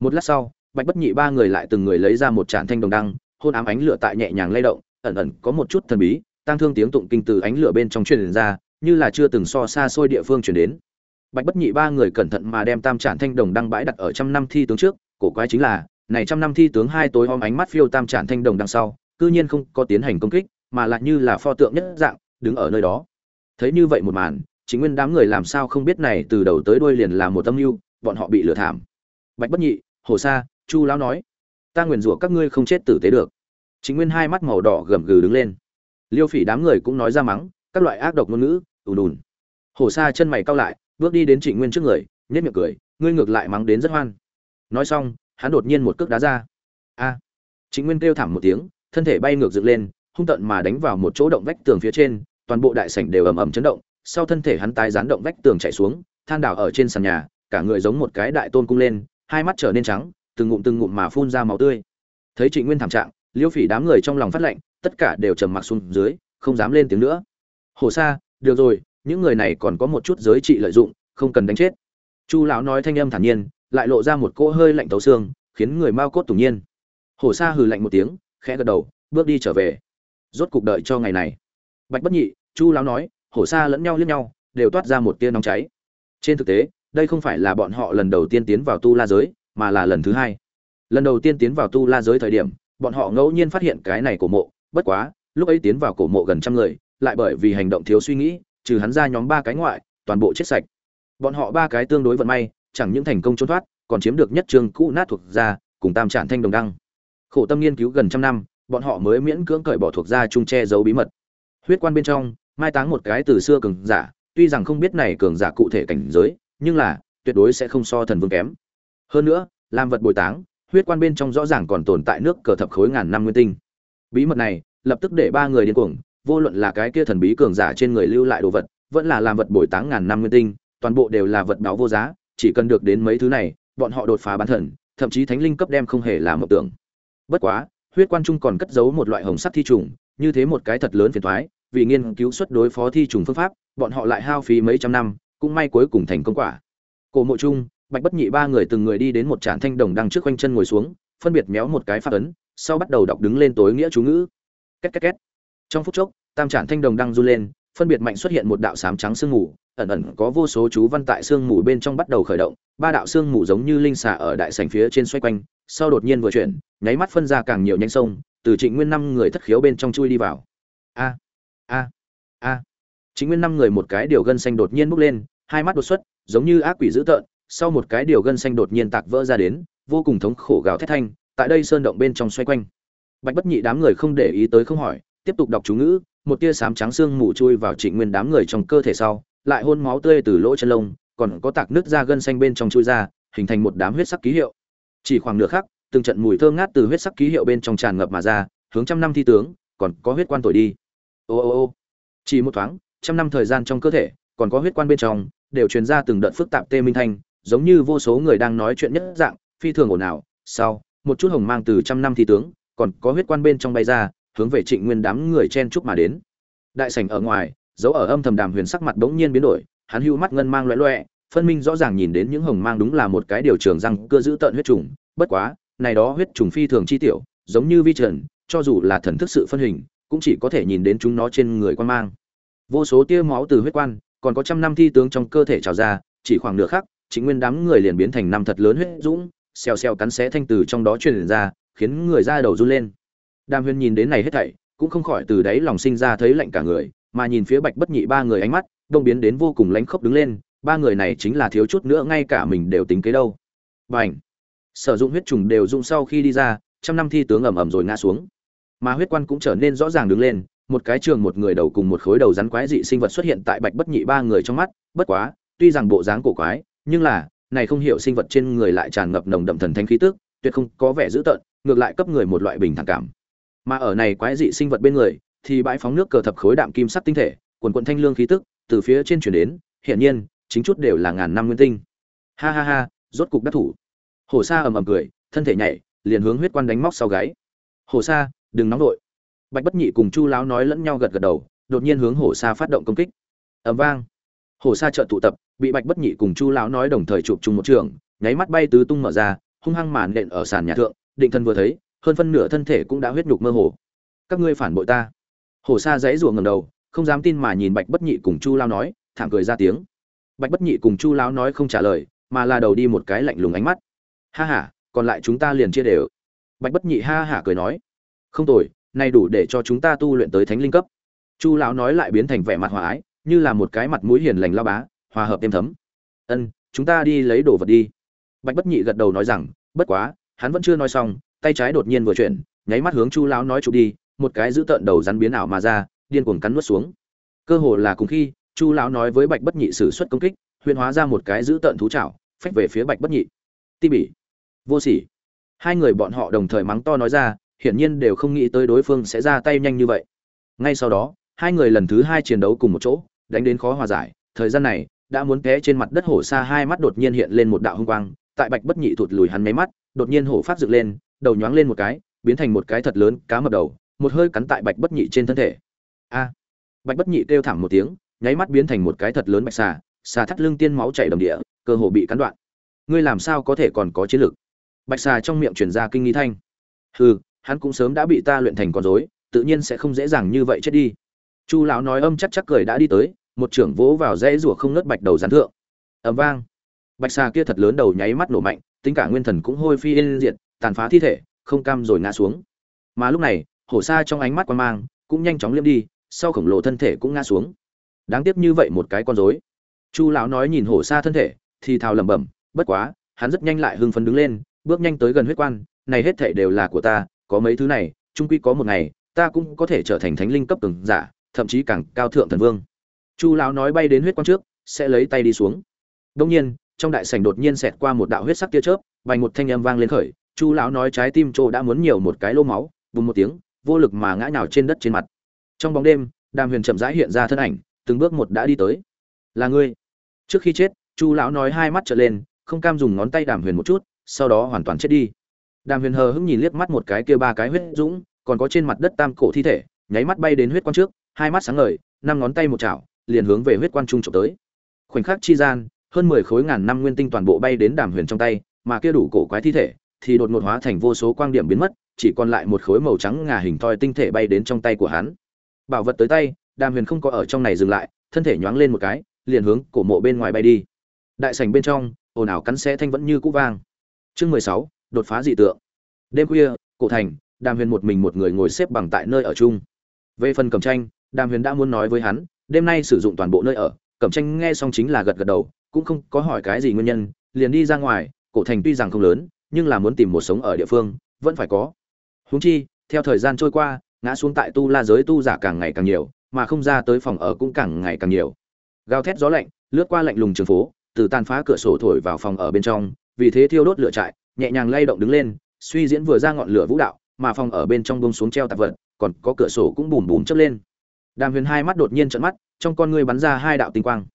Một lát sau, bạch bất nhị ba người lại từng người lấy ra một tràn thanh đồng đăng, hôn ám ánh lửa tại nhẹ nhàng lay động, ẩn ẩn có một chút thần bí tăng thương tiếng tụng kinh từ ánh lửa bên trong truyền ra, như là chưa từng so xa xôi địa phương truyền đến. Bạch bất nhị ba người cẩn thận mà đem tam tràn thanh đồng đăng bãi đặt ở trăm năm thi tướng trước, cổ quái chính là, này trăm năm thi tướng hai tối om ánh mắt phiêu tam tràn thanh đồng đằng sau, cư nhiên không có tiến hành công kích, mà lại như là pho tượng nhất dạng, đứng ở nơi đó thấy như vậy một màn chính nguyên đám người làm sao không biết này từ đầu tới đuôi liền là một tâm mưu bọn họ bị lừa thảm. Bạch bất nhị hồ sa chu lão nói ta nguyền rủa các ngươi không chết tử tế được. Chính nguyên hai mắt màu đỏ gầm gừ đứng lên. Liêu phỉ đám người cũng nói ra mắng các loại ác độc ngôn ngữ ùn ùn hồ sa chân mày cau lại bước đi đến trịnh nguyên trước người nhất miệng cười ngươi ngược lại mắng đến rất hoan. Nói xong hắn đột nhiên một cước đá ra. A! Trịnh Nguyên kêu thảm một tiếng, thân thể bay ngược dựng lên, hung tận mà đánh vào một chỗ động vách tường phía trên, toàn bộ đại sảnh đều ầm ầm chấn động, sau thân thể hắn tái gián động vách tường chạy xuống, than đảo ở trên sàn nhà, cả người giống một cái đại tôn cung lên, hai mắt trở nên trắng, từng ngụm từng ngụm mà phun ra máu tươi. Thấy Trịnh Nguyên thảm trạng, Liêu Phỉ đám người trong lòng phát lạnh, tất cả đều trầm mặc xuống dưới, không dám lên tiếng nữa. Hồ Sa, được rồi, những người này còn có một chút giới trị lợi dụng, không cần đánh chết. Chu lão nói thanh âm thản nhiên, lại lộ ra một cỗ hơi lạnh tấu xương, khiến người mau cốt tủng nhiên. Hồ Sa hừ lạnh một tiếng, khẽ gật đầu, bước đi trở về. Rốt cục đợi cho ngày này. Bạch Bất Nhị, Chu lão nói, Hổ Sa lẫn nhau liếc nhau, đều toát ra một tia nóng cháy. Trên thực tế, đây không phải là bọn họ lần đầu tiên tiến vào tu la giới, mà là lần thứ hai. Lần đầu tiên tiến vào tu la giới thời điểm, bọn họ ngẫu nhiên phát hiện cái này cổ mộ, bất quá, lúc ấy tiến vào cổ mộ gần trăm người, lại bởi vì hành động thiếu suy nghĩ, trừ hắn ra nhóm ba cái ngoại, toàn bộ chết sạch. Bọn họ ba cái tương đối vận may, chẳng những thành công trốn thoát, còn chiếm được nhất trường cũ nát thuộc ra, cùng tam trản thanh đồng đăng. Khổ tâm nghiên cứu gần trăm năm, bọn họ mới miễn cưỡng cởi bỏ thuộc ra chung che giấu bí mật. Huyết quan bên trong, mai táng một cái từ xưa cường giả, tuy rằng không biết này cường giả cụ thể cảnh giới, nhưng là tuyệt đối sẽ không so thần vương kém. Hơn nữa, làm vật bồi táng, huyết quan bên trong rõ ràng còn tồn tại nước cờ thập khối ngàn năm nguyên tinh. Bí mật này, lập tức để ba người điên cuồng, vô luận là cái kia thần bí cường giả trên người lưu lại đồ vật, vẫn là làm vật bồi táng ngàn năm nguyên tinh, toàn bộ đều là vật báo vô giá, chỉ cần được đến mấy thứ này, bọn họ đột phá bán thần, thậm chí thánh linh cấp đem không hề là mộng tưởng. Bất quá, huyết quan trung còn cất giấu một loại hồng sắc thi trùng, như thế một cái thật lớn phiền toái, vì nghiên cứu xuất đối phó thi trùng phương pháp, bọn họ lại hao phí mấy trăm năm, cũng may cuối cùng thành công quả. Cổ mộ trung, Bạch Bất Nhị ba người từng người đi đến một tràn thanh đồng đang trước quanh chân ngồi xuống, phân biệt méo một cái pháp ấn, sau bắt đầu đọc đứng lên tối nghĩa chú ngữ. Két két két. Trong phút chốc, tam tràn thanh đồng đang run lên, phân biệt mạnh xuất hiện một đạo sám trắng sương mù, ẩn ẩn có vô số chú văn tại sương mù bên trong bắt đầu khởi động, ba đạo sương mù giống như linh xà ở đại sảnh phía trên xoay quanh, sau đột nhiên vừa chuyển, nháy mắt phân ra càng nhiều nhánh sông, từ Trịnh Nguyên năm người thất khiếu bên trong chui đi vào. A a a. Trịnh Nguyên năm người một cái điều gân xanh đột nhiên bốc lên, hai mắt đột xuất, giống như ác quỷ dữ tợn, sau một cái điều gân xanh đột nhiên tạc vỡ ra đến, vô cùng thống khổ gào thét thanh, tại đây sơn động bên trong xoay quanh. Bạch Bất Nhị đám người không để ý tới không hỏi, tiếp tục đọc chú ngữ, một tia sám trắng xương mù chui vào Trịnh Nguyên đám người trong cơ thể sau, lại hôn máu tươi từ lỗ chân lông, còn có tạc nước da gân xanh bên trong chui ra, hình thành một đám huyết sắc ký hiệu. Chỉ khoảng nửa khắc, từng trận mùi thơm ngát từ huyết sắc ký hiệu bên trong tràn ngập mà ra, hướng trăm năm thi tướng, còn có huyết quan tuổi đi. Ô ô ô. Chỉ một thoáng, trăm năm thời gian trong cơ thể, còn có huyết quan bên trong, đều truyền ra từng đợt phức tạp tê minh thanh, giống như vô số người đang nói chuyện nhất dạng, phi thường ồn ào. Sau, một chút hồng mang từ trăm năm thi tướng, còn có huyết quan bên trong bay ra, hướng về Trịnh Nguyên đám người chen chúc mà đến. Đại sảnh ở ngoài, dấu ở âm thầm đàm huyền sắc mặt bỗng nhiên biến đổi, hắn hưu mắt ngân mang loẹ loẹ phân minh rõ ràng nhìn đến những hồng mang đúng là một cái điều trường răng cưa giữ tận huyết trùng, bất quá, này đó huyết trùng phi thường chi tiểu, giống như vi trần, cho dù là thần thức sự phân hình, cũng chỉ có thể nhìn đến chúng nó trên người quan mang. Vô số tia máu từ huyết quan, còn có trăm năm thi tướng trong cơ thể trào ra, chỉ khoảng nửa khắc, chính nguyên đám người liền biến thành năm thật lớn huyết dũng, xèo xèo cắn xé thanh từ trong đó truyền ra, khiến người ra đầu run lên. Đàm Huyền nhìn đến này hết thảy, cũng không khỏi từ đáy lòng sinh ra thấy lạnh cả người, mà nhìn phía Bạch Bất Nhị ba người ánh mắt, đông biến đến vô cùng lánh khốc đứng lên, ba người này chính là thiếu chút nữa ngay cả mình đều tính kế đâu. bảnh Sử dụng huyết trùng đều dụng sau khi đi ra, trăm năm thi tướng ầm ầm rồi ngã xuống. Mà huyết quan cũng trở nên rõ ràng đứng lên, một cái trường một người đầu cùng một khối đầu rắn quái dị sinh vật xuất hiện tại Bạch Bất Nhị ba người trong mắt, bất quá, tuy rằng bộ dáng cổ quái, nhưng là, này không hiểu sinh vật trên người lại tràn ngập nồng đậm thần thánh khí tức, tuyệt không có vẻ dữ tợn, ngược lại cấp người một loại bình thản cảm. Mà ở này quái dị sinh vật bên người, thì bãi phóng nước cờ thập khối đạm kim sắc tinh thể, quần quận thanh lương khí tức, từ phía trên chuyển đến, hiển nhiên, chính chút đều là ngàn năm nguyên tinh. Ha ha ha, rốt cục đắc thủ. hồ Sa ầm ầm cười, thân thể nhảy, liền hướng huyết quan đánh móc sau gáy. hồ Sa, đừng nóng nổi, Bạch Bất Nhị cùng Chu lão nói lẫn nhau gật gật đầu, đột nhiên hướng Hổ Sa phát động công kích. Ầm vang. Hổ Sa chợt tụ tập, bị Bạch Bất Nhị cùng Chu lão nói đồng thời chụp chung một trường, nháy mắt bay tứ tung mở ra, hung hăng màn nện ở sàn nhà thượng, Định Thân vừa thấy, hơn phân nửa thân thể cũng đã huyết nhục mơ hồ. Các ngươi phản bội ta. Hổ Sa giãy giụa ngẩng đầu, không dám tin mà nhìn Bạch Bất Nhị cùng Chu lão nói, thảm cười ra tiếng. Bạch Bất Nhị cùng Chu lão nói không trả lời, mà là đầu đi một cái lạnh lùng ánh mắt. Ha ha, còn lại chúng ta liền chia đều. Bạch Bất Nhị ha hả cười nói, không tồi, này đủ để cho chúng ta tu luyện tới thánh linh cấp. Chu lão nói lại biến thành vẻ mặt hòa ái như là một cái mặt mũi hiền lành lao bá hòa hợp êm thấm. Ân chúng ta đi lấy đồ vật đi. Bạch bất nhị gật đầu nói rằng bất quá hắn vẫn chưa nói xong tay trái đột nhiên vừa chuyển nháy mắt hướng chu lão nói chụp đi một cái giữ tợn đầu rắn biến ảo mà ra điên cuồng cắn nuốt xuống. Cơ hồ là cùng khi chu lão nói với bạch bất nhị sử xuất công kích huyền hóa ra một cái giữ tợn thú chảo phách về phía bạch bất nhị. Ti bỉ vô sỉ. Hai người bọn họ đồng thời mắng to nói ra hiển nhiên đều không nghĩ tới đối phương sẽ ra tay nhanh như vậy. Ngay sau đó, hai người lần thứ hai chiến đấu cùng một chỗ, đánh đến khó hòa giải. Thời gian này, đã muốn té trên mặt đất hổ xa hai mắt đột nhiên hiện lên một đạo hung quang. Tại bạch bất nhị thụt lùi hắn mấy mắt, đột nhiên hổ phát dựng lên, đầu nhoáng lên một cái, biến thành một cái thật lớn cá mập đầu, một hơi cắn tại bạch bất nhị trên thân thể. A! Bạch bất nhị kêu thảm một tiếng, nháy mắt biến thành một cái thật lớn bạch xà xà thắt lưng tiên máu chảy đầm địa, cơ hồ bị cắn đoạn. Ngươi làm sao có thể còn có chiến lực? Bạch xà trong miệng truyền ra kinh nghi thanh. Hừ hắn cũng sớm đã bị ta luyện thành con rối, tự nhiên sẽ không dễ dàng như vậy chết đi. Chu lão nói âm chắc chắc cười đã đi tới, một trưởng vỗ vào dãy rủa không nứt bạch đầu gián thượng. Ầm vang. Bạch xà kia thật lớn đầu nháy mắt nổ mạnh, tính cả nguyên thần cũng hôi phi yên diệt, tàn phá thi thể, không cam rồi ngã xuống. Mà lúc này, hổ sa trong ánh mắt quan mang, cũng nhanh chóng liêm đi, sau khổng lồ thân thể cũng ngã xuống. Đáng tiếc như vậy một cái con rối. Chu lão nói nhìn hổ sa thân thể, thì thào lẩm bẩm, bất quá, hắn rất nhanh lại hưng phấn đứng lên, bước nhanh tới gần huyết quan, này hết thảy đều là của ta có mấy thứ này trung quy có một ngày, ta cũng có thể trở thành thánh linh cấp từng giả, thậm chí càng cao thượng thần vương. Chu lão nói bay đến huyết quan trước, sẽ lấy tay đi xuống. Đông nhiên, trong đại sảnh đột nhiên xẹt qua một đạo huyết sắc tia chớp, vành một thanh âm vang lên khởi, chu lão nói trái tim chỗ đã muốn nhiều một cái lô máu, bùng một tiếng, vô lực mà ngã nhào trên đất trên mặt. Trong bóng đêm, đàm huyền chậm rãi hiện ra thân ảnh, từng bước một đã đi tới. Là ngươi. Trước khi chết, chu lão nói hai mắt trở lên, không cam dùng ngón tay đàm huyền một chút, sau đó hoàn toàn chết đi đàm huyền hờ hững nhìn liếc mắt một cái kia ba cái huyết dũng, còn có trên mặt đất tam cổ thi thể, nháy mắt bay đến huyết quan trước, hai mắt sáng ngời, năm ngón tay một chảo, liền hướng về huyết quan trung trộm tới. Khoảnh khắc chi gian, hơn mười khối ngàn năm nguyên tinh toàn bộ bay đến đàm huyền trong tay, mà kia đủ cổ quái thi thể, thì đột ngột hóa thành vô số quang điểm biến mất, chỉ còn lại một khối màu trắng ngà hình thoi tinh thể bay đến trong tay của hắn. Bảo vật tới tay, đàm huyền không có ở trong này dừng lại, thân thể nhoáng lên một cái, liền hướng cổ mộ bên ngoài bay đi. Đại sảnh bên trong, ồn ào cắn xé thanh vẫn như cũ vang. Chương mười sáu đột phá dị tượng. Đêm khuya, cổ thành, đàm huyền một mình một người ngồi xếp bằng tại nơi ở chung. Về phần cẩm tranh đàm huyền đã muốn nói với hắn, đêm nay sử dụng toàn bộ nơi ở. Cẩm tranh nghe xong chính là gật gật đầu, cũng không có hỏi cái gì nguyên nhân, liền đi ra ngoài. Cổ thành tuy rằng không lớn, nhưng là muốn tìm một sống ở địa phương, vẫn phải có. Huống chi, theo thời gian trôi qua, ngã xuống tại tu la giới tu giả càng ngày càng nhiều, mà không ra tới phòng ở cũng càng ngày càng nhiều. Gào thét gió lạnh, lướt qua lạnh lùng trường phố, từ tàn phá cửa sổ thổi vào phòng ở bên trong, vì thế thiêu đốt lửa trại nhẹ nhàng lay động đứng lên, suy diễn vừa ra ngọn lửa vũ đạo, mà phòng ở bên trong bông xuống treo tạp vật, còn có cửa sổ cũng bùm bùm chớp lên. Đàm huyền hai mắt đột nhiên trợn mắt, trong con ngươi bắn ra hai đạo tinh quang.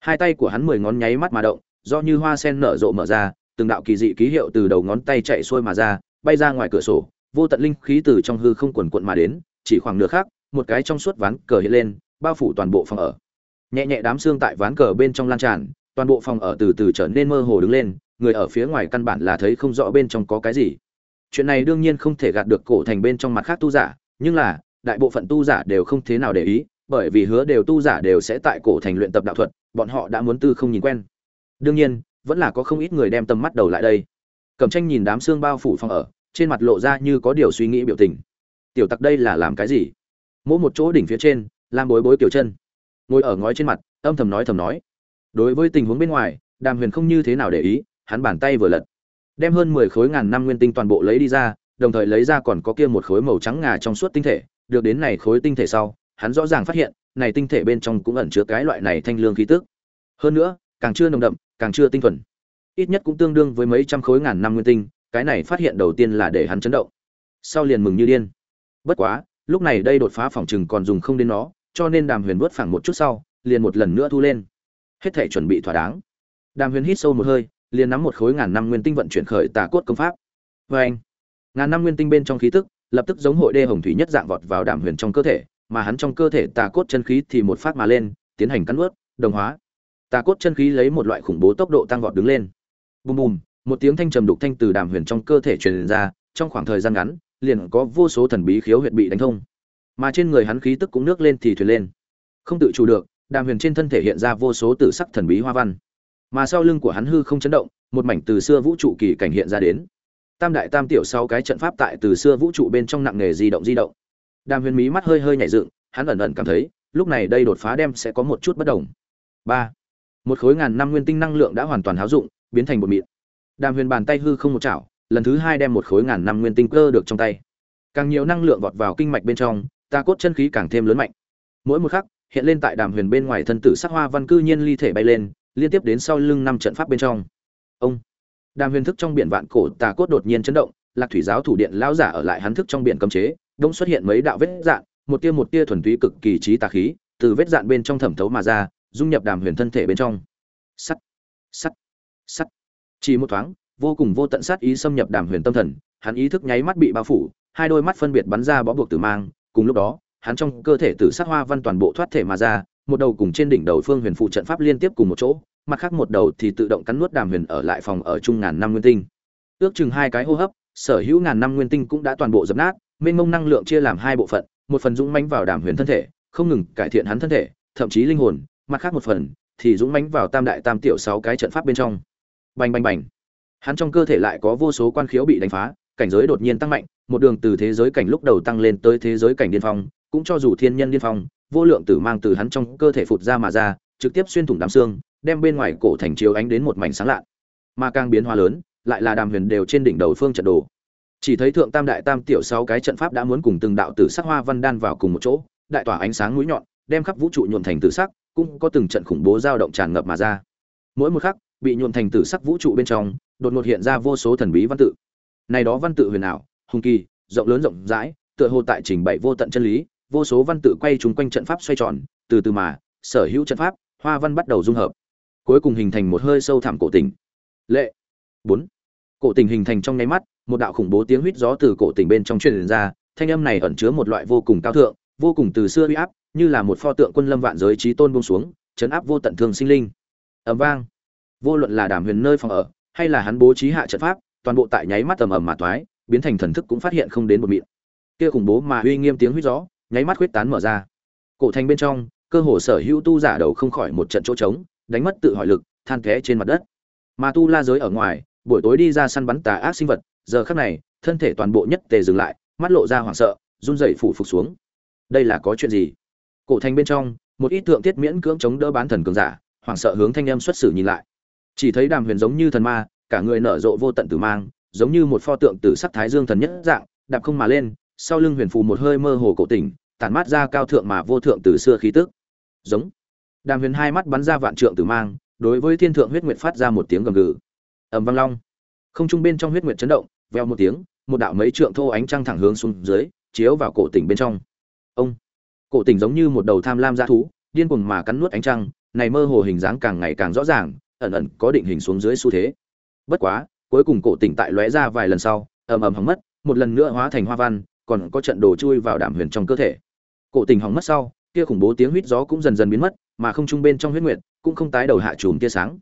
Hai tay của hắn mười ngón nháy mắt mà động, do như hoa sen nở rộ mở ra, từng đạo kỳ dị ký hiệu từ đầu ngón tay chạy xuôi mà ra, bay ra ngoài cửa sổ, vô tận linh khí từ trong hư không quần quận mà đến, chỉ khoảng nửa khác một cái trong suốt ván cờ hiện lên, bao phủ toàn bộ phòng ở. Nhẹ nhẹ đám xương tại ván cờ bên trong lan tràn, toàn bộ phòng ở từ từ trở nên mơ hồ đứng lên người ở phía ngoài căn bản là thấy không rõ bên trong có cái gì. Chuyện này đương nhiên không thể gạt được cổ thành bên trong mặt khác tu giả, nhưng là, đại bộ phận tu giả đều không thế nào để ý, bởi vì hứa đều tu giả đều sẽ tại cổ thành luyện tập đạo thuật, bọn họ đã muốn tư không nhìn quen. Đương nhiên, vẫn là có không ít người đem tầm mắt đầu lại đây. Cẩm tranh nhìn đám xương bao phủ phòng ở, trên mặt lộ ra như có điều suy nghĩ biểu tình. Tiểu tặc đây là làm cái gì? Mỗi một chỗ đỉnh phía trên làm bối bối kiểu chân ngồi ở ngói trên mặt, âm thầm nói thầm nói. Đối với tình huống bên ngoài, đàm huyền không như thế nào để ý hắn bàn tay vừa lật. Đem hơn mười khối ngàn năm nguyên tinh toàn bộ lấy đi ra, đồng thời lấy ra còn có kia một khối màu trắng ngà trong suốt tinh thể. Được đến này khối tinh thể sau, hắn rõ ràng phát hiện, này tinh thể bên trong cũng ẩn chứa cái loại này thanh lương khí tức. Hơn nữa, càng chưa nồng đậm, càng chưa tinh thuần. Ít nhất cũng tương đương với mấy trăm khối ngàn năm nguyên tinh, cái này phát hiện đầu tiên là để hắn chấn động. Sau liền mừng như điên. Bất quá, lúc này đây đột phá phòng chừng còn dùng không đến nó, cho nên đàm huyền vớt phẳng một chút sau, liền một lần nữa thu lên. Hết thể chuẩn bị thỏa đáng. Đàm huyền hít sâu một hơi liền nắm một khối ngàn năm nguyên tinh vận chuyển khởi tà cốt công pháp. Và anh ngàn năm nguyên tinh bên trong khí tức lập tức giống hội đê hồng thủy nhất dạng vọt vào đàm huyền trong cơ thể mà hắn trong cơ thể tà cốt chân khí thì một phát mà lên tiến hành cắn nuốt, đồng hóa. Tà cốt chân khí lấy một loại khủng bố tốc độ tăng vọt đứng lên. Bùm bùm một tiếng thanh trầm đục thanh từ đàm huyền trong cơ thể truyền ra trong khoảng thời gian ngắn liền có vô số thần bí khiếu huyệt bị đánh thông. Mà trên người hắn khí tức cũng nước lên thì thuyền lên. Không tự chủ được đàm huyền trên thân thể hiện ra vô số tử sắc thần bí hoa văn mà sau lưng của hắn hư không chấn động, một mảnh từ xưa vũ trụ kỳ cảnh hiện ra đến. Tam đại tam tiểu sau cái trận pháp tại từ xưa vũ trụ bên trong nặng nghề di động di động. Đàm huyền mí mắt hơi hơi nhảy dựng, hắn ẩn ẩn cảm thấy, lúc này đây đột phá đem sẽ có một chút bất đồng. Ba. Một khối ngàn năm nguyên tinh năng lượng đã hoàn toàn háo dụng, biến thành một mịn. Đàm huyền bàn tay hư không một chảo, lần thứ hai đem một khối ngàn năm nguyên tinh cơ được trong tay. Càng nhiều năng lượng vọt vào kinh mạch bên trong, ta cốt chân khí càng thêm lớn mạnh. Mỗi một khắc, hiện lên tại đàm huyền bên ngoài thân tử sắc hoa văn cư nhiên ly thể bay lên liên tiếp đến sau lưng năm trận pháp bên trong. Ông đàm huyền thức trong biển vạn cổ tà cốt đột nhiên chấn động, lạc thủy giáo thủ điện lão giả ở lại hắn thức trong biển cấm chế, đông xuất hiện mấy đạo vết dạn, một tia một tia thuần túy cực kỳ trí tà khí, từ vết dạn bên trong thẩm thấu mà ra, dung nhập đàm huyền thân thể bên trong. Sắt sắt sắt. Chỉ một thoáng, vô cùng vô tận sát ý xâm nhập đàm huyền tâm thần, hắn ý thức nháy mắt bị bao phủ, hai đôi mắt phân biệt bắn ra bó buộc tử mang, cùng lúc đó, hắn trong cơ thể tử sắc hoa văn toàn bộ thoát thể mà ra, một đầu cùng trên đỉnh đầu phương huyền phụ trận pháp liên tiếp cùng một chỗ mặt khác một đầu thì tự động cắn nuốt đàm huyền ở lại phòng ở trung ngàn năm nguyên tinh. Ước chừng hai cái hô hấp, sở hữu ngàn năm nguyên tinh cũng đã toàn bộ dập nát, mênh mông năng lượng chia làm hai bộ phận, một phần dũng mãnh vào đàm huyền thân thể, không ngừng cải thiện hắn thân thể, thậm chí linh hồn, mặt khác một phần thì dũng mãnh vào tam đại tam tiểu sáu cái trận pháp bên trong. Bành bành bành. Hắn trong cơ thể lại có vô số quan khiếu bị đánh phá, cảnh giới đột nhiên tăng mạnh, một đường từ thế giới cảnh lúc đầu tăng lên tới thế giới cảnh điên phong, cũng cho dù thiên nhân điên phong, vô lượng tử mang từ hắn trong cơ thể phụt ra mà ra, trực tiếp xuyên thủng đám xương đem bên ngoài cổ thành chiếu ánh đến một mảnh sáng lạ. Mà càng biến hóa lớn, lại là đàm huyền đều trên đỉnh đầu phương trận đồ. Chỉ thấy thượng tam đại tam tiểu sáu cái trận pháp đã muốn cùng từng đạo tử sắc hoa văn đan vào cùng một chỗ, đại tỏa ánh sáng mũi nhọn, đem khắp vũ trụ nhuộm thành tử sắc, cũng có từng trận khủng bố dao động tràn ngập mà ra. Mỗi một khắc, bị nhuộm thành tử sắc vũ trụ bên trong, đột ngột hiện ra vô số thần bí văn tự. Này đó văn tự huyền ảo, hùng kỳ, rộng lớn rộng rãi, tựa hồ tại trình bày vô tận chân lý, vô số văn tự quay trúng quanh trận pháp xoay tròn, từ từ mà, sở hữu trận pháp, hoa văn bắt đầu dung hợp cuối cùng hình thành một hơi sâu thẳm cổ tình lệ. Bốn. Cổ tình hình thành trong nháy mắt, một đạo khủng bố tiếng huýt gió từ cổ tình bên trong truyền ra, thanh âm này ẩn chứa một loại vô cùng cao thượng, vô cùng từ xưa uy áp, như là một pho tượng quân lâm vạn giới trí tôn buông xuống, chấn áp vô tận thương sinh linh. Ầm vang. Vô luận là đàm huyền nơi phòng ở, hay là hắn bố trí hạ trận pháp, toàn bộ tại nháy mắt tầm ầm mà toái biến thành thần thức cũng phát hiện không đến một miệng kia khủng bố mà uy nghiêm tiếng huýt gió, nháy mắt huyết tán mở ra. Cổ thành bên trong, cơ hồ sở hữu tu giả đầu không khỏi một trận chỗ trống đánh mất tự hỏi lực, than té trên mặt đất. Mà tu la giới ở ngoài, buổi tối đi ra săn bắn tà ác sinh vật, giờ khắc này, thân thể toàn bộ nhất tề dừng lại, mắt lộ ra hoảng sợ, run rẩy phủ phục xuống. Đây là có chuyện gì? Cổ thành bên trong, một ít tượng tiết miễn cưỡng chống đỡ bán thần cường giả, hoảng sợ hướng thanh em xuất xử nhìn lại. Chỉ thấy đàm huyền giống như thần ma, cả người nở rộ vô tận tử mang, giống như một pho tượng tử sắc thái dương thần nhất dạng, đạp không mà lên, sau lưng huyền phù một hơi mơ hồ cổ tỉnh, tản mát ra cao thượng mà vô thượng từ xưa khí tức. Giống đàm huyền hai mắt bắn ra vạn trượng tử mang, đối với thiên thượng huyết nguyệt phát ra một tiếng gầm gừ. Ầm vang long. Không trung bên trong huyết nguyệt chấn động veo một tiếng, một đạo mấy trượng thô ánh trăng thẳng hướng xuống dưới, chiếu vào cổ tỉnh bên trong. Ông. Cổ tỉnh giống như một đầu tham lam dã thú, điên cuồng mà cắn nuốt ánh trăng, này mơ hồ hình dáng càng ngày càng rõ ràng, ẩn ẩn có định hình xuống dưới xu thế. Bất quá, cuối cùng cổ tỉnh tại lóe ra vài lần sau, ầm ầm hỏng mất, một lần nữa hóa thành hoa văn, còn có trận đồ chui vào đảm huyền trong cơ thể. Cổ tỉnh hỏng mất sau, kia khủng bố tiếng huýt gió cũng dần dần biến mất mà không trung bên trong huyết nguyệt, cũng không tái đầu hạ chùm tia sáng.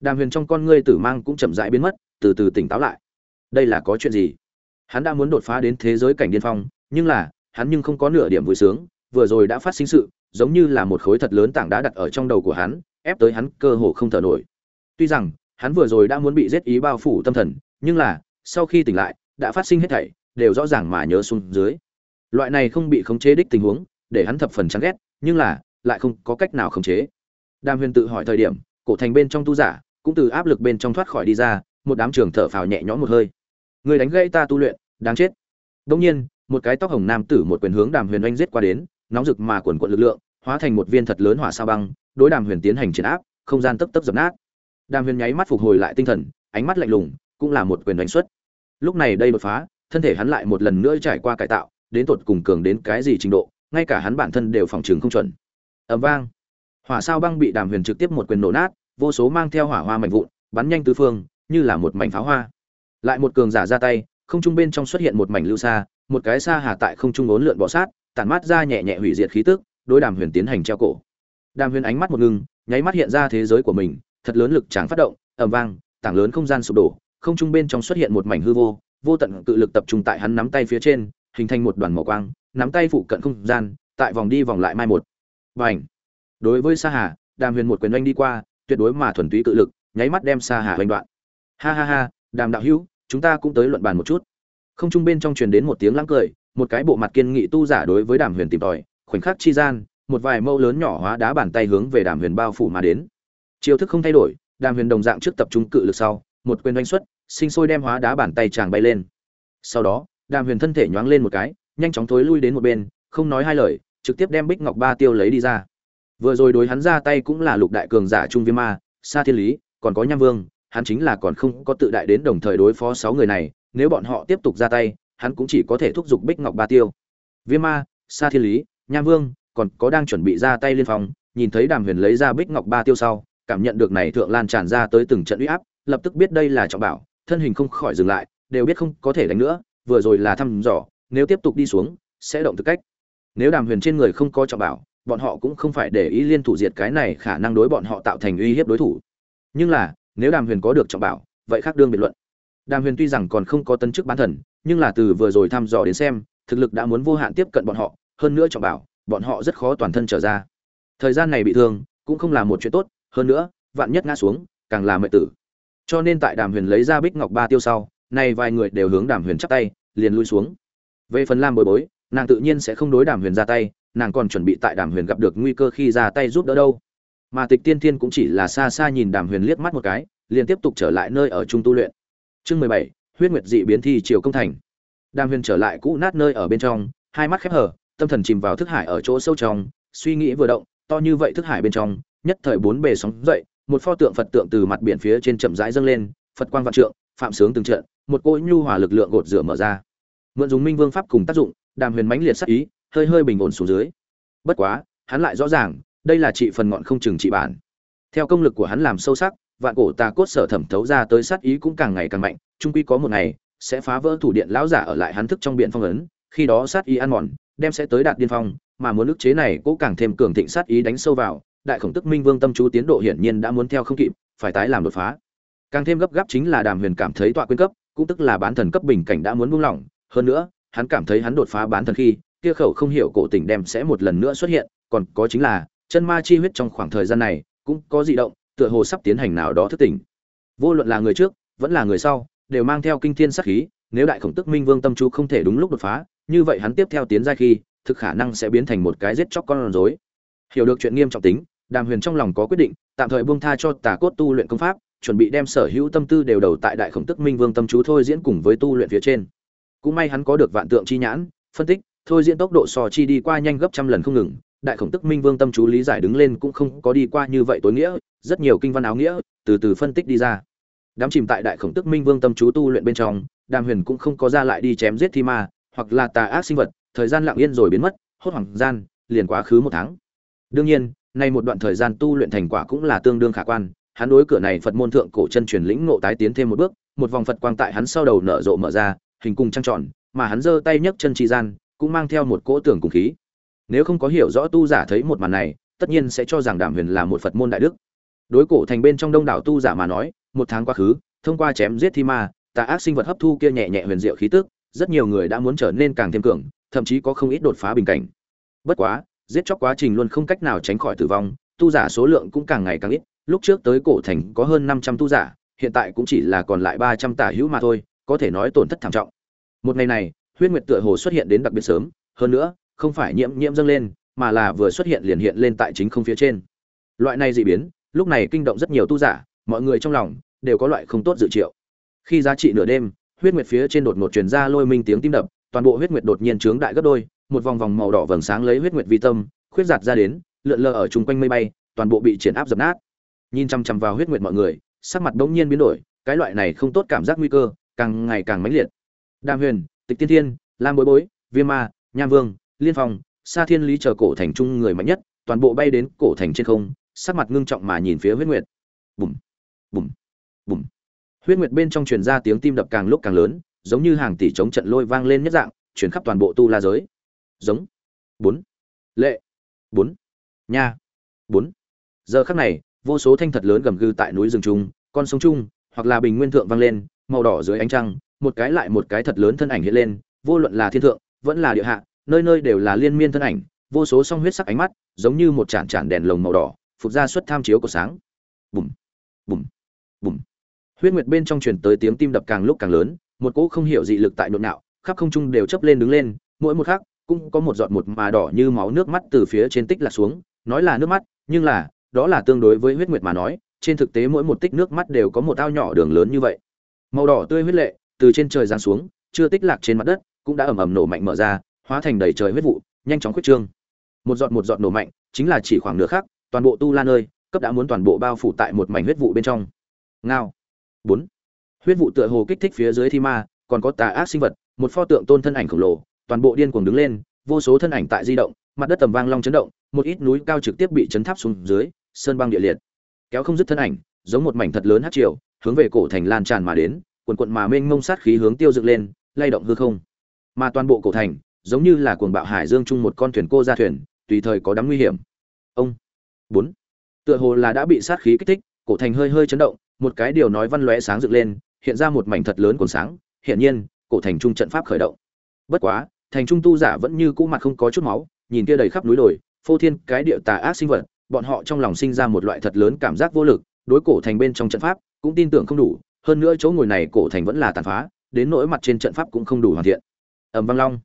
Đàm huyền trong con ngươi tử mang cũng chậm rãi biến mất, từ từ tỉnh táo lại. Đây là có chuyện gì? Hắn đã muốn đột phá đến thế giới cảnh điên phong, nhưng là, hắn nhưng không có nửa điểm vui sướng, vừa rồi đã phát sinh sự, giống như là một khối thật lớn tảng đá đặt ở trong đầu của hắn, ép tới hắn cơ hồ không thở nổi. Tuy rằng, hắn vừa rồi đã muốn bị giết ý bao phủ tâm thần, nhưng là, sau khi tỉnh lại, đã phát sinh hết thảy, đều rõ ràng mà nhớ xuống dưới. Loại này không bị khống chế đích tình huống, để hắn thập phần chán ghét, nhưng là lại không có cách nào khống chế. Đàm huyền tự hỏi thời điểm, cổ thành bên trong tu giả cũng từ áp lực bên trong thoát khỏi đi ra, một đám trường thở phào nhẹ nhõm một hơi. Người đánh gây ta tu luyện, đáng chết. Đông nhiên, một cái tóc hồng nam tử một quyền hướng đàm huyền oanh giết qua đến, nóng rực mà quần quận lực lượng, hóa thành một viên thật lớn hỏa sao băng, đối đàm huyền tiến hành triển áp, không gian tấp tấp dập nát. Đàm huyền nháy mắt phục hồi lại tinh thần, ánh mắt lạnh lùng, cũng là một quyền đánh xuất. Lúc này đây đột phá, thân thể hắn lại một lần nữa trải qua cải tạo, đến tột cùng cường đến cái gì trình độ, ngay cả hắn bản thân đều phòng trường không chuẩn ầm vang. Hỏa sao băng bị đàm huyền trực tiếp một quyền nổ nát, vô số mang theo hỏa hoa mạnh vụn, bắn nhanh tứ phương, như là một mảnh pháo hoa. Lại một cường giả ra tay, không trung bên trong xuất hiện một mảnh lưu xa, một cái xa hà tại không trung ốn lượn bọ sát, tản mát ra nhẹ nhẹ hủy diệt khí tức, đối đàm huyền tiến hành treo cổ. Đàm huyền ánh mắt một ngưng nháy mắt hiện ra thế giới của mình, thật lớn lực tráng phát động, ầm vang, tảng lớn không gian sụp đổ, không trung bên trong xuất hiện một mảnh hư vô vô tận cự lực tập trung tại hắn nắm tay phía trên, hình thành một đoàn màu quang, nắm tay phụ cận không gian, tại vòng đi vòng lại mai một. Bành. đối với sa hà, đàm huyền một quyền oanh đi qua, tuyệt đối mà thuần túy tự lực, nháy mắt đem sa hà oanh đoạn. Ha ha ha, đàm đạo hữu, chúng ta cũng tới luận bàn một chút. Không trung bên trong truyền đến một tiếng lãng cười, một cái bộ mặt kiên nghị tu giả đối với đàm huyền tìm tòi, khoảnh khắc chi gian, một vài mẫu lớn nhỏ hóa đá bàn tay hướng về đàm huyền bao phủ mà đến. Chiêu thức không thay đổi, đàm huyền đồng dạng trước tập trung cự lực sau, một quyền đánh xuất, sinh sôi đem hóa đá bàn tay chàng bay lên. Sau đó, đàm huyền thân thể nhoáng lên một cái, nhanh chóng thối lui đến một bên, không nói hai lời trực tiếp đem bích ngọc ba tiêu lấy đi ra. Vừa rồi đối hắn ra tay cũng là lục đại cường giả trung viêm ma, sa thiên lý, còn có nham vương, hắn chính là còn không có tự đại đến đồng thời đối phó sáu người này, nếu bọn họ tiếp tục ra tay, hắn cũng chỉ có thể thúc giục bích ngọc ba tiêu. Viêm ma, sa thiên lý, nham vương, còn có đang chuẩn bị ra tay liên phòng nhìn thấy đàm huyền lấy ra bích ngọc ba tiêu sau, cảm nhận được này thượng lan tràn ra tới từng trận uy áp, lập tức biết đây là trọng bảo, thân hình không khỏi dừng lại, đều biết không có thể đánh nữa, vừa rồi là thăm dò, nếu tiếp tục đi xuống, sẽ động thực cách nếu đàm huyền trên người không có trọng bảo, bọn họ cũng không phải để ý liên thủ diệt cái này khả năng đối bọn họ tạo thành uy hiếp đối thủ. Nhưng là, nếu đàm huyền có được trọng bảo, vậy khác đương biệt luận. Đàm huyền tuy rằng còn không có tân chức bán thần, nhưng là từ vừa rồi thăm dò đến xem, thực lực đã muốn vô hạn tiếp cận bọn họ, hơn nữa trọng bảo, bọn họ rất khó toàn thân trở ra. Thời gian này bị thương, cũng không là một chuyện tốt, hơn nữa, vạn nhất ngã xuống, càng là mệnh tử. Cho nên tại đàm huyền lấy ra bích ngọc ba tiêu sau, nay vài người đều hướng đàm huyền chắp tay, liền lui xuống. Về phần lam bồi bối nàng tự nhiên sẽ không đối đàm huyền ra tay, nàng còn chuẩn bị tại đàm huyền gặp được nguy cơ khi ra tay giúp đỡ đâu. Mà tịch tiên thiên cũng chỉ là xa xa nhìn đàm huyền liếc mắt một cái, liền tiếp tục trở lại nơi ở trung tu luyện. Chương mười bảy, huyết nguyệt dị biến thi triều công thành. Đàm huyền trở lại cũ nát nơi ở bên trong, hai mắt khép hở tâm thần chìm vào thức hải ở chỗ sâu trong, suy nghĩ vừa động, to như vậy thức hải bên trong, nhất thời bốn bề sóng dậy, một pho tượng phật tượng từ mặt biển phía trên chậm rãi dâng lên, phật quang vạn trượng, phạm sướng từng trận, một cỗ nhu hòa lực lượng gột rửa mở ra. Mượn dùng minh vương pháp cùng tác dụng đàm huyền mãnh liệt sắc ý, hơi hơi bình ổn xuống dưới. Bất quá, hắn lại rõ ràng, đây là trị phần ngọn không chừng trị bản. Theo công lực của hắn làm sâu sắc, vạn cổ tà cốt sở thẩm thấu ra tới sát ý cũng càng ngày càng mạnh trung quy có một ngày, sẽ phá vỡ thủ điện lão giả ở lại hắn thức trong biện phong ấn, khi đó sát ý ăn mòn, đem sẽ tới đạt điên phong, mà muốn ức chế này cũng càng thêm cường thịnh sát ý đánh sâu vào, đại khổng tức minh vương tâm chú tiến độ hiển nhiên đã muốn theo không kịp, phải tái làm đột phá. Càng thêm gấp gáp chính là đàm huyền cảm thấy tọa quyên cấp, cũng tức là bán thần cấp bình cảnh đã muốn buông lỏng, hơn nữa hắn cảm thấy hắn đột phá bán thần khi, kia khẩu không hiểu cổ tình đem sẽ một lần nữa xuất hiện, còn có chính là, chân ma chi huyết trong khoảng thời gian này, cũng có dị động, tựa hồ sắp tiến hành nào đó thức tỉnh. Vô luận là người trước, vẫn là người sau, đều mang theo kinh thiên sát khí, nếu đại khổng tức minh vương tâm chú không thể đúng lúc đột phá, như vậy hắn tiếp theo tiến giai khi, thực khả năng sẽ biến thành một cái giết chóc con rối. Hiểu được chuyện nghiêm trọng tính, đàm huyền trong lòng có quyết định, tạm thời buông tha cho tà cốt tu luyện công pháp, chuẩn bị đem sở hữu tâm tư đều đầu tại đại khổng tức minh vương tâm chú thôi diễn cùng với tu luyện phía trên cũng may hắn có được vạn tượng chi nhãn, phân tích, thôi diễn tốc độ so chi đi qua nhanh gấp trăm lần không ngừng, đại khổng tức minh vương tâm chú lý giải đứng lên cũng không có đi qua như vậy tối nghĩa, rất nhiều kinh văn áo nghĩa, từ từ phân tích đi ra. Đám chìm tại đại khổng tức minh vương tâm chú tu luyện bên trong, đàm huyền cũng không có ra lại đi chém giết thi ma, hoặc là tà ác sinh vật, thời gian lặng yên rồi biến mất, hốt hoảng gian, liền quá khứ một tháng. Đương nhiên, nay một đoạn thời gian tu luyện thành quả cũng là tương đương khả quan, hắn đối cửa này phật môn thượng cổ chân truyền lĩnh ngộ tái tiến thêm một bước, một vòng phật quang tại hắn sau đầu nở rộ mở ra hình cùng trăng tròn, mà hắn giơ tay nhấc chân chi gian, cũng mang theo một cỗ tưởng cùng khí. Nếu không có hiểu rõ tu giả thấy một màn này, tất nhiên sẽ cho rằng đàm huyền là một phật môn đại đức. Đối cổ thành bên trong đông đảo tu giả mà nói, một tháng quá khứ, thông qua chém giết thi ma, tà ác sinh vật hấp thu kia nhẹ nhẹ huyền diệu khí tức, rất nhiều người đã muốn trở nên càng thêm cường, thậm chí có không ít đột phá bình cảnh. Bất quá, giết chóc quá trình luôn không cách nào tránh khỏi tử vong, tu giả số lượng cũng càng ngày càng ít. Lúc trước tới cổ thành có hơn năm trăm tu giả, hiện tại cũng chỉ là còn lại ba trăm tả hữu mà thôi có thể nói tổn thất thảm trọng. Một ngày này, huyết nguyệt tựa hồ xuất hiện đến đặc biệt sớm, hơn nữa, không phải nhiễm nhiễm dâng lên, mà là vừa xuất hiện liền hiện lên tại chính không phía trên. Loại này dị biến, lúc này kinh động rất nhiều tu giả, mọi người trong lòng đều có loại không tốt dự triệu. Khi giá trị nửa đêm, huyết nguyệt phía trên đột ngột truyền ra lôi minh tiếng tim đập, toàn bộ huyết nguyệt đột nhiên trướng đại gấp đôi, một vòng vòng màu đỏ vầng sáng lấy huyết nguyệt vi tâm, khuyết giạt ra đến, lượn lờ ở chung quanh mây bay, toàn bộ bị triển áp dập nát. Nhìn chăm chăm vào huyết nguyệt mọi người, sắc mặt bỗng nhiên biến đổi, cái loại này không tốt cảm giác nguy cơ càng ngày càng mãnh liệt. Đàm huyền, tịch tiên thiên, lam bối bối, viêm ma, nham vương, liên phong, sa thiên lý chờ cổ thành trung người mạnh nhất, toàn bộ bay đến cổ thành trên không, sắc mặt ngưng trọng mà nhìn phía huyết nguyệt. Bùm bùm bùm. Huyết nguyệt bên trong truyền ra tiếng tim đập càng lúc càng lớn, giống như hàng tỷ chống trận lôi vang lên nhất dạng, chuyển khắp toàn bộ tu la giới. Giống. Bốn. Lệ. Bốn. Nha. Bốn. Giờ khắc này, vô số thanh thật lớn gầm gừ tại núi rừng trung, con sông trung, hoặc là bình nguyên thượng vang lên màu đỏ dưới ánh trăng, một cái lại một cái thật lớn thân ảnh hiện lên, vô luận là thiên thượng, vẫn là địa hạ, nơi nơi đều là liên miên thân ảnh, vô số song huyết sắc ánh mắt, giống như một chản chản đèn lồng màu đỏ, phục ra xuất tham chiếu của sáng. Bùm bùm bùm. Huyết nguyệt bên trong truyền tới tiếng tim đập càng lúc càng lớn, một cỗ không hiểu dị lực tại nội nạo, khắp không trung đều chớp lên đứng lên, mỗi một khắc cũng có một giọt một mà đỏ như máu nước mắt từ phía trên tích là xuống, nói là nước mắt, nhưng là, đó là tương đối với huyết nguyệt mà nói, trên thực tế mỗi một tích nước mắt đều có một ao nhỏ đường lớn như vậy màu đỏ tươi huyết lệ từ trên trời giáng xuống, chưa tích lạc trên mặt đất, cũng đã ầm ầm nổ mạnh mở ra, hóa thành đầy trời huyết vụ, nhanh chóng khuyết trương. Một giọt một giọt nổ mạnh, chính là chỉ khoảng nửa khắc, toàn bộ tu la nơi, cấp đã muốn toàn bộ bao phủ tại một mảnh huyết vụ bên trong. Ngao. Bốn. Huyết vụ tựa hồ kích thích phía dưới thi ma, còn có tà ác sinh vật, một pho tượng tôn thân ảnh khổng lồ, toàn bộ điên cuồng đứng lên, vô số thân ảnh tại di động, mặt đất tầm vang long chấn động, một ít núi cao trực tiếp bị chấn tháp xuống dưới, sơn băng địa liệt. Kéo không dứt thân ảnh, giống một mảnh thật lớn hát triều hướng về cổ thành lan tràn mà đến, quần quận mà mênh mông sát khí hướng tiêu dựng lên, lay động hư không. Mà toàn bộ cổ thành, giống như là cuồng bạo hải dương chung một con thuyền cô ra thuyền, tùy thời có đắm nguy hiểm. Ông. Bốn. Tựa hồ là đã bị sát khí kích thích, cổ thành hơi hơi chấn động, một cái điều nói văn lóe sáng dựng lên, hiện ra một mảnh thật lớn còn sáng hiện nhiên, cổ thành trung trận pháp khởi động. Bất quá, thành trung tu giả vẫn như cũ mặt không có chút máu, nhìn kia đầy khắp núi đồi, phô thiên cái địa tà ác sinh vật, bọn họ trong lòng sinh ra một loại thật lớn cảm giác vô lực, đối cổ thành bên trong trận pháp cũng tin tưởng không đủ, hơn nữa chỗ ngồi này cổ thành vẫn là tàn phá, đến nỗi mặt trên trận pháp cũng không đủ hoàn thiện. Ẩm vang long.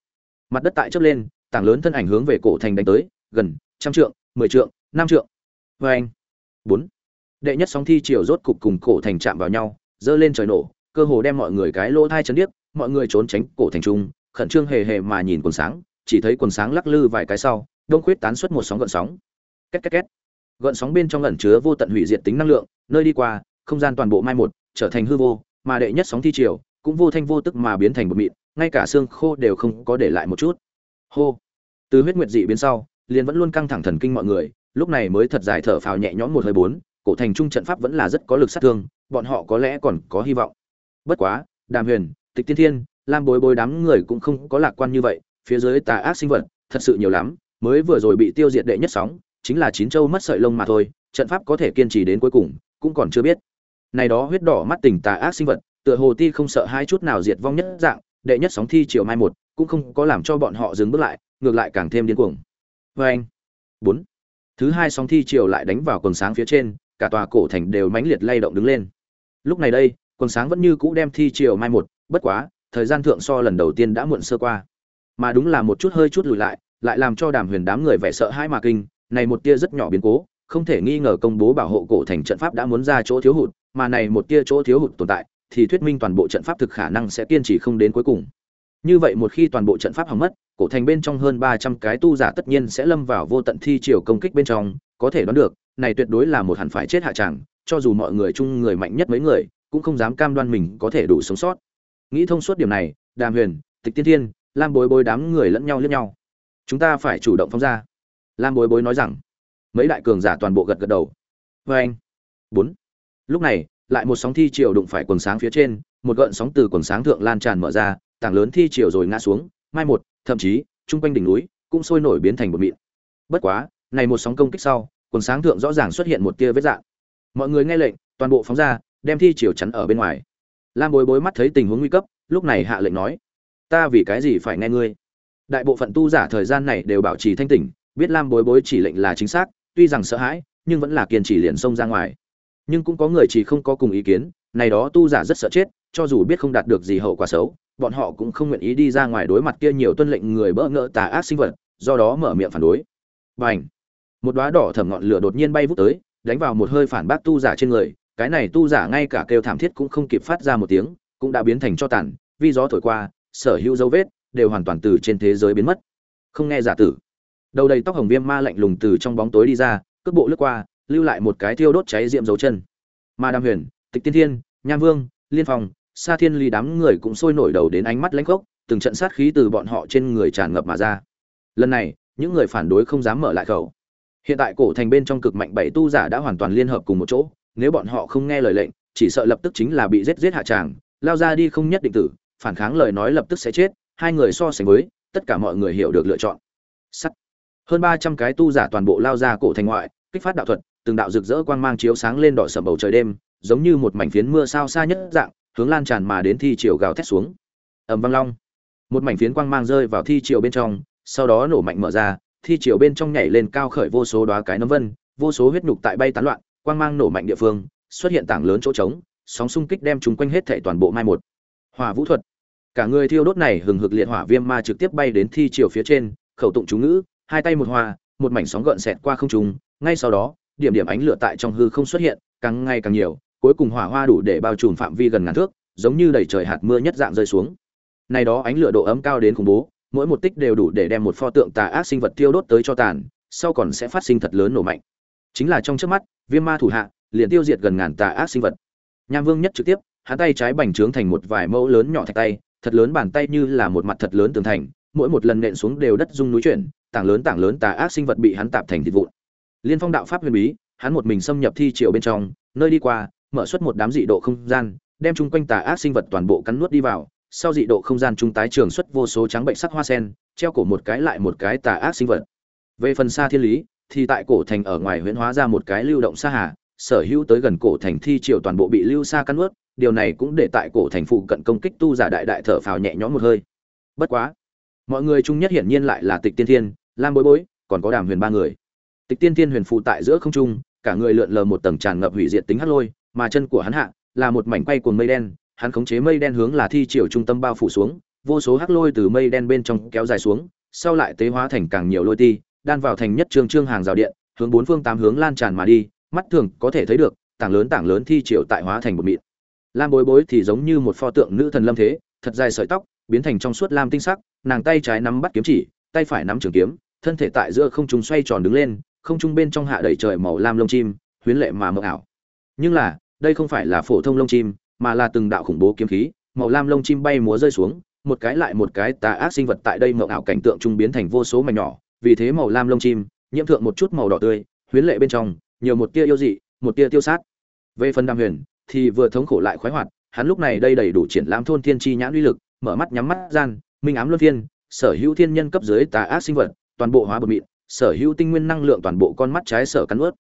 Mặt đất tại chớp lên, tảng lớn thân ảnh hướng về cổ thành đánh tới, gần trăm trượng, mười trượng, năm trượng. Vê anh. Bốn. Đệ nhất sóng thi chiều rốt cục cùng cổ thành chạm vào nhau, dơ lên trời nổ, cơ hồ đem mọi người cái lỗ thai chấn điếc, mọi người trốn tránh cổ thành trung, khẩn trương hề hề mà nhìn quần sáng, chỉ thấy quần sáng lắc lư vài cái sau, đông khuyết tán xuất một sóng gợn sóng. Két két két. Gợn sóng bên trong ẩn chứa vô tận hủy diệt tính năng lượng, nơi đi qua không gian toàn bộ mai một, trở thành hư vô, mà đệ nhất sóng thi triều cũng vô thanh vô tức mà biến thành bột mịn, ngay cả xương khô đều không có để lại một chút. Hô! Từ huyết nguyệt dị biến sau, liền vẫn luôn căng thẳng thần kinh mọi người, lúc này mới thật dài thở phào nhẹ nhõm một hơi bốn, cổ thành trung trận pháp vẫn là rất có lực sát thương, bọn họ có lẽ còn có hy vọng. Bất quá, đàm huyền, tịch tiên thiên, lam bối bối đám người cũng không có lạc quan như vậy, phía dưới tà ác sinh vật, thật sự nhiều lắm, mới vừa rồi bị tiêu diệt đệ nhất sóng, chính là chín châu mất sợi lông mà thôi, trận pháp có thể kiên trì đến cuối cùng, cũng còn chưa biết này đó huyết đỏ mắt tình tà ác sinh vật, tựa hồ ti không sợ hai chút nào diệt vong nhất dạng, đệ nhất sóng thi chiều mai một, cũng không có làm cho bọn họ dừng bước lại, ngược lại càng thêm điên cuồng. Vê anh, bốn, thứ hai sóng thi chiều lại đánh vào quần sáng phía trên, cả tòa cổ thành đều mãnh liệt lay động đứng lên. Lúc này đây, quần sáng vẫn như cũ đem thi chiều mai một, bất quá, thời gian thượng so lần đầu tiên đã muộn sơ qua. Mà đúng là một chút hơi chút lùi lại lại làm cho đàm huyền đám người vẻ sợ hãi mà kinh, này một tia rất nhỏ biến cố, không thể nghi ngờ công bố bảo hộ cổ thành trận pháp đã muốn ra chỗ thiếu hụt mà này một tia chỗ thiếu hụt tồn tại, thì thuyết minh toàn bộ trận pháp thực khả năng sẽ kiên trì không đến cuối cùng. Như vậy một khi toàn bộ trận pháp hỏng mất, cổ thành bên trong hơn ba trăm cái tu giả tất nhiên sẽ lâm vào vô tận thi chiều công kích bên trong, có thể đoán được, này tuyệt đối là một hẳn phải chết hạ tràng cho dù mọi người chung người mạnh nhất mấy người, cũng không dám cam đoan mình có thể đủ sống sót. Nghĩ thông suốt điểm này, đàm huyền, tịch tiên thiên, lam bối bối đám người lẫn nhau lẫn nhau. Chúng ta phải chủ động phóng ra. Lam bối bối nói rằng, mấy đại cường giả toàn bộ gật gật đầu. Vê anh bốn lúc này, lại một sóng thi chiều đụng phải quần sáng phía trên, một gợn sóng từ quần sáng thượng lan tràn mở ra, tảng lớn thi chiều rồi ngã xuống, mai một, thậm chí chung quanh đỉnh núi cũng sôi nổi biến thành một mịn. Bất quá, này một sóng công kích sau, quần sáng thượng rõ ràng xuất hiện một tia vết dạng. Mọi người nghe lệnh, toàn bộ phóng ra, đem thi chiều chắn ở bên ngoài. Lam bối bối mắt thấy tình huống nguy cấp, lúc này hạ lệnh nói, ta vì cái gì phải nghe ngươi? Đại bộ phận tu giả thời gian này đều bảo trì thanh tỉnh, biết lam bối bối chỉ lệnh là chính xác, tuy rằng sợ hãi, nhưng vẫn là kiên trì liền xông ra ngoài nhưng cũng có người chỉ không có cùng ý kiến, này đó tu giả rất sợ chết, cho dù biết không đạt được gì hậu quả xấu, bọn họ cũng không nguyện ý đi ra ngoài đối mặt kia nhiều tuân lệnh người bỡ ngỡ tà ác sinh vật, do đó mở miệng phản đối. Bành! Một đóa đỏ thẩm ngọn lửa đột nhiên bay vút tới, đánh vào một hơi phản bác tu giả trên người, cái này tu giả ngay cả kêu thảm thiết cũng không kịp phát ra một tiếng, cũng đã biến thành cho tàn vì gió thổi qua, sở hữu dấu vết đều hoàn toàn từ trên thế giới biến mất. Không nghe giả tử. Đầu đầy tóc hồng viêm ma lạnh lùng từ trong bóng tối đi ra, cước bộ lướt qua lưu lại một cái thiêu đốt cháy diệm dấu chân. Ma đam huyền, tịch tiên thiên, nham vương, liên phòng sa thiên ly đám người cũng sôi nổi đầu đến ánh mắt lãnh khốc từng trận sát khí từ bọn họ trên người tràn ngập mà ra. Lần này, những người phản đối không dám mở lại khẩu. Hiện tại cổ thành bên trong cực mạnh bảy tu giả đã hoàn toàn liên hợp cùng một chỗ, nếu bọn họ không nghe lời lệnh, chỉ sợ lập tức chính là bị giết giết hạ tràng, lao ra đi không nhất định tử, phản kháng lời nói lập tức sẽ chết, hai người so sánh với, tất cả mọi người hiểu được lựa chọn. Sắt. Hơn ba trăm cái tu giả toàn bộ lao ra cổ thành ngoại, kích phát đạo thuật từng đạo rực rỡ quang mang chiếu sáng lên đỏ sầm bầu trời đêm giống như một mảnh phiến mưa sao xa nhất dạng hướng lan tràn mà đến thi triều gào thét xuống. Ầm vang long. Một mảnh phiến quang mang rơi vào thi triều bên trong sau đó nổ mạnh mở ra thi triều bên trong nhảy lên cao khởi vô số đóa cái nấm vân vô số huyết nhục tại bay tán loạn quang mang nổ mạnh địa phương xuất hiện tảng lớn chỗ trống sóng xung kích đem chúng quanh hết thảy toàn bộ mai một. Hỏa vũ thuật. Cả người thiêu đốt này hừng hực liệt hỏa viêm ma trực tiếp bay đến thi triều phía trên khẩu tụng chú ngữ hai tay một hòa, một mảnh sóng gợn xẹt qua không trung ngay sau đó điểm điểm ánh lửa tại trong hư không xuất hiện, càng ngày càng nhiều, cuối cùng hỏa hoa đủ để bao trùm phạm vi gần ngàn thước, giống như đầy trời hạt mưa nhất dạng rơi xuống. Này đó ánh lửa độ ấm cao đến khủng bố, mỗi một tích đều đủ để đem một pho tượng tà ác sinh vật tiêu đốt tới cho tàn, sau còn sẽ phát sinh thật lớn nổ mạnh. Chính là trong trước mắt, viêm ma thủ hạ liền tiêu diệt gần ngàn tà ác sinh vật. Nham vương nhất trực tiếp, hắn tay trái bành trướng thành một vài mẫu lớn nhỏ thạch tay, thật lớn bàn tay như là một mặt thật lớn tường thành, mỗi một lần nện xuống đều đất rung núi chuyển, tảng lớn tảng lớn tà ác sinh vật bị hắn tạp thành thịt vụn liên phong đạo pháp huyền bí, hắn một mình xâm nhập thi triều bên trong, nơi đi qua, mở xuất một đám dị độ không gian, đem chung quanh tà ác sinh vật toàn bộ cắn nuốt đi vào. Sau dị độ không gian trung tái trường xuất vô số trắng bệnh sắc hoa sen, treo cổ một cái lại một cái tà ác sinh vật. Về phần xa thiên lý, thì tại cổ thành ở ngoài huyễn hóa ra một cái lưu động xa hà, sở hữu tới gần cổ thành thi triều toàn bộ bị lưu xa cắn nuốt, điều này cũng để tại cổ thành phụ cận công kích tu giả đại đại thở phào nhẹ nhõm một hơi. Bất quá, mọi người chung nhất hiển nhiên lại là tịch tiên thiên, lam bối bối, còn có đàm huyền ba người tịch tiên thiên huyền phụ tại giữa không trung, cả người lượn lờ một tầng tràn ngập hủy diệt tính hắc lôi, mà chân của hắn hạ là một mảnh quay cuồng mây đen, hắn khống chế mây đen hướng là thi triều trung tâm bao phủ xuống, vô số hắc lôi từ mây đen bên trong kéo dài xuống, sau lại tế hóa thành càng nhiều lôi ti, đan vào thành nhất trương trương hàng rào điện, hướng bốn phương tám hướng lan tràn mà đi, mắt thường có thể thấy được, tảng lớn tảng lớn thi triều tại hóa thành một mịn. Lam bối bối thì giống như một pho tượng nữ thần lâm thế, thật dài sợi tóc, biến thành trong suốt lam tinh sắc, nàng tay trái nắm bắt kiếm chỉ, tay phải nắm trường kiếm, thân thể tại giữa không trung xoay tròn đứng lên không trung bên trong hạ đầy trời màu lam lông chim, huyến lệ mà mờ ảo. Nhưng là, đây không phải là phổ thông lông chim, mà là từng đạo khủng bố kiếm khí, màu lam lông chim bay múa rơi xuống, một cái lại một cái tà ác sinh vật tại đây mộng ảo cảnh tượng trung biến thành vô số mảnh nhỏ, vì thế màu lam lông chim, nhiễm thượng một chút màu đỏ tươi, huyến lệ bên trong, nhiều một tia yêu dị, một tia tiêu sát. Về phần Đàm huyền, thì vừa thống khổ lại khoái hoạt, hắn lúc này đây đầy đủ triển lãm thôn thiên chi nhãn uy lực, mở mắt nhắm mắt gian, minh ám luân phiên, sở hữu thiên nhân cấp dưới tà ác sinh vật, toàn bộ hóa bột mịn sở hữu tinh nguyên năng lượng toàn bộ con mắt trái sở cắn ướt.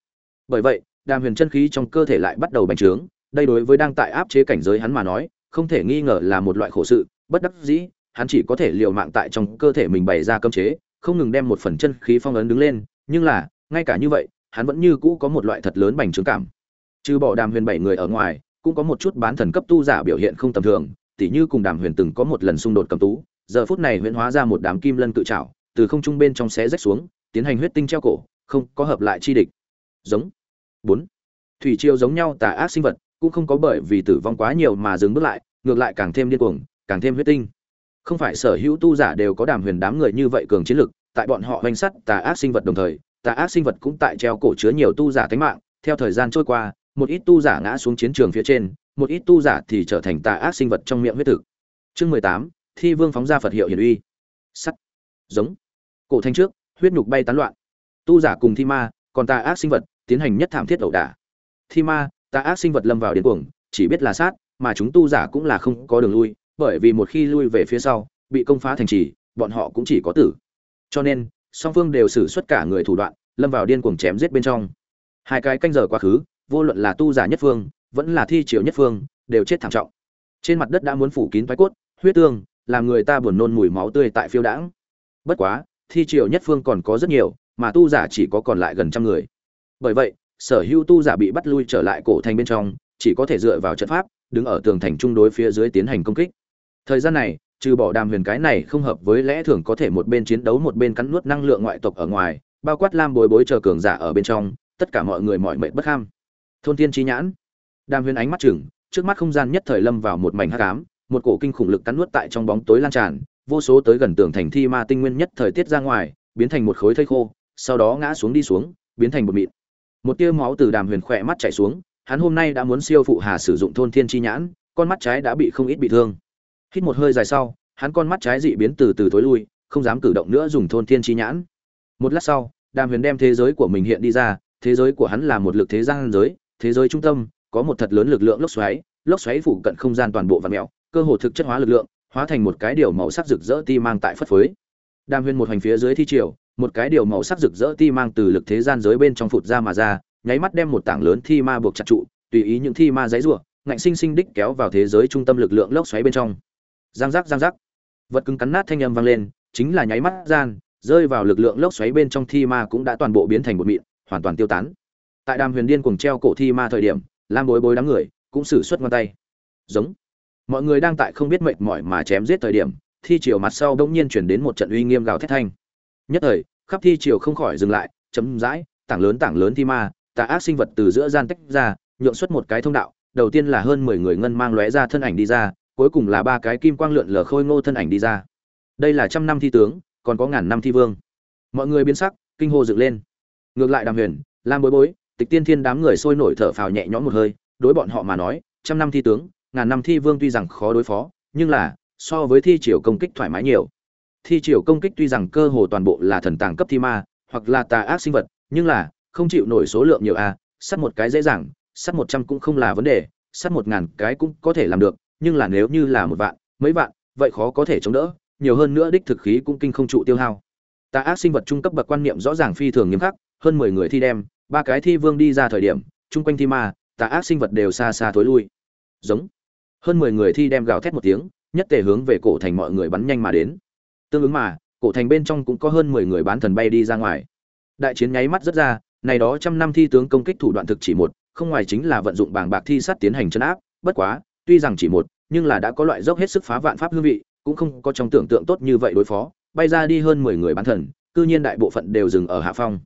Bởi vậy, đàm huyền chân khí trong cơ thể lại bắt đầu bành trướng, đây đối với đang tại áp chế cảnh giới hắn mà nói, không thể nghi ngờ là một loại khổ sự, bất đắc dĩ, hắn chỉ có thể liều mạng tại trong cơ thể mình bày ra cơm chế, không ngừng đem một phần chân khí phong ấn đứng lên, nhưng là, ngay cả như vậy, hắn vẫn như cũ có một loại thật lớn bành trướng cảm. Trừ bỏ đàm huyền bảy người ở ngoài, cũng có một chút bán thần cấp tu giả biểu hiện không tầm thường, tỉ như cùng đàm huyền từng có một lần xung đột cầm tú, giờ phút này huyền hóa ra một đám kim lân tự trảo, từ không trung bên trong xé rách xuống tiến hành huyết tinh treo cổ, không có hợp lại chi địch. Giống. Bốn. Thủy triều giống nhau tà ác sinh vật, cũng không có bởi vì tử vong quá nhiều mà dừng bước lại, ngược lại càng thêm điên cuồng, càng thêm huyết tinh. Không phải sở hữu tu giả đều có đàm huyền đám người như vậy cường chiến lực, tại bọn họ hoành sắt tà ác sinh vật đồng thời, tà ác sinh vật cũng tại treo cổ chứa nhiều tu giả tính mạng. Theo thời gian trôi qua, một ít tu giả ngã xuống chiến trường phía trên, một ít tu giả thì trở thành tà ác sinh vật trong miệng huyết thực. Chương mười tám, thi vương phóng ra phật hiệu hiển uy. Sắt. Giống. Cổ thanh trước huyết nhục bay tán loạn. Tu giả cùng thi ma, còn tà ác sinh vật, tiến hành nhất thảm thiết ẩu đả. Thi ma, tà ác sinh vật lâm vào điên cuồng, chỉ biết là sát, mà chúng tu giả cũng là không có đường lui, bởi vì một khi lui về phía sau, bị công phá thành trì, bọn họ cũng chỉ có tử. Cho nên, song phương đều xử suất cả người thủ đoạn, lâm vào điên cuồng chém giết bên trong. Hai cái canh giờ quá khứ, vô luận là tu giả nhất phương, vẫn là thi triều nhất phương, đều chết thảm trọng. Trên mặt đất đã muốn phủ kín thoái cốt, huyết tương, làm người ta buồn nôn mùi máu tươi tại phiêu đãng. Bất quá thi triều nhất phương còn có rất nhiều, mà tu giả chỉ có còn lại gần trăm người. Bởi vậy, sở hữu tu giả bị bắt lui trở lại cổ thành bên trong, chỉ có thể dựa vào trận pháp, đứng ở tường thành trung đối phía dưới tiến hành công kích. Thời gian này, trừ bỏ đàm huyền cái này không hợp với lẽ thường có thể một bên chiến đấu một bên cắn nuốt năng lượng ngoại tộc ở ngoài, bao quát lam bối bối chờ cường giả ở bên trong, tất cả mọi người mọi mệnh bất kham thôn tiên trí nhãn. Đàm huyền ánh mắt chừng, trước mắt không gian nhất thời lâm vào một mảnh hắc ám, một cổ kinh khủng lực cắn nuốt tại trong bóng tối lan tràn vô số tới gần tường thành thi ma tinh nguyên nhất thời tiết ra ngoài, biến thành một khối thây khô, sau đó ngã xuống đi xuống, biến thành một mịn. Một tia máu từ đàm huyền khỏe mắt chảy xuống, hắn hôm nay đã muốn siêu phụ hà sử dụng thôn thiên chi nhãn, con mắt trái đã bị không ít bị thương. Hít một hơi dài sau, hắn con mắt trái dị biến từ từ tối lui, không dám cử động nữa dùng thôn thiên chi nhãn. Một lát sau, đàm huyền đem thế giới của mình hiện đi ra, thế giới của hắn là một lực thế gian giới, thế giới trung tâm, có một thật lớn lực lượng lốc xoáy lốc xoáy phủ cận không gian toàn bộ và mèo cơ hồ thực chất hóa lực lượng hóa thành một cái điều màu sắc rực rỡ ti mang tại phất phới. Đàm huyền một hành phía dưới thi triều, một cái điều màu sắc rực rỡ ti mang từ lực thế gian giới bên trong phụt ra mà ra, nháy mắt đem một tảng lớn thi ma buộc chặt trụ, tùy ý những thi ma giấy rủa, ngạnh sinh sinh đích kéo vào thế giới trung tâm lực lượng lốc xoáy bên trong. Giang giác giang giác. Vật cứng cắn nát thanh âm vang lên, chính là nháy mắt gian, rơi vào lực lượng lốc xoáy bên trong thi ma cũng đã toàn bộ biến thành một mịn, hoàn toàn tiêu tán. Tại đàm huyền điên cuồng treo cổ thi ma thời điểm, lam bối bối đám người cũng xử suất ngón tay. Giống mọi người đang tại không biết mệt mỏi mà chém giết thời điểm, thi triều mặt sau đông nhiên chuyển đến một trận uy nghiêm gào thét thanh. Nhất thời, khắp thi triều không khỏi dừng lại, chấm dãi, tảng lớn tảng lớn thi ma, tà ác sinh vật từ giữa gian tách ra, nhượng xuất một cái thông đạo, đầu tiên là hơn mười người ngân mang lóe ra thân ảnh đi ra, cuối cùng là ba cái kim quang lượn lờ khôi ngô thân ảnh đi ra. Đây là trăm năm thi tướng, còn có ngàn năm thi vương. Mọi người biến sắc, kinh hô dựng lên. Ngược lại đàm huyền, lam bối bối, tịch tiên thiên đám người sôi nổi thở phào nhẹ nhõm một hơi, đối bọn họ mà nói, trăm năm thi tướng ngàn năm thi vương tuy rằng khó đối phó, nhưng là, so với thi triều công kích thoải mái nhiều. Thi triều công kích tuy rằng cơ hồ toàn bộ là thần tàng cấp thi ma, hoặc là tà ác sinh vật, nhưng là, không chịu nổi số lượng nhiều a, Sát một cái dễ dàng, sát một trăm cũng không là vấn đề, sát một ngàn cái cũng có thể làm được, nhưng là nếu như là một vạn, mấy vạn, vậy khó có thể chống đỡ, nhiều hơn nữa đích thực khí cũng kinh không trụ tiêu hao. Tà ác sinh vật trung cấp bậc quan niệm rõ ràng phi thường nghiêm khắc, hơn mười người thi đem, ba cái thi vương đi ra thời điểm, chung quanh thi ma, tà ác sinh vật đều xa xa thối lui. Giống hơn mười người thi đem gào thét một tiếng, nhất tề hướng về cổ thành mọi người bắn nhanh mà đến. Tương ứng mà, cổ thành bên trong cũng có hơn mười người bán thần bay đi ra ngoài. Đại chiến nháy mắt rất ra, này đó trăm năm thi tướng công kích thủ đoạn thực chỉ một, không ngoài chính là vận dụng bảng bạc thi sắt tiến hành chấn áp, bất quá, tuy rằng chỉ một, nhưng là đã có loại dốc hết sức phá vạn pháp hương vị, cũng không có trong tưởng tượng tốt như vậy đối phó, bay ra đi hơn mười người bán thần, cư nhiên đại bộ phận đều dừng ở hạ phong.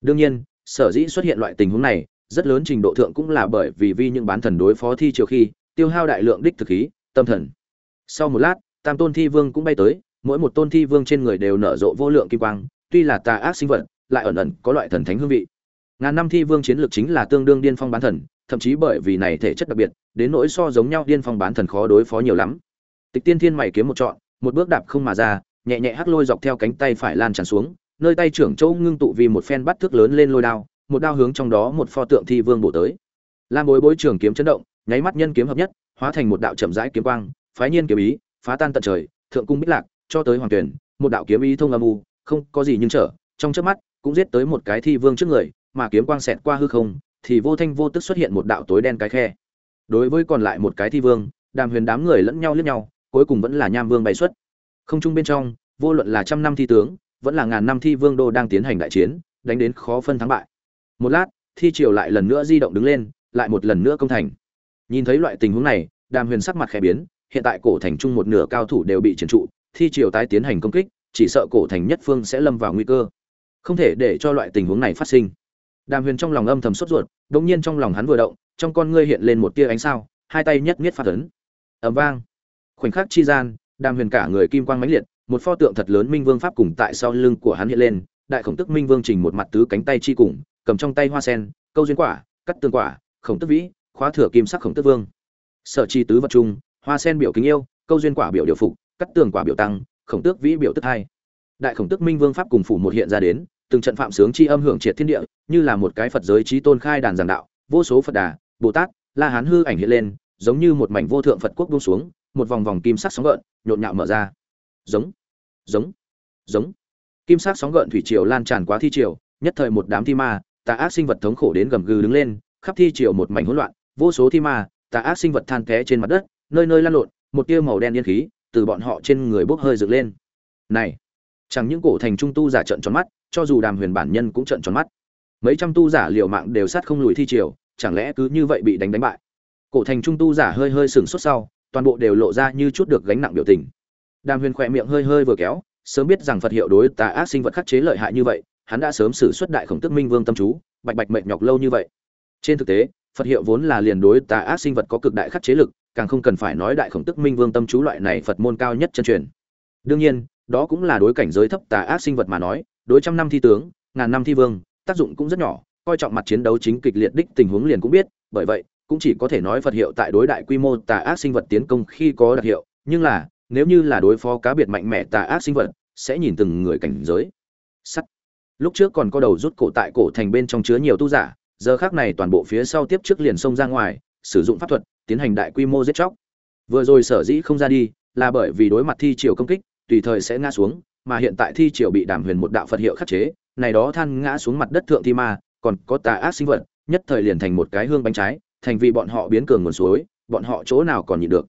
Đương nhiên, sở dĩ xuất hiện loại tình huống này, rất lớn trình độ thượng cũng là bởi vì vi những bán thần đối phó thi chiều khi tiêu hao đại lượng đích thực khí, tâm thần. Sau một lát, tam tôn thi vương cũng bay tới, mỗi một tôn thi vương trên người đều nở rộ vô lượng kim quang, tuy là tà ác sinh vật, lại ẩn ẩn có loại thần thánh hương vị. Ngàn năm thi vương chiến lược chính là tương đương điên phong bán thần, thậm chí bởi vì này thể chất đặc biệt, đến nỗi so giống nhau điên phong bán thần khó đối phó nhiều lắm. Tịch tiên thiên mày kiếm một trọn, một bước đạp không mà ra, nhẹ nhẹ hắc lôi dọc theo cánh tay phải lan tràn xuống, nơi tay trưởng châu ngưng tụ vì một phen bắt thước lớn lên lôi đao, một đao hướng trong đó một pho tượng thi vương bổ tới. Lam bối bối trường kiếm chấn động nháy mắt nhân kiếm hợp nhất, hóa thành một đạo chậm rãi kiếm quang, phái nhiên kiếm ý, phá tan tận trời, thượng cung bích lạc, cho tới hoàng tuyển, một đạo kiếm ý thông âm u, không có gì nhưng trở, trong chớp mắt, cũng giết tới một cái thi vương trước người, mà kiếm quang xẹt qua hư không, thì vô thanh vô tức xuất hiện một đạo tối đen cái khe. Đối với còn lại một cái thi vương, đàm huyền đám người lẫn nhau liếc nhau, cuối cùng vẫn là nham vương bày xuất. Không trung bên trong, vô luận là trăm năm thi tướng, vẫn là ngàn năm thi vương đô đang tiến hành đại chiến, đánh đến khó phân thắng bại. Một lát, thi triều lại lần nữa di động đứng lên, lại một lần nữa công thành nhìn thấy loại tình huống này, đàm huyền sắc mặt khẽ biến, hiện tại cổ thành trung một nửa cao thủ đều bị trấn trụ, thi triều tái tiến hành công kích, chỉ sợ cổ thành nhất phương sẽ lâm vào nguy cơ. Không thể để cho loại tình huống này phát sinh. Đàm huyền trong lòng âm thầm sốt ruột đ ỗ n g nhiên trong lòng hắn vừa động, trong con ngươi hiện lên một tia ánh sao, hai tay nhất nhất phát ấn. Ẩm vang. Khoảnh khắc chi gian, đàm huyền cả người kim quang mãnh liệt, một pho tượng thật lớn minh vương pháp cùng tại sau lưng của hắn hiện lên, đại khổng tức minh vương trình một mặt tứ cánh tay chi cùng, cầm trong tay hoa sen, câu duyên quả, cắt tương quả, khổng tức vĩ khóa thừa kim sắc khổng tước vương. Sở chi tứ vật trung, hoa sen biểu kính yêu, câu duyên quả biểu điều phục, cắt tường quả biểu tăng, khổng tước vĩ biểu tức hai. Đại khổng tước minh vương pháp cùng phủ một hiện ra đến, từng trận phạm sướng chi âm hưởng triệt thiên địa, như là một cái phật giới trí tôn khai đàn giảng đạo, vô số phật đà, bồ tát, la hán hư ảnh hiện lên, giống như một mảnh vô thượng phật quốc buông xuống, một vòng vòng kim sắc sóng gợn, nhộn nhạo mở ra. Giống giống giống. Kim sắc sóng gợn thủy triều lan tràn quá thi triều, nhất thời một đám thi ma, tà ác sinh vật thống khổ đến gầm gừ đứng lên, khắp thi triều một mảnh hỗn loạn vô số thi ma, tà ác sinh vật than té trên mặt đất, nơi nơi lan lộn, một tia màu đen yên khí từ bọn họ trên người bốc hơi dựng lên. Này, chẳng những cổ thành trung tu giả trận tròn mắt, cho dù đàm huyền bản nhân cũng trận tròn mắt. Mấy trăm tu giả liều mạng đều sát không lùi thi triều, chẳng lẽ cứ như vậy bị đánh đánh bại? Cổ thành trung tu giả hơi hơi sừng sốt sau, toàn bộ đều lộ ra như chút được gánh nặng biểu tình. Đàm huyền khỏe miệng hơi hơi vừa kéo, sớm biết rằng phật hiệu đối tà ác sinh vật khắc chế lợi hại như vậy, hắn đã sớm xử xuất đại khổng tức minh vương tâm chú, bạch bạch mệnh nhọc lâu như vậy. Trên thực tế phật hiệu vốn là liền đối tà ác sinh vật có cực đại khắc chế lực, càng không cần phải nói đại khổng tức minh vương tâm chú loại này phật môn cao nhất chân truyền. Đương nhiên, đó cũng là đối cảnh giới thấp tà ác sinh vật mà nói, đối trăm năm thi tướng, ngàn năm thi vương, tác dụng cũng rất nhỏ, coi trọng mặt chiến đấu chính kịch liệt đích tình huống liền cũng biết, bởi vậy, cũng chỉ có thể nói phật hiệu tại đối đại quy mô tà ác sinh vật tiến công khi có đặc hiệu, nhưng là, nếu như là đối phó cá biệt mạnh mẽ tà ác sinh vật, sẽ nhìn từng người cảnh giới. Sắt. Lúc trước còn có đầu rút cổ tại cổ thành bên trong chứa nhiều tu giả giờ khác này toàn bộ phía sau tiếp trước liền xông ra ngoài, sử dụng pháp thuật, tiến hành đại quy mô giết chóc. Vừa rồi sở dĩ không ra đi, là bởi vì đối mặt thi triều công kích, tùy thời sẽ ngã xuống, mà hiện tại thi triều bị đàm huyền một đạo phật hiệu khắc chế, này đó than ngã xuống mặt đất thượng thi ma, còn có tà ác sinh vật, nhất thời liền thành một cái hương bánh trái, thành vì bọn họ biến cường nguồn suối, bọn họ chỗ nào còn nhịn được.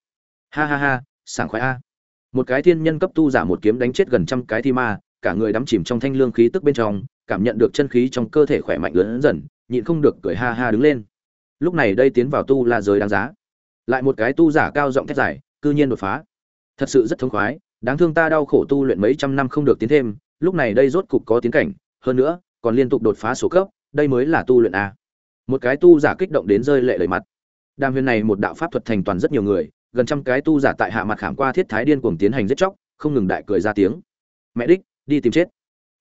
Ha ha ha, sảng khoái a. Một cái thiên nhân cấp tu giả một kiếm đánh chết gần trăm cái thi ma, cả người đắm chìm trong thanh lương khí tức bên trong, cảm nhận được chân khí trong cơ thể khỏe mạnh lớn dần nhịn không được cười ha ha đứng lên. Lúc này đây tiến vào tu là giới đáng giá. Lại một cái tu giả cao giọng thét giải cư nhiên đột phá. Thật sự rất thống khoái, đáng thương ta đau khổ tu luyện mấy trăm năm không được tiến thêm, lúc này đây rốt cục có tiến cảnh, hơn nữa, còn liên tục đột phá số cấp, đây mới là tu luyện a. Một cái tu giả kích động đến rơi lệ lời mặt. Đàm huyền này một đạo pháp thuật thành toàn rất nhiều người, gần trăm cái tu giả tại hạ mặt khảm qua thiết thái điên cuồng tiến hành giết chóc, không ngừng đại cười ra tiếng. Mẹ đích, đi tìm chết.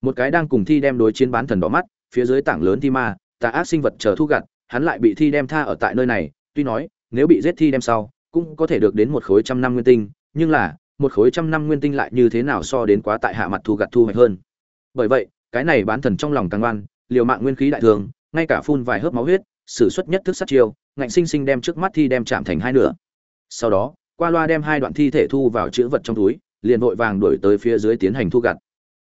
Một cái đang cùng thi đem đối chiến bán thần đỏ mắt, phía dưới tảng lớn thi ma tà ác sinh vật chờ thu gặt, hắn lại bị thi đem tha ở tại nơi này, tuy nói, nếu bị giết thi đem sau, cũng có thể được đến một khối trăm năm nguyên tinh, nhưng là, một khối trăm năm nguyên tinh lại như thế nào so đến quá tại hạ mặt thu gặt thu hoạch hơn? Bởi vậy, cái này bán thần trong lòng càng ngoan liều mạng nguyên khí đại thường, ngay cả phun vài hớp máu huyết, sử xuất nhất thức sát chiêu, ngạnh sinh sinh đem trước mắt thi đem chạm thành hai nửa. Sau đó, qua loa đem hai đoạn thi thể thu vào chữ vật trong túi, liền vội vàng đuổi tới phía dưới tiến hành thu gặt.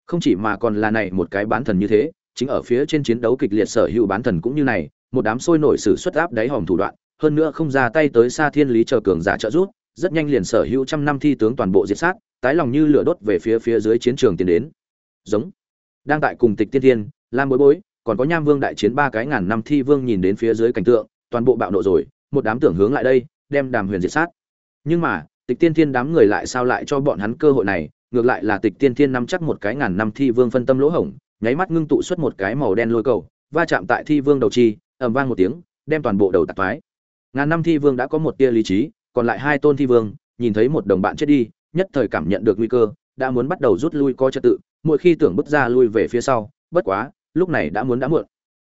Không chỉ mà còn là này một cái bán thần như thế chính ở phía trên chiến đấu kịch liệt sở hữu bán thần cũng như này, một đám sôi nổi sử xuất áp đáy hòm thủ đoạn, hơn nữa không ra tay tới xa thiên lý chờ cường giả trợ giúp, rất nhanh liền sở hữu trăm năm thi tướng toàn bộ diệt sát, tái lòng như lửa đốt về phía phía dưới chiến trường tiến đến. Giống. Đang tại cùng tịch tiên thiên, lam bối bối, còn có nham vương đại chiến ba cái ngàn năm thi vương nhìn đến phía dưới cảnh tượng, toàn bộ bạo nộ rồi, một đám tưởng hướng lại đây, đem đàm huyền diệt sát. Nhưng mà, tịch tiên thiên đám người lại sao lại cho bọn hắn cơ hội này, ngược lại là tịch tiên thiên nắm chắc một cái ngàn năm thi vương phân tâm lỗ hổng nháy mắt ngưng tụ xuất một cái màu đen lôi cầu, va chạm tại thi vương đầu chi, ầm vang một tiếng, đem toàn bộ đầu tạc thoái ngàn năm thi vương đã có một tia lý trí, còn lại hai tôn thi vương, nhìn thấy một đồng bạn chết đi, nhất thời cảm nhận được nguy cơ, đã muốn bắt đầu rút lui coi trật tự, mỗi khi tưởng bước ra lui về phía sau, bất quá, lúc này đã muốn đã muộn.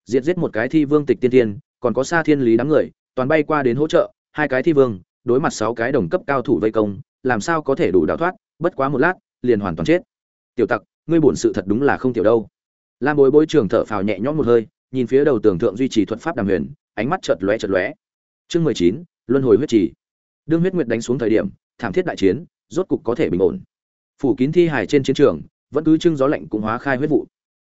Diệt giết một cái thi vương tịch tiên thiên còn có xa thiên lý đám người, toàn bay qua đến hỗ trợ, hai cái thi vương, đối mặt sáu cái đồng cấp cao thủ vây công, làm sao có thể đủ đào thoát, bất quá một lát, liền hoàn toàn chết. Tiểu tặc, ngươi bổn sự thật đúng là không tiểu đâu lam bối bối trường thở phào nhẹ nhõm một hơi, nhìn phía đầu tường thượng duy trì thuật pháp đàm huyền, ánh mắt chợt lóe chợt lóe. Chương mười chín, luân hồi huyết trì. Đương huyết nguyệt đánh xuống thời điểm, thảm thiết đại chiến, rốt cục có thể bình ổn. Phủ kín thi hài trên chiến trường, vẫn cứ trưng gió lạnh cũng hóa khai huyết vụ.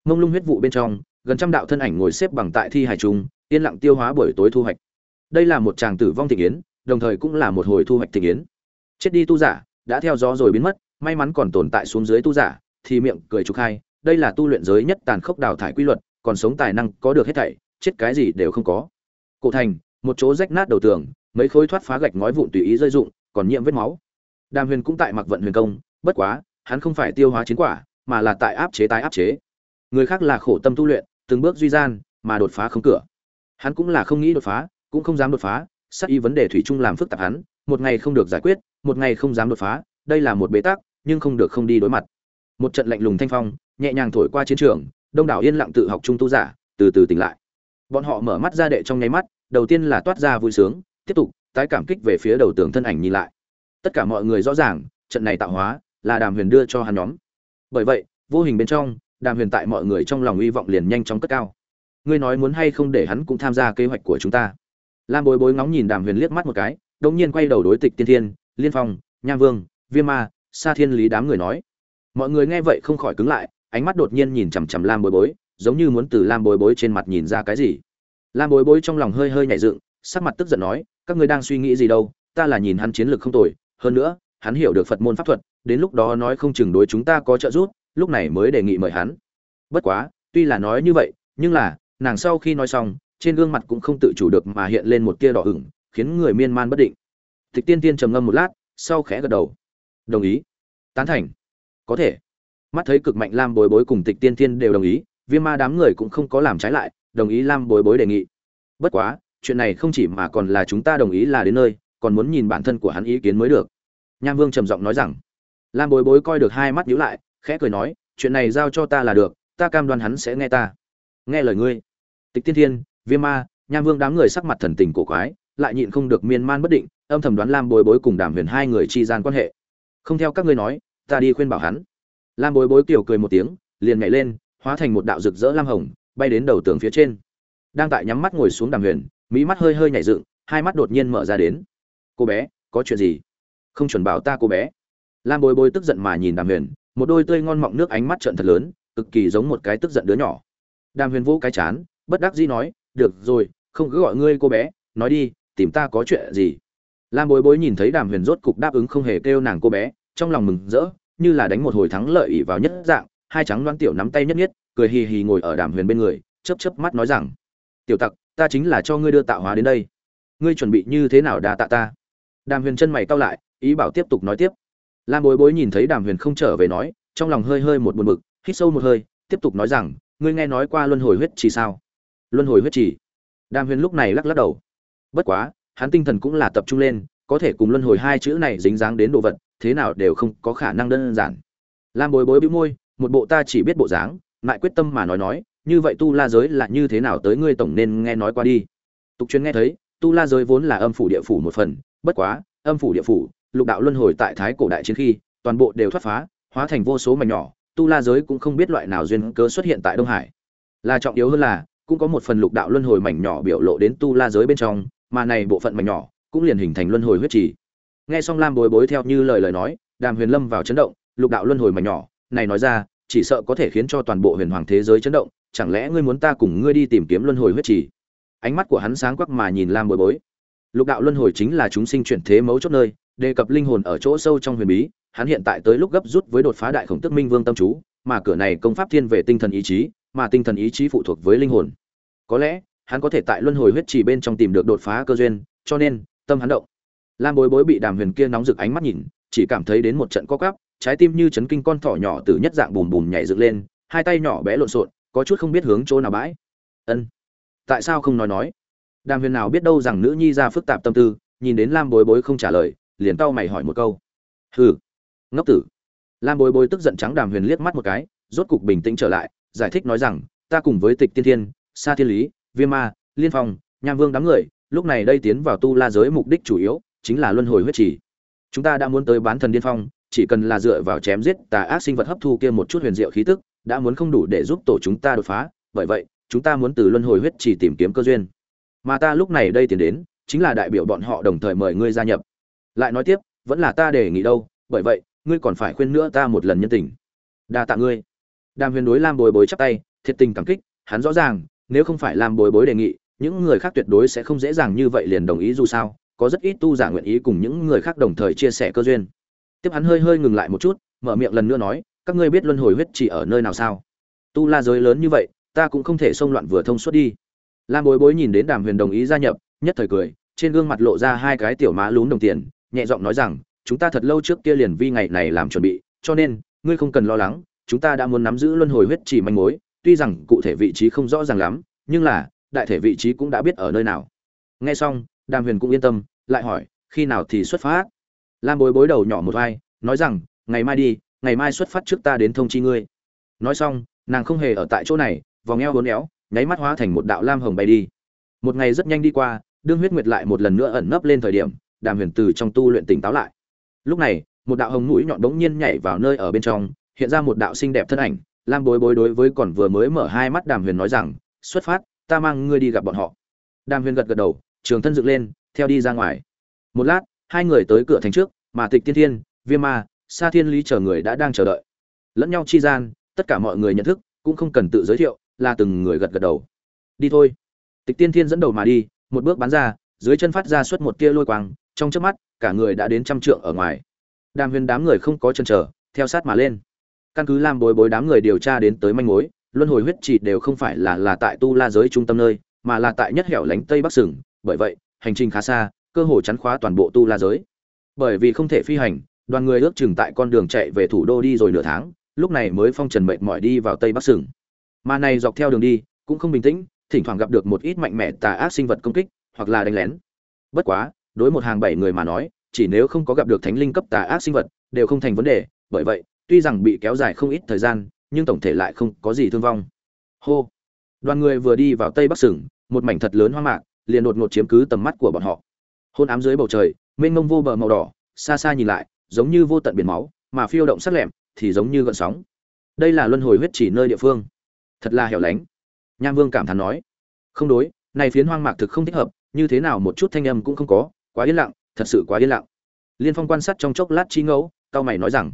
Mông lung huyết vụ bên trong, gần trăm đạo thân ảnh ngồi xếp bằng tại thi hài trung, yên lặng tiêu hóa buổi tối thu hoạch. Đây là một tràng tử vong thị yến, đồng thời cũng là một hồi thu hoạch thị yến. Chết đi tu giả, đã theo gió rồi biến mất, may mắn còn tồn tại xuống dưới tu giả, thì miệng cười trục hai đây là tu luyện giới nhất tàn khốc đào thải quy luật, còn sống tài năng có được hết thảy, chết cái gì đều không có. Cổ thành, một chỗ rách nát đầu tường, mấy khối thoát phá gạch ngói vụn tùy ý rơi dụng còn nhiễm vết máu. Đàm huyền cũng tại mặc vận huyền công, bất quá, hắn không phải tiêu hóa chiến quả, mà là tại áp chế tái áp chế. Người khác là khổ tâm tu luyện, từng bước duy gian, mà đột phá không cửa. Hắn cũng là không nghĩ đột phá, cũng không dám đột phá sắc y vấn đề thủy chung làm phức tạp hắn, một ngày không được giải quyết, một ngày không dám đột phá, đây là một bế tắc, nhưng không được không đi đối mặt một trận lạnh lùng thanh phong, nhẹ nhàng thổi qua chiến trường, đông đảo yên lặng tự học trung tu giả, từ từ tỉnh lại. Bọn họ mở mắt ra đệ trong nháy mắt, đầu tiên là toát ra vui sướng, tiếp tục, tái cảm kích về phía đầu tường thân ảnh nhìn lại. Tất cả mọi người rõ ràng, trận này tạo hóa là đàm huyền đưa cho hắn nhóm. Bởi vậy, vô hình bên trong, đàm huyền tại mọi người trong lòng hy vọng liền nhanh chóng cất cao. Ngươi nói muốn hay không để hắn cũng tham gia kế hoạch của chúng ta. Lam bối bối ngóng nhìn đàm huyền liếc mắt một cái, đột nhiên quay đầu đối tịch tiên thiên, liên phong, nham vương, viêm ma, sa thiên lý đám người nói mọi người nghe vậy không khỏi cứng lại, ánh mắt đột nhiên nhìn chằm chằm lam bối bối, giống như muốn từ lam bối bối trên mặt nhìn ra cái gì. Lam bối bối trong lòng hơi hơi nhảy dựng, sắc mặt tức giận nói, các ngươi đang suy nghĩ gì đâu, ta là nhìn hắn chiến lược không tồi, hơn nữa, hắn hiểu được phật môn pháp thuật, đến lúc đó nói không chừng đối chúng ta có trợ giúp, lúc này mới đề nghị mời hắn. Bất quá, tuy là nói như vậy, nhưng là, nàng sau khi nói xong, trên gương mặt cũng không tự chủ được mà hiện lên một tia đỏ ửng, khiến người miên man bất định. Tịch tiên tiên trầm ngâm một lát, sau khẽ gật đầu. Đồng ý. Tán thành có thể. Mắt thấy cực mạnh lam bối bối cùng tịch tiên thiên đều đồng ý, viêm ma đám người cũng không có làm trái lại, đồng ý lam bối bối đề nghị. Bất quá, chuyện này không chỉ mà còn là chúng ta đồng ý là đến nơi, còn muốn nhìn bản thân của hắn ý kiến mới được. Nham vương trầm giọng nói rằng. Lam bối bối coi được hai mắt nhíu lại, khẽ cười nói, chuyện này giao cho ta là được, ta cam đoan hắn sẽ nghe ta. Nghe lời ngươi. Tịch tiên thiên, viêm ma, nham vương đám người sắc mặt thần tình cổ quái, lại nhịn không được miên man bất định, âm thầm đoán lam bối bối cùng đàm huyền hai người chi gian quan hệ. Không theo các ngươi nói ta đi khuyên bảo hắn. Lam bối bối kiểu cười một tiếng, liền nhảy lên, hóa thành một đạo rực rỡ lam hồng, bay đến đầu tường phía trên. Đang tại nhắm mắt ngồi xuống đàm huyền mỹ mắt hơi hơi nhảy dựng, hai mắt đột nhiên mở ra đến. Cô bé, có chuyện gì? Không chuẩn bảo ta, cô bé. Lam bối bối tức giận mà nhìn đàm huyền, một đôi tươi ngon mọng nước ánh mắt trận thật lớn, cực kỳ giống một cái tức giận đứa nhỏ. Đàm huyền vỗ cái chán, bất đắc dĩ nói, được rồi, không cứ gọi ngươi, cô bé, nói đi, tìm ta có chuyện gì? Lam bối bối nhìn thấy đàm huyền rốt cục đáp ứng không hề kêu nàng cô bé, trong lòng mừng rỡ như là đánh một hồi thắng lợi ỷ vào nhất dạng, hai trắng đoan tiểu nắm tay nhất nhất, cười hì hì ngồi ở đàm huyền bên người, chớp chớp mắt nói rằng, tiểu tặc, ta chính là cho ngươi đưa tạo hóa đến đây. Ngươi chuẩn bị như thế nào đà tạ ta? Đàm huyền chân mày cau lại, ý bảo tiếp tục nói tiếp. Lam bối bối nhìn thấy đàm huyền không trở về nói, trong lòng hơi hơi một buồn bực, hít sâu một hơi, tiếp tục nói rằng, ngươi nghe nói qua luân hồi huyết chỉ sao? Luân hồi huyết chỉ đàm huyền lúc này lắc lắc đầu. Bất quá, hắn tinh thần cũng là tập trung lên, có thể cùng luân hồi hai chữ này dính dáng đến đồ vật thế nào đều không có khả năng đơn giản. Lam bối bối bĩu môi, một bộ ta chỉ biết bộ dáng, lại quyết tâm mà nói nói, như vậy tu la giới là như thế nào tới ngươi tổng nên nghe nói qua đi. Tục truyền nghe thấy, tu la giới vốn là âm phủ địa phủ một phần, bất quá, âm phủ địa phủ, lục đạo luân hồi tại thái cổ đại chiến khi, toàn bộ đều thoát phá, hóa thành vô số mảnh nhỏ, tu la giới cũng không biết loại nào duyên cớ xuất hiện tại đông hải. Là trọng yếu hơn là, cũng có một phần lục đạo luân hồi mảnh nhỏ biểu lộ đến tu la giới bên trong, mà này bộ phận mảnh nhỏ cũng liền hình thành luân hồi huyết trì nghe xong lam bối bối theo như lời lời nói, đàm huyền lâm vào chấn động, lục đạo luân hồi mà nhỏ, này nói ra, chỉ sợ có thể khiến cho toàn bộ huyền hoàng thế giới chấn động, chẳng lẽ ngươi muốn ta cùng ngươi đi tìm kiếm luân hồi huyết trì? Ánh mắt của hắn sáng quắc mà nhìn lam bối bối. Lục đạo luân hồi chính là chúng sinh chuyển thế mấu chốt nơi, đề cập linh hồn ở chỗ sâu trong huyền bí, hắn hiện tại tới lúc gấp rút với đột phá đại khổng tức minh vương tâm chú, mà cửa này công pháp thiên về tinh thần ý chí, mà tinh thần ý chí phụ thuộc với linh hồn. Có lẽ, hắn có thể tại luân hồi huyết trì bên trong tìm được đột phá cơ duyên, cho nên, tâm hắn động lam bối bối bị đàm huyền kia nóng rực ánh mắt nhìn, chỉ cảm thấy đến một trận co cắp trái tim như chấn kinh con thỏ nhỏ từ nhất dạng bùm bùm nhảy dựng lên, hai tay nhỏ bé lộn xộn, có chút không biết hướng chỗ nào bãi. Ân, tại sao không nói nói? Đàm huyền nào biết đâu rằng nữ nhi ra phức tạp tâm tư, nhìn đến lam bối bối không trả lời, liền tao mày hỏi một câu. Hừ, ngốc tử. Lam bối bối tức giận trắng đàm huyền liếc mắt một cái, rốt cục bình tĩnh trở lại, giải thích nói rằng, ta cùng với tịch tiên thiên, sa thiên lý, viêm ma, liên phong, nham vương đám người, lúc này đây tiến vào tu la giới mục đích chủ yếu chính là luân hồi huyết trì. Chúng ta đã muốn tới bán thần điên phong, chỉ cần là dựa vào chém giết tà ác sinh vật hấp thu kia một chút huyền diệu khí tức, đã muốn không đủ để giúp tổ chúng ta đột phá. Bởi vậy, chúng ta muốn từ luân hồi huyết trì tìm kiếm cơ duyên. Mà ta lúc này đây tiến đến, chính là đại biểu bọn họ đồng thời mời ngươi gia nhập. Lại nói tiếp, vẫn là ta đề nghị đâu, bởi vậy, ngươi còn phải khuyên nữa ta một lần nhân tình. Đa tạ ngươi. Đàm huyền đối lam bồi bối chắp tay, thiệt tình cảm kích, hắn rõ ràng, nếu không phải lam bồi bối đề nghị, những người khác tuyệt đối sẽ không dễ dàng như vậy liền đồng ý dù sao có rất ít tu giả nguyện ý cùng những người khác đồng thời chia sẻ cơ duyên. Tiếp hắn hơi hơi ngừng lại một chút, mở miệng lần nữa nói, các ngươi biết luân hồi huyết chỉ ở nơi nào sao? Tu la giới lớn như vậy, ta cũng không thể xông loạn vừa thông suốt đi. Lam bối bối nhìn đến đàm huyền đồng ý gia nhập, nhất thời cười, trên gương mặt lộ ra hai cái tiểu má lún đồng tiền, nhẹ giọng nói rằng, chúng ta thật lâu trước kia liền vi ngày này làm chuẩn bị, cho nên, ngươi không cần lo lắng, chúng ta đã muốn nắm giữ luân hồi huyết chỉ manh mối, tuy rằng cụ thể vị trí không rõ ràng lắm, nhưng là, đại thể vị trí cũng đã biết ở nơi nào. Nghe xong đàm huyền cũng yên tâm, lại hỏi, khi nào thì xuất phát? Lam bối bối đầu nhỏ một vai, nói rằng, ngày mai đi, ngày mai xuất phát trước ta đến thông chi ngươi. Nói xong, nàng không hề ở tại chỗ này, vòng eo hốn éo, nháy mắt hóa thành một đạo lam hồng bay đi. Một ngày rất nhanh đi qua, đương huyết nguyệt lại một lần nữa ẩn nấp lên thời điểm, đàm huyền từ trong tu luyện tỉnh táo lại. Lúc này, một đạo hồng mũi nhọn bỗng nhiên nhảy vào nơi ở bên trong, hiện ra một đạo xinh đẹp thân ảnh. Lam bối bối đối với còn vừa mới mở hai mắt đàm huyền nói rằng, xuất phát, ta mang ngươi đi gặp bọn họ. Đàm huyền gật gật đầu trường thân dựng lên, theo đi ra ngoài. Một lát, hai người tới cửa thành trước, mà tịch tiên thiên, viêm ma, sa thiên lý chờ người đã đang chờ đợi. Lẫn nhau chi gian, tất cả mọi người nhận thức, cũng không cần tự giới thiệu, là từng người gật gật đầu. Đi thôi. Tịch tiên thiên dẫn đầu mà đi, một bước bắn ra, dưới chân phát ra suốt một tia lôi quang, trong chớp mắt, cả người đã đến trăm trượng ở ngoài. Đàm huyền đám người không có chân trở theo sát mà lên. Căn cứ làm bối bối đám người điều tra đến tới manh mối, luân hồi huyết chỉ đều không phải là là tại tu la giới trung tâm nơi, mà là tại nhất hẻo lánh tây bắc sừng bởi vậy, hành trình khá xa, cơ hồ chắn khóa toàn bộ tu la giới. Bởi vì không thể phi hành, đoàn người ước chừng tại con đường chạy về thủ đô đi rồi nửa tháng, lúc này mới phong trần mệt mỏi đi vào tây bắc sừng. Mà này dọc theo đường đi, cũng không bình tĩnh, thỉnh thoảng gặp được một ít mạnh mẽ tà ác sinh vật công kích, hoặc là đánh lén. Bất quá, đối một hàng bảy người mà nói, chỉ nếu không có gặp được thánh linh cấp tà ác sinh vật, đều không thành vấn đề, bởi vậy, tuy rằng bị kéo dài không ít thời gian, nhưng tổng thể lại không có gì thương vong. Hô! Đoàn người vừa đi vào tây bắc sừng, một mảnh thật lớn hoang mạc liền đột ngột chiếm cứ tầm mắt của bọn họ. Hôn ám dưới bầu trời, mênh mông vô bờ màu đỏ, xa xa nhìn lại, giống như vô tận biển máu, mà phiêu động sắc lẹm thì giống như gợn sóng. Đây là luân hồi huyết chỉ nơi địa phương. Thật là hẻo lánh. Nham vương cảm thán nói. Không đối, này phiến hoang mạc thực không thích hợp, như thế nào một chút thanh âm cũng không có, quá yên lặng, thật sự quá yên lặng. Liên phong quan sát trong chốc lát chi ngẫu cao mày nói rằng,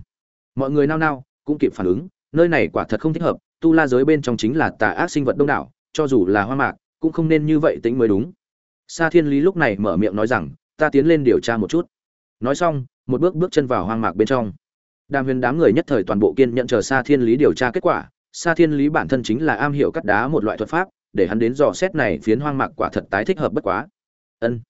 mọi người nao nao, cũng kịp phản ứng, nơi này quả thật không thích hợp, tu la giới bên trong chính là tà ác sinh vật đông đảo, cho dù là hoang mạc cũng không nên như vậy tính mới đúng. Sa thiên lý lúc này mở miệng nói rằng, ta tiến lên điều tra một chút. Nói xong, một bước bước chân vào hoang mạc bên trong. Đàm huyền đám người nhất thời toàn bộ kiên nhận chờ sa thiên lý điều tra kết quả. Sa thiên lý bản thân chính là am hiểu cắt đá một loại thuật pháp, để hắn đến dò xét này phiến hoang mạc quả thật tái thích hợp bất quá. Ân.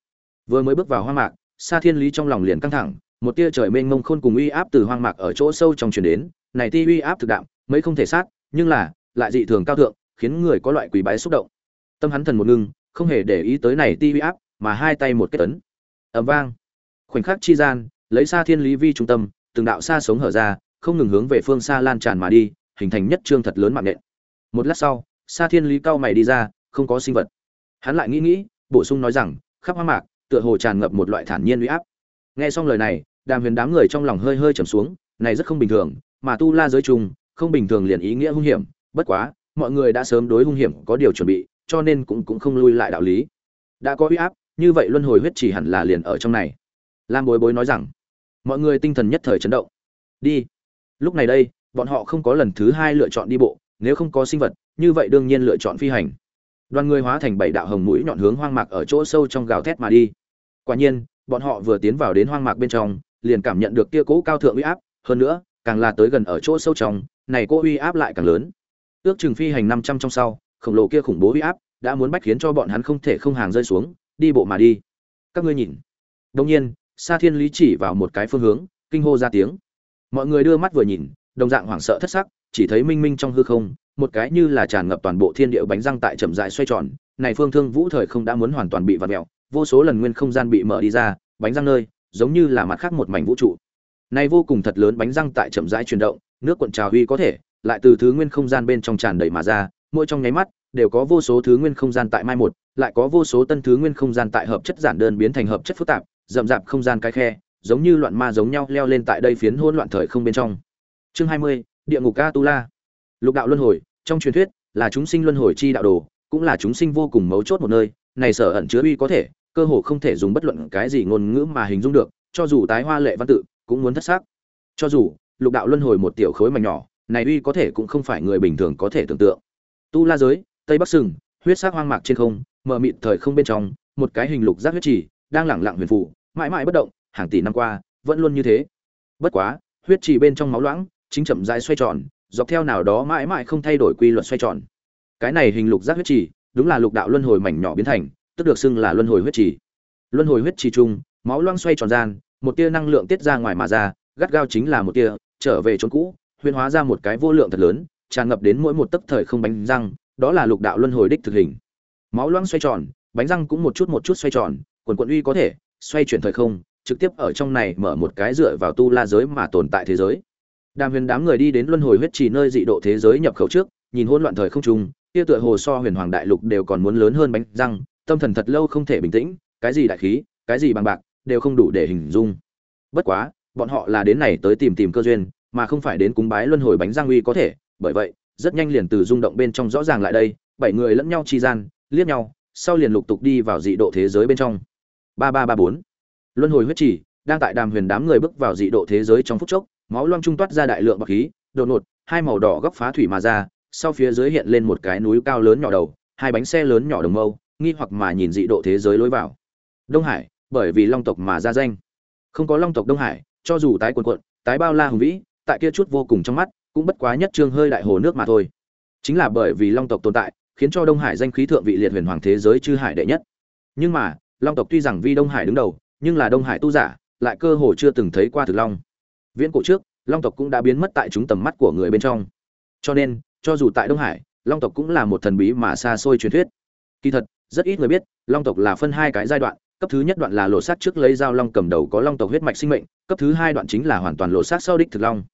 Vừa mới bước vào hoang mạc, sa thiên lý trong lòng liền căng thẳng, một tia trời mênh mông khôn cùng uy áp từ hoang mạc ở chỗ sâu trong truyền đến. Này ti uy áp thực đạm, mấy không thể sát, nhưng là, lại dị thường cao thượng, khiến người có loại quỷ bái xúc động tâm hắn thần một ngưng, không hề để ý tới này ti uy áp, mà hai tay một kết tấn ầm vang. Khoảnh khắc chi gian, lấy xa thiên lý vi trung tâm, từng đạo xa sống hở ra, không ngừng hướng về phương xa lan tràn mà đi, hình thành nhất trương thật lớn mạng nện. Một lát sau, xa thiên lý cao mày đi ra, không có sinh vật. Hắn lại nghĩ nghĩ, bổ sung nói rằng, khắp hoa mạc, tựa hồ tràn ngập một loại thản nhiên uy áp. Nghe xong lời này, đàm huyền đám người trong lòng hơi hơi trầm xuống, này rất không bình thường, mà tu la giới chung không bình thường liền ý nghĩa hung hiểm. Bất quá, mọi người đã sớm đối hung hiểm có điều chuẩn bị cho nên cũng cũng không lui lại đạo lý. Đã có uy áp, như vậy luân hồi huyết chỉ hẳn là liền ở trong này. Lam bối bối nói rằng, mọi người tinh thần nhất thời chấn động. Đi. Lúc này đây, bọn họ không có lần thứ hai lựa chọn đi bộ, nếu không có sinh vật, như vậy đương nhiên lựa chọn phi hành. Đoàn người hóa thành bảy đạo hồng mũi nhọn hướng hoang mạc ở chỗ sâu trong gào thét mà đi. Quả nhiên, bọn họ vừa tiến vào đến hoang mạc bên trong, liền cảm nhận được kia cố cao thượng uy áp, hơn nữa, càng là tới gần ở chỗ sâu trong, này cô uy áp lại càng lớn. Ước chừng phi hành năm trăm trong sau khổng lồ kia khủng bố uy áp đã muốn bách khiến cho bọn hắn không thể không hàng rơi xuống, đi bộ mà đi. Các ngươi nhìn. Đông nhiên, sa thiên lý chỉ vào một cái phương hướng, kinh hô ra tiếng. Mọi người đưa mắt vừa nhìn, đồng dạng hoảng sợ thất sắc, chỉ thấy minh minh trong hư không, một cái như là tràn ngập toàn bộ thiên địa bánh răng tại chậm rãi xoay tròn. Này phương thương vũ thời không đã muốn hoàn toàn bị vặn mẹo vô số lần nguyên không gian bị mở đi ra, bánh răng nơi, giống như là mặt khác một mảnh vũ trụ. Này vô cùng thật lớn bánh răng tại chậm rãi chuyển động, nước cuộn trào huy có thể, lại từ thứ nguyên không gian bên trong tràn đầy mà ra mỗi trong nháy mắt, đều có vô số thứ nguyên không gian tại mai một, lại có vô số tân thứ nguyên không gian tại hợp chất giản đơn biến thành hợp chất phức tạp, rậm rạp không gian cái khe, giống như loạn ma giống nhau leo lên tại đây phiến hỗn loạn thời không bên trong. Chương hai mươi, địa ngục a lục đạo luân hồi, trong truyền thuyết, là chúng sinh luân hồi chi đạo đồ, cũng là chúng sinh vô cùng mấu chốt một nơi, này sở ẩn chứa uy có thể, cơ hồ không thể dùng bất luận cái gì ngôn ngữ mà hình dung được, cho dù tái hoa lệ văn tự, cũng muốn thất sắc. cho dù, lục đạo luân hồi một tiểu khối mảnh nhỏ, này uy có thể cũng không phải người bình thường có thể tưởng tượng tu la giới, tây bắc sừng, huyết sắc hoang mạc trên không, mờ mịt thời không bên trong, một cái hình lục giác huyết trì, đang lẳng lặng huyền phụ, mãi mãi bất động, hàng tỷ năm qua, vẫn luôn như thế. Bất quá, huyết trì bên trong máu loãng, chính chậm rãi xoay tròn, dọc theo nào đó mãi mãi không thay đổi quy luật xoay tròn. Cái này hình lục giác huyết trì, đúng là lục đạo luân hồi mảnh nhỏ biến thành, tức được xưng là luân hồi huyết trì. Luân hồi huyết trì chung, máu loãng xoay tròn gian, một tia năng lượng tiết ra ngoài mà ra, gắt gao chính là một tia, trở về chốn cũ, huyền hóa ra một cái vô lượng thật lớn tràn ngập đến mỗi một tấc thời không bánh răng, đó là lục đạo luân hồi đích thực hình. Máu loang xoay tròn, bánh răng cũng một chút một chút xoay tròn, quần quần uy có thể, xoay chuyển thời không, trực tiếp ở trong này mở một cái dựa vào tu la giới mà tồn tại thế giới. Đàm huyền đám người đi đến luân hồi huyết trì nơi dị độ thế giới nhập khẩu trước, nhìn hỗn loạn thời không trung kia tựa hồ so huyền hoàng đại lục đều còn muốn lớn hơn bánh răng, tâm thần thật lâu không thể bình tĩnh, cái gì đại khí, cái gì bằng bạc, đều không đủ để hình dung. Bất quá, bọn họ là đến này tới tìm tìm cơ duyên, mà không phải đến cúng bái luân hồi bánh răng uy có thể bởi vậy, rất nhanh liền từ rung động bên trong rõ ràng lại đây, bảy người lẫn nhau chi gian, liếc nhau, sau liền lục tục đi vào dị độ thế giới bên trong. Ba ba ba bốn. Luân hồi huyết chỉ đang tại đàm huyền đám người bước vào dị độ thế giới trong phút chốc, máu loang trung toát ra đại lượng bọc khí, đột ngột, hai màu đỏ góc phá thủy mà ra, sau phía dưới hiện lên một cái núi cao lớn nhỏ đầu, hai bánh xe lớn nhỏ đồng mâu, nghi hoặc mà nhìn dị độ thế giới lối vào. Đông hải, bởi vì long tộc mà ra danh. Không có long tộc đông hải, cho dù tái quần quận tái bao la hùng vĩ, tại kia chút vô cùng trong mắt cũng bất quá nhất trương hơi đại hồ nước mà thôi. Chính là bởi vì long tộc tồn tại, khiến cho đông hải danh khí thượng vị liệt huyền hoàng thế giới chư hải đệ nhất. Nhưng mà, long tộc tuy rằng vi đông hải đứng đầu, nhưng là đông hải tu giả, lại cơ hồ chưa từng thấy qua thực long. Viễn cổ trước, long tộc cũng đã biến mất tại chúng tầm mắt của người bên trong. Cho nên, cho dù tại đông hải, long tộc cũng là một thần bí mà xa xôi truyền thuyết. Kỳ thật, rất ít người biết, long tộc là phân hai cái giai đoạn, cấp thứ nhất đoạn là lộ sát trước lấy dao long cầm đầu có long tộc huyết mạch sinh mệnh, cấp thứ hai đoạn chính là hoàn toàn lộ sát sau đích thực long.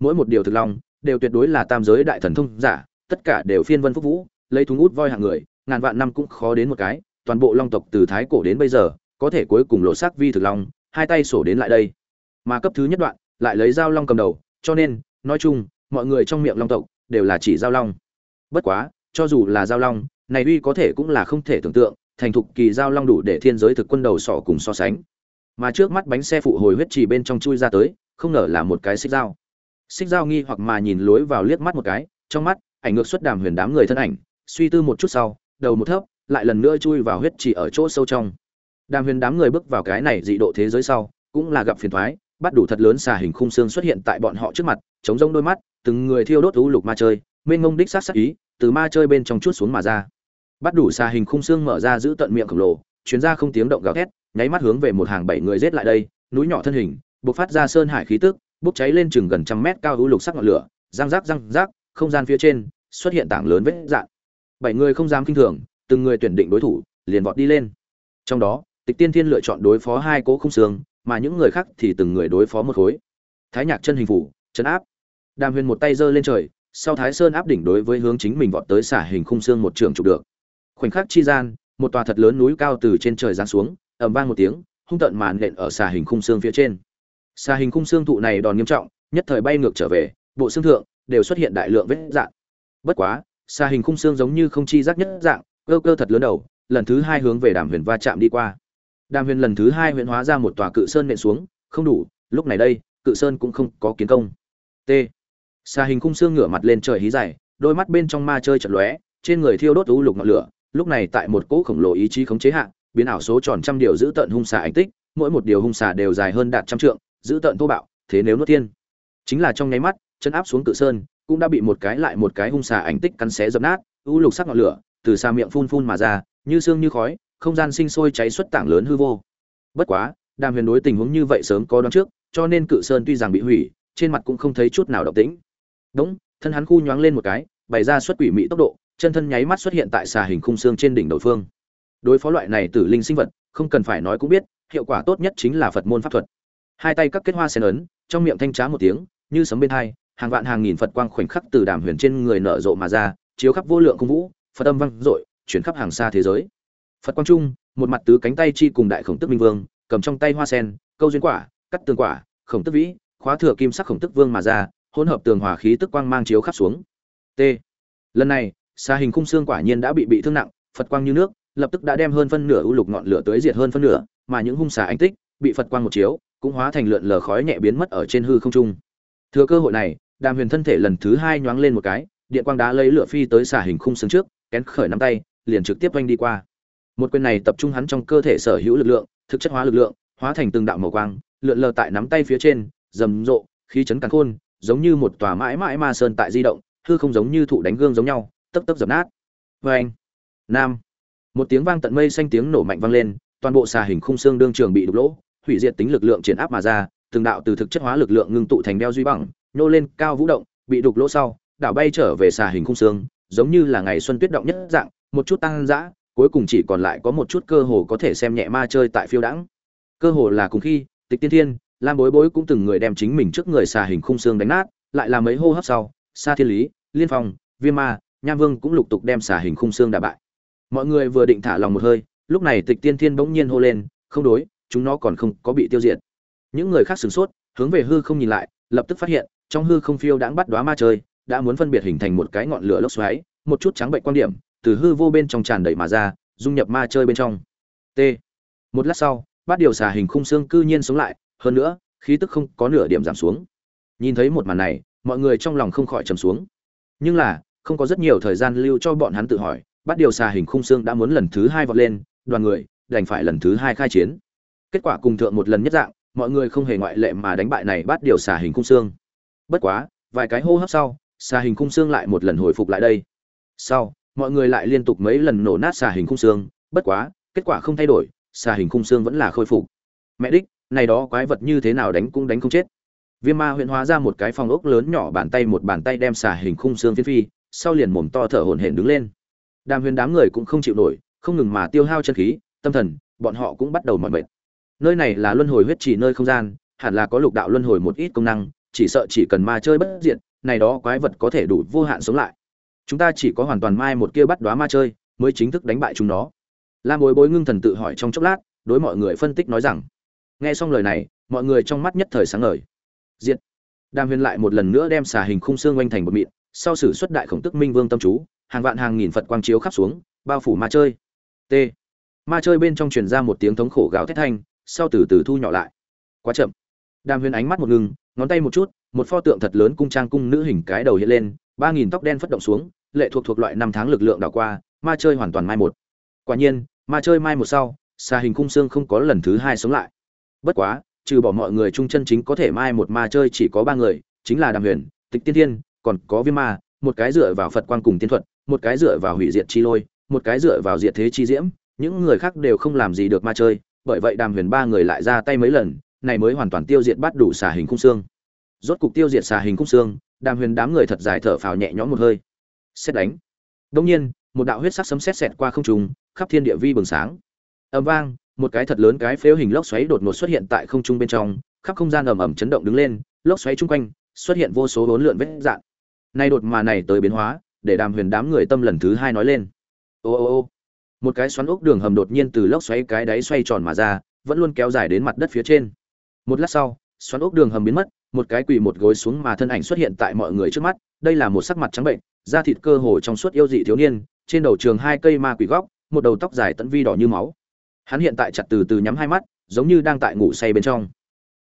Mỗi một điều thực long đều tuyệt đối là tam giới đại thần thông giả, tất cả đều phiên vân phúc vũ, lấy thúng út voi hạng người, ngàn vạn năm cũng khó đến một cái, toàn bộ long tộc từ thái cổ đến bây giờ, có thể cuối cùng lộ sắc vi thực long, hai tay sổ đến lại đây. Mà cấp thứ nhất đoạn, lại lấy dao long cầm đầu, cho nên, nói chung, mọi người trong miệng long tộc, đều là chỉ giao long. Bất quá, cho dù là giao long, này uy có thể cũng là không thể tưởng tượng, thành thục kỳ giao long đủ để thiên giới thực quân đầu sỏ cùng so sánh. Mà trước mắt bánh xe phụ hồi huyết chỉ bên trong chui ra tới, không ngờ là một cái xích dao xích dao nghi hoặc mà nhìn lối vào liếc mắt một cái, trong mắt, ảnh ngược xuất đàm huyền đám người thân ảnh, suy tư một chút sau, đầu một thấp, lại lần nữa chui vào huyết chỉ ở chỗ sâu trong. Đàm huyền đám người bước vào cái này dị độ thế giới sau, cũng là gặp phiền thoái, bắt đủ thật lớn xà hình khung xương xuất hiện tại bọn họ trước mặt, chống rông đôi mắt, từng người thiêu đốt u lục ma chơi, mênh ngông đích sát sát ý, từ ma chơi bên trong chút xuống mà ra. Bắt đủ xà hình khung xương mở ra giữ tận miệng khổng lồ, chuyến ra không tiếng động gào thét, nháy mắt hướng về một hàng bảy người rết lại đây, núi nhỏ thân hình, bộc phát ra sơn hải khí tức bốc cháy lên chừng gần trăm mét cao hữu lục sắc ngọn lửa, răng rác răng rác, không gian phía trên xuất hiện tảng lớn vết dạn. Bảy người không dám kinh thường, từng người tuyển định đối thủ, liền vọt đi lên. Trong đó, tịch tiên thiên lựa chọn đối phó hai cố không xương, mà những người khác thì từng người đối phó một khối. Thái nhạc chân hình phủ chấn áp. Đàm huyền một tay giơ lên trời, sau thái sơn áp đỉnh đối với hướng chính mình vọt tới xả hình khung xương một trường chụp được. Khoảnh khắc chi gian, một tòa thật lớn núi cao từ trên trời giáng xuống, ầm vang một tiếng, hung tận màn nện ở xà hình khung xương phía trên xà hình khung xương thụ này đòn nghiêm trọng, nhất thời bay ngược trở về, bộ xương thượng đều xuất hiện đại lượng vết dạn bất quá, xà hình khung xương giống như không chi giác nhất dạng, cơ cơ thật lớn đầu, lần thứ hai hướng về đàm huyền va chạm đi qua. Đàm huyền lần thứ hai huyền hóa ra một tòa cự sơn nện xuống, không đủ, lúc này đây, cự sơn cũng không có kiến công. T. Xà hình khung xương ngửa mặt lên trời hí dài, đôi mắt bên trong ma chơi chật lóe, trên người thiêu đốt u lục ngọn lửa, lúc này tại một cỗ khổng lồ ý chí khống chế hạ, biến ảo số tròn trăm điều giữ tận hung xà ảnh tích, mỗi một điều hung xà đều dài hơn đạt trăm trượng giữ tận thô bạo, thế nếu nuốt tiên chính là trong nháy mắt, chân áp xuống cự sơn, cũng đã bị một cái lại một cái hung xà ảnh tích cắn xé dập nát, u lục sắc ngọn lửa từ xa miệng phun phun mà ra, như xương như khói, không gian sinh sôi cháy xuất tảng lớn hư vô. Bất quá, đàm huyền đối tình huống như vậy sớm có đoán trước, cho nên cự sơn tuy rằng bị hủy, trên mặt cũng không thấy chút nào động tĩnh. Đúng, thân hắn khu nhoáng lên một cái, bày ra xuất quỷ mỹ tốc độ, chân thân nháy mắt xuất hiện tại xà hình khung xương trên đỉnh đầu phương. Đối phó loại này tử linh sinh vật, không cần phải nói cũng biết, hiệu quả tốt nhất chính là phật môn pháp thuật hai tay các kết hoa sen ấn, trong miệng thanh trá một tiếng, như sấm bên hai, hàng vạn hàng nghìn phật quang khoảnh khắc từ đàm huyền trên người nở rộ mà ra, chiếu khắp vô lượng công vũ, phật âm vang dội, chuyển khắp hàng xa thế giới. Phật quang trung, một mặt tứ cánh tay chi cùng đại khổng tức minh vương, cầm trong tay hoa sen, câu duyên quả, cắt tường quả, khổng tức vĩ, khóa thừa kim sắc khổng tức vương mà ra, hỗn hợp tường hòa khí tức quang mang chiếu khắp xuống. T. Lần này, xa hình khung xương quả nhiên đã bị bị thương nặng, phật quang như nước, lập tức đã đem hơn phân nửa u lục ngọn lửa tới diệt hơn phân nửa, mà những hung xà ánh tích, bị phật quang một chiếu cũng hóa thành lượn lờ khói nhẹ biến mất ở trên hư không trung. Thừa cơ hội này, đàm huyền thân thể lần thứ hai nhoáng lên một cái, điện quang đá lấy lửa phi tới xả hình khung xương trước, kén khởi nắm tay, liền trực tiếp oanh đi qua. Một quyền này tập trung hắn trong cơ thể sở hữu lực lượng, thực chất hóa lực lượng, hóa thành từng đạo màu quang, lượn lờ tại nắm tay phía trên, rầm rộ, khí chấn càn khôn, giống như một tòa mãi mãi ma sơn tại di động, hư không giống như thụ đánh gương giống nhau, tấp tấp dập nát. Vê anh nam. Một tiếng vang tận mây xanh tiếng nổ mạnh vang lên, toàn bộ xà hình khung xương đương trường bị đục lỗ hủy diệt tính lực lượng triển áp mà ra, từng đạo từ thực chất hóa lực lượng ngưng tụ thành đeo duy bằng nô lên cao vũ động, bị đục lỗ sau, đảo bay trở về xà hình khung xương, giống như là ngày xuân tuyết động nhất dạng, một chút tăng dã, cuối cùng chỉ còn lại có một chút cơ hồ có thể xem nhẹ ma chơi tại phiêu đãng. Cơ hồ là cùng khi, tịch tiên thiên, lam bối bối cũng từng người đem chính mình trước người xà hình khung xương đánh nát, lại là mấy hô hấp sau xa thiên lý, liên phong, viêm ma, nham vương cũng lục tục đem xà hình khung xương đả bại. Mọi người vừa định thả lòng một hơi, lúc này tịch tiên thiên bỗng nhiên hô lên, không đối chúng nó còn không có bị tiêu diệt. Những người khác sửng sốt, hướng về hư không nhìn lại, lập tức phát hiện, trong hư không phiêu đãng bắt đoá ma chơi, đã muốn phân biệt hình thành một cái ngọn lửa lốc xoáy, một chút trắng bệnh quan điểm, từ hư vô bên trong tràn đầy mà ra, dung nhập ma chơi bên trong. T. Một lát sau, bát điều xà hình khung xương cư nhiên sống lại, hơn nữa, khí tức không có nửa điểm giảm xuống. Nhìn thấy một màn này, mọi người trong lòng không khỏi trầm xuống. Nhưng là, không có rất nhiều thời gian lưu cho bọn hắn tự hỏi, bát điều xà hình khung xương đã muốn lần thứ hai vọt lên, đoàn người, đành phải lần thứ hai khai chiến kết quả cùng thượng một lần nhất dạng, mọi người không hề ngoại lệ mà đánh bại này bắt điều xà hình khung xương. Bất quá, vài cái hô hấp sau, xà hình khung xương lại một lần hồi phục lại đây. Sau, mọi người lại liên tục mấy lần nổ nát xà hình khung xương, bất quá, kết quả không thay đổi, xà hình khung xương vẫn là khôi phục. Mẹ đích, này đó quái vật như thế nào đánh cũng đánh không chết. Viêm ma huyện hóa ra một cái phòng ốc lớn nhỏ bàn tay một bàn tay đem xà hình khung xương phiến phi, sau liền mồm to thở hổn hển đứng lên. Đàm huyền đám người cũng không chịu nổi, không ngừng mà tiêu hao chân khí, tâm thần, bọn họ cũng bắt đầu mỏi mệt nơi này là luân hồi huyết chỉ nơi không gian, hẳn là có lục đạo luân hồi một ít công năng, chỉ sợ chỉ cần ma chơi bất diện này đó quái vật có thể đủ vô hạn sống lại. Chúng ta chỉ có hoàn toàn mai một kia bắt đoá ma chơi, mới chính thức đánh bại chúng nó. Lam bối bối ngưng thần tự hỏi trong chốc lát, đối mọi người phân tích nói rằng, nghe xong lời này, mọi người trong mắt nhất thời sáng ngời. Diện đàm huyền lại một lần nữa đem xà hình khung xương oanh thành một mịn, sau sử xuất đại khổng tức minh vương tâm chú, hàng vạn hàng nghìn phật quang chiếu khắp xuống, bao phủ ma chơi. T. Ma chơi bên trong truyền ra một tiếng thống khổ gào thét thanh sau từ từ thu nhỏ lại. Quá chậm. Đàm huyền ánh mắt một ngừng, ngón tay một chút, một pho tượng thật lớn cung trang cung nữ hình cái đầu hiện lên, ba nghìn tóc đen phất động xuống, lệ thuộc thuộc loại năm tháng lực lượng đảo qua, ma chơi hoàn toàn mai một. Quả nhiên, ma chơi mai một sau xà hình cung xương không có lần thứ hai sống lại. Bất quá, trừ bỏ mọi người trung chân chính có thể mai một ma chơi chỉ có ba người, chính là đàm huyền, tịch tiên thiên, còn có viêm ma, một cái dựa vào phật quan cùng tiên thuật, một cái dựa vào hủy diệt chi lôi, một cái dựa vào diệt thế chi diễm, những người khác đều không làm gì được ma chơi bởi vậy đàm huyền ba người lại ra tay mấy lần, này mới hoàn toàn tiêu diệt bắt đủ xà hình khung xương. Rốt cục tiêu diệt xà hình khung xương, đàm huyền đám người thật dài thở phào nhẹ nhõm một hơi. Xét đánh. Đông nhiên, một đạo huyết sắc sấm sét xẹt qua không trung, khắp thiên địa vi bừng sáng. Ầm vang, một cái thật lớn cái phếu hình lốc xoáy đột ngột xuất hiện tại không trung bên trong, khắp không gian ầm ầm chấn động đứng lên, lốc xoáy chung quanh, xuất hiện vô số bốn lượn vết dạn nay đột mà này tới biến hóa, để đàm huyền đám người tâm lần thứ hai nói lên. Ô ô ô một cái xoắn ốc đường hầm đột nhiên từ lốc xoáy cái đáy xoay tròn mà ra, vẫn luôn kéo dài đến mặt đất phía trên. Một lát sau, xoắn ốc đường hầm biến mất, một cái quỳ một gối xuống mà thân ảnh xuất hiện tại mọi người trước mắt, đây là một sắc mặt trắng bệnh, da thịt cơ hồ trong suốt yêu dị thiếu niên, trên đầu trường hai cây ma quỷ góc, một đầu tóc dài tận vi đỏ như máu. Hắn hiện tại chặt từ từ nhắm hai mắt, giống như đang tại ngủ say bên trong.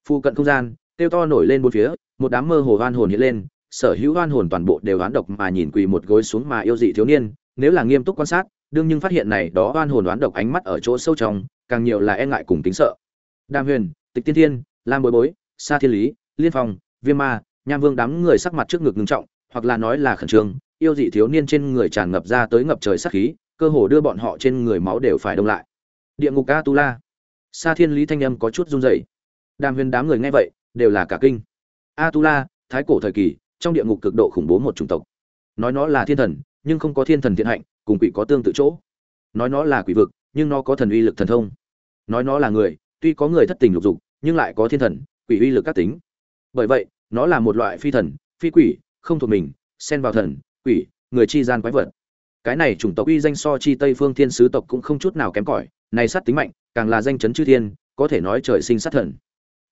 Phụ cận không gian tiêu to nổi lên bốn phía, một đám mơ hồ hoan hồn hiện lên, sở hữu hoan hồn toàn bộ đều oán độc mà nhìn quỳ một gối xuống mà yêu dị thiếu niên, nếu là nghiêm túc quan sát đương nhưng phát hiện này, đó oan hồn đoán độc ánh mắt ở chỗ sâu trong, càng nhiều là e ngại cùng tính sợ. Đàm huyền, tịch tiên thiên, lam bối bối, sa thiên lý, liên phong, viêm ma, nham vương đám người sắc mặt trước ngực ngưng trọng, hoặc là nói là khẩn trương, yêu dị thiếu niên trên người tràn ngập ra tới ngập trời sát khí, cơ hồ đưa bọn họ trên người máu đều phải đông lại. Địa ngục a tu la sa thiên lý thanh âm có chút run rẩy. Đàm huyền đám người nghe vậy, đều là cả kinh. A tu la thái cổ thời kỳ, trong địa ngục cực độ khủng bố một chủng tộc. Nói nó là thiên thần, nhưng không có thiên thần thiện hạnh cùng quỷ có tương tự chỗ. Nói nó là quỷ vực, nhưng nó có thần uy lực thần thông. Nói nó là người, tuy có người thất tình lục dục, nhưng lại có thiên thần, quỷ uy lực các tính. Bởi vậy, nó là một loại phi thần, phi quỷ, không thuộc mình, xen vào thần, quỷ, người chi gian quái vật. Cái này chủng tộc uy danh so chi tây phương thiên sứ tộc cũng không chút nào kém cỏi, này sát tính mạnh, càng là danh chấn chư thiên, có thể nói trời sinh sát thần.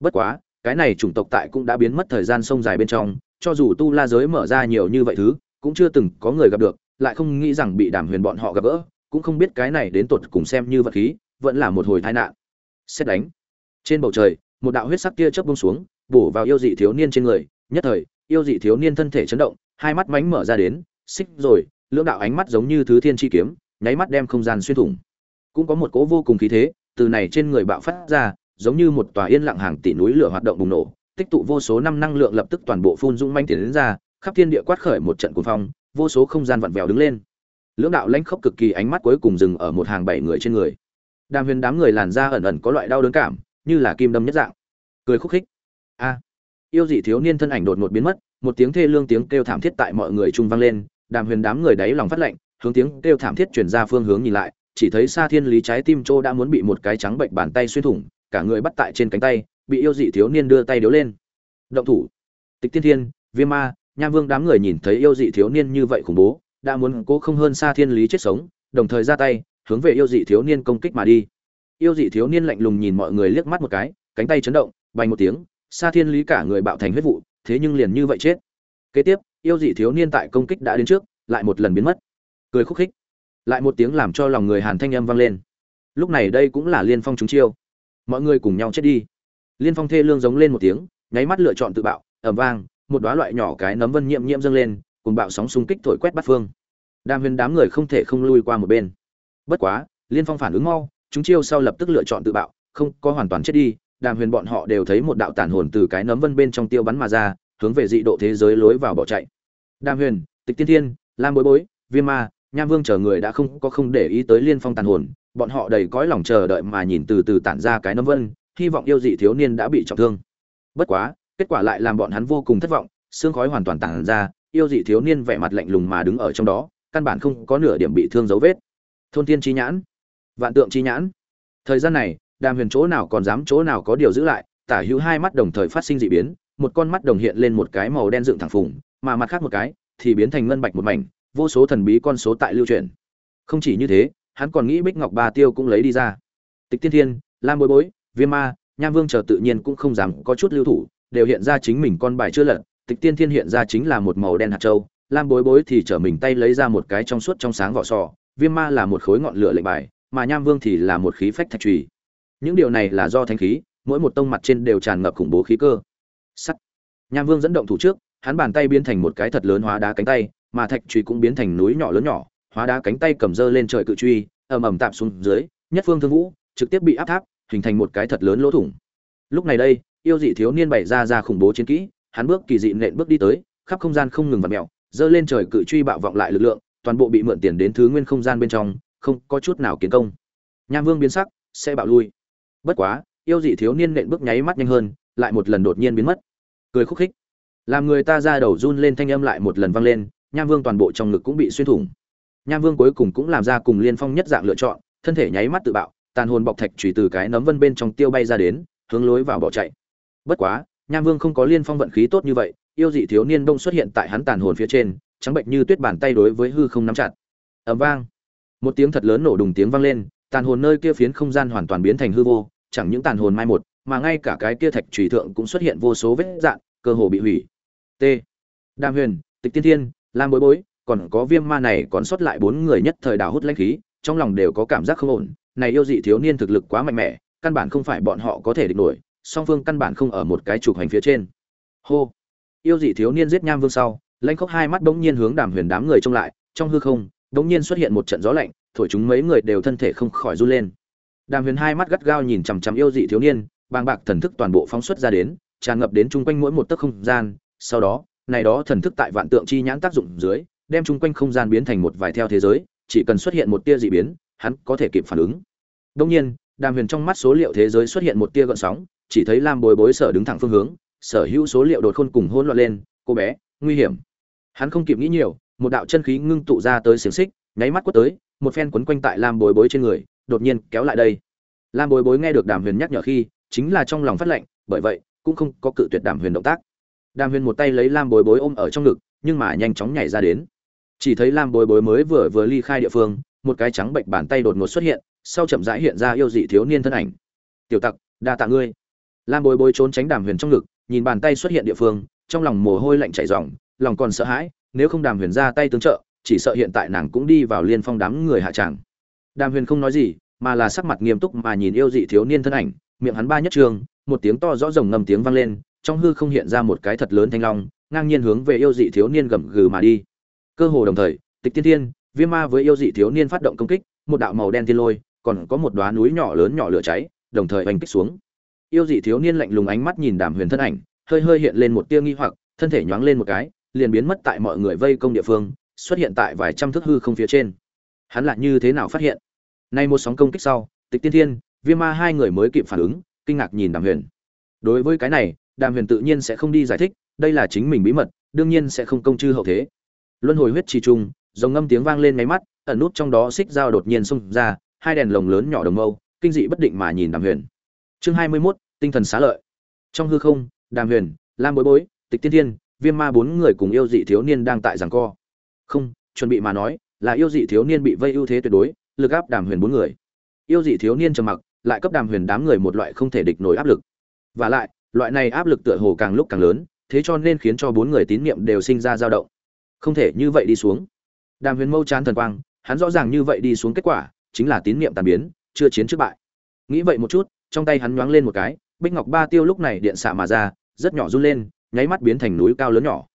Bất quá, cái này chủng tộc tại cũng đã biến mất thời gian sông dài bên trong, cho dù tu la giới mở ra nhiều như vậy thứ, cũng chưa từng có người gặp được lại không nghĩ rằng bị đàm huyền bọn họ gặp gỡ, cũng không biết cái này đến tột cùng xem như vật khí, vẫn là một hồi tai nạn. Xét đánh. Trên bầu trời, một đạo huyết sắc kia chớp bông xuống, bổ vào yêu dị thiếu niên trên người. Nhất thời, yêu dị thiếu niên thân thể chấn động, hai mắt mánh mở ra đến, xích rồi, lưỡng đạo ánh mắt giống như thứ thiên chi kiếm, nháy mắt đem không gian xuyên thủng. Cũng có một cỗ vô cùng khí thế, từ này trên người bạo phát ra, giống như một tòa yên lặng hàng tỷ núi lửa hoạt động bùng nổ, tích tụ vô số năm năng lượng lập tức toàn bộ phun dung manh tiến đến ra, khắp thiên địa quát khởi một trận cuồng phong vô số không gian vặn vẹo đứng lên. Lưỡng đạo lãnh khốc cực kỳ ánh mắt cuối cùng dừng ở một hàng bảy người trên người. Đàm huyền đám người làn da ẩn ẩn có loại đau đớn cảm, như là kim đâm nhất dạng. Cười khúc khích. A. Yêu dị thiếu niên thân ảnh đột ngột biến mất, một tiếng thê lương tiếng kêu thảm thiết tại mọi người trung vang lên, đàm huyền đám người đáy lòng phát lạnh hướng tiếng kêu thảm thiết chuyển ra phương hướng nhìn lại, chỉ thấy xa thiên lý trái tim châu đã muốn bị một cái trắng bệnh bàn tay xuyên thủng, cả người bắt tại trên cánh tay, bị yêu dị thiếu niên đưa tay điếu lên. Động thủ. Tịch tiên thiên, viêm ma nham vương đám người nhìn thấy yêu dị thiếu niên như vậy khủng bố, đã muốn cố không hơn xa thiên lý chết sống, đồng thời ra tay, hướng về yêu dị thiếu niên công kích mà đi. Yêu dị thiếu niên lạnh lùng nhìn mọi người liếc mắt một cái, cánh tay chấn động, bay một tiếng, xa thiên lý cả người bạo thành huyết vụ, thế nhưng liền như vậy chết. Kế tiếp, yêu dị thiếu niên tại công kích đã đến trước, lại một lần biến mất. Cười khúc khích. Lại một tiếng làm cho lòng người hàn thanh âm vang lên. Lúc này đây cũng là liên phong chúng chiêu. Mọi người cùng nhau chết đi. Liên phong thê lương giống lên một tiếng, nháy mắt lựa chọn tự bạo ẩm vang một đóa loại nhỏ cái nấm vân nhiễm nhiễm dâng lên, cùng bạo sóng xung kích thổi quét bắt phương. Đam huyền đám người không thể không lui qua một bên. Bất quá, liên phong phản ứng mau, chúng chiêu sau lập tức lựa chọn tự bạo, không có hoàn toàn chết đi, đàm huyền bọn họ đều thấy một đạo tản hồn từ cái nấm vân bên trong tiêu bắn mà ra, hướng về dị độ thế giới lối vào bỏ chạy. Đàm huyền, tịch tiên thiên, lam bối bối, viêm ma, nham vương chờ người đã không có không để ý tới liên phong tàn hồn, bọn họ đầy cõi lòng chờ đợi mà nhìn từ từ tản ra cái nấm vân, hy vọng yêu dị thiếu niên đã bị trọng thương. Bất quá kết quả lại làm bọn hắn vô cùng thất vọng, xương khói hoàn toàn tàn ra, yêu dị thiếu niên vẻ mặt lạnh lùng mà đứng ở trong đó, căn bản không có nửa điểm bị thương dấu vết. Thôn tiên chi nhãn, vạn tượng chi nhãn. Thời gian này, đàm huyền chỗ nào còn dám chỗ nào có điều giữ lại, tả hữu hai mắt đồng thời phát sinh dị biến, một con mắt đồng hiện lên một cái màu đen dựng thẳng phùng, mà mặt khác một cái thì biến thành ngân bạch một mảnh, vô số thần bí con số tại lưu truyền không chỉ như thế, hắn còn nghĩ bích ngọc ba tiêu cũng lấy đi ra. Tịch tiên thiên, lam bối bối, viêm ma, nham vương chờ tự nhiên cũng không dám có chút lưu thủ đều hiện ra chính mình con bài chưa lật, tịch tiên thiên hiện ra chính là một màu đen hạt châu, lam bối bối thì trở mình tay lấy ra một cái trong suốt trong sáng vỏ sò, viêm ma là một khối ngọn lửa lệnh bài, mà nham vương thì là một khí phách thạch trùy những điều này là do thanh khí, mỗi một tông mặt trên đều tràn ngập khủng bố khí cơ. Sắt. Nham vương dẫn động thủ trước, hắn bàn tay biến thành một cái thật lớn hóa đá cánh tay, mà thạch trùy cũng biến thành núi nhỏ lớn nhỏ, hóa đá cánh tay cầm dơ lên trời cự truy, ầm ầm tạm xuống dưới, nhất phương thương vũ, trực tiếp bị áp tháp, hình thành một cái thật lớn lỗ thủng. Lúc này đây yêu dị thiếu niên bày ra ra khủng bố chiến kỹ, hắn bước kỳ dị nện bước đi tới, khắp không gian không ngừng vặn mẹo dơ lên trời cự truy bạo vọng lại lực lượng, toàn bộ bị mượn tiền đến thứ nguyên không gian bên trong, không có chút nào kiến công. Nham vương biến sắc, sẽ bạo lui. Bất quá, yêu dị thiếu niên nện bước nháy mắt nhanh hơn, lại một lần đột nhiên biến mất. Cười khúc khích. Làm người ta ra đầu run lên thanh âm lại một lần vang lên, nham vương toàn bộ trong ngực cũng bị xuyên thủng. Nham vương cuối cùng cũng làm ra cùng liên phong nhất dạng lựa chọn, thân thể nháy mắt tự bạo, tàn hồn bọc thạch chủy từ cái nấm vân bên trong tiêu bay ra đến, hướng lối vào bỏ chạy bất quá, nham vương không có liên phong vận khí tốt như vậy, yêu dị thiếu niên đông xuất hiện tại hắn tàn hồn phía trên, trắng bệnh như tuyết bàn tay đối với hư không nắm chặt. Ầm vang. Một tiếng thật lớn nổ đùng tiếng vang lên, tàn hồn nơi kia phiến không gian hoàn toàn biến thành hư vô, chẳng những tàn hồn mai một, mà ngay cả cái kia thạch trùy thượng cũng xuất hiện vô số vết dạn cơ hồ bị hủy. T. Đàm huyền, tịch tiên thiên, lam bối bối, còn có viêm ma này còn sót lại bốn người nhất thời đào hút lãnh khí, trong lòng đều có cảm giác không ổn, này yêu dị thiếu niên thực lực quá mạnh mẽ, căn bản không phải bọn họ có thể địch nổi song phương căn bản không ở một cái trục hành phía trên. Hô. Yêu dị thiếu niên giết nham vương sau, lãnh khốc hai mắt bỗng nhiên hướng đàm huyền đám người trông lại, trong hư không, bỗng nhiên xuất hiện một trận gió lạnh, thổi chúng mấy người đều thân thể không khỏi run lên. Đàm huyền hai mắt gắt gao nhìn chằm chằm yêu dị thiếu niên, bàng bạc thần thức toàn bộ phóng xuất ra đến, tràn ngập đến chung quanh mỗi một tấc không gian, sau đó, này đó thần thức tại vạn tượng chi nhãn tác dụng dưới, đem chung quanh không gian biến thành một vài theo thế giới, chỉ cần xuất hiện một tia dị biến, hắn có thể kịp phản ứng. Đông nhiên, đàm huyền trong mắt số liệu thế giới xuất hiện một tia gợn sóng chỉ thấy lam bồi bối sở đứng thẳng phương hướng, sở hữu số liệu đột khôn cùng hỗn loạn lên, cô bé, nguy hiểm. Hắn không kịp nghĩ nhiều, một đạo chân khí ngưng tụ ra tới xiềng xích, nháy mắt quất tới, một phen quấn quanh tại lam bối bối trên người, đột nhiên kéo lại đây. Lam bối bối nghe được đàm huyền nhắc nhở khi, chính là trong lòng phát lệnh, bởi vậy, cũng không có cự tuyệt đàm huyền động tác. Đàm huyền một tay lấy lam bối bối ôm ở trong ngực, nhưng mà nhanh chóng nhảy ra đến. Chỉ thấy lam bối bối mới vừa vừa ly khai địa phương, một cái trắng bệnh bàn tay đột ngột xuất hiện, sau chậm rãi hiện ra yêu dị thiếu niên thân ảnh. Tiểu tặc, đa tạ ngươi lam bối bối trốn tránh đàm huyền trong ngực, nhìn bàn tay xuất hiện địa phương, trong lòng mồ hôi lạnh chảy ròng, lòng còn sợ hãi, nếu không đàm huyền ra tay tương trợ, chỉ sợ hiện tại nàng cũng đi vào liên phong đám người hạ tràng. Đàm huyền không nói gì, mà là sắc mặt nghiêm túc mà nhìn yêu dị thiếu niên thân ảnh, miệng hắn ba nhất trường, một tiếng to rõ rồng ngầm tiếng vang lên, trong hư không hiện ra một cái thật lớn thanh long, ngang nhiên hướng về yêu dị thiếu niên gầm gừ mà đi. Cơ hồ đồng thời, tịch tiên thiên, viêm ma với yêu dị thiếu niên phát động công kích, một đạo màu đen thiên lôi, còn có một đoá núi nhỏ lớn nhỏ lửa cháy, đồng thời oanh kích xuống yêu dị thiếu niên lạnh lùng ánh mắt nhìn đàm huyền thân ảnh, hơi hơi hiện lên một tia nghi hoặc, thân thể nhoáng lên một cái, liền biến mất tại mọi người vây công địa phương, xuất hiện tại vài trăm thước hư không phía trên. Hắn lại như thế nào phát hiện? Nay một sóng công kích sau, tịch tiên thiên, viêm ma hai người mới kịp phản ứng, kinh ngạc nhìn đàm huyền. Đối với cái này, đàm huyền tự nhiên sẽ không đi giải thích, đây là chính mình bí mật, đương nhiên sẽ không công chư hậu thế. Luân hồi huyết trì trung, dòng ngâm tiếng vang lên máy mắt, ẩn nút trong đó xích dao đột nhiên xông ra, hai đèn lồng lớn nhỏ đồng mâu, kinh dị bất định mà nhìn đàm huyền chương hai mươi 21, tinh thần xá lợi. Trong hư không đàm huyền lam bối bối tịch tiên thiên viêm ma bốn người cùng yêu dị thiếu niên đang tại giảng co. Không chuẩn bị mà nói là yêu dị thiếu niên bị vây ưu thế tuyệt đối lực áp đàm huyền bốn người. Yêu dị thiếu niên trầm mặc lại cấp đàm huyền đám người một loại không thể địch nổi áp lực. Và lại loại này áp lực tựa hồ càng lúc càng lớn thế cho nên khiến cho bốn người tín nhiệm đều sinh ra dao động. Không thể như vậy đi xuống. Đàm huyền mâu chán thần quang hắn rõ ràng như vậy đi xuống kết quả chính là tín nhiệm tàn biến chưa chiến trước bại nghĩ vậy một chút, trong tay hắn nhoáng lên một cái, bích ngọc ba tiêu lúc này điện xạ mà ra, rất nhỏ run lên, nháy mắt biến thành núi cao lớn nhỏ.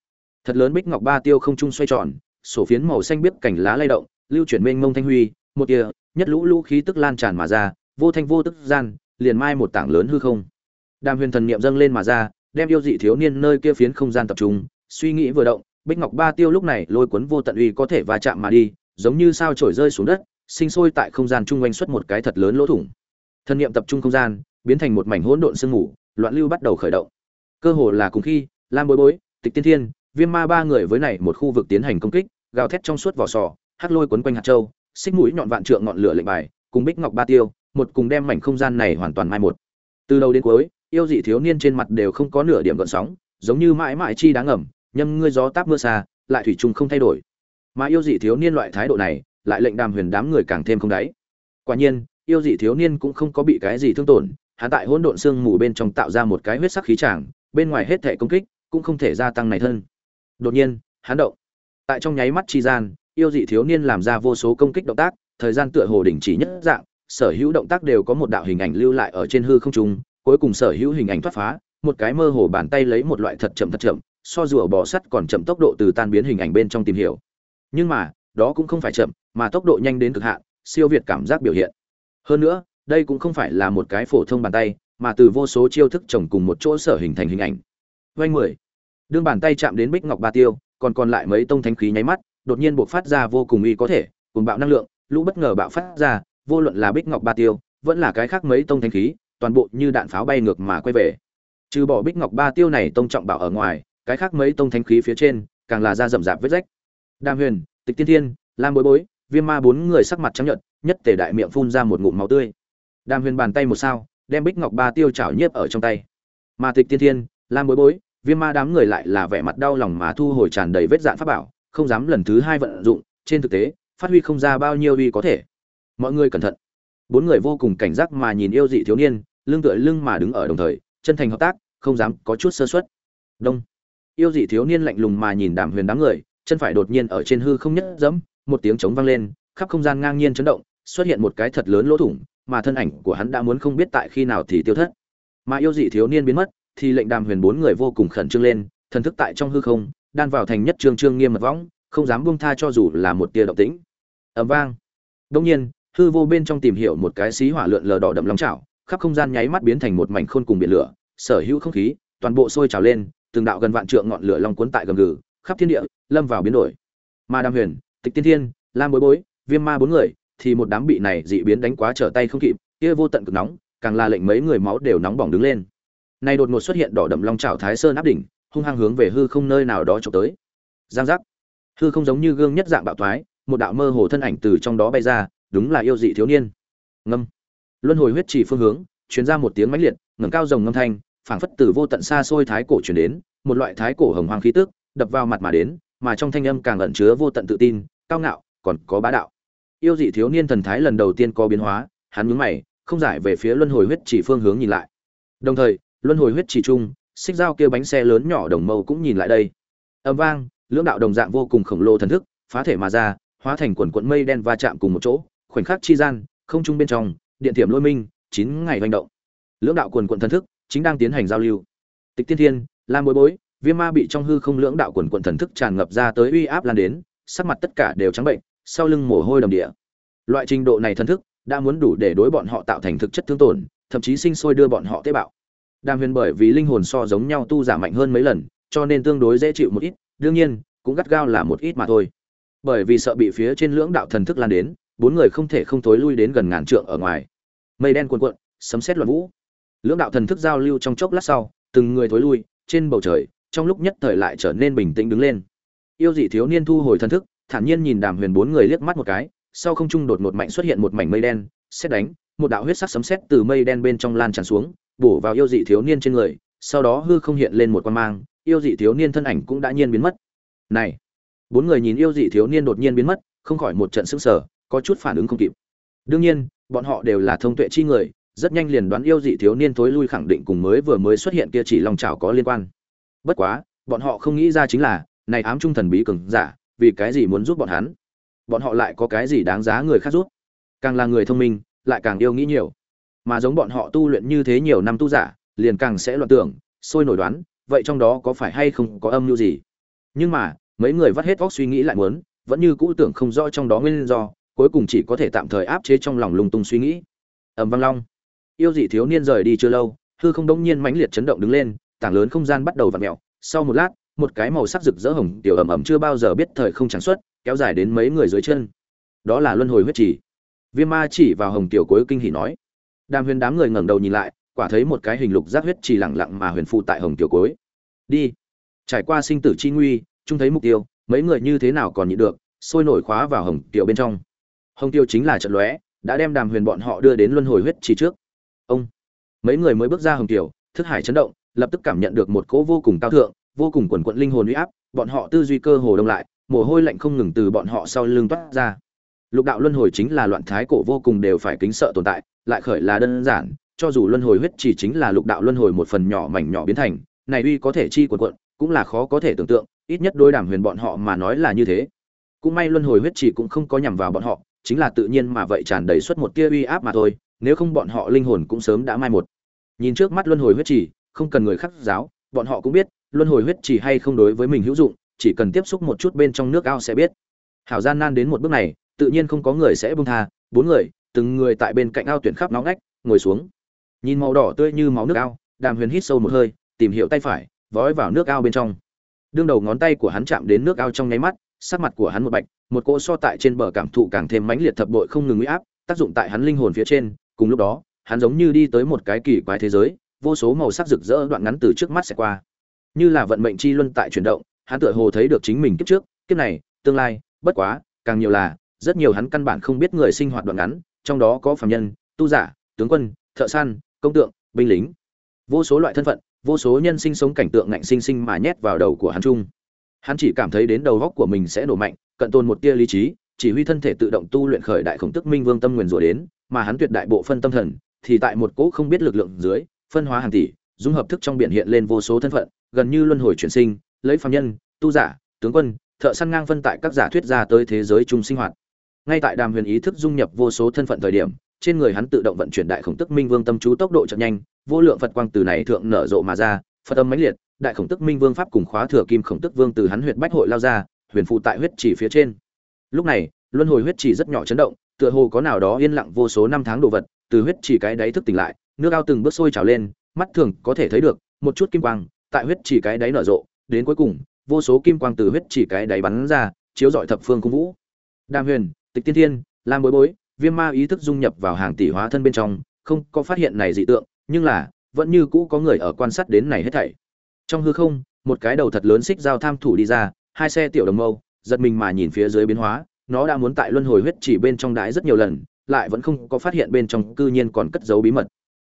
Thật lớn bích ngọc ba tiêu không trung xoay tròn, sổ phiến màu xanh biếc cảnh lá lay động, lưu chuyển mênh mông thanh huy, một tia nhất lũ lũ khí tức lan tràn mà ra, vô thanh vô tức gian, liền mai một tảng lớn hư không. Đàm huyền thần niệm dâng lên mà ra, đem yêu dị thiếu niên nơi kia phiến không gian tập trung, suy nghĩ vừa động, bích ngọc ba tiêu lúc này lôi cuốn vô tận uy có thể va chạm mà đi, giống như sao trổi rơi xuống đất, sinh sôi tại không gian chung quanh xuất một cái thật lớn lỗ thủng thần niệm tập trung không gian, biến thành một mảnh hỗn độn sương mù, loạn lưu bắt đầu khởi động. Cơ hồ là cùng khi, lam bối bối, tịch tiên thiên, viêm ma ba người với này một khu vực tiến hành công kích, gào thét trong suốt vỏ sò, hắc lôi quấn quanh hạt châu, xích mũi nhọn vạn trượng ngọn lửa lệnh bài, cùng bích ngọc ba tiêu, một cùng đem mảnh không gian này hoàn toàn mai một. Từ đầu đến cuối, yêu dị thiếu niên trên mặt đều không có nửa điểm gợn sóng, giống như mãi mãi chi đáng ẩm nhâm ngươi gió táp mưa xa, lại thủy chung không thay đổi. Mà yêu dị thiếu niên loại thái độ này, lại lệnh đàm huyền đám người càng thêm không đáy. Quả nhiên yêu dị thiếu niên cũng không có bị cái gì thương tổn, hắn tại hỗn độn xương mù bên trong tạo ra một cái huyết sắc khí tràng, bên ngoài hết thể công kích cũng không thể gia tăng này thân. Đột nhiên, hắn động. Tại trong nháy mắt chi gian, yêu dị thiếu niên làm ra vô số công kích động tác, thời gian tựa hồ đình chỉ nhất dạng, sở hữu động tác đều có một đạo hình ảnh lưu lại ở trên hư không trung, cuối cùng sở hữu hình ảnh thoát phá, một cái mơ hồ bàn tay lấy một loại thật chậm thật chậm, so rùa bò sắt còn chậm tốc độ từ tan biến hình ảnh bên trong tìm hiểu. Nhưng mà, đó cũng không phải chậm, mà tốc độ nhanh đến cực hạn, siêu việt cảm giác biểu hiện hơn nữa, đây cũng không phải là một cái phổ thông bàn tay, mà từ vô số chiêu thức chồng cùng một chỗ sở hình thành hình ảnh. Vanh mười. Đương bàn tay chạm đến bích ngọc ba tiêu, còn còn lại mấy tông thánh khí nháy mắt, đột nhiên buộc phát ra vô cùng uy có thể, cùng bạo năng lượng, lũ bất ngờ bạo phát ra, vô luận là bích ngọc ba tiêu, vẫn là cái khác mấy tông thánh khí, toàn bộ như đạn pháo bay ngược mà quay về. Trừ bỏ bích ngọc ba tiêu này tông trọng bảo ở ngoài, cái khác mấy tông thánh khí phía trên, càng là ra rậm rạp vết rách. Đàm huyền, tịch tiên thiên, lam bối bối, viêm ma bốn người sắc mặt trắng nhợt nhất tề đại miệng phun ra một ngụm máu tươi. Đàm huyền bàn tay một sao, đem bích ngọc ba tiêu chảo nhiếp ở trong tay. Mà tịch tiên thiên, lam bối bối, viêm ma đám người lại là vẻ mặt đau lòng mà thu hồi tràn đầy vết dạn pháp bảo, không dám lần thứ hai vận dụng, trên thực tế, phát huy không ra bao nhiêu uy có thể. Mọi người cẩn thận. Bốn người vô cùng cảnh giác mà nhìn yêu dị thiếu niên, lưng tựa lưng mà đứng ở đồng thời, chân thành hợp tác, không dám có chút sơ suất. Đông. Yêu dị thiếu niên lạnh lùng mà nhìn đàm huyền đám người, chân phải đột nhiên ở trên hư không nhất dẫm, một tiếng trống vang lên, khắp không gian ngang nhiên chấn động xuất hiện một cái thật lớn lỗ thủng, mà thân ảnh của hắn đã muốn không biết tại khi nào thì tiêu thất. Mà yêu dị thiếu niên biến mất, thì lệnh đàm huyền bốn người vô cùng khẩn trương lên, thần thức tại trong hư không, đan vào thành nhất trương trương nghiêm mật võng, không dám buông tha cho dù là một tia động tĩnh. Ầm vang. Đông nhiên, hư vô bên trong tìm hiểu một cái xí hỏa lượn lờ đỏ đậm lòng chảo, khắp không gian nháy mắt biến thành một mảnh khôn cùng biển lửa, sở hữu không khí, toàn bộ sôi trào lên, từng đạo gần vạn trượng ngọn lửa long cuốn tại gầm gừ, khắp thiên địa, lâm vào biến đổi. Ma đam huyền, tịch tiên thiên, lam bối bối, viêm ma bốn người thì một đám bị này dị biến đánh quá trở tay không kịp, kia vô tận cực nóng, càng là lệnh mấy người máu đều nóng bỏng đứng lên. Nay đột ngột xuất hiện đỏ đậm long trảo thái sơn áp đỉnh, hung hăng hướng về hư không nơi nào đó chụp tới. Giang giác. Hư không giống như gương nhất dạng bạo thoái, một đạo mơ hồ thân ảnh từ trong đó bay ra, đúng là yêu dị thiếu niên. Ngâm. Luân hồi huyết chỉ phương hướng, truyền ra một tiếng mãnh liệt, ngẩng cao rồng ngâm thanh, phảng phất từ vô tận xa xôi thái cổ truyền đến, một loại thái cổ hồng hoàng khí tức, đập vào mặt mà đến, mà trong thanh âm càng ẩn chứa vô tận tự tin, cao ngạo, còn có bá đạo yêu dị thiếu niên thần thái lần đầu tiên có biến hóa, hắn nhướng mày, không giải về phía luân hồi huyết chỉ phương hướng nhìn lại. Đồng thời, luân hồi huyết chỉ chung, xích dao kia bánh xe lớn nhỏ đồng mâu cũng nhìn lại đây. Âm vang, lưỡng đạo đồng dạng vô cùng khổng lồ thần thức, phá thể mà ra, hóa thành quần quận mây đen va chạm cùng một chỗ, khoảnh khắc chi gian, không trung bên trong, điện thiểm lôi minh, chín ngày hành động. Lưỡng đạo quần quận thần thức chính đang tiến hành giao lưu. Tịch tiên thiên lam bối bối, viêm ma bị trong hư không lưỡng đạo quần quận thần thức tràn ngập ra tới uy áp lan đến, sắc mặt tất cả đều trắng bệnh sau lưng mồ hôi đầm địa. Loại trình độ này thần thức đã muốn đủ để đối bọn họ tạo thành thực chất thương tổn, thậm chí sinh sôi đưa bọn họ tế bạo đàm huyền bởi vì linh hồn so giống nhau tu giả mạnh hơn mấy lần, cho nên tương đối dễ chịu một ít, đương nhiên, cũng gắt gao là một ít mà thôi. Bởi vì sợ bị phía trên lưỡng đạo thần thức lan đến, bốn người không thể không thối lui đến gần ngàn trượng ở ngoài. Mây đen cuồn cuộn, sấm sét loạn vũ. Lưỡng đạo thần thức giao lưu trong chốc lát sau, từng người thối lui, trên bầu trời, trong lúc nhất thời lại trở nên bình tĩnh đứng lên. Yêu dị thiếu niên thu hồi thần thức thản nhiên nhìn đàm huyền bốn người liếc mắt một cái, sau không trung đột ngột mạnh xuất hiện một mảnh mây đen, xét đánh, một đạo huyết sắc sấm sét từ mây đen bên trong lan tràn xuống, bổ vào yêu dị thiếu niên trên người, sau đó hư không hiện lên một quan mang, yêu dị thiếu niên thân ảnh cũng đã nhiên biến mất. Này, bốn người nhìn yêu dị thiếu niên đột nhiên biến mất, không khỏi một trận sững sờ, có chút phản ứng không kịp. Đương nhiên, bọn họ đều là thông tuệ chi người, rất nhanh liền đoán yêu dị thiếu niên tối lui khẳng định cùng mới vừa mới xuất hiện kia chỉ long chảo có liên quan. Bất quá, bọn họ không nghĩ ra chính là, này ám trung thần bí cường giả vì cái gì muốn giúp bọn hắn? Bọn họ lại có cái gì đáng giá người khác giúp? Càng là người thông minh, lại càng yêu nghĩ nhiều. Mà giống bọn họ tu luyện như thế nhiều năm tu giả, liền càng sẽ loạn tưởng, sôi nổi đoán, vậy trong đó có phải hay không có âm mưu gì? Nhưng mà, mấy người vắt hết óc suy nghĩ lại muốn, vẫn như cũ tưởng không rõ trong đó nguyên do, cuối cùng chỉ có thể tạm thời áp chế trong lòng lung tung suy nghĩ. Ẩm vang long, yêu dị thiếu niên rời đi chưa lâu, hư không đống nhiên mãnh liệt chấn động đứng lên, tảng lớn không gian bắt đầu vặn mèo. Sau một lát một cái màu sắc rực rỡ hồng tiểu ẩm ẩm chưa bao giờ biết thời không sản xuất kéo dài đến mấy người dưới chân. Đó là luân hồi huyết trì. Viêm ma chỉ vào hồng tiểu cuối kinh hỉ nói. Đàm huyền đám người ngẩng đầu nhìn lại, quả thấy một cái hình lục giác huyết trì lẳng lặng mà huyền phụ tại hồng tiểu cuối. Đi. Trải qua sinh tử chi nguy, chung thấy mục tiêu, mấy người như thế nào còn nhịn được, sôi nổi khóa vào hồng tiểu bên trong. Hồng tiêu chính là trận lóe, đã đem đàm huyền bọn họ đưa đến luân hồi huyết trì trước. Ông. Mấy người mới bước ra hồng tiểu, thức hải chấn động, lập tức cảm nhận được một cỗ vô cùng cao thượng vô cùng quần quận linh hồn uy áp, bọn họ tư duy cơ hồ đông lại, mồ hôi lạnh không ngừng từ bọn họ sau lưng toát ra. Lục đạo luân hồi chính là loạn thái cổ vô cùng đều phải kính sợ tồn tại, lại khởi là đơn giản, cho dù luân hồi huyết chỉ chính là lục đạo luân hồi một phần nhỏ mảnh nhỏ biến thành, này uy có thể chi quần quận, cũng là khó có thể tưởng tượng, ít nhất đôi đàm huyền bọn họ mà nói là như thế. Cũng may luân hồi huyết chỉ cũng không có nhằm vào bọn họ, chính là tự nhiên mà vậy tràn đầy suất một tia uy áp mà thôi, nếu không bọn họ linh hồn cũng sớm đã mai một. Nhìn trước mắt luân hồi huyết chỉ, không cần người khắc giáo, bọn họ cũng biết luân hồi huyết chỉ hay không đối với mình hữu dụng, chỉ cần tiếp xúc một chút bên trong nước ao sẽ biết. Hảo gian nan đến một bước này, tự nhiên không có người sẽ buông tha. Bốn người, từng người tại bên cạnh ao tuyển khắp nóng ngách, ngồi xuống. Nhìn màu đỏ tươi như máu nước ao, đàm huyền hít sâu một hơi, tìm hiểu tay phải, vói vào nước ao bên trong. Đương đầu ngón tay của hắn chạm đến nước ao trong nháy mắt, sắc mặt của hắn một bạch, một cỗ so tại trên bờ cảm thụ càng thêm mãnh liệt thập bội không ngừng uy áp, tác dụng tại hắn linh hồn phía trên. Cùng lúc đó, hắn giống như đi tới một cái kỳ quái thế giới, vô số màu sắc rực rỡ đoạn ngắn từ trước mắt sẽ qua như là vận mệnh chi luân tại chuyển động, hắn tựa hồ thấy được chính mình kiếp trước, kiếp này, tương lai, bất quá, càng nhiều là, rất nhiều hắn căn bản không biết người sinh hoạt đoạn ngắn, trong đó có phạm nhân, tu giả, tướng quân, thợ săn, công tượng, binh lính. Vô số loại thân phận, vô số nhân sinh sống cảnh tượng ngạnh sinh sinh mà nhét vào đầu của hắn chung. Hắn chỉ cảm thấy đến đầu góc của mình sẽ nổ mạnh, cận tồn một tia lý trí, chỉ huy thân thể tự động tu luyện khởi đại khổng tức minh vương tâm nguyền rủa đến, mà hắn tuyệt đại bộ phân tâm thần, thì tại một cỗ không biết lực lượng dưới, phân hóa hàng tỷ, dung hợp thức trong biển hiện lên vô số thân phận gần như luân hồi chuyển sinh, lấy phàm nhân, tu giả, tướng quân, thợ săn ngang phân tại các giả thuyết ra tới thế giới chung sinh hoạt. Ngay tại đàm huyền ý thức dung nhập vô số thân phận thời điểm, trên người hắn tự động vận chuyển đại khổng tức minh vương tâm chú tốc độ chậm nhanh, vô lượng phật quang từ này thượng nở rộ mà ra, phật âm mãnh liệt, đại khổng tức minh vương pháp cùng khóa thừa kim khổng tức vương từ hắn huyệt bách hội lao ra, huyền phụ tại huyết chỉ phía trên. Lúc này, luân hồi huyết chỉ rất nhỏ chấn động, tựa hồ có nào đó yên lặng vô số năm tháng đồ vật, từ huyết chỉ cái đáy thức tỉnh lại, nước ao từng bước sôi trào lên, mắt thường có thể thấy được, một chút kim quang tại huyết chỉ cái đáy nở rộ, đến cuối cùng, vô số kim quang từ huyết chỉ cái đáy bắn ra, chiếu rọi thập phương cung vũ. Đàm huyền, tịch tiên thiên, lam bối bối, viêm ma ý thức dung nhập vào hàng tỷ hóa thân bên trong, không có phát hiện này dị tượng, nhưng là, vẫn như cũ có người ở quan sát đến này hết thảy. Trong hư không, một cái đầu thật lớn xích giao tham thủ đi ra, hai xe tiểu đồng mâu, giật mình mà nhìn phía dưới biến hóa, nó đã muốn tại luân hồi huyết chỉ bên trong đái rất nhiều lần, lại vẫn không có phát hiện bên trong cư nhiên còn cất giấu bí mật.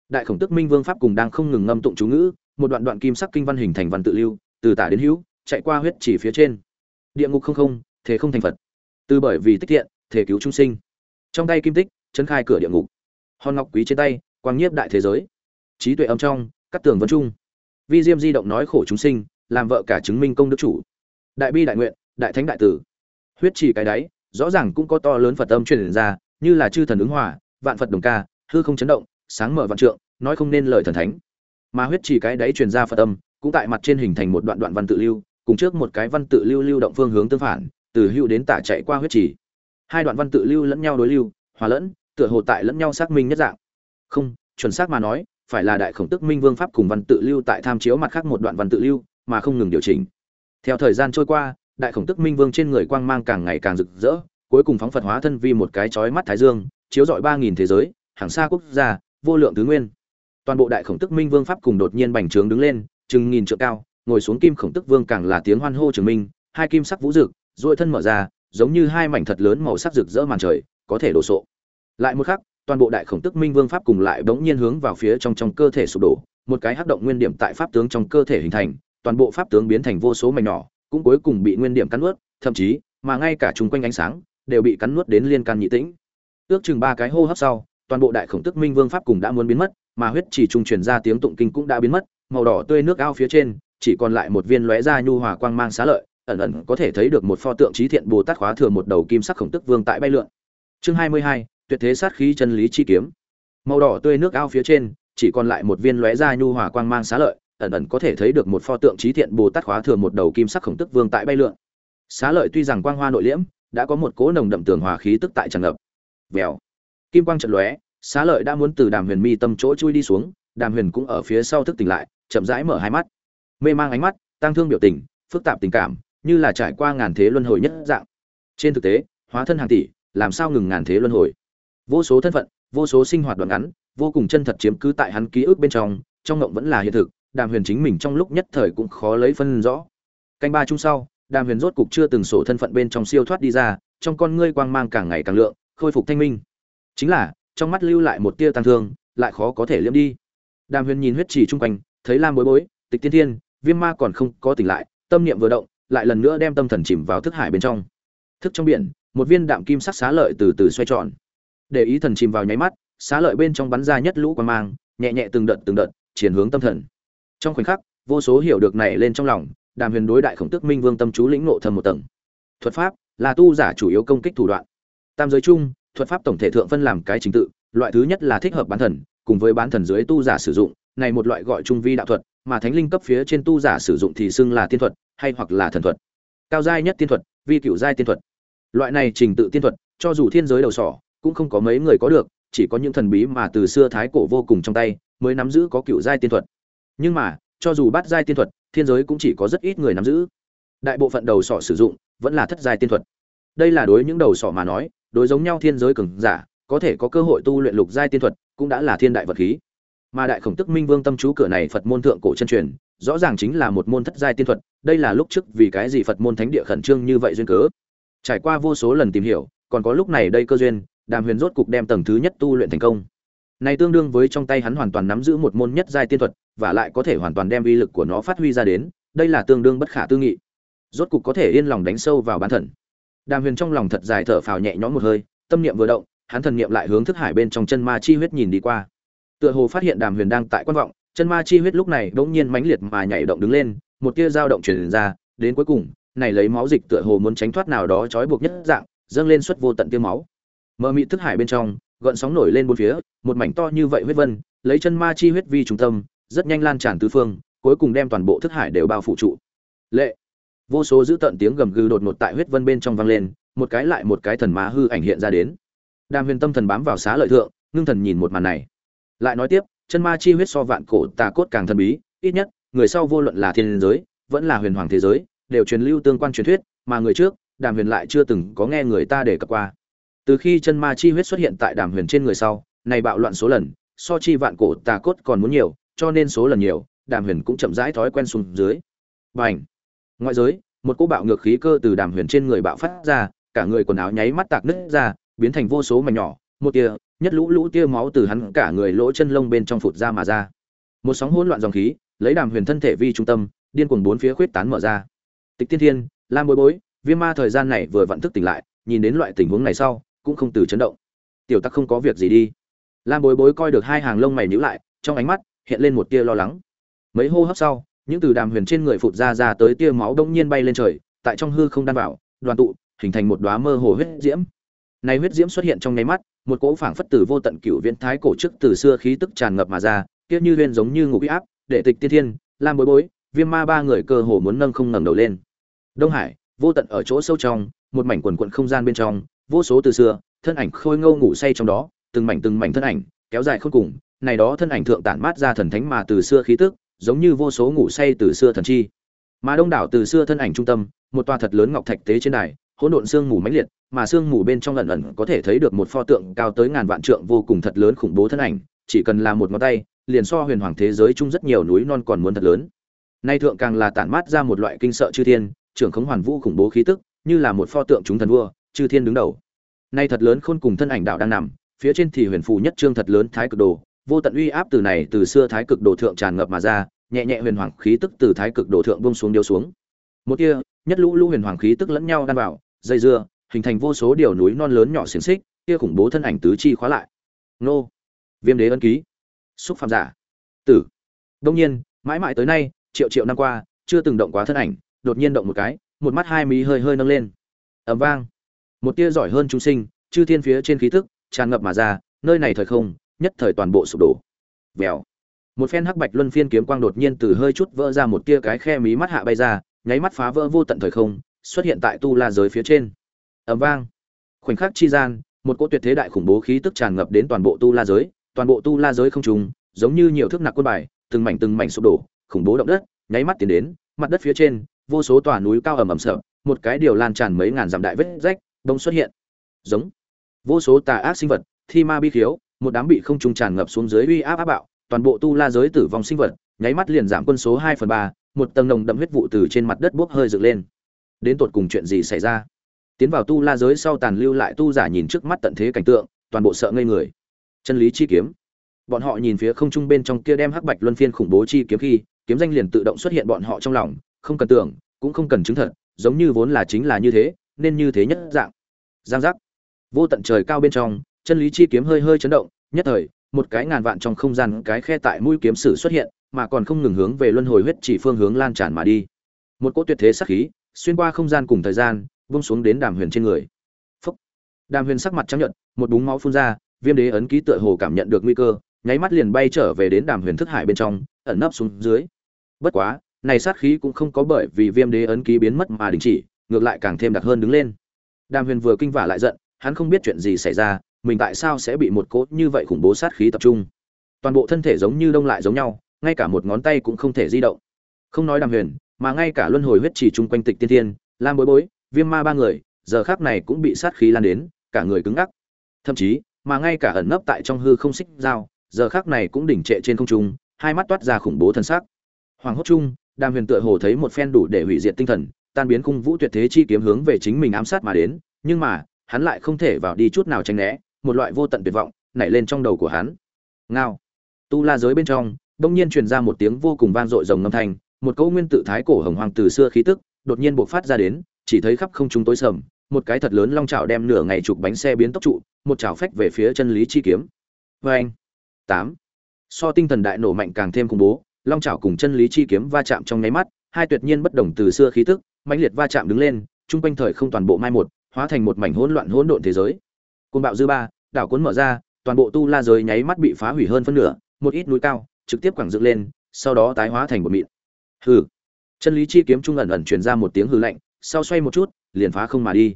Đại khổng tức minh vương pháp cùng đang không ngừng ngâm tụng chú ngữ một đoạn đoạn kim sắc kinh văn hình thành văn tự lưu, từ tả đến hữu, chạy qua huyết chỉ phía trên. Địa ngục không không, thế không thành phật. Từ bởi vì tích thiện thể cứu chúng sinh. Trong tay kim tích chân khai cửa địa ngục. Hòn ngọc quý trên tay, quang nhiếp đại thế giới. Trí tuệ âm trong cắt tường vân trung. Vi diêm di động nói khổ chúng sinh, làm vợ cả chứng minh công đức chủ. Đại bi đại nguyện, đại thánh đại tử. Huyết trì cái đáy, rõ ràng cũng có to lớn phật âm truyền ra, như là chư thần ứng hòa, vạn phật đồng ca, hư không chấn động, sáng mở vạn trượng, nói không nên lời thần thánh mà huyết trì cái đáy truyền ra phật âm, cũng tại mặt trên hình thành một đoạn đoạn văn tự lưu, cùng trước một cái văn tự lưu lưu động phương hướng tương phản, từ hưu đến tả chạy qua huyết trì. Hai đoạn văn tự lưu lẫn nhau đối lưu, hòa lẫn, tựa hồ tại lẫn nhau xác minh nhất dạng. Không, chuẩn xác mà nói, phải là đại khổng tức minh vương pháp cùng văn tự lưu tại tham chiếu mặt khác một đoạn văn tự lưu, mà không ngừng điều chỉnh. Theo thời gian trôi qua, đại khổng tức minh vương trên người quang mang càng ngày càng rực rỡ, cuối cùng phóng phật hóa thân vi một cái chói mắt thái dương, chiếu rọi ba nghìn thế giới, hàng xa quốc gia, vô lượng tứ nguyên toàn bộ đại khổng tức minh vương pháp cùng đột nhiên bành trướng đứng lên, chừng nghìn trượng cao, ngồi xuống kim khổng tức vương càng là tiếng hoan hô trường minh, hai kim sắc vũ rực dội thân mở ra, giống như hai mảnh thật lớn màu sắc rực rỡ màn trời, có thể đổ sộ. Lại một khắc, toàn bộ đại khổng tức minh vương pháp cùng lại bỗng nhiên hướng vào phía trong trong cơ thể sụp đổ, một cái hắc động nguyên điểm tại pháp tướng trong cơ thể hình thành, toàn bộ pháp tướng biến thành vô số mảnh nhỏ, cũng cuối cùng bị nguyên điểm cắn nuốt, thậm chí, mà ngay cả chung quanh ánh sáng, đều bị cắn nuốt đến liên can nhị tĩnh. Ước chừng ba cái hô hấp sau, toàn bộ đại khổng tức minh vương pháp cùng đã muốn biến mất mà huyết chỉ trung truyền ra tiếng tụng kinh cũng đã biến mất, màu đỏ tươi nước ao phía trên, chỉ còn lại một viên lóe ra nhu hòa quang mang xá lợi, ẩn ẩn có thể thấy được một pho tượng trí thiện bồ tát khóa thừa một đầu kim sắc khổng tức vương tại bay lượn. Chương hai mươi hai, tuyệt thế sát khí chân lý chi kiếm. Màu đỏ tươi nước ao phía trên, chỉ còn lại một viên lóe ra nhu hòa quang mang xá lợi, ẩn ẩn có thể thấy được một pho tượng trí thiện bồ tát khóa thừa một đầu kim sắc khổng tức vương tại bay lượn. Xá lợi tuy rằng quang hoa nội liễm, đã có một cỗ nồng đậm tường hòa khí tức tại tràn ngập. Vèo. Kim quang trận lóe xá lợi đã muốn từ đàm huyền mi tâm chỗ chui đi xuống, đàm huyền cũng ở phía sau thức tỉnh lại, chậm rãi mở hai mắt. Mê mang ánh mắt tăng thương biểu tình, phức tạp tình cảm, như là trải qua ngàn thế luân hồi nhất dạng. Trên thực tế, hóa thân hàng tỷ, làm sao ngừng ngàn thế luân hồi? Vô số thân phận, vô số sinh hoạt đoạn ngắn, vô cùng chân thật chiếm cứ tại hắn ký ức bên trong trong ngộng vẫn là hiện thực, đàm huyền chính mình trong lúc nhất thời cũng khó lấy phân rõ. Canh ba chung sau, đàm huyền rốt cục chưa từng sổ thân phận bên trong siêu thoát đi ra, trong con ngươi quang mang càng ngày càng lượng, khôi phục thanh minh. Chính là trong mắt lưu lại một tia tăng thương, lại khó có thể liễm đi. Đàm huyền nhìn huyết chỉ chung quanh, thấy lam bối bối, tịch tiên thiên, viêm ma còn không có tỉnh lại, tâm niệm vừa động, lại lần nữa đem tâm thần chìm vào thức hải bên trong. Thức trong biển, một viên đạm kim sắc xá lợi từ từ xoay tròn. Để ý thần chìm vào nháy mắt, xá lợi bên trong bắn ra nhất lũ quan mang, nhẹ nhẹ từng đợt từng đợt triển hướng tâm thần. Trong khoảnh khắc, vô số hiểu được này lên trong lòng, đàm huyền đối đại khổng tức minh vương tâm chú lĩnh nộ thầm một tầng. Thuật pháp là tu giả chủ yếu công kích thủ đoạn. Tam giới chung thuật pháp tổng thể thượng phân làm cái trình tự, loại thứ nhất là thích hợp bán thần, cùng với bán thần dưới tu giả sử dụng, này một loại gọi trung vi đạo thuật, mà thánh linh cấp phía trên tu giả sử dụng thì xưng là tiên thuật, hay hoặc là thần thuật. Cao giai nhất tiên thuật, vi cựu giai tiên thuật. Loại này trình tự tiên thuật, cho dù thiên giới đầu sỏ, cũng không có mấy người có được, chỉ có những thần bí mà từ xưa thái cổ vô cùng trong tay, mới nắm giữ có cựu giai tiên thuật. Nhưng mà, cho dù bắt giai tiên thuật, thiên giới cũng chỉ có rất ít người nắm giữ. Đại bộ phận đầu sỏ sử dụng, vẫn là thất giai tiên thuật. Đây là đối những đầu sỏ mà nói đối giống nhau thiên giới cường giả, có thể có cơ hội tu luyện lục giai tiên thuật, cũng đã là thiên đại vật khí. Mà đại khổng tức minh vương tâm chú cửa này phật môn thượng cổ chân truyền, rõ ràng chính là một môn thất giai tiên thuật, đây là lúc trước vì cái gì phật môn thánh địa khẩn trương như vậy duyên cớ. Trải qua vô số lần tìm hiểu, còn có lúc này đây cơ duyên, đàm huyền rốt cục đem tầng thứ nhất tu luyện thành công. Này tương đương với trong tay hắn hoàn toàn nắm giữ một môn nhất giai tiên thuật, và lại có thể hoàn toàn đem uy lực của nó phát huy ra đến, đây là tương đương bất khả tư nghị. Rốt cục có thể yên lòng đánh sâu vào bản thần đàm huyền trong lòng thật dài thở phào nhẹ nhõm một hơi, tâm niệm vừa động, hắn thần niệm lại hướng thức hải bên trong chân ma chi huyết nhìn đi qua. Tựa hồ phát hiện đàm huyền đang tại quan vọng, chân ma chi huyết lúc này bỗng nhiên mãnh liệt mà nhảy động đứng lên, một tia dao động truyền ra, đến cuối cùng, này lấy máu dịch tựa hồ muốn tránh thoát nào đó trói buộc nhất dạng, dâng lên suất vô tận tia máu. Mờ mị thức hải bên trong, gợn sóng nổi lên bốn phía, một mảnh to như vậy huyết vân, lấy chân ma chi huyết vi trung tâm, rất nhanh lan tràn tứ phương, cuối cùng đem toàn bộ thức hải đều bao phủ trụ. Lệ! Vô số dữ tận tiếng gầm gừ đột ngột tại huyết vân bên trong vang lên, một cái lại một cái thần má hư ảnh hiện ra đến. Đàm huyền tâm thần bám vào xá lợi thượng, ngưng thần nhìn một màn này. Lại nói tiếp, chân ma chi huyết so vạn cổ tà cốt càng thần bí, ít nhất, người sau vô luận là thiên giới, vẫn là huyền hoàng thế giới, đều truyền lưu tương quan truyền thuyết, mà người trước, đàm huyền lại chưa từng có nghe người ta đề cập qua. Từ khi chân ma chi huyết xuất hiện tại đàm huyền trên người sau, này bạo loạn số lần, so chi vạn cổ tà cốt còn muốn nhiều, cho nên số lần nhiều, đàm huyền cũng chậm rãi thói quen xuống dưới. B à n h ngoại giới, một cô bạo ngược khí cơ từ đàm huyền trên người bạo phát ra, cả người quần áo nháy mắt tạc nứt ra, biến thành vô số mảnh nhỏ, một tia, nhất lũ lũ tia máu từ hắn cả người lỗ chân lông bên trong phụt ra mà ra. Một sóng hỗn loạn dòng khí, lấy đàm huyền thân thể vi trung tâm, điên cuồng bốn phía khuyết tán mở ra. Tịch tiên thiên, lam bối bối, viêm ma thời gian này vừa vặn thức tỉnh lại, nhìn đến loại tình huống này sau, cũng không từ chấn động. Tiểu tắc không có việc gì đi. Lam bối bối coi được hai hàng lông mày nhữ lại, trong ánh mắt hiện lên một tia lo lắng. Mấy hô hấp sau những từ đàm huyền trên người phụt ra ra tới tia máu đông nhiên bay lên trời, tại trong hư không đan vào, đoàn tụ, hình thành một đóa mơ hồ huyết diễm. Này huyết diễm xuất hiện trong nháy mắt, một cỗ phảng phất từ vô tận cửu viễn thái cổ trước từ xưa khí tức tràn ngập mà ra, kia như huyên giống như ngục áp đệ tịch tiên thiên, lam bối bối, viêm ma ba người cơ hồ muốn nâng không ngẩng đầu lên. Đông hải, vô tận ở chỗ sâu trong, một mảnh quần quận không gian bên trong, vô số từ xưa, thân ảnh khôi ngâu ngủ say trong đó, từng mảnh từng mảnh thân ảnh, kéo dài không cùng, này đó thân ảnh thượng tản mát ra thần thánh mà từ xưa khí tức giống như vô số ngủ say từ xưa thần chi. Mà đông đảo từ xưa thân ảnh trung tâm, một tòa thật lớn ngọc thạch tế trên đài, hỗn độn xương mù mãnh liệt, mà xương mù bên trong ẩn ẩn có thể thấy được một pho tượng cao tới ngàn vạn trượng vô cùng thật lớn khủng bố thân ảnh, chỉ cần là một ngón tay, liền so huyền hoàng thế giới chung rất nhiều núi non còn muốn thật lớn. Nay thượng càng là tản mát ra một loại kinh sợ chư thiên, trưởng khống hoàn vũ khủng bố khí tức, như là một pho tượng chúng thần vua, chư thiên đứng đầu. Nay thật lớn khôn cùng thân ảnh đạo đang nằm, phía trên thì huyền phù nhất trương thật lớn thái cực đồ vô tận uy áp từ này từ xưa thái cực đồ thượng tràn ngập mà ra, nhẹ nhẹ huyền hoàng khí tức từ thái cực đồ thượng bông xuống điêu xuống. Một kia nhất lũ lũ huyền hoàng khí tức lẫn nhau đan vào, dây dưa, hình thành vô số điều núi non lớn nhỏ xiềng xích kia khủng bố thân ảnh tứ chi khóa lại. Nô, viêm đế ân ký. Xúc phạm giả. Tử. Đông nhiên, mãi mãi tới nay, triệu triệu năm qua, chưa từng động quá thân ảnh, đột nhiên động một cái, một mắt hai mí hơi hơi nâng lên. Ầm vang. Một tia giỏi hơn chúng sinh, chư thiên phía trên khí tức, tràn ngập mà ra, nơi này thời không nhất thời toàn bộ sụp đổ. Vèo. Một phen hắc bạch luân phiên kiếm quang đột nhiên từ hơi chút vỡ ra một tia cái khe mí mắt hạ bay ra, nháy mắt phá vỡ vô tận thời không, xuất hiện tại tu la giới phía trên. Ầm vang. Khoảnh khắc chi gian, một cỗ tuyệt thế đại khủng bố khí tức tràn ngập đến toàn bộ tu la giới, toàn bộ tu la giới không trùng, giống như nhiều thước nặng quân bài, từng mảnh từng mảnh sụp đổ, khủng bố động đất, nháy mắt tiến đến, mặt đất phía trên, vô số tòa núi cao ầm ầm sợ, một cái điều lan tràn mấy ngàn dặm đại vết rách đông xuất hiện. Giống. Vô số tà ác sinh vật, thi ma bi khiếu một đám bị không trung tràn ngập xuống dưới uy áp áp bạo, toàn bộ tu la giới tử vong sinh vật, nháy mắt liền giảm quân số hai phần ba, một tầng nồng đậm huyết vụ từ trên mặt đất bốc hơi dựng lên. Đến tột cùng chuyện gì xảy ra? Tiến vào tu la giới sau tàn lưu lại tu giả nhìn trước mắt tận thế cảnh tượng, toàn bộ sợ ngây người. Chân lý chi kiếm. Bọn họ nhìn phía không trung bên trong kia đem hắc bạch luân phiên khủng bố chi kiếm khi, kiếm danh liền tự động xuất hiện bọn họ trong lòng, không cần tưởng, cũng không cần chứng thật, giống như vốn là chính là như thế, nên như thế nhất dạng. Giang giác. Vô tận trời cao bên trong chân lý chi kiếm hơi hơi chấn động, nhất thời, một cái ngàn vạn trong không gian cái khe tại mũi kiếm sử xuất hiện, mà còn không ngừng hướng về luân hồi huyết chỉ phương hướng lan tràn mà đi. Một cỗ tuyệt thế sát khí, xuyên qua không gian cùng thời gian vung xuống đến đàm huyền trên người. Phốc! đàm huyền sắc mặt trắng nhận một búng máu phun ra, viêm đế ấn ký tựa hồ cảm nhận được nguy cơ, nháy mắt liền bay trở về đến đàm huyền thức hải bên trong, ẩn nấp xuống dưới. Bất quá, này sát khí cũng không có bởi vì viêm đế ấn ký biến mất mà đình chỉ, ngược lại càng thêm đặc hơn đứng lên. Đàm huyền vừa kinh vả lại giận, hắn không biết chuyện gì xảy ra mình tại sao sẽ bị một cỗ như vậy khủng bố sát khí tập trung? Toàn bộ thân thể giống như đông lại giống nhau, ngay cả một ngón tay cũng không thể di động. Không nói đàm huyền, mà ngay cả luân hồi huyết chỉ chung quanh tịch tiên tiên lam bối bối, viêm ma ba người, giờ khác này cũng bị sát khí lan đến, cả người cứng ngắc. Thậm chí, mà ngay cả ẩn nấp tại trong hư không xích dao giờ khác này cũng đỉnh trệ trên không trung, hai mắt toát ra khủng bố thân xác hoàng hốt chung, đàm huyền tựa hồ thấy một phen đủ để hủy diệt tinh thần, tan biến khung vũ tuyệt thế chi kiếm hướng về chính mình ám sát mà đến, nhưng mà, hắn lại không thể vào đi chút nào tránh né một loại vô tận tuyệt vọng nảy lên trong đầu của hắn. Ngao. Tu la giới bên trong đông nhiên truyền ra một tiếng vô cùng vang dội rồng ngâm thanh, một câu nguyên tự thái cổ hồng hoàng từ xưa khí tức đột nhiên bộc phát ra đến, chỉ thấy khắp không trung tối sầm, một cái thật lớn long chảo đem nửa ngày chụp bánh xe biến tốc trụ, một chảo phách về phía chân lý chi kiếm. Vê anh. Tám. So tinh thần đại nổ mạnh càng thêm khủng bố, long chảo cùng chân lý chi kiếm va chạm trong nháy mắt, hai tuyệt nhiên bất đồng từ xưa khí tức, mãnh liệt va chạm đứng lên, chung quanh thời không toàn bộ mai một, hóa thành một mảnh hỗn loạn hỗn độn thế giới côn bạo dư ba, đảo cuốn mở ra, toàn bộ tu la giới nháy mắt bị phá hủy hơn phân nửa, một ít núi cao, trực tiếp quẳng dựng lên, sau đó tái hóa thành một mịn. Hừ. Chân lý chi kiếm trung ẩn ẩn truyền ra một tiếng hư lạnh, sau xoay một chút, liền phá không mà đi.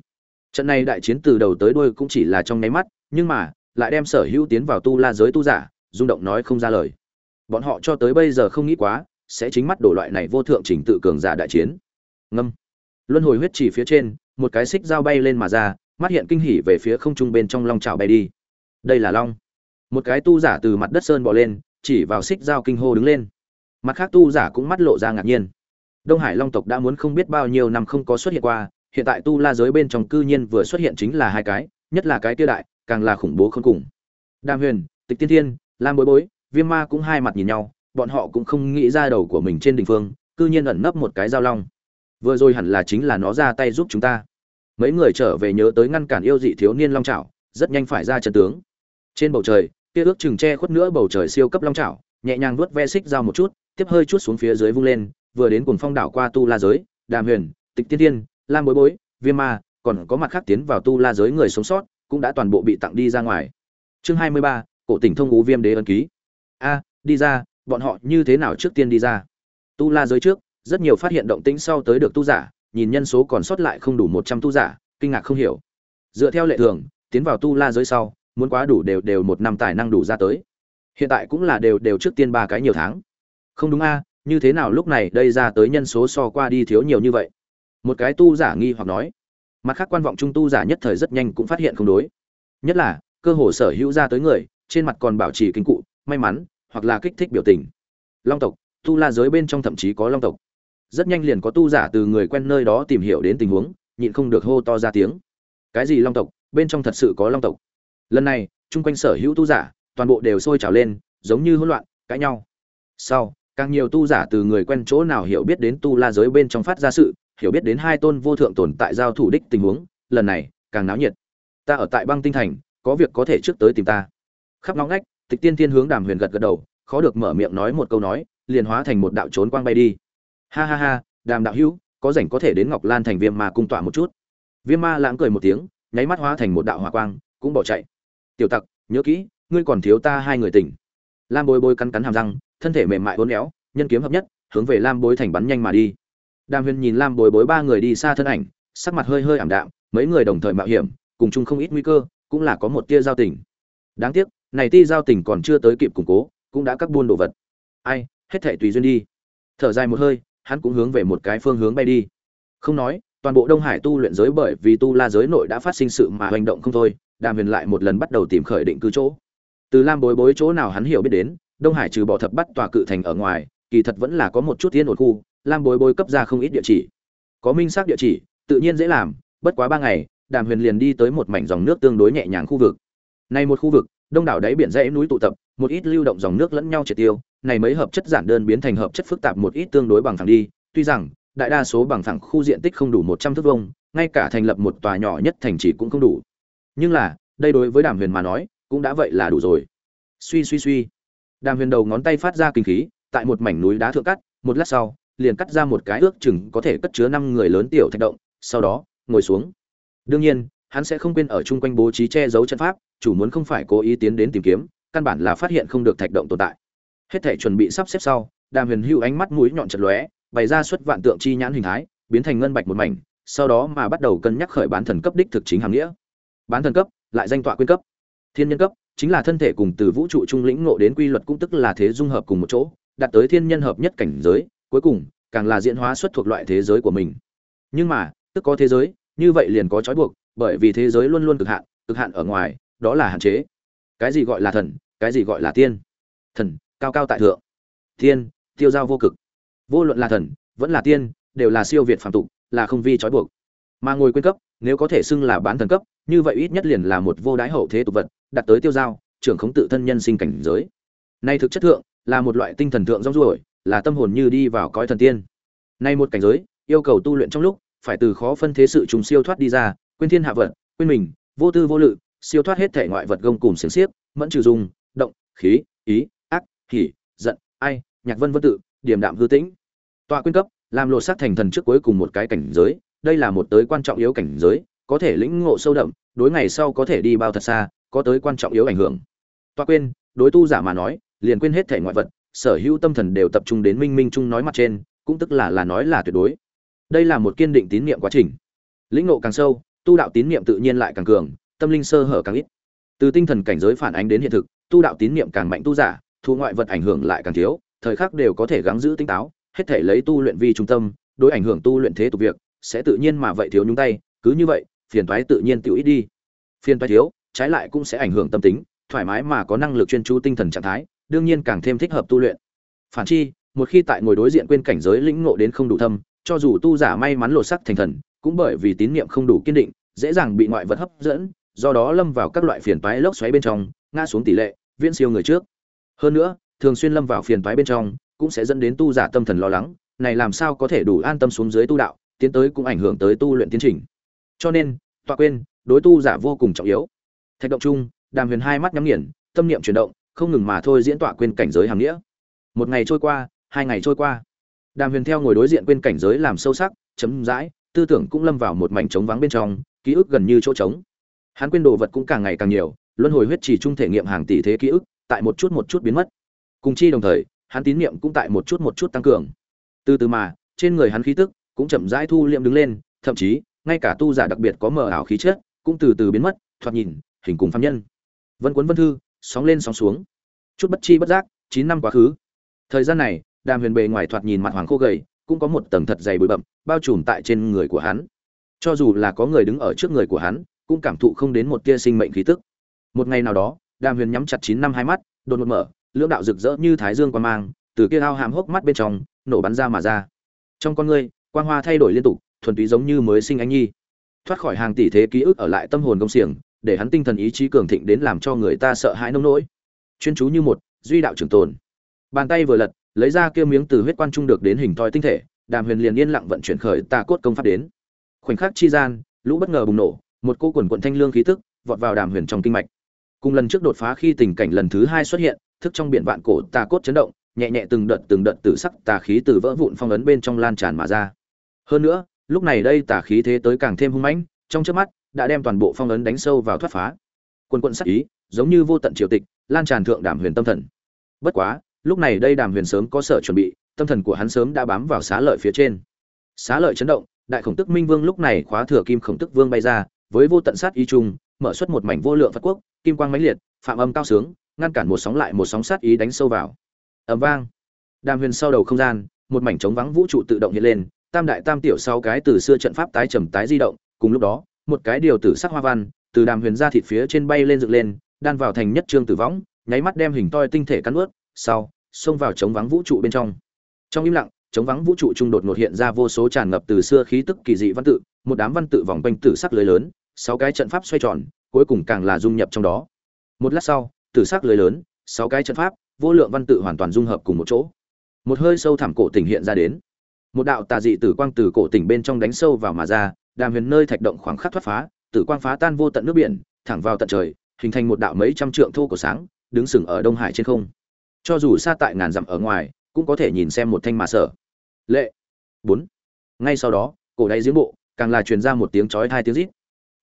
Trận này đại chiến từ đầu tới đuôi cũng chỉ là trong nháy mắt, nhưng mà, lại đem sở hữu tiến vào tu la giới tu giả, rung động nói không ra lời. Bọn họ cho tới bây giờ không nghĩ quá, sẽ chính mắt đổ loại này vô thượng trình tự cường giả đại chiến. Ngâm. Luân hồi huyết chỉ phía trên, một cái xích dao bay lên mà ra mắt hiện kinh hỉ về phía không trung bên trong long trào bay đi. Đây là long. Một cái tu giả từ mặt đất sơn bò lên, chỉ vào xích dao kinh hô đứng lên. Mặt khác tu giả cũng mắt lộ ra ngạc nhiên. Đông hải long tộc đã muốn không biết bao nhiêu năm không có xuất hiện qua, hiện tại tu la giới bên trong cư nhiên vừa xuất hiện chính là hai cái, nhất là cái tiêu đại, càng là khủng bố không cùng. Đàm huyền, tịch tiên thiên, lam bối bối, viêm ma cũng hai mặt nhìn nhau, bọn họ cũng không nghĩ ra đầu của mình trên đỉnh phương, cư nhiên ẩn nấp một cái dao long. Vừa rồi hẳn là chính là nó ra tay giúp chúng ta mấy người trở về nhớ tới ngăn cản yêu dị thiếu niên long trảo, rất nhanh phải ra trận tướng. Trên bầu trời, kia ước chừng che khuất nữa bầu trời siêu cấp long trảo, nhẹ nhàng vuốt ve xích dao một chút, tiếp hơi chút xuống phía dưới vung lên, vừa đến cuồng phong đảo qua tu la giới, đàm huyền, tịch tiên tiên, lam bối bối, viêm ma, còn có mặt khác tiến vào tu la giới người sống sót, cũng đã toàn bộ bị tặng đi ra ngoài. Chương hai mươi ba, cổ tỉnh thông ngũ viêm đế ân ký. A, đi ra, bọn họ như thế nào trước tiên đi ra? Tu la giới trước, rất nhiều phát hiện động tĩnh sau tới được tu giả nhìn nhân số còn sót lại không đủ một trăm tu giả, kinh ngạc không hiểu. Dựa theo lệ thường, tiến vào tu la giới sau, muốn quá đủ đều đều một năm tài năng đủ ra tới. Hiện tại cũng là đều đều trước tiên ba cái nhiều tháng. Không đúng a, như thế nào lúc này đây ra tới nhân số so qua đi thiếu nhiều như vậy? Một cái tu giả nghi hoặc nói. Mặt khác quan vọng trung tu giả nhất thời rất nhanh cũng phát hiện không đối. Nhất là, cơ hồ sở hữu ra tới người, trên mặt còn bảo trì kinh cụ, may mắn, hoặc là kích thích biểu tình. Long tộc, tu la giới bên trong thậm chí có long tộc rất nhanh liền có tu giả từ người quen nơi đó tìm hiểu đến tình huống, nhịn không được hô to ra tiếng. Cái gì long tộc? Bên trong thật sự có long tộc. Lần này, chung quanh sở hữu tu giả, toàn bộ đều sôi trào lên, giống như hỗn loạn, cãi nhau. Sau, càng nhiều tu giả từ người quen chỗ nào hiểu biết đến tu la giới bên trong phát ra sự, hiểu biết đến hai tôn vô thượng tồn tại giao thủ đích tình huống, lần này, càng náo nhiệt. Ta ở tại băng tinh thành, có việc có thể trước tới tìm ta. Khắp ngóng ngách, tịch tiên thiên hướng đàm huyền gật gật đầu, khó được mở miệng nói một câu nói, liền hóa thành một đạo trốn quang bay đi ha ha ha, đàm đạo hữu, có rảnh có thể đến ngọc lan thành viêm ma cung tỏa một chút. Viêm ma lãng cười một tiếng, nháy mắt hóa thành một đạo hỏa quang, cũng bỏ chạy. Tiểu tặc, nhớ kỹ, ngươi còn thiếu ta hai người tỉnh. Lam bối bối cắn cắn hàm răng, thân thể mềm mại uốn éo, nhân kiếm hợp nhất, hướng về lam bối thành bắn nhanh mà đi. Đàm huyền nhìn lam bối bối ba người đi xa thân ảnh, sắc mặt hơi hơi ảm đạm, mấy người đồng thời mạo hiểm, cùng chung không ít nguy cơ, cũng là có một tia giao tình. Đáng tiếc, này ti giao tình còn chưa tới kịp củng cố, cũng đã cắt buôn đồ vật. Ai, hết thể tùy duyên đi. Thở dài một hơi hắn cũng hướng về một cái phương hướng bay đi. Không nói, toàn bộ đông hải tu luyện giới bởi vì tu la giới nội đã phát sinh sự mà hành động không thôi, đàm huyền lại một lần bắt đầu tìm khởi định cư chỗ. Từ lam bối bối chỗ nào hắn hiểu biết đến, đông hải trừ bỏ thập bắt tòa cự thành ở ngoài, kỳ thật vẫn là có một chút thiên ổn khu, lam bối bối cấp ra không ít địa chỉ. Có minh xác địa chỉ, tự nhiên dễ làm, bất quá ba ngày, đàm huyền liền đi tới một mảnh dòng nước tương đối nhẹ nhàng khu vực. Này một khu vực đông đảo đáy biển dãy núi tụ tập, một ít lưu động dòng nước lẫn nhau triệt tiêu, này mấy hợp chất giản đơn biến thành hợp chất phức tạp một ít tương đối bằng phẳng đi. Tuy rằng, đại đa số bằng phẳng khu diện tích không đủ một trăm thước vuông, ngay cả thành lập một tòa nhỏ nhất thành trì cũng không đủ. Nhưng là, đây đối với đàm huyền mà nói, cũng đã vậy là đủ rồi. Suy suy suy. Đàm huyền đầu ngón tay phát ra kinh khí, tại một mảnh núi đá thượng cắt, một lát sau, liền cắt ra một cái ước chừng có thể cất chứa năm người lớn tiểu thạch động, sau đó, ngồi xuống. Đương nhiên, hắn sẽ không quên ở chung quanh bố trí che giấu chân pháp chủ muốn không phải cố ý tiến đến tìm kiếm, căn bản là phát hiện không được thạch động tồn tại. Hết thể chuẩn bị sắp xếp sau, đàm huyền hưu ánh mắt mũi nhọn chật lóe, bày ra xuất vạn tượng chi nhãn hình thái, biến thành ngân bạch một mảnh, sau đó mà bắt đầu cân nhắc khởi bán thần cấp đích thực chính hàm nghĩa. Bán thần cấp, lại danh tọa quyên cấp. Thiên nhân cấp, chính là thân thể cùng từ vũ trụ trung lĩnh ngộ đến quy luật cũng tức là thế dung hợp cùng một chỗ, đạt tới thiên nhân hợp nhất cảnh giới, cuối cùng, càng là diễn hóa xuất thuộc loại thế giới của mình. Nhưng mà, tức có thế giới, như vậy liền có trói buộc, bởi vì thế giới luôn luôn cực hạn cực hạn ở ngoài đó là hạn chế. Cái gì gọi là thần, cái gì gọi là tiên? Thần, cao cao tại thượng. Tiên, tiêu giao vô cực. Vô luận là thần, vẫn là tiên, đều là siêu việt phạm tục, là không vi trói buộc. Mà ngồi quyên cấp, nếu có thể xưng là bán thần cấp, như vậy ít nhất liền là một vô đái hậu thế tục vật đặt tới tiêu giao, trưởng khống tự thân nhân sinh cảnh giới. Nay thực chất thượng, là một loại tinh thần thượng rong ruổi, là tâm hồn như đi vào cõi thần tiên. Nay một cảnh giới, yêu cầu tu luyện trong lúc, phải từ khó phân thế sự trùng siêu thoát đi ra, quên thiên hạ vật quên mình, vô tư vô lự siêu thoát hết thể ngoại vật gông cùng xiềng xiếc, mẫn trừ dùng động, khí, ý, ác, hỉ, giận, ai, nhạc vân vân tự điểm đạm hư tĩnh. Tọa quyên cấp, làm lột xác thành thần trước cuối cùng một cái cảnh giới, đây là một tới quan trọng yếu cảnh giới, có thể lĩnh ngộ sâu đậm, đối ngày sau có thể đi bao thật xa, có tới quan trọng yếu ảnh hưởng. Tọa quên đối tu giả mà nói, liền quên hết thể ngoại vật, sở hữu tâm thần đều tập trung đến minh minh chung nói mặt trên, cũng tức là là nói là tuyệt đối. Đây là một kiên định tín niệm quá trình. Lĩnh ngộ càng sâu, tu đạo tín niệm tự nhiên lại càng cường tâm linh sơ hở càng ít. Từ tinh thần cảnh giới phản ánh đến hiện thực, tu đạo tín niệm càng mạnh tu giả, thu ngoại vật ảnh hưởng lại càng thiếu, thời khắc đều có thể gắng giữ tinh táo, hết thể lấy tu luyện vi trung tâm, đối ảnh hưởng tu luyện thế tục việc, sẽ tự nhiên mà vậy thiếu nhúng tay, cứ như vậy, phiền toái tự nhiên tiểu ít đi. Phiền toái thiếu, trái lại cũng sẽ ảnh hưởng tâm tính, thoải mái mà có năng lực chuyên chú tinh thần trạng thái, đương nhiên càng thêm thích hợp tu luyện. Phản chi, một khi tại ngồi đối diện quên cảnh giới lĩnh ngộ đến không đủ thâm, cho dù tu giả may mắn lột sắc thành thần, cũng bởi vì tín niệm không đủ kiên định, dễ dàng bị ngoại vật hấp dẫn do đó lâm vào các loại phiền toái lốc xoáy bên trong, ngã xuống tỷ lệ, viễn siêu người trước. Hơn nữa, thường xuyên lâm vào phiền toái bên trong, cũng sẽ dẫn đến tu giả tâm thần lo lắng, này làm sao có thể đủ an tâm xuống dưới tu đạo, tiến tới cũng ảnh hưởng tới tu luyện tiến trình. Cho nên, tọa quên, đối tu giả vô cùng trọng yếu. Thạch động chung đàm huyền hai mắt nhắm nghiền, tâm niệm chuyển động, không ngừng mà thôi diễn tọa quên cảnh giới hàng nghĩa. Một ngày trôi qua, hai ngày trôi qua. Đàm huyền theo ngồi đối diện quên cảnh giới làm sâu sắc chấm dãi tư tưởng cũng lâm vào một mảnh trống vắng bên trong, ký ức gần như chỗ trống hắn quên đồ vật cũng càng ngày càng nhiều, luân hồi huyết chỉ trung thể nghiệm hàng tỷ thế ký ức, tại một chút một chút biến mất. Cùng chi đồng thời, hắn tín niệm cũng tại một chút một chút tăng cường. Từ từ mà, trên người hắn khí tức cũng chậm rãi thu liệm đứng lên, thậm chí, ngay cả tu giả đặc biệt có mờ ảo khí chất cũng từ từ biến mất, thoạt nhìn, hình cùng phạm nhân. Vân cuốn vân thư, sóng lên sóng xuống. Chút bất chi bất giác, chín năm quá khứ. Thời gian này, đàm huyền bề ngoài thoạt nhìn mặt hoàng khô gầy, cũng có một tầng thật dày bụi bậm bao trùm tại trên người của hắn. Cho dù là có người đứng ở trước người của hắn cũng cảm thụ không đến một tia sinh mệnh khí tức. Một ngày nào đó, đàm huyền nhắm chặt chín năm hai mắt, đột ngột mở, lưỡng đạo rực rỡ như thái dương quang mang, từ kia ao hàm hốc mắt bên trong, nổ bắn ra mà ra. Trong con ngươi, quang hoa thay đổi liên tục, thuần túy giống như mới sinh anh nhi. Thoát khỏi hàng tỷ thế ký ức ở lại tâm hồn công xiềng, để hắn tinh thần ý chí cường thịnh đến làm cho người ta sợ hãi nông nỗi. Chuyên chú như một, duy đạo trường tồn. Bàn tay vừa lật, lấy ra kia miếng từ huyết quan trung được đến hình thoi tinh thể, đàm huyền liền yên lặng vận chuyển khởi tà cốt công pháp đến. Khoảnh khắc chi gian, lũ bất ngờ bùng nổ một cô quần quận thanh lương khí tức vọt vào đàm huyền trong kinh mạch. Cùng lần trước đột phá khi tình cảnh lần thứ hai xuất hiện, thức trong biển vạn cổ tà cốt chấn động, nhẹ nhẹ từng đợt từng đợt tử sắc tà khí từ vỡ vụn phong ấn bên trong lan tràn mà ra. Hơn nữa, lúc này đây tà khí thế tới càng thêm hung mãnh, trong chớp mắt đã đem toàn bộ phong ấn đánh sâu vào thoát phá. Quân quân sắc ý, giống như vô tận triều tịch, lan tràn thượng đàm huyền tâm thần. Bất quá, lúc này đây đàm huyền sớm có sở chuẩn bị, tâm thần của hắn sớm đã bám vào xá lợi phía trên. Xá lợi chấn động, đại khổng tức minh vương lúc này khóa thừa kim khổng tức vương bay ra với vô tận sát ý chung, mở xuất một mảnh vô lượng phật quốc, kim quang mãnh liệt, phạm âm cao sướng, ngăn cản một sóng lại một sóng sát ý đánh sâu vào. Ầm vang. Đàm huyền sau đầu không gian, một mảnh trống vắng vũ trụ tự động hiện lên, tam đại tam tiểu sau cái từ xưa trận pháp tái trầm tái di động, cùng lúc đó, một cái điều tử sắc hoa văn, từ đàm huyền ra thịt phía trên bay lên dựng lên, đan vào thành nhất trương tử võng, nháy mắt đem hình toi tinh thể cắn ướt, sau, xông vào trống vắng vũ trụ bên trong. Trong im lặng, trống vắng vũ trụ trung đột ngột hiện ra vô số tràn ngập từ xưa khí tức kỳ dị văn tự, một đám văn tự vòng quanh tử sắc lưới lớn sáu cái trận pháp xoay tròn, cuối cùng càng là dung nhập trong đó. Một lát sau, tử sắc lưới lớn, sáu cái trận pháp, vô lượng văn tự hoàn toàn dung hợp cùng một chỗ. Một hơi sâu thẳm cổ tỉnh hiện ra đến. Một đạo tà dị tử quang từ cổ tỉnh bên trong đánh sâu vào mà ra, đàm huyền nơi thạch động khoảng khắc thoát phá, tử quang phá tan vô tận nước biển, thẳng vào tận trời, hình thành một đạo mấy trăm trượng thô của sáng, đứng sừng ở đông hải trên không. Cho dù xa tại ngàn dặm ở ngoài, cũng có thể nhìn xem một thanh mà sở. Lệ. Bốn. Ngay sau đó, cổ đáy giếng bộ, càng là truyền ra một tiếng chói hai tiếng rít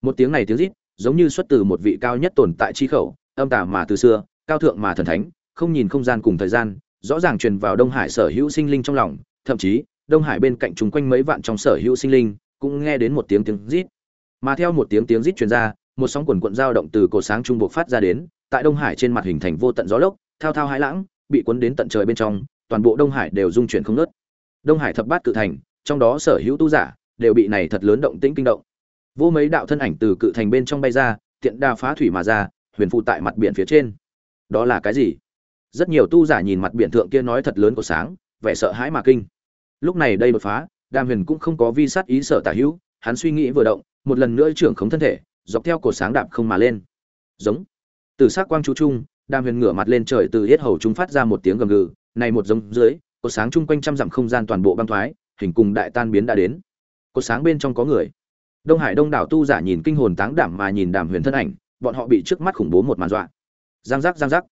một tiếng này tiếng rít, giống như xuất từ một vị cao nhất tồn tại chi khẩu, âm tà mà từ xưa, cao thượng mà thần thánh, không nhìn không gian cùng thời gian, rõ ràng truyền vào đông hải sở hữu sinh linh trong lòng, thậm chí, đông hải bên cạnh chúng quanh mấy vạn trong sở hữu sinh linh, cũng nghe đến một tiếng tiếng rít. Mà theo một tiếng tiếng rít truyền ra, một sóng quần cuộn dao động từ cổ sáng trung bộ phát ra đến, tại đông hải trên mặt hình thành vô tận gió lốc, thao thao hãi lãng, bị cuốn đến tận trời bên trong, toàn bộ đông hải đều rung chuyển không ngớt. Đông hải thập bát cự thành, trong đó sở hữu tu giả, đều bị này thật lớn động tĩnh kinh động vô mấy đạo thân ảnh từ cự thành bên trong bay ra, tiện đa phá thủy mà ra, huyền phụ tại mặt biển phía trên. Đó là cái gì? Rất nhiều tu giả nhìn mặt biển thượng kia nói thật lớn của sáng, vẻ sợ hãi mà kinh. Lúc này đây đột phá, đàm huyền cũng không có vi sát ý sợ tả hữu, hắn suy nghĩ vừa động, một lần nữa trưởng khống thân thể, dọc theo cột sáng đạp không mà lên. Giống. Từ s ắ c quang chú trung đàm huyền ngửa mặt lên trời từ hết hầu chúng phát ra một tiếng gầm gừ, này một giống dưới cột sáng chung quanh trăm dặm không gian toàn bộ băng thoái, hình cùng đại tan biến đã đến. Cột sáng bên trong có người đông hải đông đảo tu giả nhìn kinh hồn táng đảm mà nhìn đàm huyền thân ảnh, bọn họ bị trước mắt khủng bố một màn dọa. Giang giác giang giác.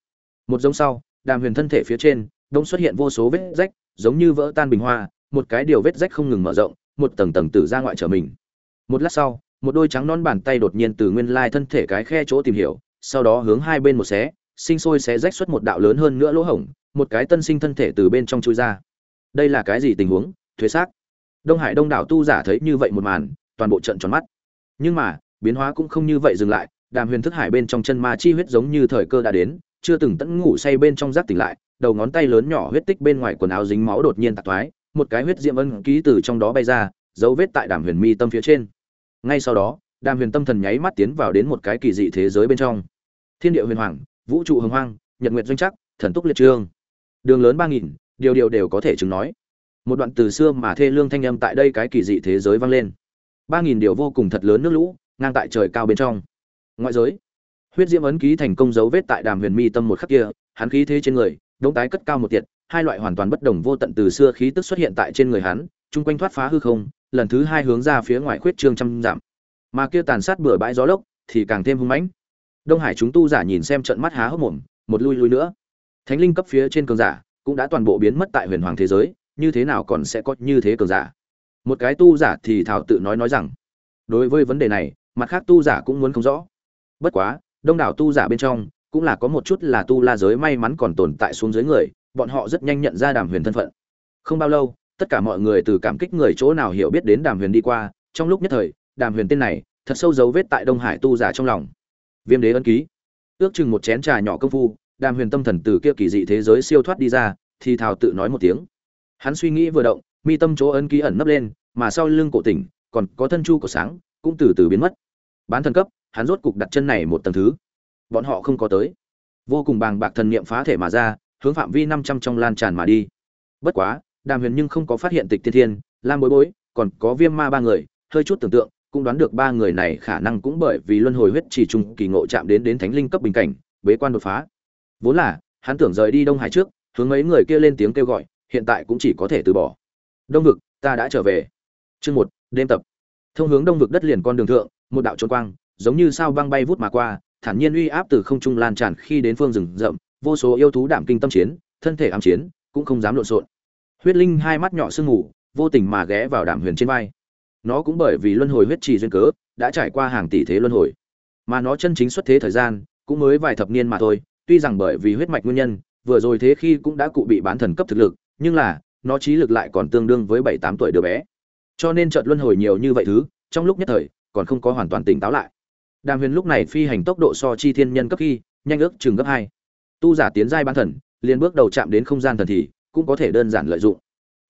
Một giống sau, đàm huyền thân thể phía trên, đông xuất hiện vô số vết rách, giống như vỡ tan bình hoa, một cái điều vết rách không ngừng mở rộng, một tầng tầng từ ra ngoại trở mình. Một lát sau, một đôi trắng non bàn tay đột nhiên từ nguyên lai thân thể cái khe chỗ tìm hiểu, sau đó hướng hai bên một xé, sinh sôi xé rách xuất một đạo lớn hơn nữa lỗ hổng, một cái tân sinh thân thể từ bên trong chui ra. Đây là cái gì tình huống? Thuế xác. Đông hải đông đảo tu giả thấy như vậy một màn toàn bộ trận tròn mắt. Nhưng mà, biến hóa cũng không như vậy dừng lại, đàm huyền thức hải bên trong chân ma chi huyết giống như thời cơ đã đến, chưa từng tận ngủ say bên trong giác tỉnh lại, đầu ngón tay lớn nhỏ huyết tích bên ngoài quần áo dính máu đột nhiên tạc thoái, một cái huyết diệm ân ký từ trong đó bay ra, dấu vết tại đàm huyền mi tâm phía trên. Ngay sau đó, đàm huyền tâm thần nháy mắt tiến vào đến một cái kỳ dị thế giới bên trong. Thiên địa huyền hoàng, vũ trụ hồng hoang, nhật nguyệt doanh chắc thần túc liệt trương. Đường lớn ba nghìn, điều điều đều có thể chứng nói. Một đoạn từ xưa mà thê lương thanh âm tại đây cái kỳ dị thế giới vang lên ba nghìn điều vô cùng thật lớn nước lũ, ngang tại trời cao bên trong. Ngoại giới, huyết diễm ấn ký thành công dấu vết tại đàm huyền mi tâm một khắc kia, hắn khí thế trên người, đống tái cất cao một tiệt, hai loại hoàn toàn bất đồng vô tận từ xưa khí tức xuất hiện tại trên người hắn, chung quanh thoát phá hư không, lần thứ hai hướng ra phía ngoài khuyết trương trăm giảm mà kia tàn sát bừa bãi gió lốc thì càng thêm hung mãnh. Đông hải chúng tu giả nhìn xem trận mắt há hốc mồm, một lui lui nữa. Thánh linh cấp phía trên cường giả cũng đã toàn bộ biến mất tại huyền hoàng thế giới, như thế nào còn sẽ có như thế cường giả? Một cái tu giả thì thảo tự nói nói rằng, đối với vấn đề này, mặt khác tu giả cũng muốn không rõ. Bất quá, đông đảo tu giả bên trong, cũng là có một chút là tu la giới may mắn còn tồn tại xuống dưới người, bọn họ rất nhanh nhận ra đàm huyền thân phận. Không bao lâu, tất cả mọi người từ cảm kích người chỗ nào hiểu biết đến đàm huyền đi qua, trong lúc nhất thời, đàm huyền tên này, thật sâu dấu vết tại đông hải tu giả trong lòng. Viêm đế ân ký. Ước chừng một chén trà nhỏ công phu, đàm huyền tâm thần từ kia kỳ dị thế giới siêu thoát đi ra, thì thào tự nói một tiếng. Hắn suy nghĩ vừa động, mi tâm chỗ ân ký ẩn nấp lên mà sau lưng cổ tỉnh, còn có thân chu của sáng, cũng từ từ biến mất. Bán thần cấp, hắn rốt cục đặt chân này một tầng thứ. Bọn họ không có tới. Vô cùng bàng bạc thần niệm phá thể mà ra, hướng phạm vi năm trăm trong lan tràn mà đi. Bất quá, đàm huyền nhưng không có phát hiện tịch tiên thiên, lam bối bối, còn có viêm ma ba người, hơi chút tưởng tượng, cũng đoán được ba người này khả năng cũng bởi vì luân hồi huyết chỉ trùng kỳ ngộ chạm đến đến thánh linh cấp bình cảnh, bế quan đột phá. Vốn là, hắn tưởng rời đi đông hải trước, hướng mấy người kia lên tiếng kêu gọi, hiện tại cũng chỉ có thể từ bỏ. Đông vực, ta đã trở về chương một, đêm tập. Thông hướng đông vực đất liền con đường thượng, một đạo chốn quang, giống như sao băng bay vút mà qua, thản nhiên uy áp từ không trung lan tràn khi đến phương rừng rậm, vô số yêu thú đảm kinh tâm chiến, thân thể ám chiến, cũng không dám lộn xộn. Huyết linh hai mắt nhỏ sương ngủ vô tình mà ghé vào đảm huyền trên vai. Nó cũng bởi vì luân hồi huyết trì duyên cớ, đã trải qua hàng tỷ thế luân hồi. Mà nó chân chính xuất thế thời gian, cũng mới vài thập niên mà thôi, tuy rằng bởi vì huyết mạch nguyên nhân, vừa rồi thế khi cũng đã cụ bị bán thần cấp thực lực, nhưng là, nó trí lực lại còn tương đương với bảy tám tuổi đứa bé cho nên trận luân hồi nhiều như vậy thứ, trong lúc nhất thời, còn không có hoàn toàn tỉnh táo lại. Đàm huyền lúc này phi hành tốc độ so chi thiên nhân cấp khi, nhanh ước chừng gấp hai. Tu giả tiến giai ban thần, liền bước đầu chạm đến không gian thần thì, cũng có thể đơn giản lợi dụng.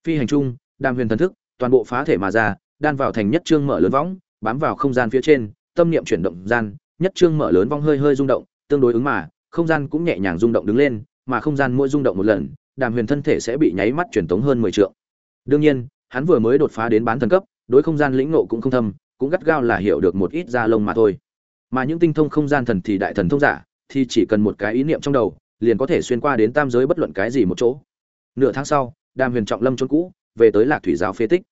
Phi hành chung, đàm huyền thần thức, toàn bộ phá thể mà ra, đan vào thành nhất trương mở lớn võng, bám vào không gian phía trên, tâm niệm chuyển động gian, nhất trương mở lớn vong hơi hơi rung động, tương đối ứng mà, không gian cũng nhẹ nhàng rung động đứng lên, mà không gian mỗi rung động một lần, đàm huyền thân thể sẽ bị nháy mắt chuyển tống hơn mười triệu. đương nhiên hắn vừa mới đột phá đến bán thần cấp, đối không gian lĩnh ngộ cũng không thâm, cũng gắt gao là hiểu được một ít da lông mà thôi. Mà những tinh thông không gian thần thì đại thần thông giả, thì chỉ cần một cái ý niệm trong đầu, liền có thể xuyên qua đến tam giới bất luận cái gì một chỗ. Nửa tháng sau, đàm huyền trọng lâm trốn cũ, về tới lạc thủy giáo phế tích.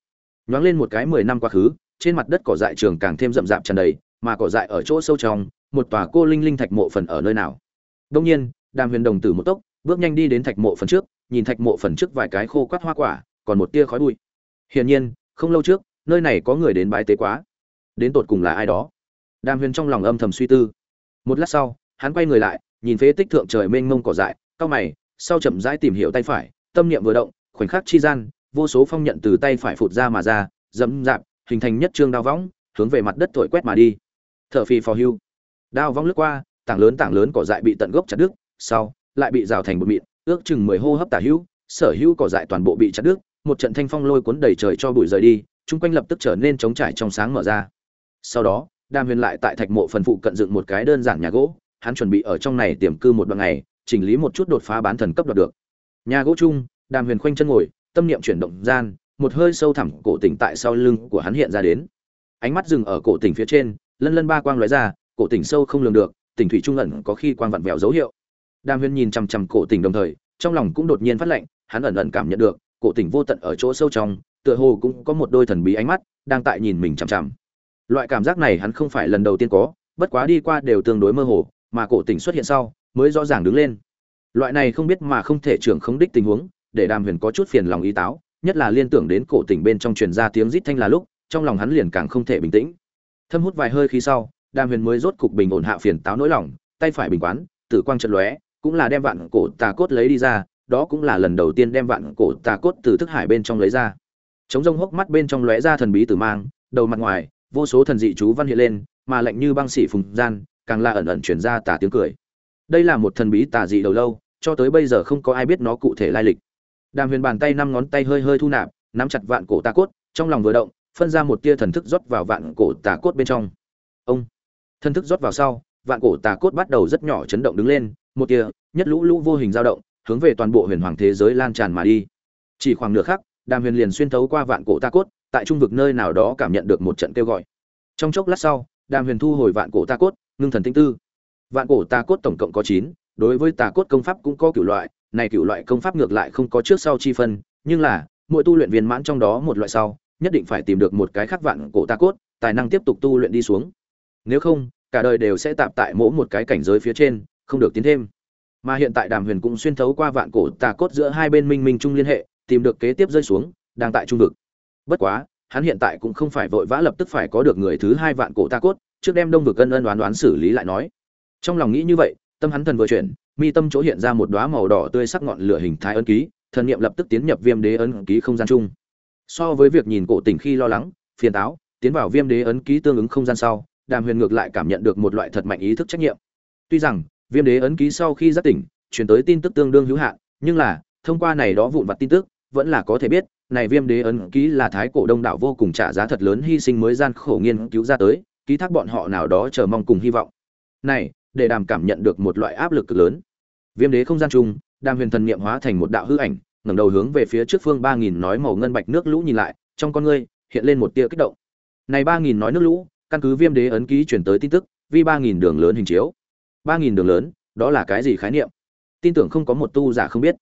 Nhoáng lên một cái mười năm quá khứ, trên mặt đất cỏ dại trường càng thêm rậm rạp tràn đầy, mà cỏ dại ở chỗ sâu trong, một tòa cô linh linh thạch mộ phần ở nơi nào. Đông nhiên, đàm huyền đồng tử một tốc, bước nhanh đi đến thạch mộ phần trước, nhìn thạch mộ phần trước vài cái khô quắt hoa quả, còn một tia khói bụi hiển nhiên, không lâu trước, nơi này có người đến bái tế quá. Đến tột cùng là ai đó? Đàm huyền trong lòng âm thầm suy tư. Một lát sau, hắn quay người lại, nhìn phế tích thượng trời mênh mông cỏ dại, cao mày, sau chậm rãi tìm hiểu tay phải, tâm niệm vừa động, khoảnh khắc chi gian, vô số phong nhận từ tay phải phụt ra mà ra, dẫm dạp, hình thành nhất trương đao võng, hướng về mặt đất thổi quét mà đi. Thở phì phò hưu. Đao võng lướt qua, tảng lớn tảng lớn cỏ dại bị tận gốc chặt đứt, sau, lại bị rào thành một mịn, ước chừng mười hô hấp tả hữu, sở hữu cỏ dại toàn bộ bị chặt đứt một trận thanh phong lôi cuốn đầy trời cho bụi rời đi, chung quanh lập tức trở nên trống trải trong sáng mở ra. Sau đó, đàm huyền lại tại thạch mộ phần phụ cận dựng một cái đơn giản nhà gỗ, hắn chuẩn bị ở trong này tiềm cư một đoạn ngày, chỉnh lý một chút đột phá bán thần cấp đoạt được. Nhà gỗ chung, đàm huyền khoanh chân ngồi, tâm niệm chuyển động gian, một hơi sâu thẳm cổ tỉnh tại sau lưng của hắn hiện ra đến. Ánh mắt dừng ở cổ tỉnh phía trên, lân lân ba quang lóe ra, cổ tỉnh sâu không lường được, tỉnh thủy trung ẩn có khi quang vặn vẹo dấu hiệu. Đàm huyền nhìn chằm chằm cổ tỉnh đồng thời, trong lòng cũng đột nhiên phát lạnh, hắn ẩn ẩn cảm nhận được cổ tỉnh vô tận ở chỗ sâu trong, tựa hồ cũng có một đôi thần bí ánh mắt đang tại nhìn mình chằm chằm. Loại cảm giác này hắn không phải lần đầu tiên có, bất quá đi qua đều tương đối mơ hồ, mà cổ tỉnh xuất hiện sau, mới rõ ràng đứng lên. Loại này không biết mà không thể trưởng không đích tình huống, để đàm huyền có chút phiền lòng ý táo, nhất là liên tưởng đến cổ tỉnh bên trong truyền ra tiếng rít thanh là lúc, trong lòng hắn liền càng không thể bình tĩnh. Thâm hút vài hơi khí sau, đàm huyền mới rốt cục bình ổn hạ phiền táo nỗi lòng, tay phải bình quán, tử quang trận lóe, cũng là đem vạn cổ tà cốt lấy đi ra đó cũng là lần đầu tiên đem vạn cổ tà cốt từ thức hải bên trong lấy ra. Chống rông hốc mắt bên trong lóe ra thần bí tử mang, đầu mặt ngoài, vô số thần dị chú văn hiện lên, mà lạnh như băng xỉ phùng gian, càng là ẩn ẩn chuyển ra tà tiếng cười. Đây là một thần bí tà dị đầu lâu, cho tới bây giờ không có ai biết nó cụ thể lai lịch. Đàm huyền bàn tay năm ngón tay hơi hơi thu nạp, nắm chặt vạn cổ tà cốt, trong lòng vừa động, phân ra một tia thần thức rót vào vạn cổ tà cốt bên trong. Ông! Thần thức rót vào sau, vạn cổ tà cốt bắt đầu rất nhỏ chấn động đứng lên, một tia, nhất lũ lũ vô hình dao động hướng về toàn bộ huyền hoàng thế giới lan tràn mà đi. Chỉ khoảng nửa khắc, đàm huyền liền xuyên thấu qua vạn cổ tà cốt, tại trung vực nơi nào đó cảm nhận được một trận kêu gọi. Trong chốc lát sau, đàm huyền thu hồi vạn cổ tà cốt, ngưng thần tinh tư. Vạn cổ tà cốt tổng cộng có chín, đối với tà cốt công pháp cũng có cửu loại, này cửu loại công pháp ngược lại không có trước sau chi phân, nhưng là, mỗi tu luyện viên mãn trong đó một loại sau, nhất định phải tìm được một cái khác vạn cổ tà cốt, tài năng tiếp tục tu luyện đi xuống. Nếu không, cả đời đều sẽ tạm tại mỗi một cái cảnh giới phía trên, không được tiến thêm mà hiện tại đàm huyền cũng xuyên thấu qua vạn cổ tà cốt giữa hai bên minh minh chung liên hệ, tìm được kế tiếp rơi xuống, đang tại trung vực. Bất quá, hắn hiện tại cũng không phải vội vã lập tức phải có được người thứ hai vạn cổ tà cốt, trước đem đông vực ân ân đoán đoán xử lý lại nói. Trong lòng nghĩ như vậy, tâm hắn thần vừa chuyển, mi tâm chỗ hiện ra một đóa màu đỏ tươi sắc ngọn lửa hình thái ấn ký, thần niệm lập tức tiến nhập viêm đế ấn ký không gian chung. So với việc nhìn cổ tình khi lo lắng, phiền táo, tiến vào viêm đế ấn ký tương ứng không gian sau, đàm huyền ngược lại cảm nhận được một loại thật mạnh ý thức trách nhiệm. Tuy rằng viêm đế ấn ký sau khi giác tỉnh chuyển tới tin tức tương đương hữu hạn, nhưng là, thông qua này đó vụn vặt tin tức, vẫn là có thể biết, này viêm đế ấn ký là thái cổ đông đảo vô cùng trả giá thật lớn hy sinh mới gian khổ nghiên cứu ra tới, ký thác bọn họ nào đó chờ mong cùng hy vọng. Này, để đàm cảm nhận được một loại áp lực cực lớn. Viêm đế không gian chung, đàm huyền thần niệm hóa thành một đạo hư ảnh, ngẩng đầu hướng về phía trước phương ba nghìn nói màu ngân bạch nước lũ nhìn lại, trong con ngươi, hiện lên một tia kích động. Này ba nghìn nói nước lũ, căn cứ viêm đế ấn ký chuyển tới tin tức, vi ba nghìn đường lớn hình chiếu ba nghìn đường lớn, đó là cái gì khái niệm? Tin tưởng không có một tu giả không biết.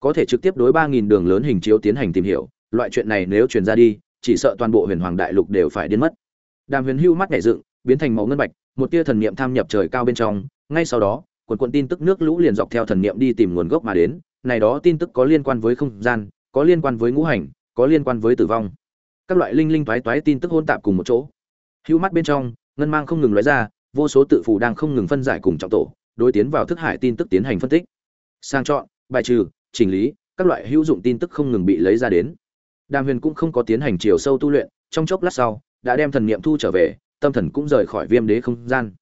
Có thể trực tiếp đối ba nghìn đường lớn hình chiếu tiến hành tìm hiểu, loại chuyện này nếu truyền ra đi, chỉ sợ toàn bộ huyền hoàng đại lục đều phải điên mất. Đàm huyền hưu mắt nhảy dựng, biến thành màu ngân bạch, một tia thần niệm tham nhập trời cao bên trong, ngay sau đó, quần quần tin tức nước lũ liền dọc theo thần niệm đi tìm nguồn gốc mà đến, này đó tin tức có liên quan với không gian, có liên quan với ngũ hành, có liên quan với tử vong. Các loại linh linh toái toái tin tức hôn tạp cùng một chỗ. Hưu mắt bên trong, ngân mang không ngừng lóe ra vô số tự phù đang không ngừng phân giải cùng trọng tổ, đối tiến vào thức hải tin tức tiến hành phân tích. Sang chọn, bài trừ, chỉnh lý, các loại hữu dụng tin tức không ngừng bị lấy ra đến. Đàm huyền cũng không có tiến hành chiều sâu tu luyện, trong chốc lát sau, đã đem thần niệm thu trở về, tâm thần cũng rời khỏi viêm đế không gian.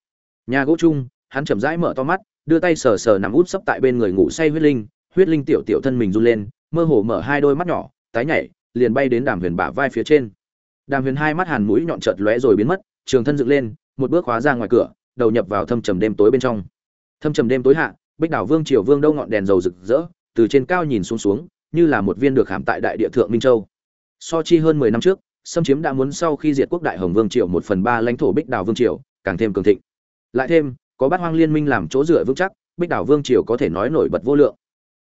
Nhà gỗ chung, hắn chậm rãi mở to mắt, đưa tay sờ sờ nằm út sấp tại bên người ngủ say huyết linh huyết linh tiểu tiểu thân mình run lên, mơ hồ mở hai đôi mắt nhỏ, tái nhảy, liền bay đến đàm huyền bả vai phía trên. Đàm huyền hai mắt hàn mũi nhọn chợt lóe rồi biến mất, trường thân dựng lên một bước khóa ra ngoài cửa, đầu nhập vào thâm trầm đêm tối bên trong. Thâm trầm đêm tối hạ, bích đảo vương triều vương đâu ngọn đèn dầu rực rỡ, từ trên cao nhìn xuống xuống, như là một viên được hàm tại đại địa thượng minh châu. So chi hơn mười năm trước, xâm chiếm đã muốn sau khi diệt quốc đại hồng vương triều một phần ba lãnh thổ bích đảo vương triều, càng thêm cường thịnh. Lại thêm, có bát hoang liên minh làm chỗ dựa vững chắc, bích đảo vương triều có thể nói nổi bật vô lượng.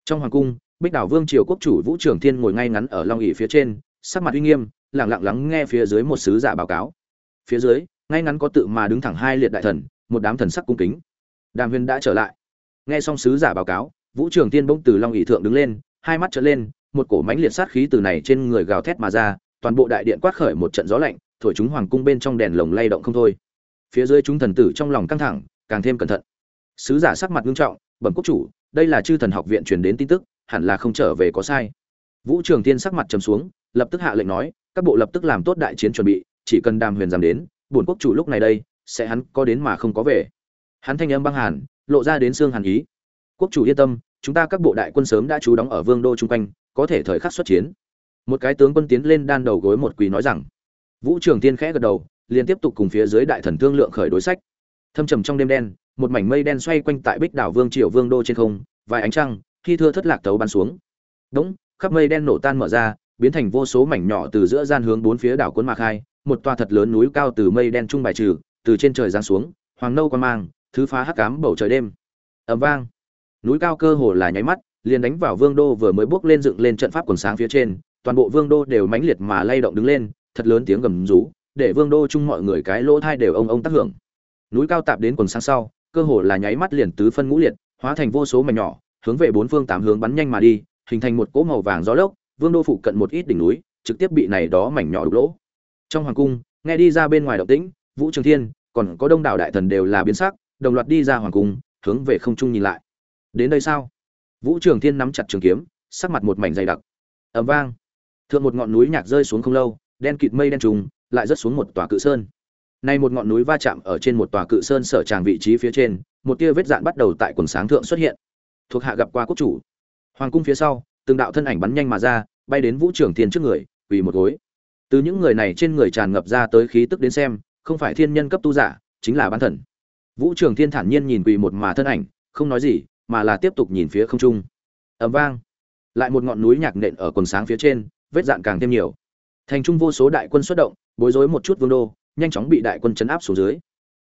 Trong hoàng cung, bích đảo vương triều quốc chủ vũ trưởng thiên ngồi ngay ngắn ở long ỉ phía trên, sắc mặt uy nghiêm, lặng lặng lắng nghe phía dưới một sứ giả báo cáo. Phía dưới ngay ngắn có tự mà đứng thẳng hai liệt đại thần, một đám thần sắc cung kính. Đàm huyền đã trở lại. Nghe xong sứ giả báo cáo, vũ trường tiên bỗng từ long ỷ thượng đứng lên, hai mắt trở lên, một cổ mãnh liệt sát khí từ này trên người gào thét mà ra, toàn bộ đại điện quát khởi một trận gió lạnh, thổi chúng hoàng cung bên trong đèn lồng lay động không thôi. Phía dưới chúng thần tử trong lòng căng thẳng, càng thêm cẩn thận. Sứ giả sắc mặt nghiêm trọng, bẩm quốc chủ, đây là chư thần học viện truyền đến tin tức, hẳn là không trở về có sai. Vũ trường tiên sắc mặt trầm xuống, lập tức hạ lệnh nói, các bộ lập tức làm tốt đại chiến chuẩn bị, chỉ cần đàm huyền giảm đến bổn quốc chủ lúc này đây, sẽ hắn có đến mà không có về. Hắn thanh âm băng hàn, lộ ra đến xương hàn ý. Quốc chủ yên tâm, chúng ta các bộ đại quân sớm đã trú đóng ở vương đô chung quanh, có thể thời khắc xuất chiến. Một cái tướng quân tiến lên đan đầu gối một quỳ nói rằng. Vũ trường tiên khẽ gật đầu, liền tiếp tục cùng phía dưới đại thần thương lượng khởi đối sách. Thâm trầm trong đêm đen, một mảnh mây đen xoay quanh tại bích đảo vương triều vương đô trên không, vài ánh trăng, khi thưa thất lạc tấu bắn xuống. Đống, khắp mây đen nổ tan mở ra, biến thành vô số mảnh nhỏ từ giữa gian hướng bốn phía đảo cuốn mạc khai một tòa thật lớn núi cao từ mây đen trung bài trừ, từ trên trời giáng xuống, hoàng nâu quan mang, thứ phá hắc cám bầu trời đêm. Ầm vang. Núi cao cơ hồ là nháy mắt, liền đánh vào vương đô vừa mới bước lên dựng lên trận pháp quần sáng phía trên, toàn bộ vương đô đều mãnh liệt mà lay động đứng lên, thật lớn tiếng gầm rú, để vương đô chung mọi người cái lỗ thai đều ông ông tác hưởng. Núi cao tạp đến quần sáng sau, cơ hồ là nháy mắt liền tứ phân ngũ liệt, hóa thành vô số mảnh nhỏ, hướng về bốn phương tám hướng bắn nhanh mà đi, hình thành một cỗ màu vàng gió lốc, vương đô phụ cận một ít đỉnh núi, trực tiếp bị này đó mảnh nhỏ đục lỗ trong hoàng cung, nghe đi ra bên ngoài động tĩnh, vũ trường thiên, còn có đông đảo đại thần đều là biến sắc, đồng loạt đi ra hoàng cung, hướng về không trung nhìn lại. Đến đây sao? Vũ trường thiên nắm chặt trường kiếm, sắc mặt một mảnh dày đặc. Ầm vang. Thượng một ngọn núi nhạc rơi xuống không lâu, đen kịt mây đen trùng, lại rớt xuống một tòa cự sơn. Nay một ngọn núi va chạm ở trên một tòa cự sơn sở tràng vị trí phía trên, một tia vết dạn bắt đầu tại quần sáng thượng xuất hiện. Thuộc hạ gặp qua quốc chủ. Hoàng cung phía sau, từng đạo thân ảnh bắn nhanh mà ra, bay đến vũ trường thiên trước người, quỳ một gối từ những người này trên người tràn ngập ra tới khí tức đến xem, không phải thiên nhân cấp tu giả, chính là bán thần. Vũ trường thiên thản nhiên nhìn quỳ một mà thân ảnh, không nói gì, mà là tiếp tục nhìn phía không trung. Ầm vang. Lại một ngọn núi nhạc nện ở quần sáng phía trên, vết dạn càng thêm nhiều. Thành trung vô số đại quân xuất động, bối rối một chút vương đô, nhanh chóng bị đại quân chấn áp xuống dưới.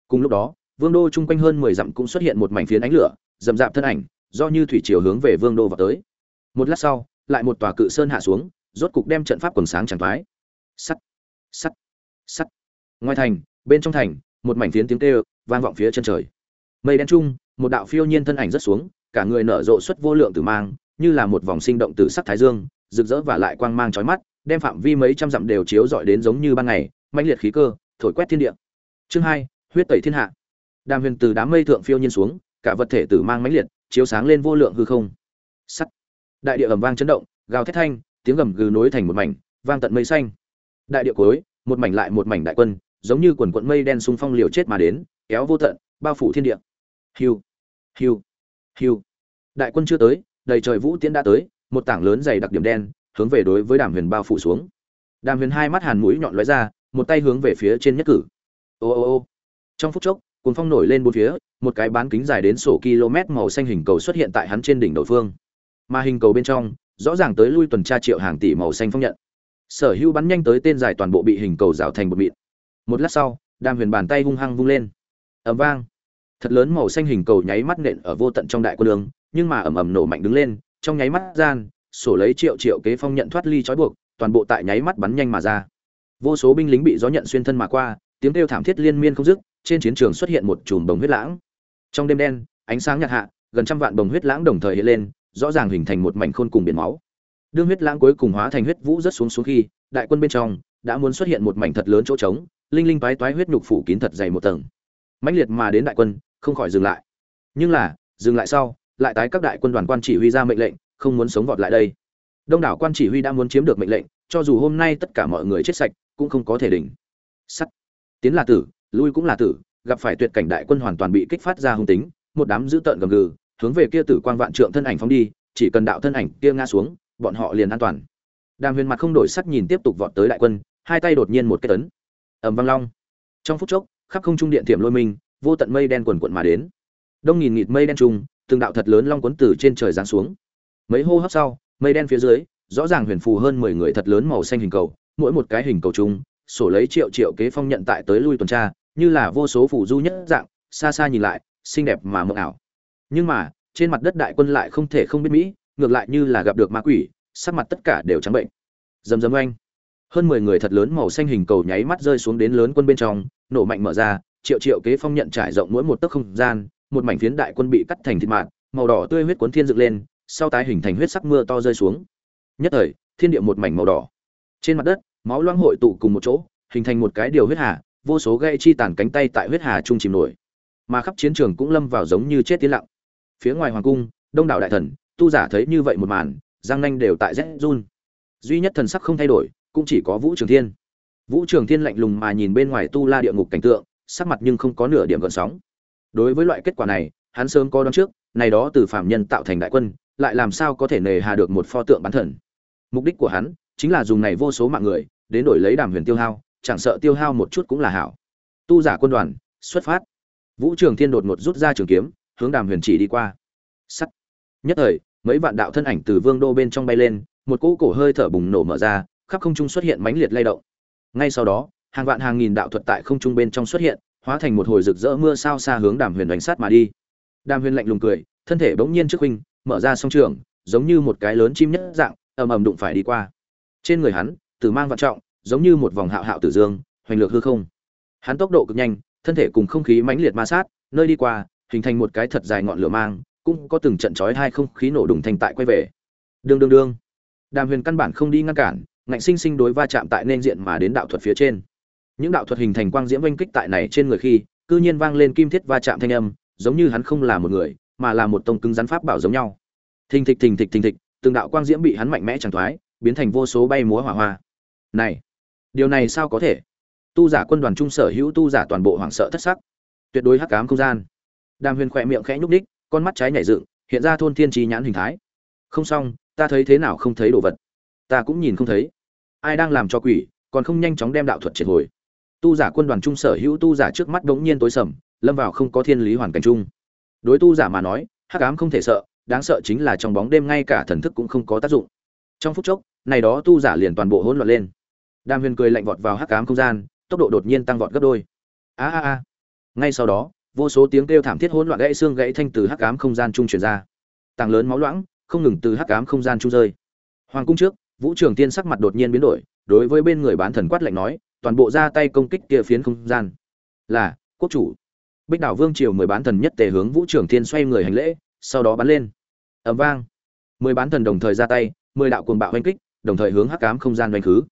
Cùng lúc đó, vương đô chung quanh hơn mười dặm cũng xuất hiện một mảnh phiến ánh lửa, rậm rạp thân ảnh, do như thủy chiều hướng về vương đô vào tới. Một lát sau, lại một tòa cự sơn hạ xuống, rốt cục đem trận pháp quần sáng chẳng thoái sắt sắt sắt. Ngoài thành, bên trong thành, một mảnh phiến tiếng kêu, vang vọng phía chân trời. Mây đen chung, một đạo phiêu nhiên thân ảnh rất xuống, cả người nở rộ xuất vô lượng tử mang, như là một vòng sinh động tử sắc thái dương, rực rỡ và lại quang mang chói mắt, đem phạm vi mấy trăm dặm đều chiếu rọi đến giống như ban ngày, mãnh liệt khí cơ, thổi quét thiên địa. Chương hai, huyết tẩy thiên hạ. Đàm huyền từ đám mây thượng phiêu nhiên xuống, cả vật thể tử mang mãnh liệt, chiếu sáng lên vô lượng hư không. Sắt. Đại địa ầm vang chấn động, gào thét thanh, tiếng gầm gừ nối thành một mảnh, vang tận mây xanh đại địa cuối, một mảnh lại một mảnh đại quân, giống như quần quận mây đen xung phong liều chết mà đến, kéo vô tận, bao phủ thiên địa. Hiu hiu hiu. Đại quân chưa tới, đầy trời vũ tiễn đã tới, một tảng lớn dày đặc điểm đen, hướng về đối với đàm huyền bao phủ xuống. Đàm huyền hai mắt hàn mũi nhọn lóe ra, một tay hướng về phía trên nhất cử. Ô ô ô. Trong phút chốc, cuồng phong nổi lên bốn phía, một cái bán kính dài đến sổ km màu xanh hình cầu xuất hiện tại hắn trên đỉnh đầu phương. Mà hình cầu bên trong, rõ ràng tới lui tuần tra triệu hàng tỷ màu xanh phong nhận sở hữu bắn nhanh tới tên dài toàn bộ bị hình cầu rào thành một mịn. Một lát sau đàm huyền bàn tay hung hăng vung lên. Ầm vang. Thật lớn màu xanh hình cầu nháy mắt nện ở vô tận trong đại quân đường, nhưng mà ầm ầm nổ mạnh đứng lên trong nháy mắt gian sổ lấy triệu triệu kế phong nhận thoát ly trói buộc toàn bộ tại nháy mắt bắn nhanh mà ra. Vô số binh lính bị gió nhận xuyên thân mà qua tiếng kêu thảm thiết liên miên không dứt trên chiến trường xuất hiện một chùm bồng huyết lãng. Trong đêm đen ánh sáng nhạt hạ gần trăm vạn bồng huyết lãng đồng thời hiện lên rõ ràng hình thành một mảnh khôn cùng biển máu đương huyết lãng cuối cùng hóa thành huyết vũ rất xuống xuống khi, đại quân bên trong đã muốn xuất hiện một mảnh thật lớn chỗ trống, linh linh toái toái huyết nhục phủ kín thật dày một tầng. Mãnh liệt mà đến đại quân, không khỏi dừng lại. Nhưng là, dừng lại sau, lại tái các đại quân đoàn quan chỉ huy ra mệnh lệnh, không muốn sống vọt lại đây. Đông đảo quan chỉ huy đã muốn chiếm được mệnh lệnh, cho dù hôm nay tất cả mọi người chết sạch, cũng không có thể đỉnh. Sắt. Tiến là tử, lui cũng là tử, gặp phải tuyệt cảnh đại quân hoàn toàn bị kích phát ra hung tính, một đám dữ tợn gầm gừ, hướng về kia tử quang vạn trượng thân ảnh phóng đi, chỉ cần đạo thân ảnh kia ngã xuống bọn họ liền an toàn. Đàm huyền mặt không đổi sắc nhìn tiếp tục vọt tới đại quân, hai tay đột nhiên một cái tấn. Ầm vang long. Trong phút chốc, khắp không trung điện thiểm lôi mình vô tận mây đen quần quận mà đến. Đông nghìn nghịt mây đen trùng, từng đạo thật lớn long cuốn từ trên trời giáng xuống. Mấy hô hấp sau, mây đen phía dưới, rõ ràng huyền phù hơn mười người thật lớn màu xanh hình cầu, mỗi một cái hình cầu chung sổ lấy triệu triệu kế phong nhận tại tới lui tuần tra, như là vô số phủ du nhất dạng, xa xa nhìn lại, xinh đẹp mà mộng ảo. Nhưng mà, trên mặt đất đại quân lại không thể không biết mỹ ngược lại như là gặp được ma quỷ, sắc mặt tất cả đều trắng bệnh. Dầm dầm oanh. Hơn mười người thật lớn màu xanh hình cầu nháy mắt rơi xuống đến lớn quân bên trong, nổ mạnh mở ra, triệu triệu kế phong nhận trải rộng mỗi một tấc không gian, một mảnh phiến đại quân bị cắt thành thịt mạt, màu đỏ tươi huyết cuốn thiên dựng lên, sau tái hình thành huyết sắc mưa to rơi xuống. Nhất thời, thiên địa một mảnh màu đỏ. Trên mặt đất, máu loang hội tụ cùng một chỗ, hình thành một cái điều huyết hà, vô số gây chi tàn cánh tay tại huyết hà trung chìm nổi. Mà khắp chiến trường cũng lâm vào giống như chết tiến lặng. Phía ngoài hoàng cung, đông đảo đại thần tu giả thấy như vậy một màn, giang nanh đều tại rét run. Duy nhất thần sắc không thay đổi, cũng chỉ có vũ trường thiên. Vũ trường thiên lạnh lùng mà nhìn bên ngoài tu la địa ngục cảnh tượng, sắc mặt nhưng không có nửa điểm gợn sóng. Đối với loại kết quả này, hắn sớm có đón trước, này đó từ phạm nhân tạo thành đại quân, lại làm sao có thể nề hà được một pho tượng bán thần. Mục đích của hắn chính là dùng này vô số mạng người, đến đổi lấy đàm huyền tiêu hao, chẳng sợ tiêu hao một chút cũng là hảo. Tu giả quân đoàn, xuất phát. Vũ trường thiên đột ngột rút ra trường kiếm, hướng đàm huyền chỉ đi qua. Sắt. Nhất thời mấy vạn đạo thân ảnh từ vương đô bên trong bay lên, một cỗ cổ hơi thở bùng nổ mở ra, khắp không trung xuất hiện mãnh liệt lay động. Ngay sau đó, hàng vạn hàng nghìn đạo thuật tại không trung bên trong xuất hiện, hóa thành một hồi rực rỡ mưa sao xa hướng đàm huyền đánh sát mà đi. Đàm huyền lạnh lùng cười, thân thể bỗng nhiên trước huynh, mở ra song trường, giống như một cái lớn chim nhất dạng, ầm ầm đụng phải đi qua. Trên người hắn, tử mang vạn trọng, giống như một vòng hạo hạo tử dương, hoành lược hư không. Hắn tốc độ cực nhanh, thân thể cùng không khí mãnh liệt ma sát, nơi đi qua, hình thành một cái thật dài ngọn lửa mang cũng có từng trận chói hai không khí nổ đùng thành tại quay về. Đương đương đương. Đàm huyền căn bản không đi ngăn cản, ngạnh sinh sinh đối va chạm tại nên diện mà đến đạo thuật phía trên. Những đạo thuật hình thành quang diễm oanh kích tại này trên người khi, cư nhiên vang lên kim thiết va chạm thanh âm, giống như hắn không là một người, mà là một tông cứng rắn pháp bảo giống nhau. Thình thịch thình thịch thình thịch, từng đạo quang diễm bị hắn mạnh mẽ chẳng thoái, biến thành vô số bay múa hỏa hoa. Này, điều này sao có thể? Tu giả quân đoàn trung sở hữu tu giả toàn bộ hoảng sợ thất sắc. Tuyệt đối hắc ám không gian. Đàm huyền khỏe miệng khẽ nhúc đích con mắt trái nhảy dựng, hiện ra thôn thiên trí nhãn hình thái. Không xong, ta thấy thế nào không thấy đồ vật? Ta cũng nhìn không thấy. Ai đang làm cho quỷ, còn không nhanh chóng đem đạo thuật triệt hồi. Tu giả quân đoàn trung sở hữu tu giả trước mắt đống nhiên tối sầm, lâm vào không có thiên lý hoàn cảnh chung. Đối tu giả mà nói, hắc ám không thể sợ, đáng sợ chính là trong bóng đêm ngay cả thần thức cũng không có tác dụng. Trong phút chốc, này đó tu giả liền toàn bộ hỗn loạn lên. Đàm huyền cười lạnh vọt vào hắc ám không gian, tốc độ đột nhiên tăng vọt gấp đôi. A a a. Ngay sau đó vô số tiếng kêu thảm thiết hỗn loạn gãy xương gãy thanh từ hắc ám không gian trung truyền ra. Tàng lớn máu loãng, không ngừng từ hắc ám không gian trung rơi. Hoàng cung trước, vũ trường tiên sắc mặt đột nhiên biến đổi, đối với bên người bán thần quát lạnh nói, toàn bộ ra tay công kích kia phiến không gian. Là, quốc chủ. Bích đảo vương triều mười bán thần nhất tề hướng vũ trường tiên xoay người hành lễ, sau đó bắn lên. Ầm vang. Mười bán thần đồng thời ra tay, mười đạo cuồng bạo oanh kích, đồng thời hướng hắc ám không gian oanh khứ.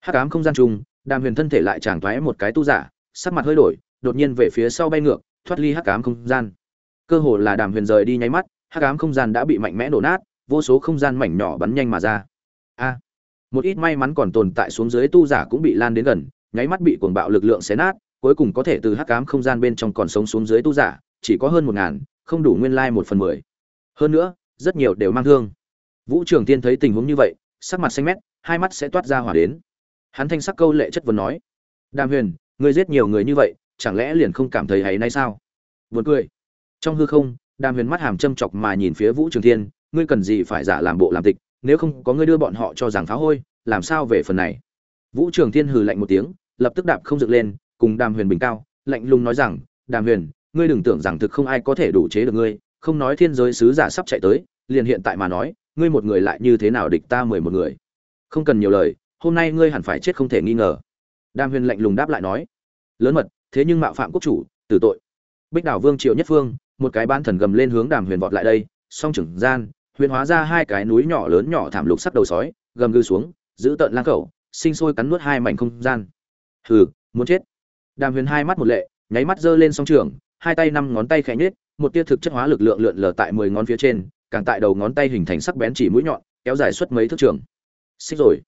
Hắc ám không gian chung đàm huyền thân thể lại tràng thoái một cái tu giả, sắc mặt hơi đổi, đột nhiên về phía sau bay ngược thoát ly hắc ám không gian. Cơ hồ là đàm huyền rời đi nháy mắt, hắc ám không gian đã bị mạnh mẽ nổ nát, vô số không gian mảnh nhỏ bắn nhanh mà ra. A! Một ít may mắn còn tồn tại xuống dưới tu giả cũng bị lan đến gần, nháy mắt bị cuồng bạo lực lượng xé nát, cuối cùng có thể từ hắc ám không gian bên trong còn sống xuống dưới tu giả, chỉ có hơn một ngàn, không đủ nguyên lai một phần mười. Hơn nữa, rất nhiều đều mang thương. Vũ trường tiên thấy tình huống như vậy, sắc mặt xanh mét, hai mắt sẽ toát ra hỏa đến. Hắn thanh sắc câu lệ chất vấn nói, đàm huyền, ngươi giết nhiều người như vậy chẳng lẽ liền không cảm thấy hay nay sao? Buồn cười. Trong hư không, đàm huyền mắt hàm châm chọc mà nhìn phía vũ trường thiên, ngươi cần gì phải giả làm bộ làm tịch, nếu không có ngươi đưa bọn họ cho rằng phá hôi, làm sao về phần này? Vũ trường thiên hừ lạnh một tiếng, lập tức đạp không dựng lên, cùng đàm huyền bình cao, lạnh lùng nói rằng, đàm huyền, ngươi đừng tưởng rằng thực không ai có thể đủ chế được ngươi, không nói thiên giới sứ giả sắp chạy tới, liền hiện tại mà nói, ngươi một người lại như thế nào địch ta mười một người? Không cần nhiều lời, hôm nay ngươi hẳn phải chết không thể nghi ngờ. Đàm huyền lạnh lùng đáp lại nói. Lớn mật thế nhưng mạo phạm quốc chủ, tử tội. Bích đảo vương triệu nhất phương, một cái ban thần gầm lên hướng đàm huyền vọt lại đây, song trưởng gian, huyền hóa ra hai cái núi nhỏ lớn nhỏ thảm lục sắc đầu sói, gầm gư xuống, giữ tợn lang khẩu, sinh sôi cắn nuốt hai mảnh không gian. Hừ, muốn chết. Đàm huyền hai mắt một lệ, nháy mắt giơ lên song trưởng, hai tay năm ngón tay khẽ nhếch, một tia thực chất hóa lực lượng lượn lờ tại mười ngón phía trên, càng tại đầu ngón tay hình thành sắc bén chỉ mũi nhọn, kéo dài suốt mấy thước trường. Xích rồi.